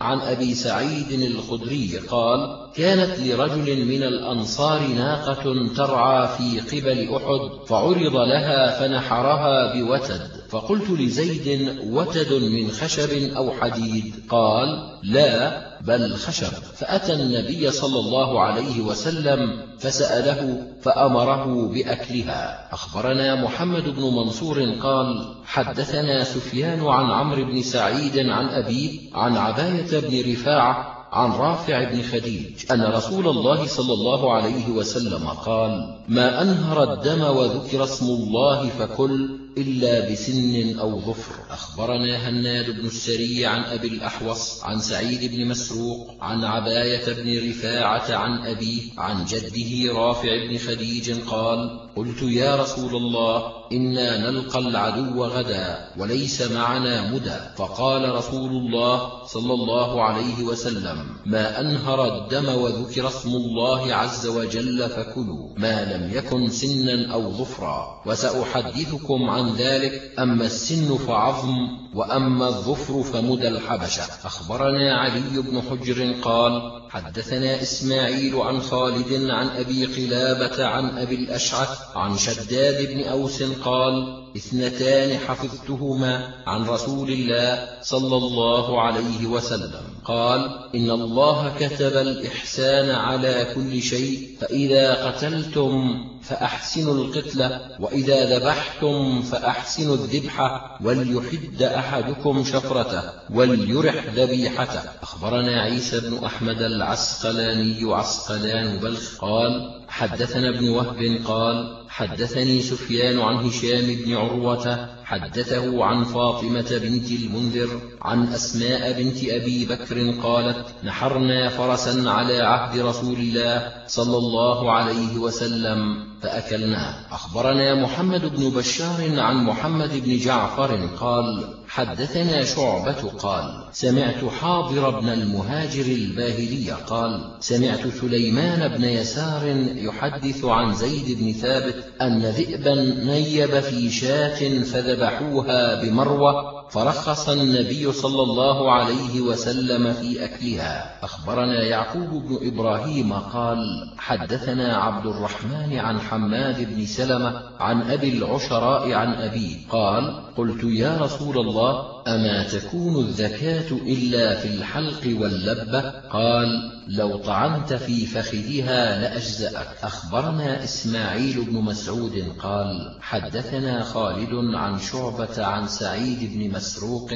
عن أبي سعيد الخدري قال كانت لرجل من الأنصار ناقة ترعى في قبل أحد فعرض لها فنحرها بوتد. فقلت لزيد وتد من خشب أو حديد؟ قال لا بل خشب. فأتى النبي صلى الله عليه وسلم فسأله فأمره بأكلها. أخبرنا محمد بن منصور قال حدثنا سفيان عن عمرو بن سعيد عن أبيه عن عباية بن رفاعة عن رافع بن خديج أن رسول الله صلى الله عليه وسلم قال ما أنهر الدم وذكر اسم الله فكل إلا بسن أو ظفر. أخبرنا هناد بن السري عن أبي الأحوص عن سعيد بن مسروق عن عباية بن رفاعة عن أبيه عن جده رافع بن خديج قال قلت يا رسول الله إنا نلقى العدو غدا وليس معنا مدى. فقال رسول الله صلى الله عليه وسلم ما أنهر الدم وذكر اسم الله عز وجل فكلوا ما لم يكن سنا أو ظفرا. وسأحدثكم عن ذلك أما السن فعظم وأما الظفر فمدى الحبشة. أخبرنا علي بن حجر قال حدثنا إسماعيل عن خالد عن أبي قلابة عن أبي الأشعث عن شداد بن أوس قال اثنتان حفظتهما عن رسول الله صلى الله عليه وسلم. قال إن الله كتب الإحسان على كل شيء فإذا قتلتم فأحسنوا القتلة وإذا ذبحتم فأحسنوا الذبحة وليحد أحدكم شفرته وليرح ذبيحته. أخبرنا عيسى بن أحمد العسقلاني عسقلان بلخ قال حدثنا ابن وهب قال حدثني سفيان عن هشام بن عروة حدثه عن فاطمة بنت المنذر عن أسماء بنت أبي بكر قالت نحرنا فرسا على عهد رسول الله صلى الله عليه وسلم. فأكلناه. أخبرنا محمد بن بشار عن محمد بن جعفر قال حدثنا شعبة قال سمعت حاضر بن المهاجر الباهلي قال سمعت سليمان بن يسار يحدث عن زيد بن ثابت أن ذئبا نيب في شاة فذبحوها بمروة فرخص النبي صلى الله عليه وسلم في أكلها. أخبرنا يعقوب بن إبراهيم قال حدثنا عبد الرحمن عن حماد بن سلمة عن أبي العشراء عن أبيه قال قلت يا رسول الله أما تكون الذكاة إلا في الحلق واللبة؟ قال لو طعنت في فخذها لأجزأك. أخبرنا إسماعيل بن مسعود قال حدثنا خالد عن شعبة عن سعيد بن مسروق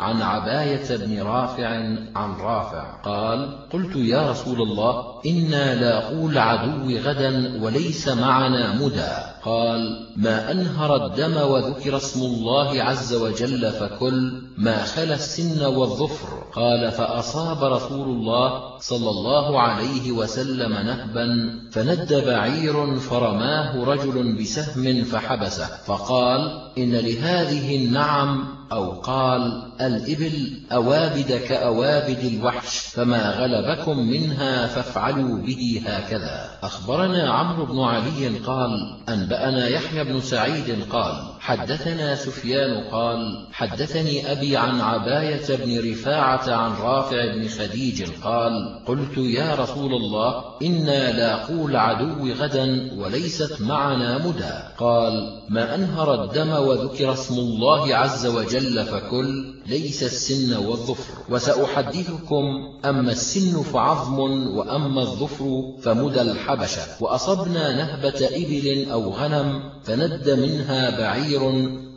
عن عباية بن رافع عن رافع قال قلت يا رسول الله إنا لاقول عدو غدا وليس معنا مدى. قال ما أنهر الدم وذكر اسم الله عز وجل فكل ما خلا السن والظفر. قال فأصاب رسول الله صلى الله عليه وسلم نهبا فند بعير فرماه رجل بسهم فحبسه فقال إن لهذه النعم أو قال الإبل أوابد كأوابد الوحش فما غلبكم منها فافعلوا به هكذا. أخبرنا عمرو بن علي قال أنبأنا يحيى بن سعيد قال حدثنا سفيان قال حدثني أبي عن عباية بن رفاعة عن رافع بن خديج قال قلت يا رسول الله إنا لاقول عدو غدا وليست معنا مدى. قال ما أنهر الدم وذكر اسم الله عز وجل فكل ليس السن والظفر. وسأحدثكم أما السن فعظم وأما الظفر فمدى الحبشة. وأصبنا نهبة إبل أو غنم فند منها بعير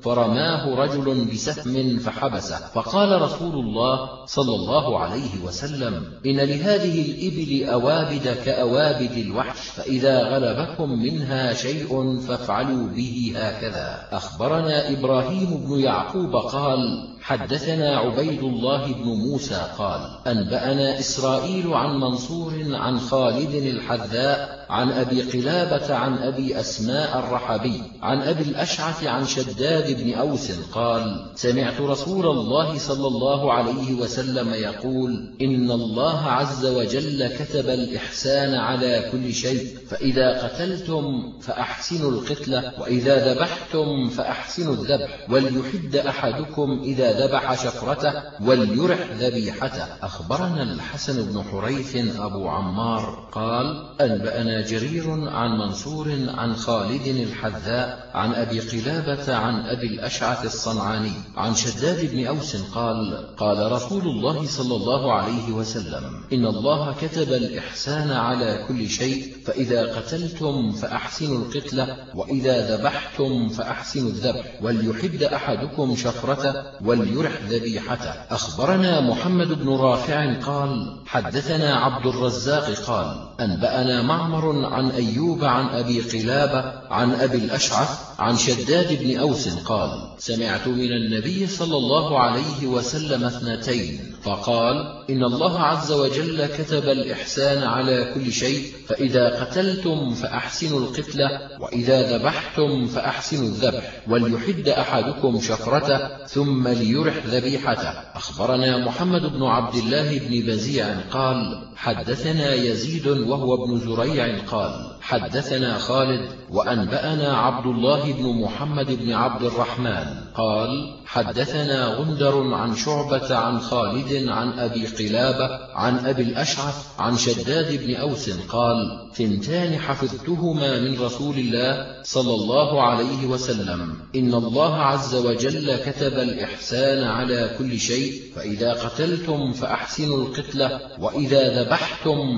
فرماه رجل بسهم فحبسه. فقال رسول الله صلى الله عليه وسلم إن لهذه الإبل أوابد كأوابد الوحش فإذا غلبكم منها شيء فافعلوا به هكذا. أخبرنا إبراهيم بن يعقوب قال حدثنا عبيد الله بن موسى قال أنبأنا إسرائيل عن منصور عن خالد الحذاء عن أبي قلابة عن أبي أسماء الرحبي عن أبي الأشعث عن شداد بن أوس قال سمعت رسول الله صلى الله عليه وسلم يقول إن الله عز وجل كتب الإحسان على كل شيء فإذا قتلتم فأحسنوا القتلة وإذا ذبحتم فأحسنوا الذبح وليحد أحدكم إذا ذبح شفرته وليرح ذبيحته. أخبرنا الحسن بن حريث أبو عمار قال أنبأنا جرير عن منصور عن خالد الحذاء عن أبي قلابة عن أبي الأشعث الصنعاني عن شداد بن أوس قال قال رسول الله صلى الله عليه وسلم إن الله كتب الإحسان على كل شيء فإذا قتلتم فأحسنوا القتلة وإذا ذبحتم فأحسنوا الذبح. وليحد أحدكم شفرته وليرح ذبيحته أخبرنا محمد بن رافع قال حدثنا عبد الرزاق قال أنبأنا معمر عن أيوب عن أبي قلابة عن أبي الأشعث عن شداد بن أوس قال سمعت من النبي صلى الله عليه وسلم اثنتين فقال إن الله عز وجل كتب الإحسان على كل شيء فإذا قتلتم فأحسنوا القتلة وإذا ذبحتم فأحسنوا الذبح وليحد أحدكم شفرته ثم ليرح ذبيحته. أخبرنا محمد بن عبد الله بن بزيع قال حدثنا يزيد وهو ابن زريع قال حدثنا خالد وأنبأنا عبد الله بن محمد بن عبد الرحمن قال حدثنا غندر عن شعبة عن خالد عن أبي قلابة عن أبي الأشعث عن شداد بن أوس قال ثنتان حفظتهما من رسول الله صلى الله عليه وسلم. إن الله عز وجل كتب الإحسان على كل شيء فإذا قتلتم فأحسنوا القتلة وإذا ذبحتم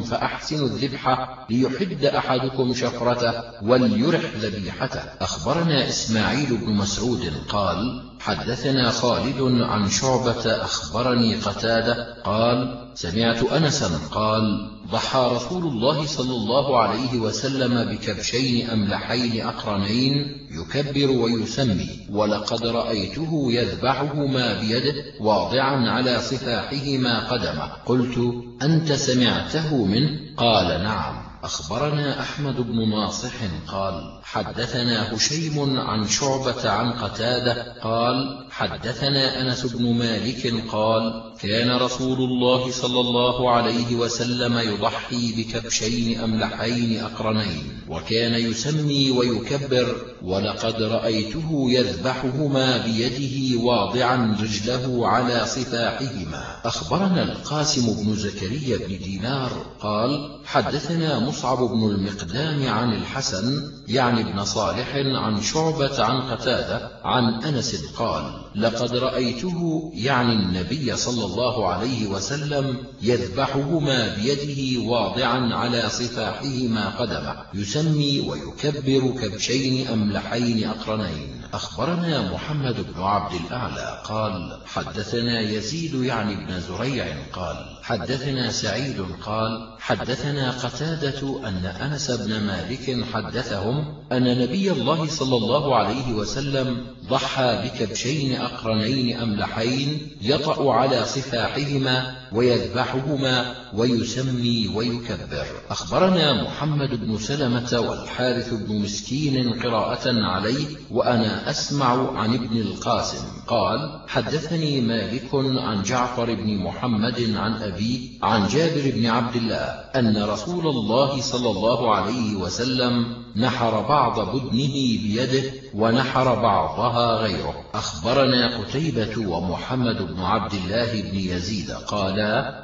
فأحسنوا الذبحة ليحد أحدكم شفرته وليرح ذبيحته. أخبرنا إسماعيل بن مسعود قال حدثنا خالد عن شعبة أخبرني قتادة قال سمعت أنسا قال ضحى رسول الله صلى الله عليه وسلم بكبشين أملحين أقرنين يكبر ويسمي ولقد رأيته يذبحهما بيده واضعا على صفاحهما قدمه. قلت أنت سمعته منه؟ قال نعم. أخبرنا أحمد بن ناصح قال حدثنا هشيم عن شعبة عن قتادة قال حدثنا أنس بن مالك قال كان رسول الله صلى الله عليه وسلم يضحي بكبشين أملحين أقرنين وكان يسمي ويكبر ولقد رأيته يذبحهما بيده واضعا رجله على صفاحهما. أخبرنا القاسم بن زكريا بن دينار قال حدثنا مصعب بن المقدام عن الحسن يعني ابن صالح عن شعبة عن قتادة عن أنس قال لقد رأيته يعني النبي صلى الله عليه وسلم يذبحهما بيده واضعا على صفاحهما قدمه يسمي ويكبر كبشين أملحين أقرنين. أخبرنا محمد بن عبد الأعلى قال حدثنا يزيد يعني بن زريع قال حدثنا سعيد قال حدثنا قتادة أن أنس بن مالك حدثهم أن نبي الله صلى الله عليه وسلم ضحى بكبشين أقرنين أملحين يطأ على صفاحهما ويذبحهما ويسمي ويكبر. أخبرنا محمد بن سلمة والحارث بن مسكين قراءة عليه وأنا أسمع عن ابن القاسم. قال حدثني مالك عن جعفر بن محمد عن أبي عن جابر بن عبد الله أن رسول الله صلى الله عليه وسلم نحر بعض بدنه بيده ونحر بعضها غيره. أخبرنا قتيبة ومحمد بن عبد الله بن يزيد.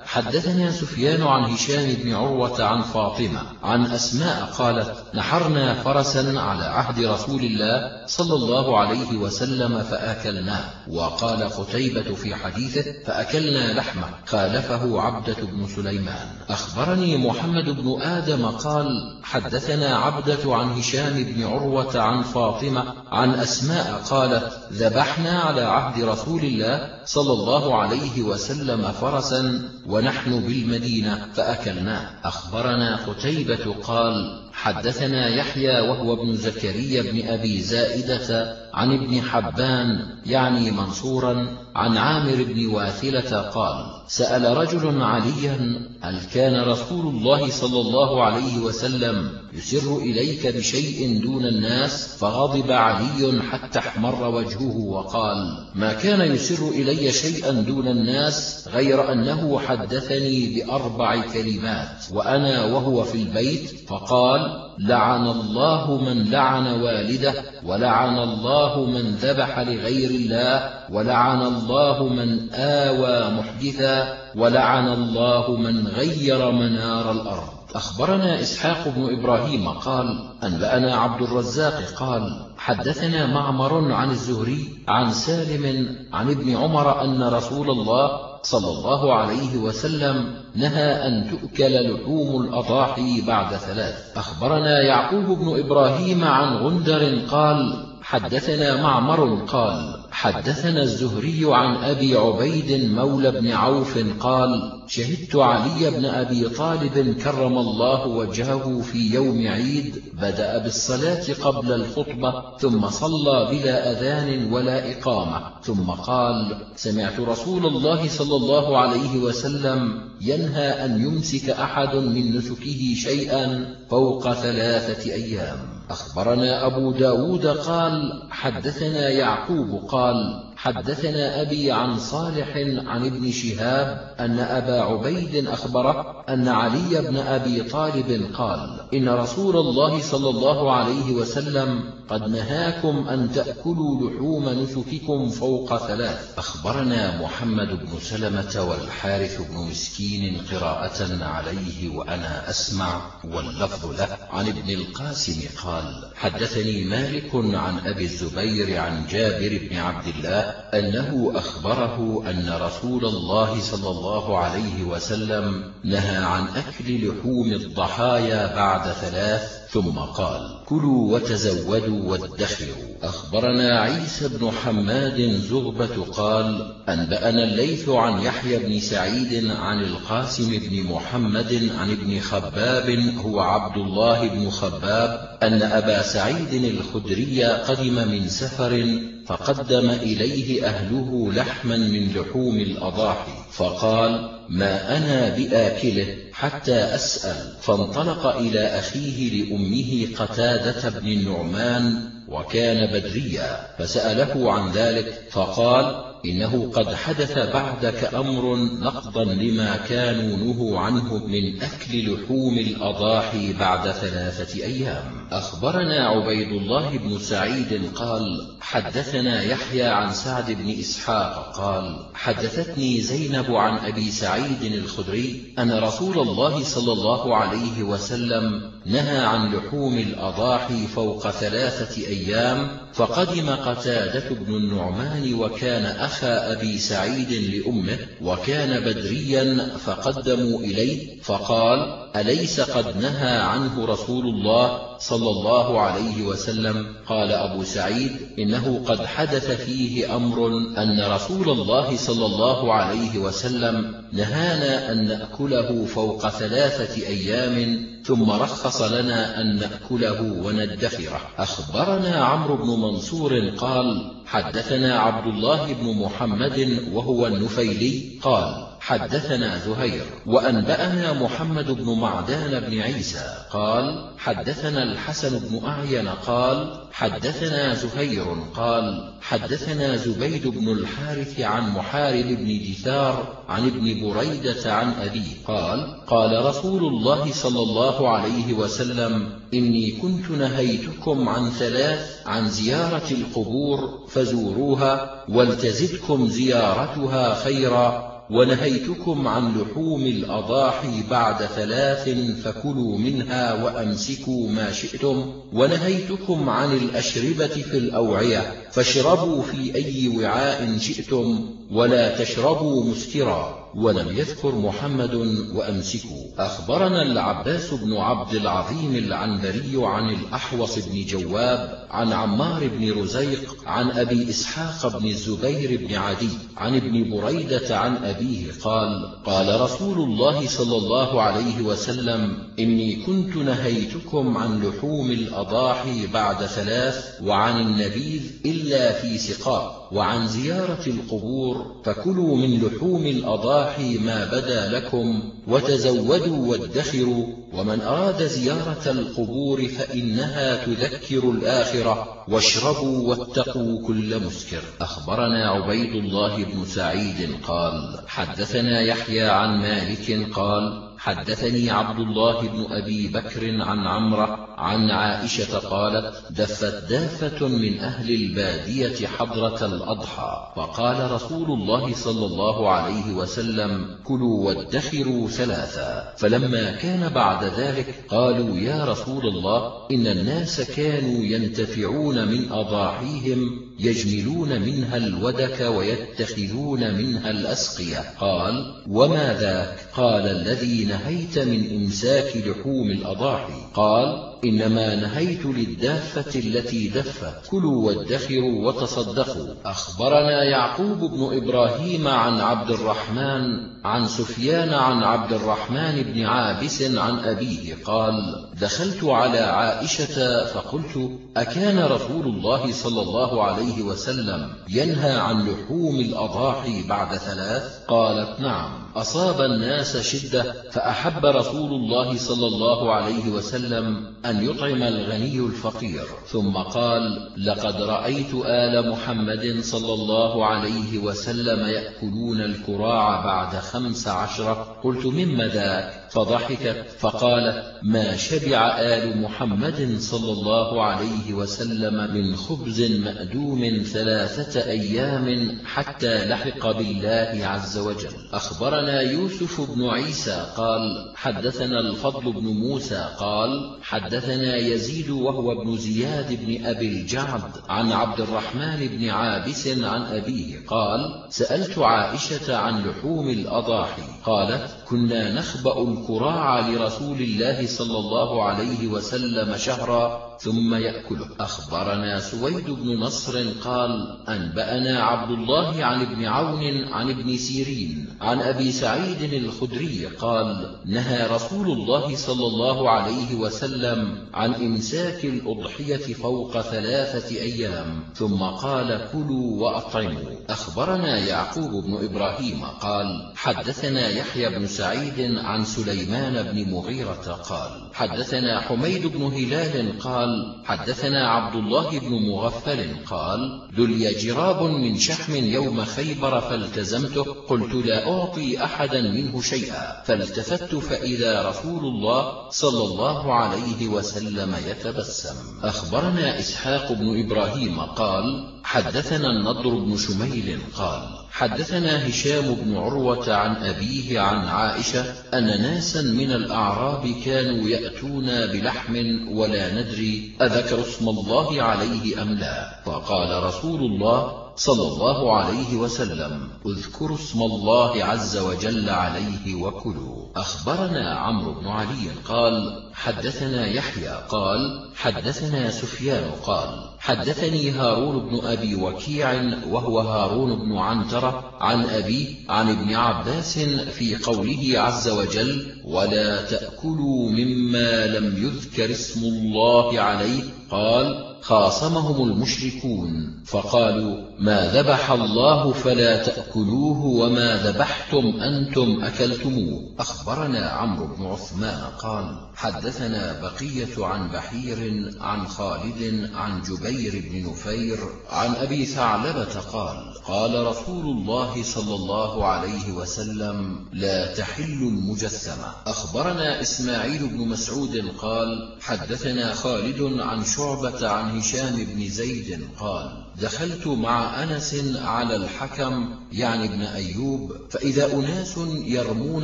حدثنا سفيان عن هشام بن عروة عن فاطمة عن أسماء قالت نحرنا فرسا على عهد رسول الله صلى الله عليه وسلم فأكلناه. وقال قتيبة في حديثه فأكلنا لحمه. خالفه عبدة بن سليمان. أخبرني محمد بن آدم قال حدثنا عبدة عن هشام بن عروة عن فاطمة عن أسماء قالت ذبحنا على عهد رسول الله صلى الله عليه وسلم فرسا ونحن بالمدينة فأكلناه أخبرنا قتيبة قال حدثنا يحيى وهو ابن زكريا بن أبي زائدة عن ابن حبان يعني منصورا عن عامر بن واثلة قال سأل رجل عليا هل كان رسول الله صلى الله عليه وسلم يسر إليك بشيء دون الناس؟ فغضب علي حتى احمر وجهه وقال ما كان يسر إلي شيئا دون الناس غير أنه حدثني بأربع كلمات وأنا وهو في البيت فقال لعن الله من لعن والده ولعن الله من ذبح لغير الله ولعن الله من آوى محدثا ولعن الله من غير منار الأرض. أخبرنا إسحاق بن إبراهيم قال أنبأنا عبد الرزاق قال حدثنا معمر عن الزهري عن سالم عن ابن عمر أن رسول الله صلى الله عليه وسلم نهى أن تؤكل لحوم الأضاحي بعد ثلاث. أخبرنا يعقوب بن إبراهيم عن غندر قال حدثنا معمر قال حدثنا الزهري عن أبي عبيد مولى بن عوف قال شهدت علي بن أبي طالب كرم الله وجهه في يوم عيد بدأ بالصلاة قبل الخطبة ثم صلى بلا أذان ولا إقامة ثم قال سمعت رسول الله صلى الله عليه وسلم ينهى أن يمسك أحد من نسكه شيئا فوق ثلاثة أيام. أخبرنا أبو داود قال حدثنا يعقوب قال حدثنا أبي عن صالح عن ابن شهاب أن أبا عبيد أخبره أن علي بن أبي طالب قال إن رسول الله صلى الله عليه وسلم قد نهاكم أن تأكلوا لحوم نسككم فوق ثلاث. أخبرنا محمد بن سلمة والحارث بن مسكين قراءة عليه وأنا أسمع واللفظ له. عن ابن القاسم قال حدثني مالك عن أبي الزبير عن جابر بن عبد الله أنه أخبره أن رسول الله صلى الله عليه وسلم نهى عن أكل لحوم الضحايا بعد ثلاث ثم قال كلوا وتزودوا وادخروا. أخبرنا عيسى بن حماد زغبة قال أنبأنا الليث عن يحيى بن سعيد عن القاسم بن محمد عن ابن خباب هو عبد الله بن خباب أن أبا سعيد الخدري قدم من سفر فقدم إليه أهله لحما من لحوم الأضاحي فقال ما أنا بآكله حتى أسأل. فانطلق إلى أخيه لأمه قتادة بن النعمان وكان بدريا فسأله عن ذلك فقال إنه قد حدث بعدك أمر نقضا لما كانوا نهوا عنه من أكل لحوم الأضاحي بعد ثلاثة أيام. أخبرنا عبيد الله بن سعيد قال حدثنا يحيى عن سعد بن إسحاق قال حدثتني زينب عن أبي سعيد الخدري أن رسول الله صلى الله عليه وسلم نهى عن لحوم الأضاحي فوق ثلاثة أيام فقدم قتادة بن النعمان وكان أخا أبي سعيد لأمه وكان بدريا فقدموا إليه فقال أليس قد نهى عنه رسول الله صلى الله عليه وسلم؟ قال أبو سعيد إنه قد حدث فيه أمر أن رسول الله صلى الله عليه وسلم نهانا أن نأكله فوق ثلاثة أيام ثم رخص لنا أن نأكله وندخره. أخبرنا عمرو بن منصور قال حدثنا عبد الله بن محمد وهو النفيلي قال حدثنا زهير. وأنبأنا محمد بن معدان بن عيسى. قال حدثنا الحسن بن أعين. قال حدثنا زهير. قال حدثنا زبيد بن الحارث عن محارب بن جثار عن ابن بريدة عن أبيه. قال قال رسول الله صلى الله عليه وسلم إني كنت نهيتكم عن ثلاث عن زيارة القبور فزوروها ولتزدكم زيارتها خيرا. ونهيتكم عن لحوم الأضاحي بعد ثلاث فكلوا منها وأمسكوا ما شئتم. ونهيتكم عن الأشربة في الأوعية فاشربوا في أي وعاء شئتم ولا تشربوا مسكرا ولم يذكر محمد وأمسكوا. أخبرنا العباس بن عبد العظيم العنبري عن الأحوص بن جواب عن عمار بن رزيق عن أبي إسحاق بن الزبير بن عدي عن ابن بريدة عن أبيه قال قال رسول الله صلى الله عليه وسلم إني كنت نهيتكم عن لحوم الأضاحي بعد ثلاث وعن النبيذ إلا في سقاء وعن زيارة القبور فكلوا من لحوم الأضاحي ما بدا لكم وتزودوا وادخروا ومن أراد زيارة القبور فإنها تذكر الآخرة واشربوا واتقوا كل مسكر. أخبرنا عبيد الله بن سعيد قال حدثنا يحيى عن مالك قال حدثني عبد الله بن أبي بكر عن عمرة عن عائشة قالت دفت دافة من أهل البادية حضرة الأضحى فقال رسول الله صلى الله عليه وسلم كلوا وادخروا ثلاثا فلما كان بعد ذلك قالوا يا رسول الله إن الناس كانوا ينتفعون من أضاحيهم يجملون منها الودك ويتخذون منها الأسقية. قال وما ذاك؟ قال الذي نهيت من إمساك لحوم الأضاحي. قال إنما نهيت للدافة التي دفت كلوا وادخروا وتصدقوا. أخبرنا يعقوب بن إبراهيم عن عبد الرحمن عن سفيان عن عبد الرحمن بن عابس عن أبيه قال دخلت على عائشة فقلت أكان رسول الله صلى الله عليه وسلم ينهى عن لحوم الأضاحي بعد ثلاث؟ قالت نعم. أصاب الناس شدة فأحب رسول الله صلى الله عليه وسلم أن يطعم الغني الفقير. ثم قال لقد رأيت آل محمد صلى الله عليه وسلم يأكلون الكراع بعد خمس عشرة. قلت مما ذاك فضحكت فقالت ما شبع آل محمد صلى الله عليه وسلم من خبز مأدوم ثلاثة أيام حتى لحق بالله عز وجل. أخبرنا يوسف بن عيسى قال حدثنا الفضل بن موسى قال حدثنا يزيد وهو ابن زياد بن أبي الجعد عن عبد الرحمن بن عابس عن أبيه قال سألت عائشة عن لحوم الأضاحي قالت كنا نخبأ الكراع لرسول الله صلى الله عليه وسلم شهرا ثم يأكله أخبرنا سويد بن نصر قال أنبأنا عبد الله عن ابن عون عن ابن سيرين عن أبي سعيد الخدري قال نهى رسول الله صلى الله عليه وسلم عن إمساك الأضحية فوق ثلاثة أيام ثم قال كلوا وأطعموا. أخبرنا يعقوب بن إبراهيم قال حدثنا يحيى بن سعيد عن سليمان بن مغيرة قال حدثنا حميد بن هلال قال حدثنا عبد الله بن مغفل قال دلي جراب من شحم يوم خيبر فالتزمته قلت لا أعطي أحدا منه شيئا فالتفت فإذا رسول الله صلى الله عليه وسلم يتبسم. أخبرنا إسحاق بن إبراهيم قال حدثنا النضر بن شميل قال حدثنا هشام بن عروة عن أبيه عن عائشة أن ناسا من الأعراب كانوا يأتون بلحم ولا ندري أذكر اسم الله عليه أم لا. فقال رسول الله صلى الله عليه وسلم. اذكروا اسم الله عز وجل عليه وكلوا. أخبرنا عمرو بن علي قال حدثنا يحيى قال حدثنا سفيان قال حدثني هارون بن أبي وكيع وهو هارون بن عنترة عن أبي عن ابن عباس في قوله عز وجل ولا تأكلوا مما لم يذكر اسم الله عليه. قال خاصمهم المشركون. فقالوا ما ذبح الله فلا تأكلوه وما ذبحتم أنتم أكلتموه. أخبرنا عمرو بن عثمان قال حدثنا بقية عن بحير عن خالد عن جبير بن نفير عن أبي ثعلبة قال قال رسول الله صلى الله عليه وسلم لا تحل المجسمة. أخبرنا إسماعيل بن مسعود قال حدثنا خالد عن شعبة عن هشام بن زيد قال دخلت مع أنس على الحكم يعني ابن أيوب فإذا أناس يرمون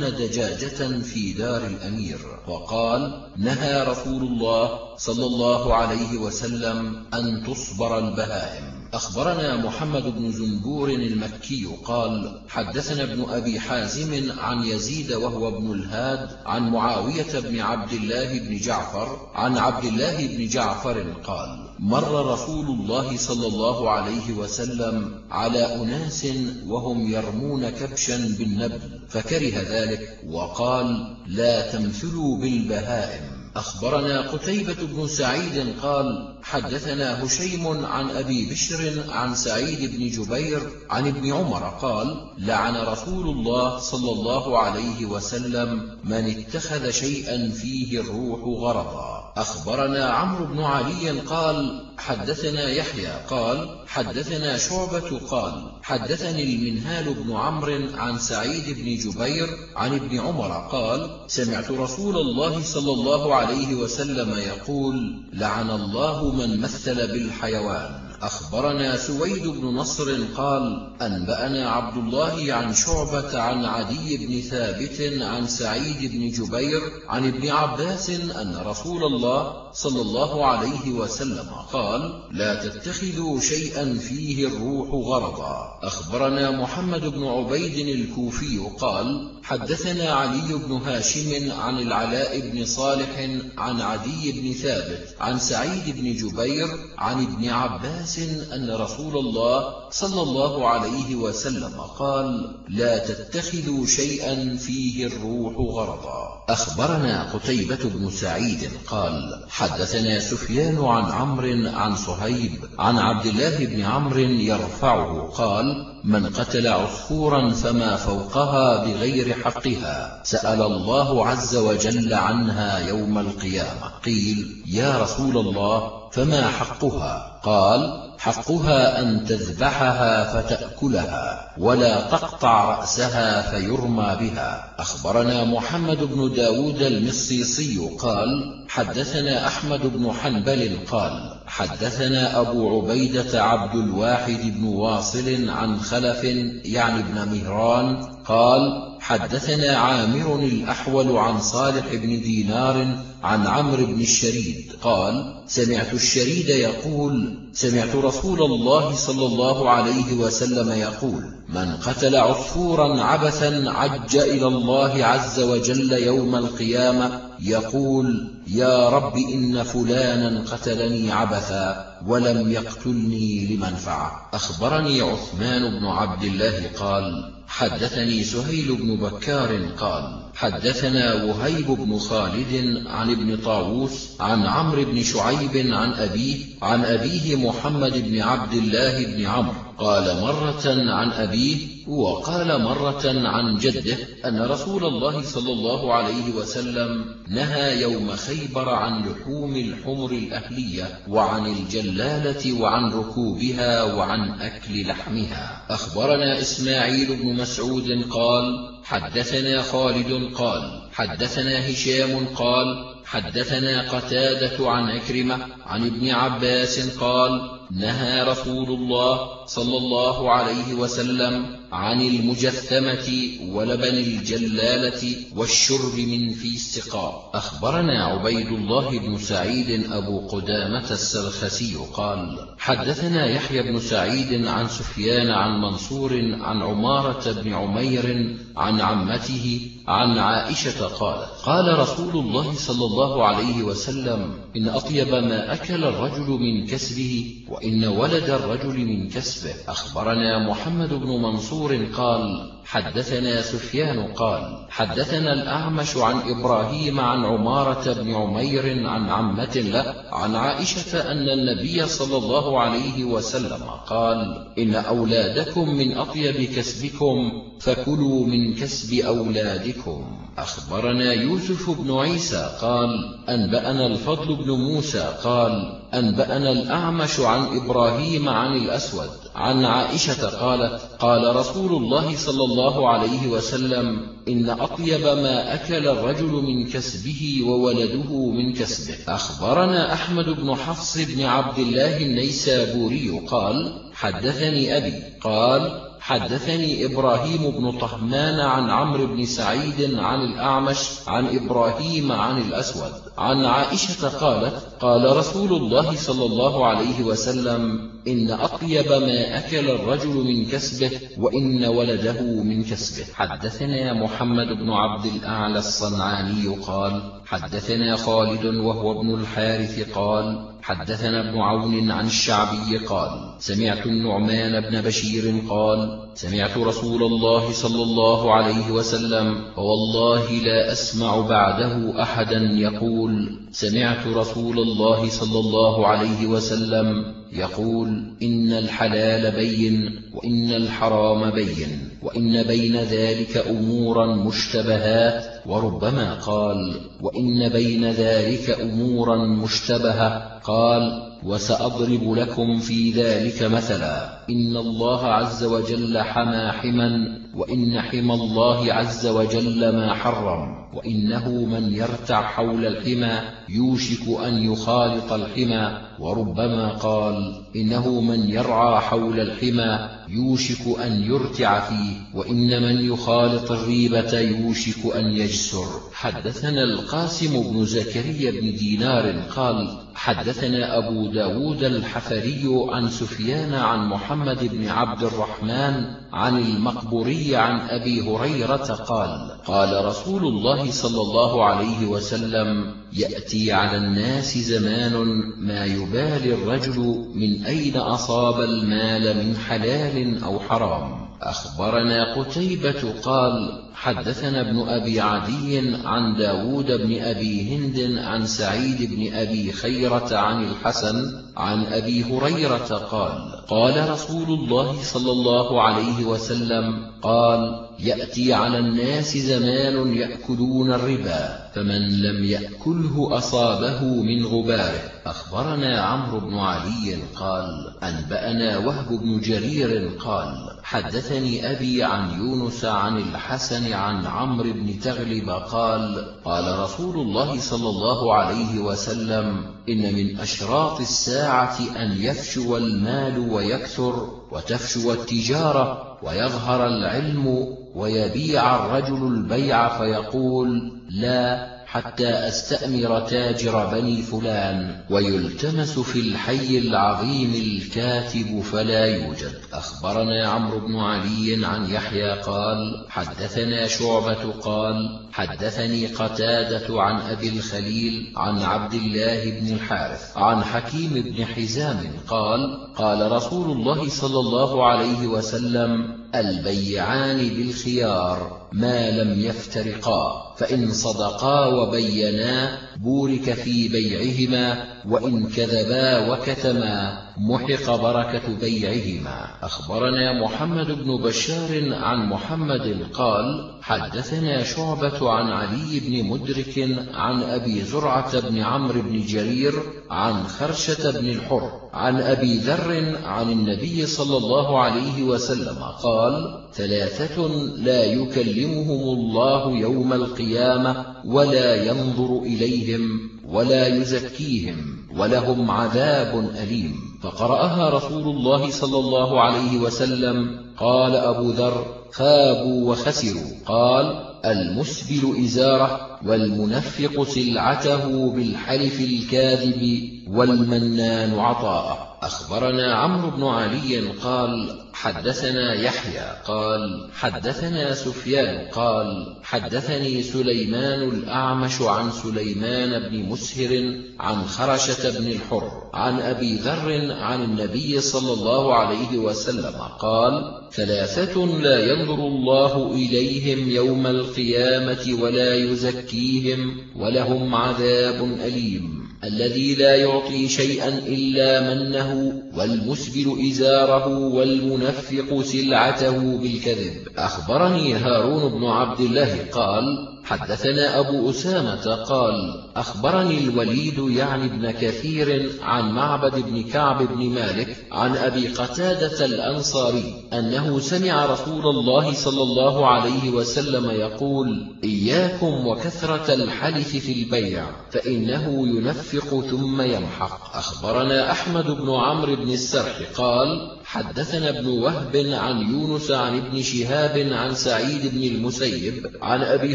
دجاجة في دار الأمير وقال نهى رسول الله صلى الله عليه وسلم أن تصبر البهائم. أخبرنا محمد بن زنبور المكي قال حدثنا ابن أبي حازم عن يزيد وهو ابن الهاد عن معاوية بن عبد الله بن جعفر عن عبد الله بن جعفر قال مر رسول الله صلى الله عليه وسلم على أناس وهم يرمون كبشا بالنبل فكره ذلك وقال لا تمثلوا بالبهائم. أخبرنا قتيبة بن سعيد قال حدثنا هشيم عن أبي بشر عن سعيد بن جبير عن ابن عمر قال لعن رسول الله صلى الله عليه وسلم من اتخذ شيئا فيه الروح غرضا. أخبرنا عمرو بن علي قال حدثنا يحيى قال حدثنا شعبة قال حدثني المنهال بن عمرو عن سعيد بن جبير عن ابن عمر قال سمعت رسول الله صلى الله عليه وسلم يقول لعن الله من مثل بالحيوان. أخبرنا سويد بن نصر قال أنبأنا عبد الله عن شعبة عن عدي بن ثابت عن سعيد بن جبير عن ابن عباس أن رسول الله صلى الله عليه وسلم قال لا تتخذوا شيئا فيه الروح غرضا. أخبرنا محمد بن عبيد الكوفي قال حدثنا علي بن هاشم عن العلاء بن صالح عن عدي بن ثابت عن سعيد بن جبير عن ابن عباس عباس أن رسول الله صلى الله عليه وسلم قال لا تتخذوا شيئا فيه الروح غرضا. أخبرنا قتيبة بن سعيد قال حدثنا سفيان عن عمرو عن صهيب عن عبد الله بن عمرو يرفعه قال من قتل عصفورا فما فوقها بغير حقها. سأل الله عز وجل عنها يوم القيامة. قيل يا رسول الله فما حقها؟ قال حقها أن تذبحها فتأكلها ولا تقطع رأسها فيرمى بها. أخبرنا محمد بن داود المصيصي قال حدثنا أحمد بن حنبل قال حدثنا أبو عبيدة عبد الواحد بن واصل عن خلف يعني ابن مهران قال حدثنا عامر الأحول عن صالح بن دينار عن عمرو بن الشريد قال سمعت الشريد يقول سمعت رسول الله صلى الله عليه وسلم يقول من قتل عصفورا عبثا عج إلى الله عز وجل يوم القيامة يقول يا رب إن فلانا قتلني عبثا ولم يقتلني لمنفعة. أخبرني عثمان بن عبد الله قال حدثني سهيل بن بكار قال حدثنا وهيب بن خالد عن ابن طاووس عن عمرو بن شعيب عن أبيه عن أبيه محمد بن عبد الله بن عمرو. قال مرة عن أبيه وقال مرة عن جده أن رسول الله صلى الله عليه وسلم نهى يوم خيبر عن لحوم الحمر الأهلية وعن الجلالة وعن ركوبها وعن أكل لحمها. أخبرنا إسماعيل بن مسعود قال حدثنا خالد قال حدثنا هشام قال حدثنا قتادة عن أكرمة عن ابن عباس قال نهى رسول الله صلى الله عليه وسلم عن المجثمة ولبن الجلالة والشرب من في السقاء. أخبرنا عبيد الله بن سعيد أبو قدامة السلخسي قال حدثنا يحيى بن سعيد عن سفيان عن منصور عن عمارة بن عمير عن عمته عن عائشة قالت قال رسول الله صلى الله عليه وسلم إن أطيب ما أكل الرجل من كسبه وإن ولد الرجل من كسبه. أخبرنا محمد بن منصور قال حدثنا سفيان قال حدثنا الأعمش عن إبراهيم عن عمارة بن عمير عن عمة له عن عائشة أن النبي صلى الله عليه وسلم قال إن أولادكم من أطيب كسبكم فكلوا من كسب أولادكم. أخبرنا يوسف بن عيسى قال أنبأنا الفضل بن موسى قال أنبأنا الأعمش عن إبراهيم عن الأسود. عن عائشة قالت قال رسول الله صلى الله عليه وسلم إن أطيب ما أكل الرجل من كسبه وولده من كسبه. أخبرنا أحمد بن حفص بن عبد الله النيسابوري قال حدثني أبي قال حدثني إبراهيم بن طهمان عن عمرو بن سعيد عن الأعمش عن إبراهيم عن الأسود. عن عائشة قالت قال رسول الله صلى الله عليه وسلم إن أطيب ما أكل الرجل من كسبه وإن ولده من كسبه. حدثنا محمد بن عبد الأعلى الصنعاني قال حدثنا خالد وهو ابن الحارث قال حدثنا ابن عون عن الشعبي قال سمعت النعمان بن بشير قال سمعت رسول الله صلى الله عليه وسلم فوالله لا أسمع بعده أحدا يقول سمعت رسول الله صلى الله عليه وسلم يقول إن الحلال بين وإن الحرام بين وإن بين ذلك أمورا مشتبهات وربما قال وإن بين ذلك أمورا مشتبهة. قال وسأضرب لكم في ذلك مثلا. إن الله عز وجل حمى حما وإن حمى الله عز وجل ما حرم. وإنه من يرتع حول الحمى يوشك أن يخالط الحمى وربما قال إنه من يرعى حول الحمى يوشك أن يرتع فيه وإن من يخالط الريبة يوشك أن يجسر. حدثنا القاسم بن زكريا بن دينار قال حدثنا أبو داود الحفري عن سفيان عن محمد بن عبد الرحمن عن المقبوري عن أبي هريرة قال قال رسول الله صلى الله عليه وسلم يأتي على الناس زمان ما يبالي الرجل من أين أصاب المال من حلال أو حرام. أخبرنا قتيبة قال حدثنا ابن أبي عدي عن داود بن أبي هند عن سعيد بن أبي خيرة عن الحسن عن أبي هريرة قال قال رسول الله صلى الله عليه وسلم قال يأتي على الناس زمان يأكلون الربا فمن لم يأكله أصابه من غباره. أخبرنا عمرو بن علي قال أنبأنا وهب بن جرير قال حدثني أبي عن يونس عن الحسن عن عمرو بن تغلب قال قال رسول الله صلى الله عليه وسلم إن من أشراط الساعة أن يفشو المال ويكثر وتفشو التجارة ويظهر العلم ويبيع الرجل البيع فيقول لا حتى أستأمر تاجر بني فلان ويلتمس في الحي العظيم الكاتب فلا يوجد. أخبرنا عمرو بن علي عن يحيى قال حدثنا شعبة قال حدثني قتادة عن أبي الخليل عن عبد الله بن الحارث عن حكيم بن حزام قال قال رسول الله صلى الله عليه وسلم البيعان بالخيار ما لم يفترقا فإن صدقا وبينا بورك في بيعهما وإن كذبا وكتما. محق بركة بيعهما. أخبرنا محمد بن بشار عن محمد قال حدثنا شعبة عن علي بن مدرك عن أبي زرعة بن عمرو بن جرير عن خرشة بن الحر عن أبي ذر عن النبي صلى الله عليه وسلم قال ثلاثة لا يكلمهم الله يوم القيامة ولا ينظر إليهم ولا يزكيهم ولهم عذاب أليم. فقرأها رسول الله صلى الله عليه وسلم. قال أبو ذر خابوا وخسروا قال المسبل إزارة والمنفق سلعته بالحلف الكاذب والمنان عطاءه أخبرنا عمرو بن علي قال حدثنا يحيى قال حدثنا سفيان قال حدثني سليمان الأعمش عن سليمان بن مسهر عن خرشة بن الحر عن أبي ذر عن النبي صلى الله عليه وسلم قال ثلاثة لا ينظر الله إليهم يوم القيامة ولا يزكيهم ولهم عذاب أليم. الذي لا يعطي شيئا إلا منه والمسبل إزاره والمنفق سلعته بالكذب. أخبرني هارون بن عبد الله قال حدثنا أبو أسامة قال أخبرني الوليد يعني ابن كثير عن معبد بن كعب بن مالك عن أبي قتادة الأنصاري أنه سمع رسول الله صلى الله عليه وسلم يقول إياكم وكثرة الحلف في البيع فإنه ينفق ثم يمحق. أخبرنا أحمد بن عمرو بن السرح قال حدثنا ابن وهب عن يونس عن ابن شهاب عن سعيد بن المسيب عن أبي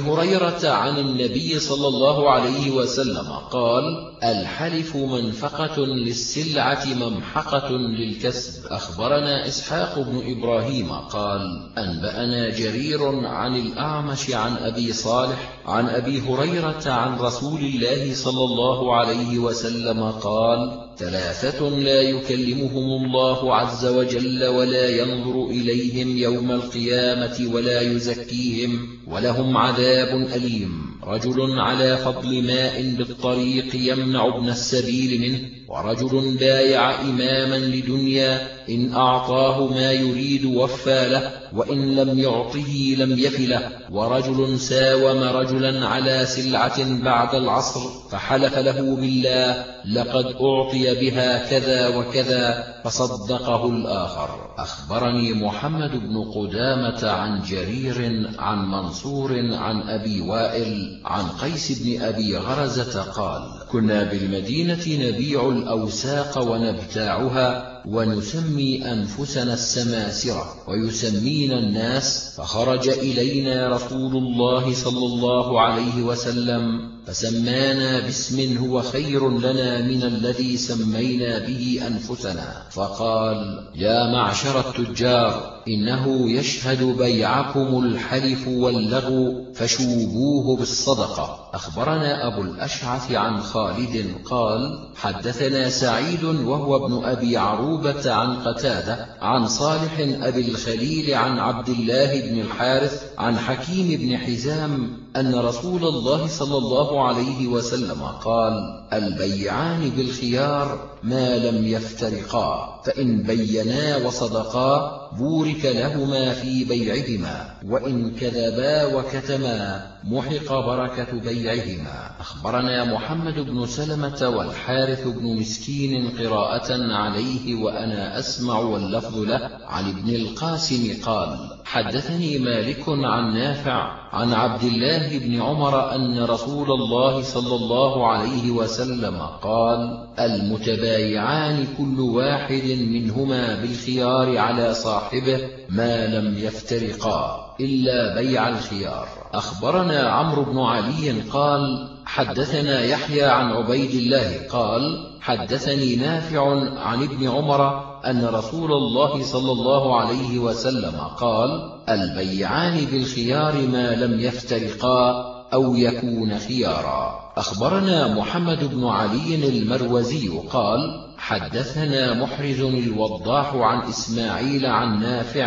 هريرة عن النبي صلى الله عليه وسلم قال الحلف منفقة للسلعة ممحقة للكسب. أخبرنا إسحاق بن إبراهيم قال أنبأنا جرير عن الأعمش عن أبي صالح عن أبي هريرة عن رسول الله صلى الله عليه وسلم قال ثلاثة لا يكلمهم الله عز وجل ولا ينظر إليهم يوم القيامة ولا يزكيهم ولهم عذاب أليم. رجل على فضل ماء بالطريق يمنع ابن السبيل منه ورجل بايع إماما لدنيا إن أعطاه ما يريد وفى له وإن لم يعطه لم يفله ورجل ساوم رجلا على سلعة بعد العصر فحلف له بالله لقد أعطي بها كذا وكذا فصدقه الآخر. أخبرني محمد بن قدامة عن جرير عن منصور عن أبي وائل عن قيس بن أبي غرزة قال كنا بالمدينة نبيع الأوساق ونبتاعها ونسمي أنفسنا السماسرة ويسمينا الناس فخرج إلينا رسول الله صلى الله عليه وسلم فسمانا باسم هو خير لنا من الذي سمينا به أنفسنا فقال يا معشر التجار إنه يشهد بيعكم الحلف واللغو فشوبوه بالصدقة أخبرنا أبو الأشعث عن خالد قال حدثنا سعيد وهو ابن أبي عروبة عن قتادة عن صالح أبي الخليل عن عبد الله بن الحارث عن حكيم بن حزام أن رسول الله صلى الله عليه وسلم قال البيعان بالخيار ما لم يفترقا فإن بينا وصدقا بورك لهما في بيعهما وإن كذبا وكتما محق بركة بيعهما. أخبرنا محمد بن سلمة والحارث بن مسكين قراءة عليه وأنا أسمع واللفظ له عن ابن القاسم قال حدثني مالك عن نافع عن عبد الله بن عمر أن رسول الله صلى الله عليه وسلم قال المتبايعان كل واحد منهما بالخيار على صاحبه ما لم يفترقا إلا بيع الخيار. أخبرنا عمرو بن علي قال حدثنا يحيى عن عبيد الله قال حدثني نافع عن ابن عمر أن رسول الله صلى الله عليه وسلم قال البيعان بالخيار ما لم يفترقا أو يكون خيارا. أخبرنا محمد بن علي المروزي قال حدثنا محرز الوضاح عن إسماعيل عن نافع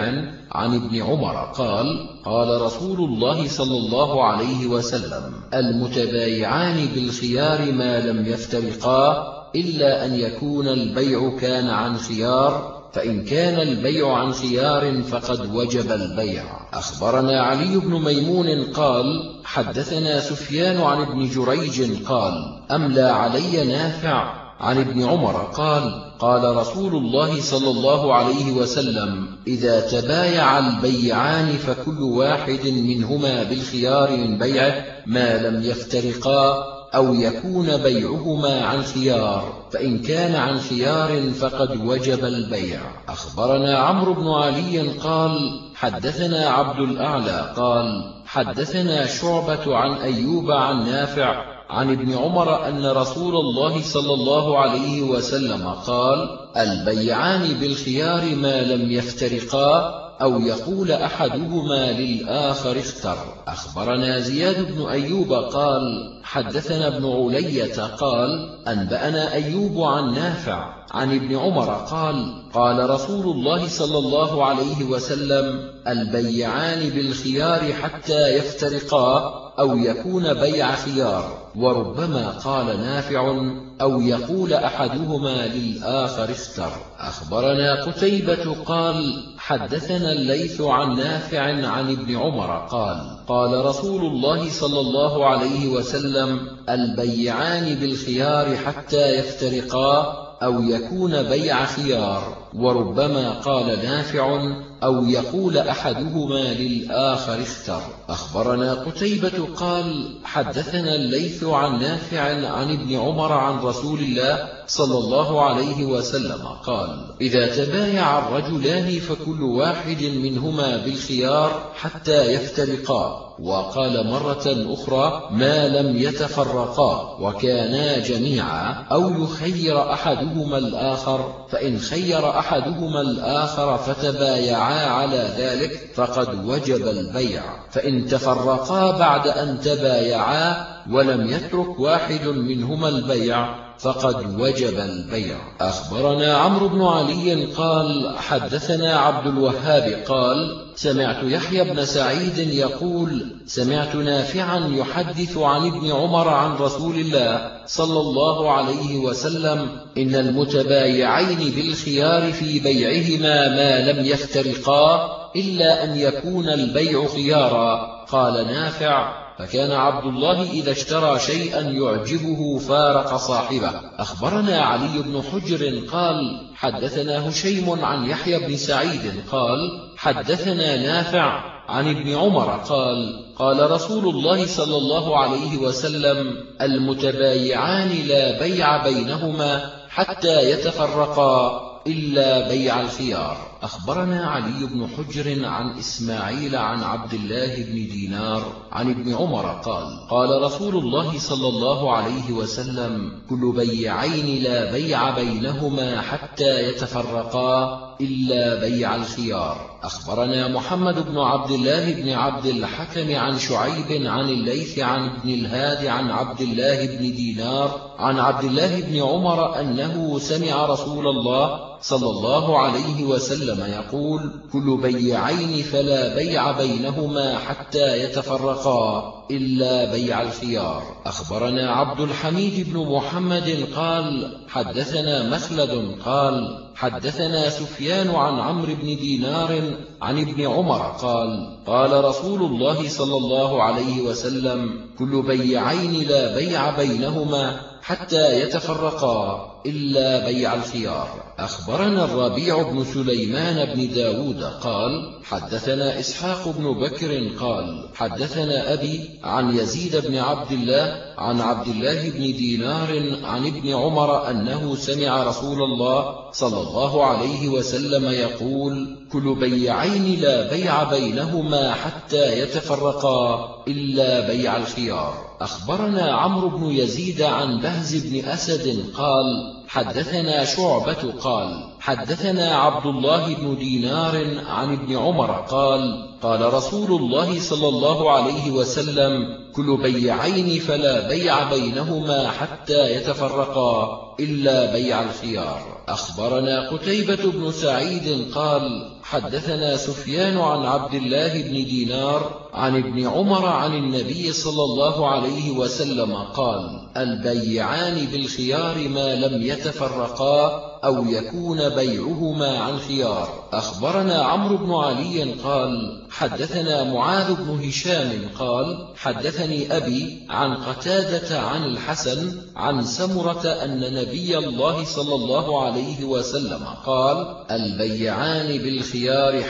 عن ابن عمر قال قال رسول الله صلى الله عليه وسلم المتبايعان بالخيار ما لم يفترقا إلا أن يكون البيع كان عن خيار فإن كان البيع عن خيار فقد وجب البيع. أخبرنا علي بن ميمون قال حدثنا سفيان عن ابن جريج قال أملى علي نافع عن ابن عمر قال قال رسول الله صلى الله عليه وسلم إذا تبايع البيعان فكل واحد منهما بالخيار من بيعه ما لم يفترقا. أو يكون بيعهما عن خيار فإن كان عن خيار فقد وجب البيع. أخبرنا عمرو بن علي قال حدثنا عبد الأعلى قال حدثنا شعبة عن أيوب عن نافع عن ابن عمر أن رسول الله صلى الله عليه وسلم قال البيعان بالخيار ما لم يفترقا أو يقول أحدهما للآخر اختر. أخبرنا زياد بن أيوب قال حدثنا ابن علية قال أنبأنا أيوب عن نافع عن ابن عمر قال قال رسول الله صلى الله عليه وسلم البيعان بالخيار حتى يفترقا أو يكون بيع خيار. وربما قال نافع أو يقول أحدهما للآخر اختر. أخبرنا قتيبة قال حدثنا الليث عن نافع عن ابن عمر قال قال رسول الله صلى الله عليه وسلم البيعان بالخيار حتى يفترقا أو يكون بيع خيار. وربما قال نافع أو يقول أحدهما للآخر اختر. أخبرنا قتيبة قال حدثنا الليث عن نافع عن ابن عمر عن رسول الله صلى الله عليه وسلم قال إذا تبايع الرجلان فكل واحد منهما بالخيار حتى يفترقا وقال مرة أخرى ما لم يتفرقا وكانا جميعا. أو يخير أحدهما الآخر فإن خير أحدهما الآخر فتبايعا على ذلك فقد وجب البيع. فإن تفرقا بعد أن تبايعا ولم يترك واحد منهما البيع. فقد وجب البيع. أخبرنا عمرو بن علي قال حدثنا عبد الوهاب قال سمعت يحيى بن سعيد يقول سمعت نافعا يحدث عن ابن عمر عن رسول الله صلى الله عليه وسلم إن المتبايعين بالخيار في بيعهما ما لم يفترقا إلا أن يكون البيع خيارا. قال نافع فكان عبد الله إذا اشترى شيئا يعجبه فارق صاحبه. أخبرنا علي بن حجر قال حدثنا هشيم عن يحيى بن سعيد قال حدثنا نافع عن ابن عمر قال قال رسول الله صلى الله عليه وسلم المتبايعان لا بيع بينهما حتى يتفرقا إلا بيع الخيار. أخبرنا علي بن حجر عن إسماعيل عن عبد الله بن دينار عن ابن عمر قال قال رسول الله صلى الله عليه وسلم كل بيعين لا بيع بينهما حتى يتفرقا إلا بيع الخيار. أخبرنا محمد بن عبد الله بن عبد الحكم عن شعيب عن الليث عن ابن الهاد عن عبد الله بن دينار عن عبد الله بن عمر أنه سمع رسول الله صلى الله عليه وسلم يقول كل بيعين فلا بيع بينهما حتى يتفرقا إلا بيع الخيار. أخبرنا عبد الحميد بن محمد قال حدثنا مخلد قال حدثنا سفيان عن عمرو بن دينار عن ابن عمر قال قال رسول الله صلى الله عليه وسلم كل بيعين لا بيع بينهما حتى يتفرقا إلا بيع الخيار. أخبرنا الربيع بن سليمان بن داود قال حدثنا إسحاق بن بكر قال حدثنا أبي عن يزيد بن عبد الله عن عبد الله بن دينار عن ابن عمر أنه سمع رسول الله صلى الله عليه وسلم يقول كل بيعين لا بيع بينهما حتى يتفرقا إلا بيع الخيار. أخبرنا عمرو بن يزيد عن بهز بن أسد قال حدثنا شعبة قال حدثنا عبد الله بن دينار عن ابن عمر قال قال رسول الله صلى الله عليه وسلم كل بيعين فلا بيع بينهما حتى يتفرقا إلا بيع الخيار. أخبرنا قتيبة بن سعيد قال حدثنا سفيان عن عبد الله بن دينار عن ابن عمر عن النبي صلى الله عليه وسلم قال البيعان بالخيار ما لم يتفرقا أو يكون بيعهما عن خيار. أخبرنا عمرو بن علي قال حدثنا معاذ بن هشام قال حدثني أبي عن قتادة عن الحسن عن سمرة أن نبي الله صلى الله عليه وسلم قال البيعان بالخيار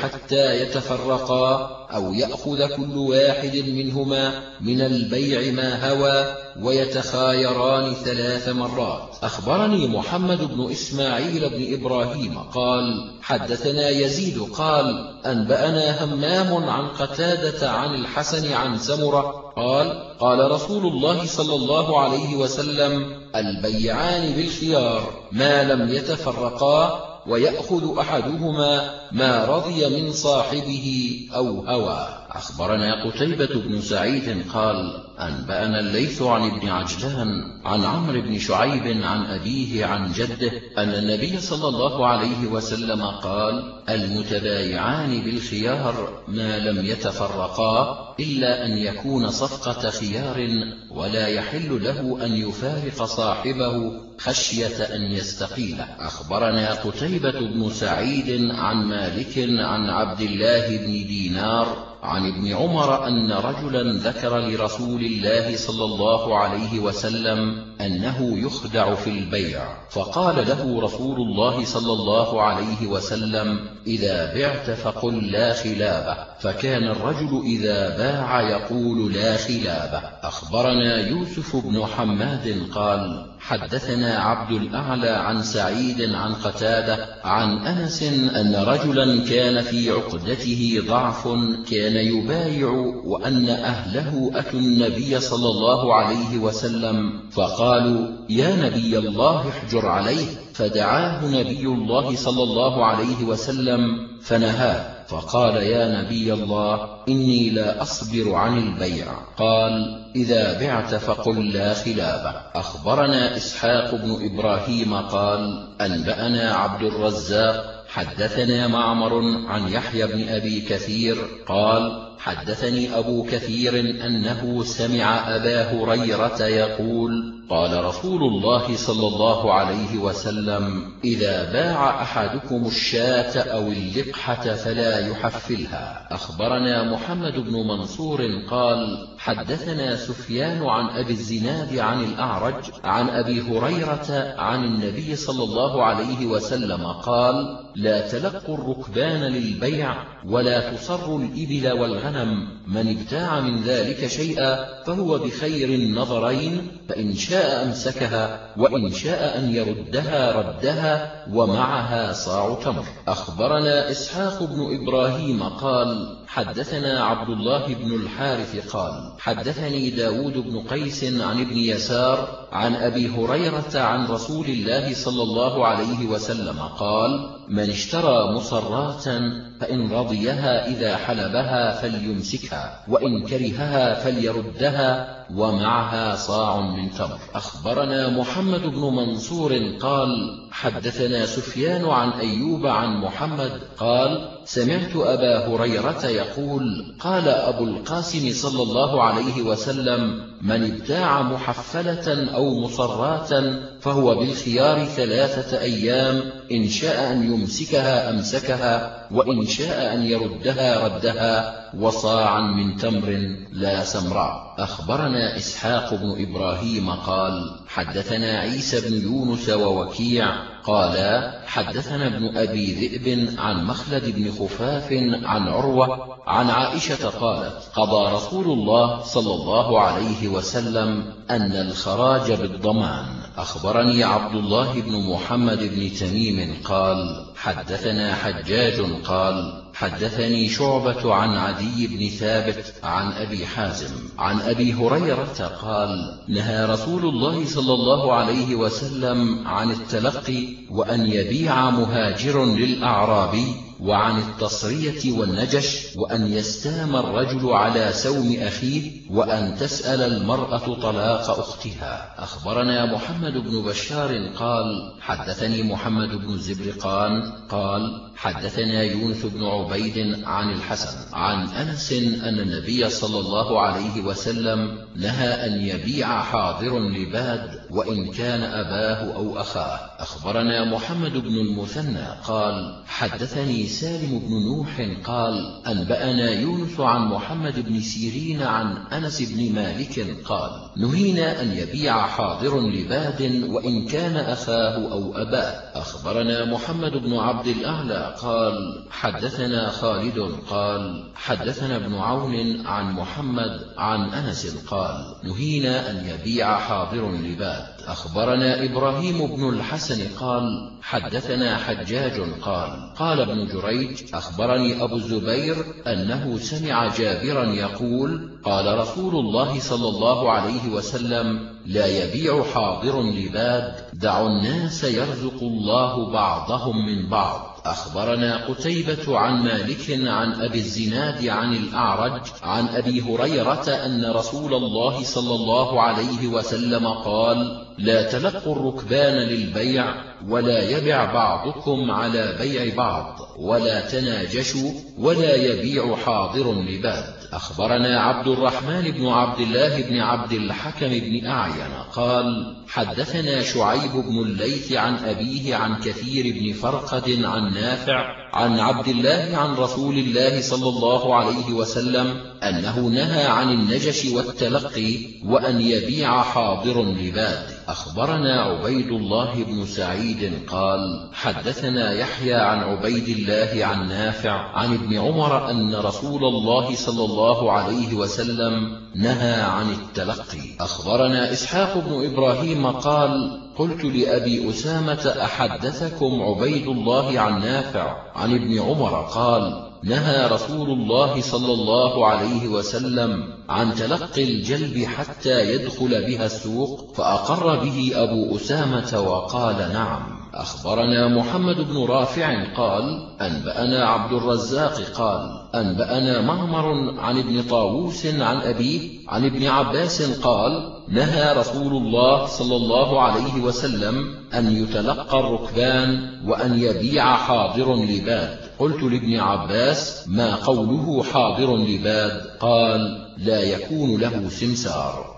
حتى يتفرقا أو يأخذ كل واحد منهما من البيع ما هوى ويتخايران ثلاث مرات. أخبرني محمد بن إسماعيل بن إبراهيم قال حدثنا يزيد قال أنبأنا همام عن قتادة عن الحسن عن سمرة قال قال رسول الله صلى الله عليه وسلم البيعان بالخيار ما لم يتفرقا ويأخذ أحدهما ما رضي من صاحبه أو هوى. أخبرنا قتيبة بن سعيد قال أنبأنا الليث عن ابن عجلان عن عمرو بن شعيب عن أبيه عن جده أن النبي صلى الله عليه وسلم قال المتبايعان بالخيار ما لم يتفرقا إلا أن يكون صفقة خيار ولا يحل له أن يفارق صاحبه خشية أن يستقيل. أخبرنا قتيبة بن سعيد عن مالك عن عبد الله بن دينار عن ابن عمر أن رجلا ذكر لرسول الله صلى الله عليه وسلم أنه يخدع في البيع فقال له رسول الله صلى الله عليه وسلم إذا بعت فقل لا خلابة. فكان الرجل إذا باع يقول لا خلابة. أخبرنا يوسف بن حماد قال حدثنا عبد الأعلى عن سعيد عن قتادة عن أنس أن رجلا كان في عقدته ضعف كان يبايع وأن أهله أتوا النبي صلى الله عليه وسلم فقالوا يا نبي الله احجر عليه. فدعاه نبي الله صلى الله عليه وسلم فنهاه فقال يا نبي الله إني لا أصبر عن البيع. قال إذا بعت فقل لا خلابه أخبرنا إسحاق بن إبراهيم قال أنبأنا عبد الرزاق حدثنا معمر عن يحيى بن أبي كثير قال حدثني أبو كثير أنه سمع أبا هريرة يقول قال رسول الله صلى الله عليه وسلم إذا باع أحدكم الشاة أو اللقحة فلا يحفلها. أخبرنا محمد بن منصور قال حدثنا سفيان عن أبي الزناد عن الأعرج عن أبي هريرة عن النبي صلى الله عليه وسلم قال لا تلقوا الركبان للبيع ولا تصروا الإبل والغنم من ابتاع من ذلك شيئا فهو بخير النظرين فإن شاء أمسكها وإن شاء أن يردها ردها ومعها صاع تمر. أخبرنا إسحاق بن إبراهيم قال حدثنا عبد الله بن الحارث قال حدثني داود بن قيس عن ابن يسار عن أبي هريرة عن رسول الله صلى الله عليه وسلم قال من اشترى مصرات فإن رضيها إذا حلبها فليمسكها وإن كرهها فليردها ومعها صاع من تمر. أخبرنا محمد بن منصور قال حدثنا سفيان عن أيوب عن محمد قال سمعت أبا هريرة يقول قال أبو القاسم صلى الله عليه وسلم من ابتاع محفلة أو مصرات فهو بالخيار ثلاثة أيام إن شاء أن يمسكها أمسكها وإن شاء أن يردها ردها وصاعا من تمر لا سمراء أخبرنا إسحاق بن إبراهيم قال حدثنا عيسى بن يونس ووكيع قالا حدثنا ابن أبي ذئب عن مخلد بن خفاف عن عروة عن عائشة قالت قضى رسول الله صلى الله عليه وسلم أن الخراج بالضمان. أخبرني عبد الله بن محمد بن تميم قال حدثنا حجاج قال حدثني شعبة عن عدي بن ثابت عن أبي حازم عن أبي هريرة قال نهى رسول الله صلى الله عليه وسلم عن التلقي وأن يبيع مهاجر للأعرابي وعن التصرية والنجش وأن يستام الرجل على سوم أخيه وأن تسأل المرأة طلاق أختها. أخبرنا محمد بن بشار قال حدثني محمد بن الزبرقان قال حدثنا يونس بن عبيد عن الحسن عن أنس أن النبي صلى الله عليه وسلم نهى أن يبيع حاضر لباد وإن كان أباه أو أخاه. أخبرنا محمد بن المثنى قال حدثني سالم بن نوح قال أنبأنا يونس عن محمد بن سيرين عن أنس بن مالك قال نهينا أن يبيع حاضر لباد وإن كان أخاه أو أباه. أخبرنا محمد بن عبد الأعلى قال حدثنا خالد قال حدثنا ابن عون عن محمد عن أنس قال نهينا أن يبيع حاضر لباد. أخبرنا إبراهيم بن الحسن قال حدثنا حجاج قال قال ابن جريج أخبرني أبو الزبير أنه سمع جابرا يقول قال رسول الله صلى الله عليه وسلم لا يبيع حاضر لباد. دعوا الناس يرزق الله بعضهم من بعض. أخبرنا قتيبة عن مالك عن أبي الزناد عن الأعرج عن أبي هريرة أن رسول الله صلى الله عليه وسلم قال لا تلقوا الركبان للبيع ولا يبع بعضكم على بيع بعض. ولا تناجشوا ولا يبيع حاضر لباد. أخبرنا عبد الرحمن بن عبد الله بن عبد الحكم بن أعين قال حدثنا شعيب بن الليث عن أبيه عن كثير بن فرقد عن نافع عن عبد الله عن رسول الله صلى الله عليه وسلم أنه نهى عن النجش والتلقي وأن يبيع حاضر لباد أخبرنا عبيد الله بن سعيد قال حدثنا يحيى عن عبيد الله عن نافع عن ابن عمر أن رسول الله صلى الله عليه وسلم نهى عن التلقي. أخبرنا إسحاق بن إبراهيم قال قلت لأبي أسامة أحدثكم عبيد الله عن نافع عن ابن عمر؟ قال نهى رسول الله صلى الله عليه وسلم عن تلقي الجلب حتى يدخل بها السوق فأقر به أبو أسامة وقال نعم. أخبرنا محمد بن رافع قال أنبأنا عبد الرزاق قال أنبأنا معمر عن ابن طاووس عن أبيه عن ابن عباس قال نهى رسول الله صلى الله عليه وسلم أن يتلقى الركبان وأن يبيع حاضر لباد قلت لابن عباس ما قوله حاضر لباد قال لا يكون له سمسار.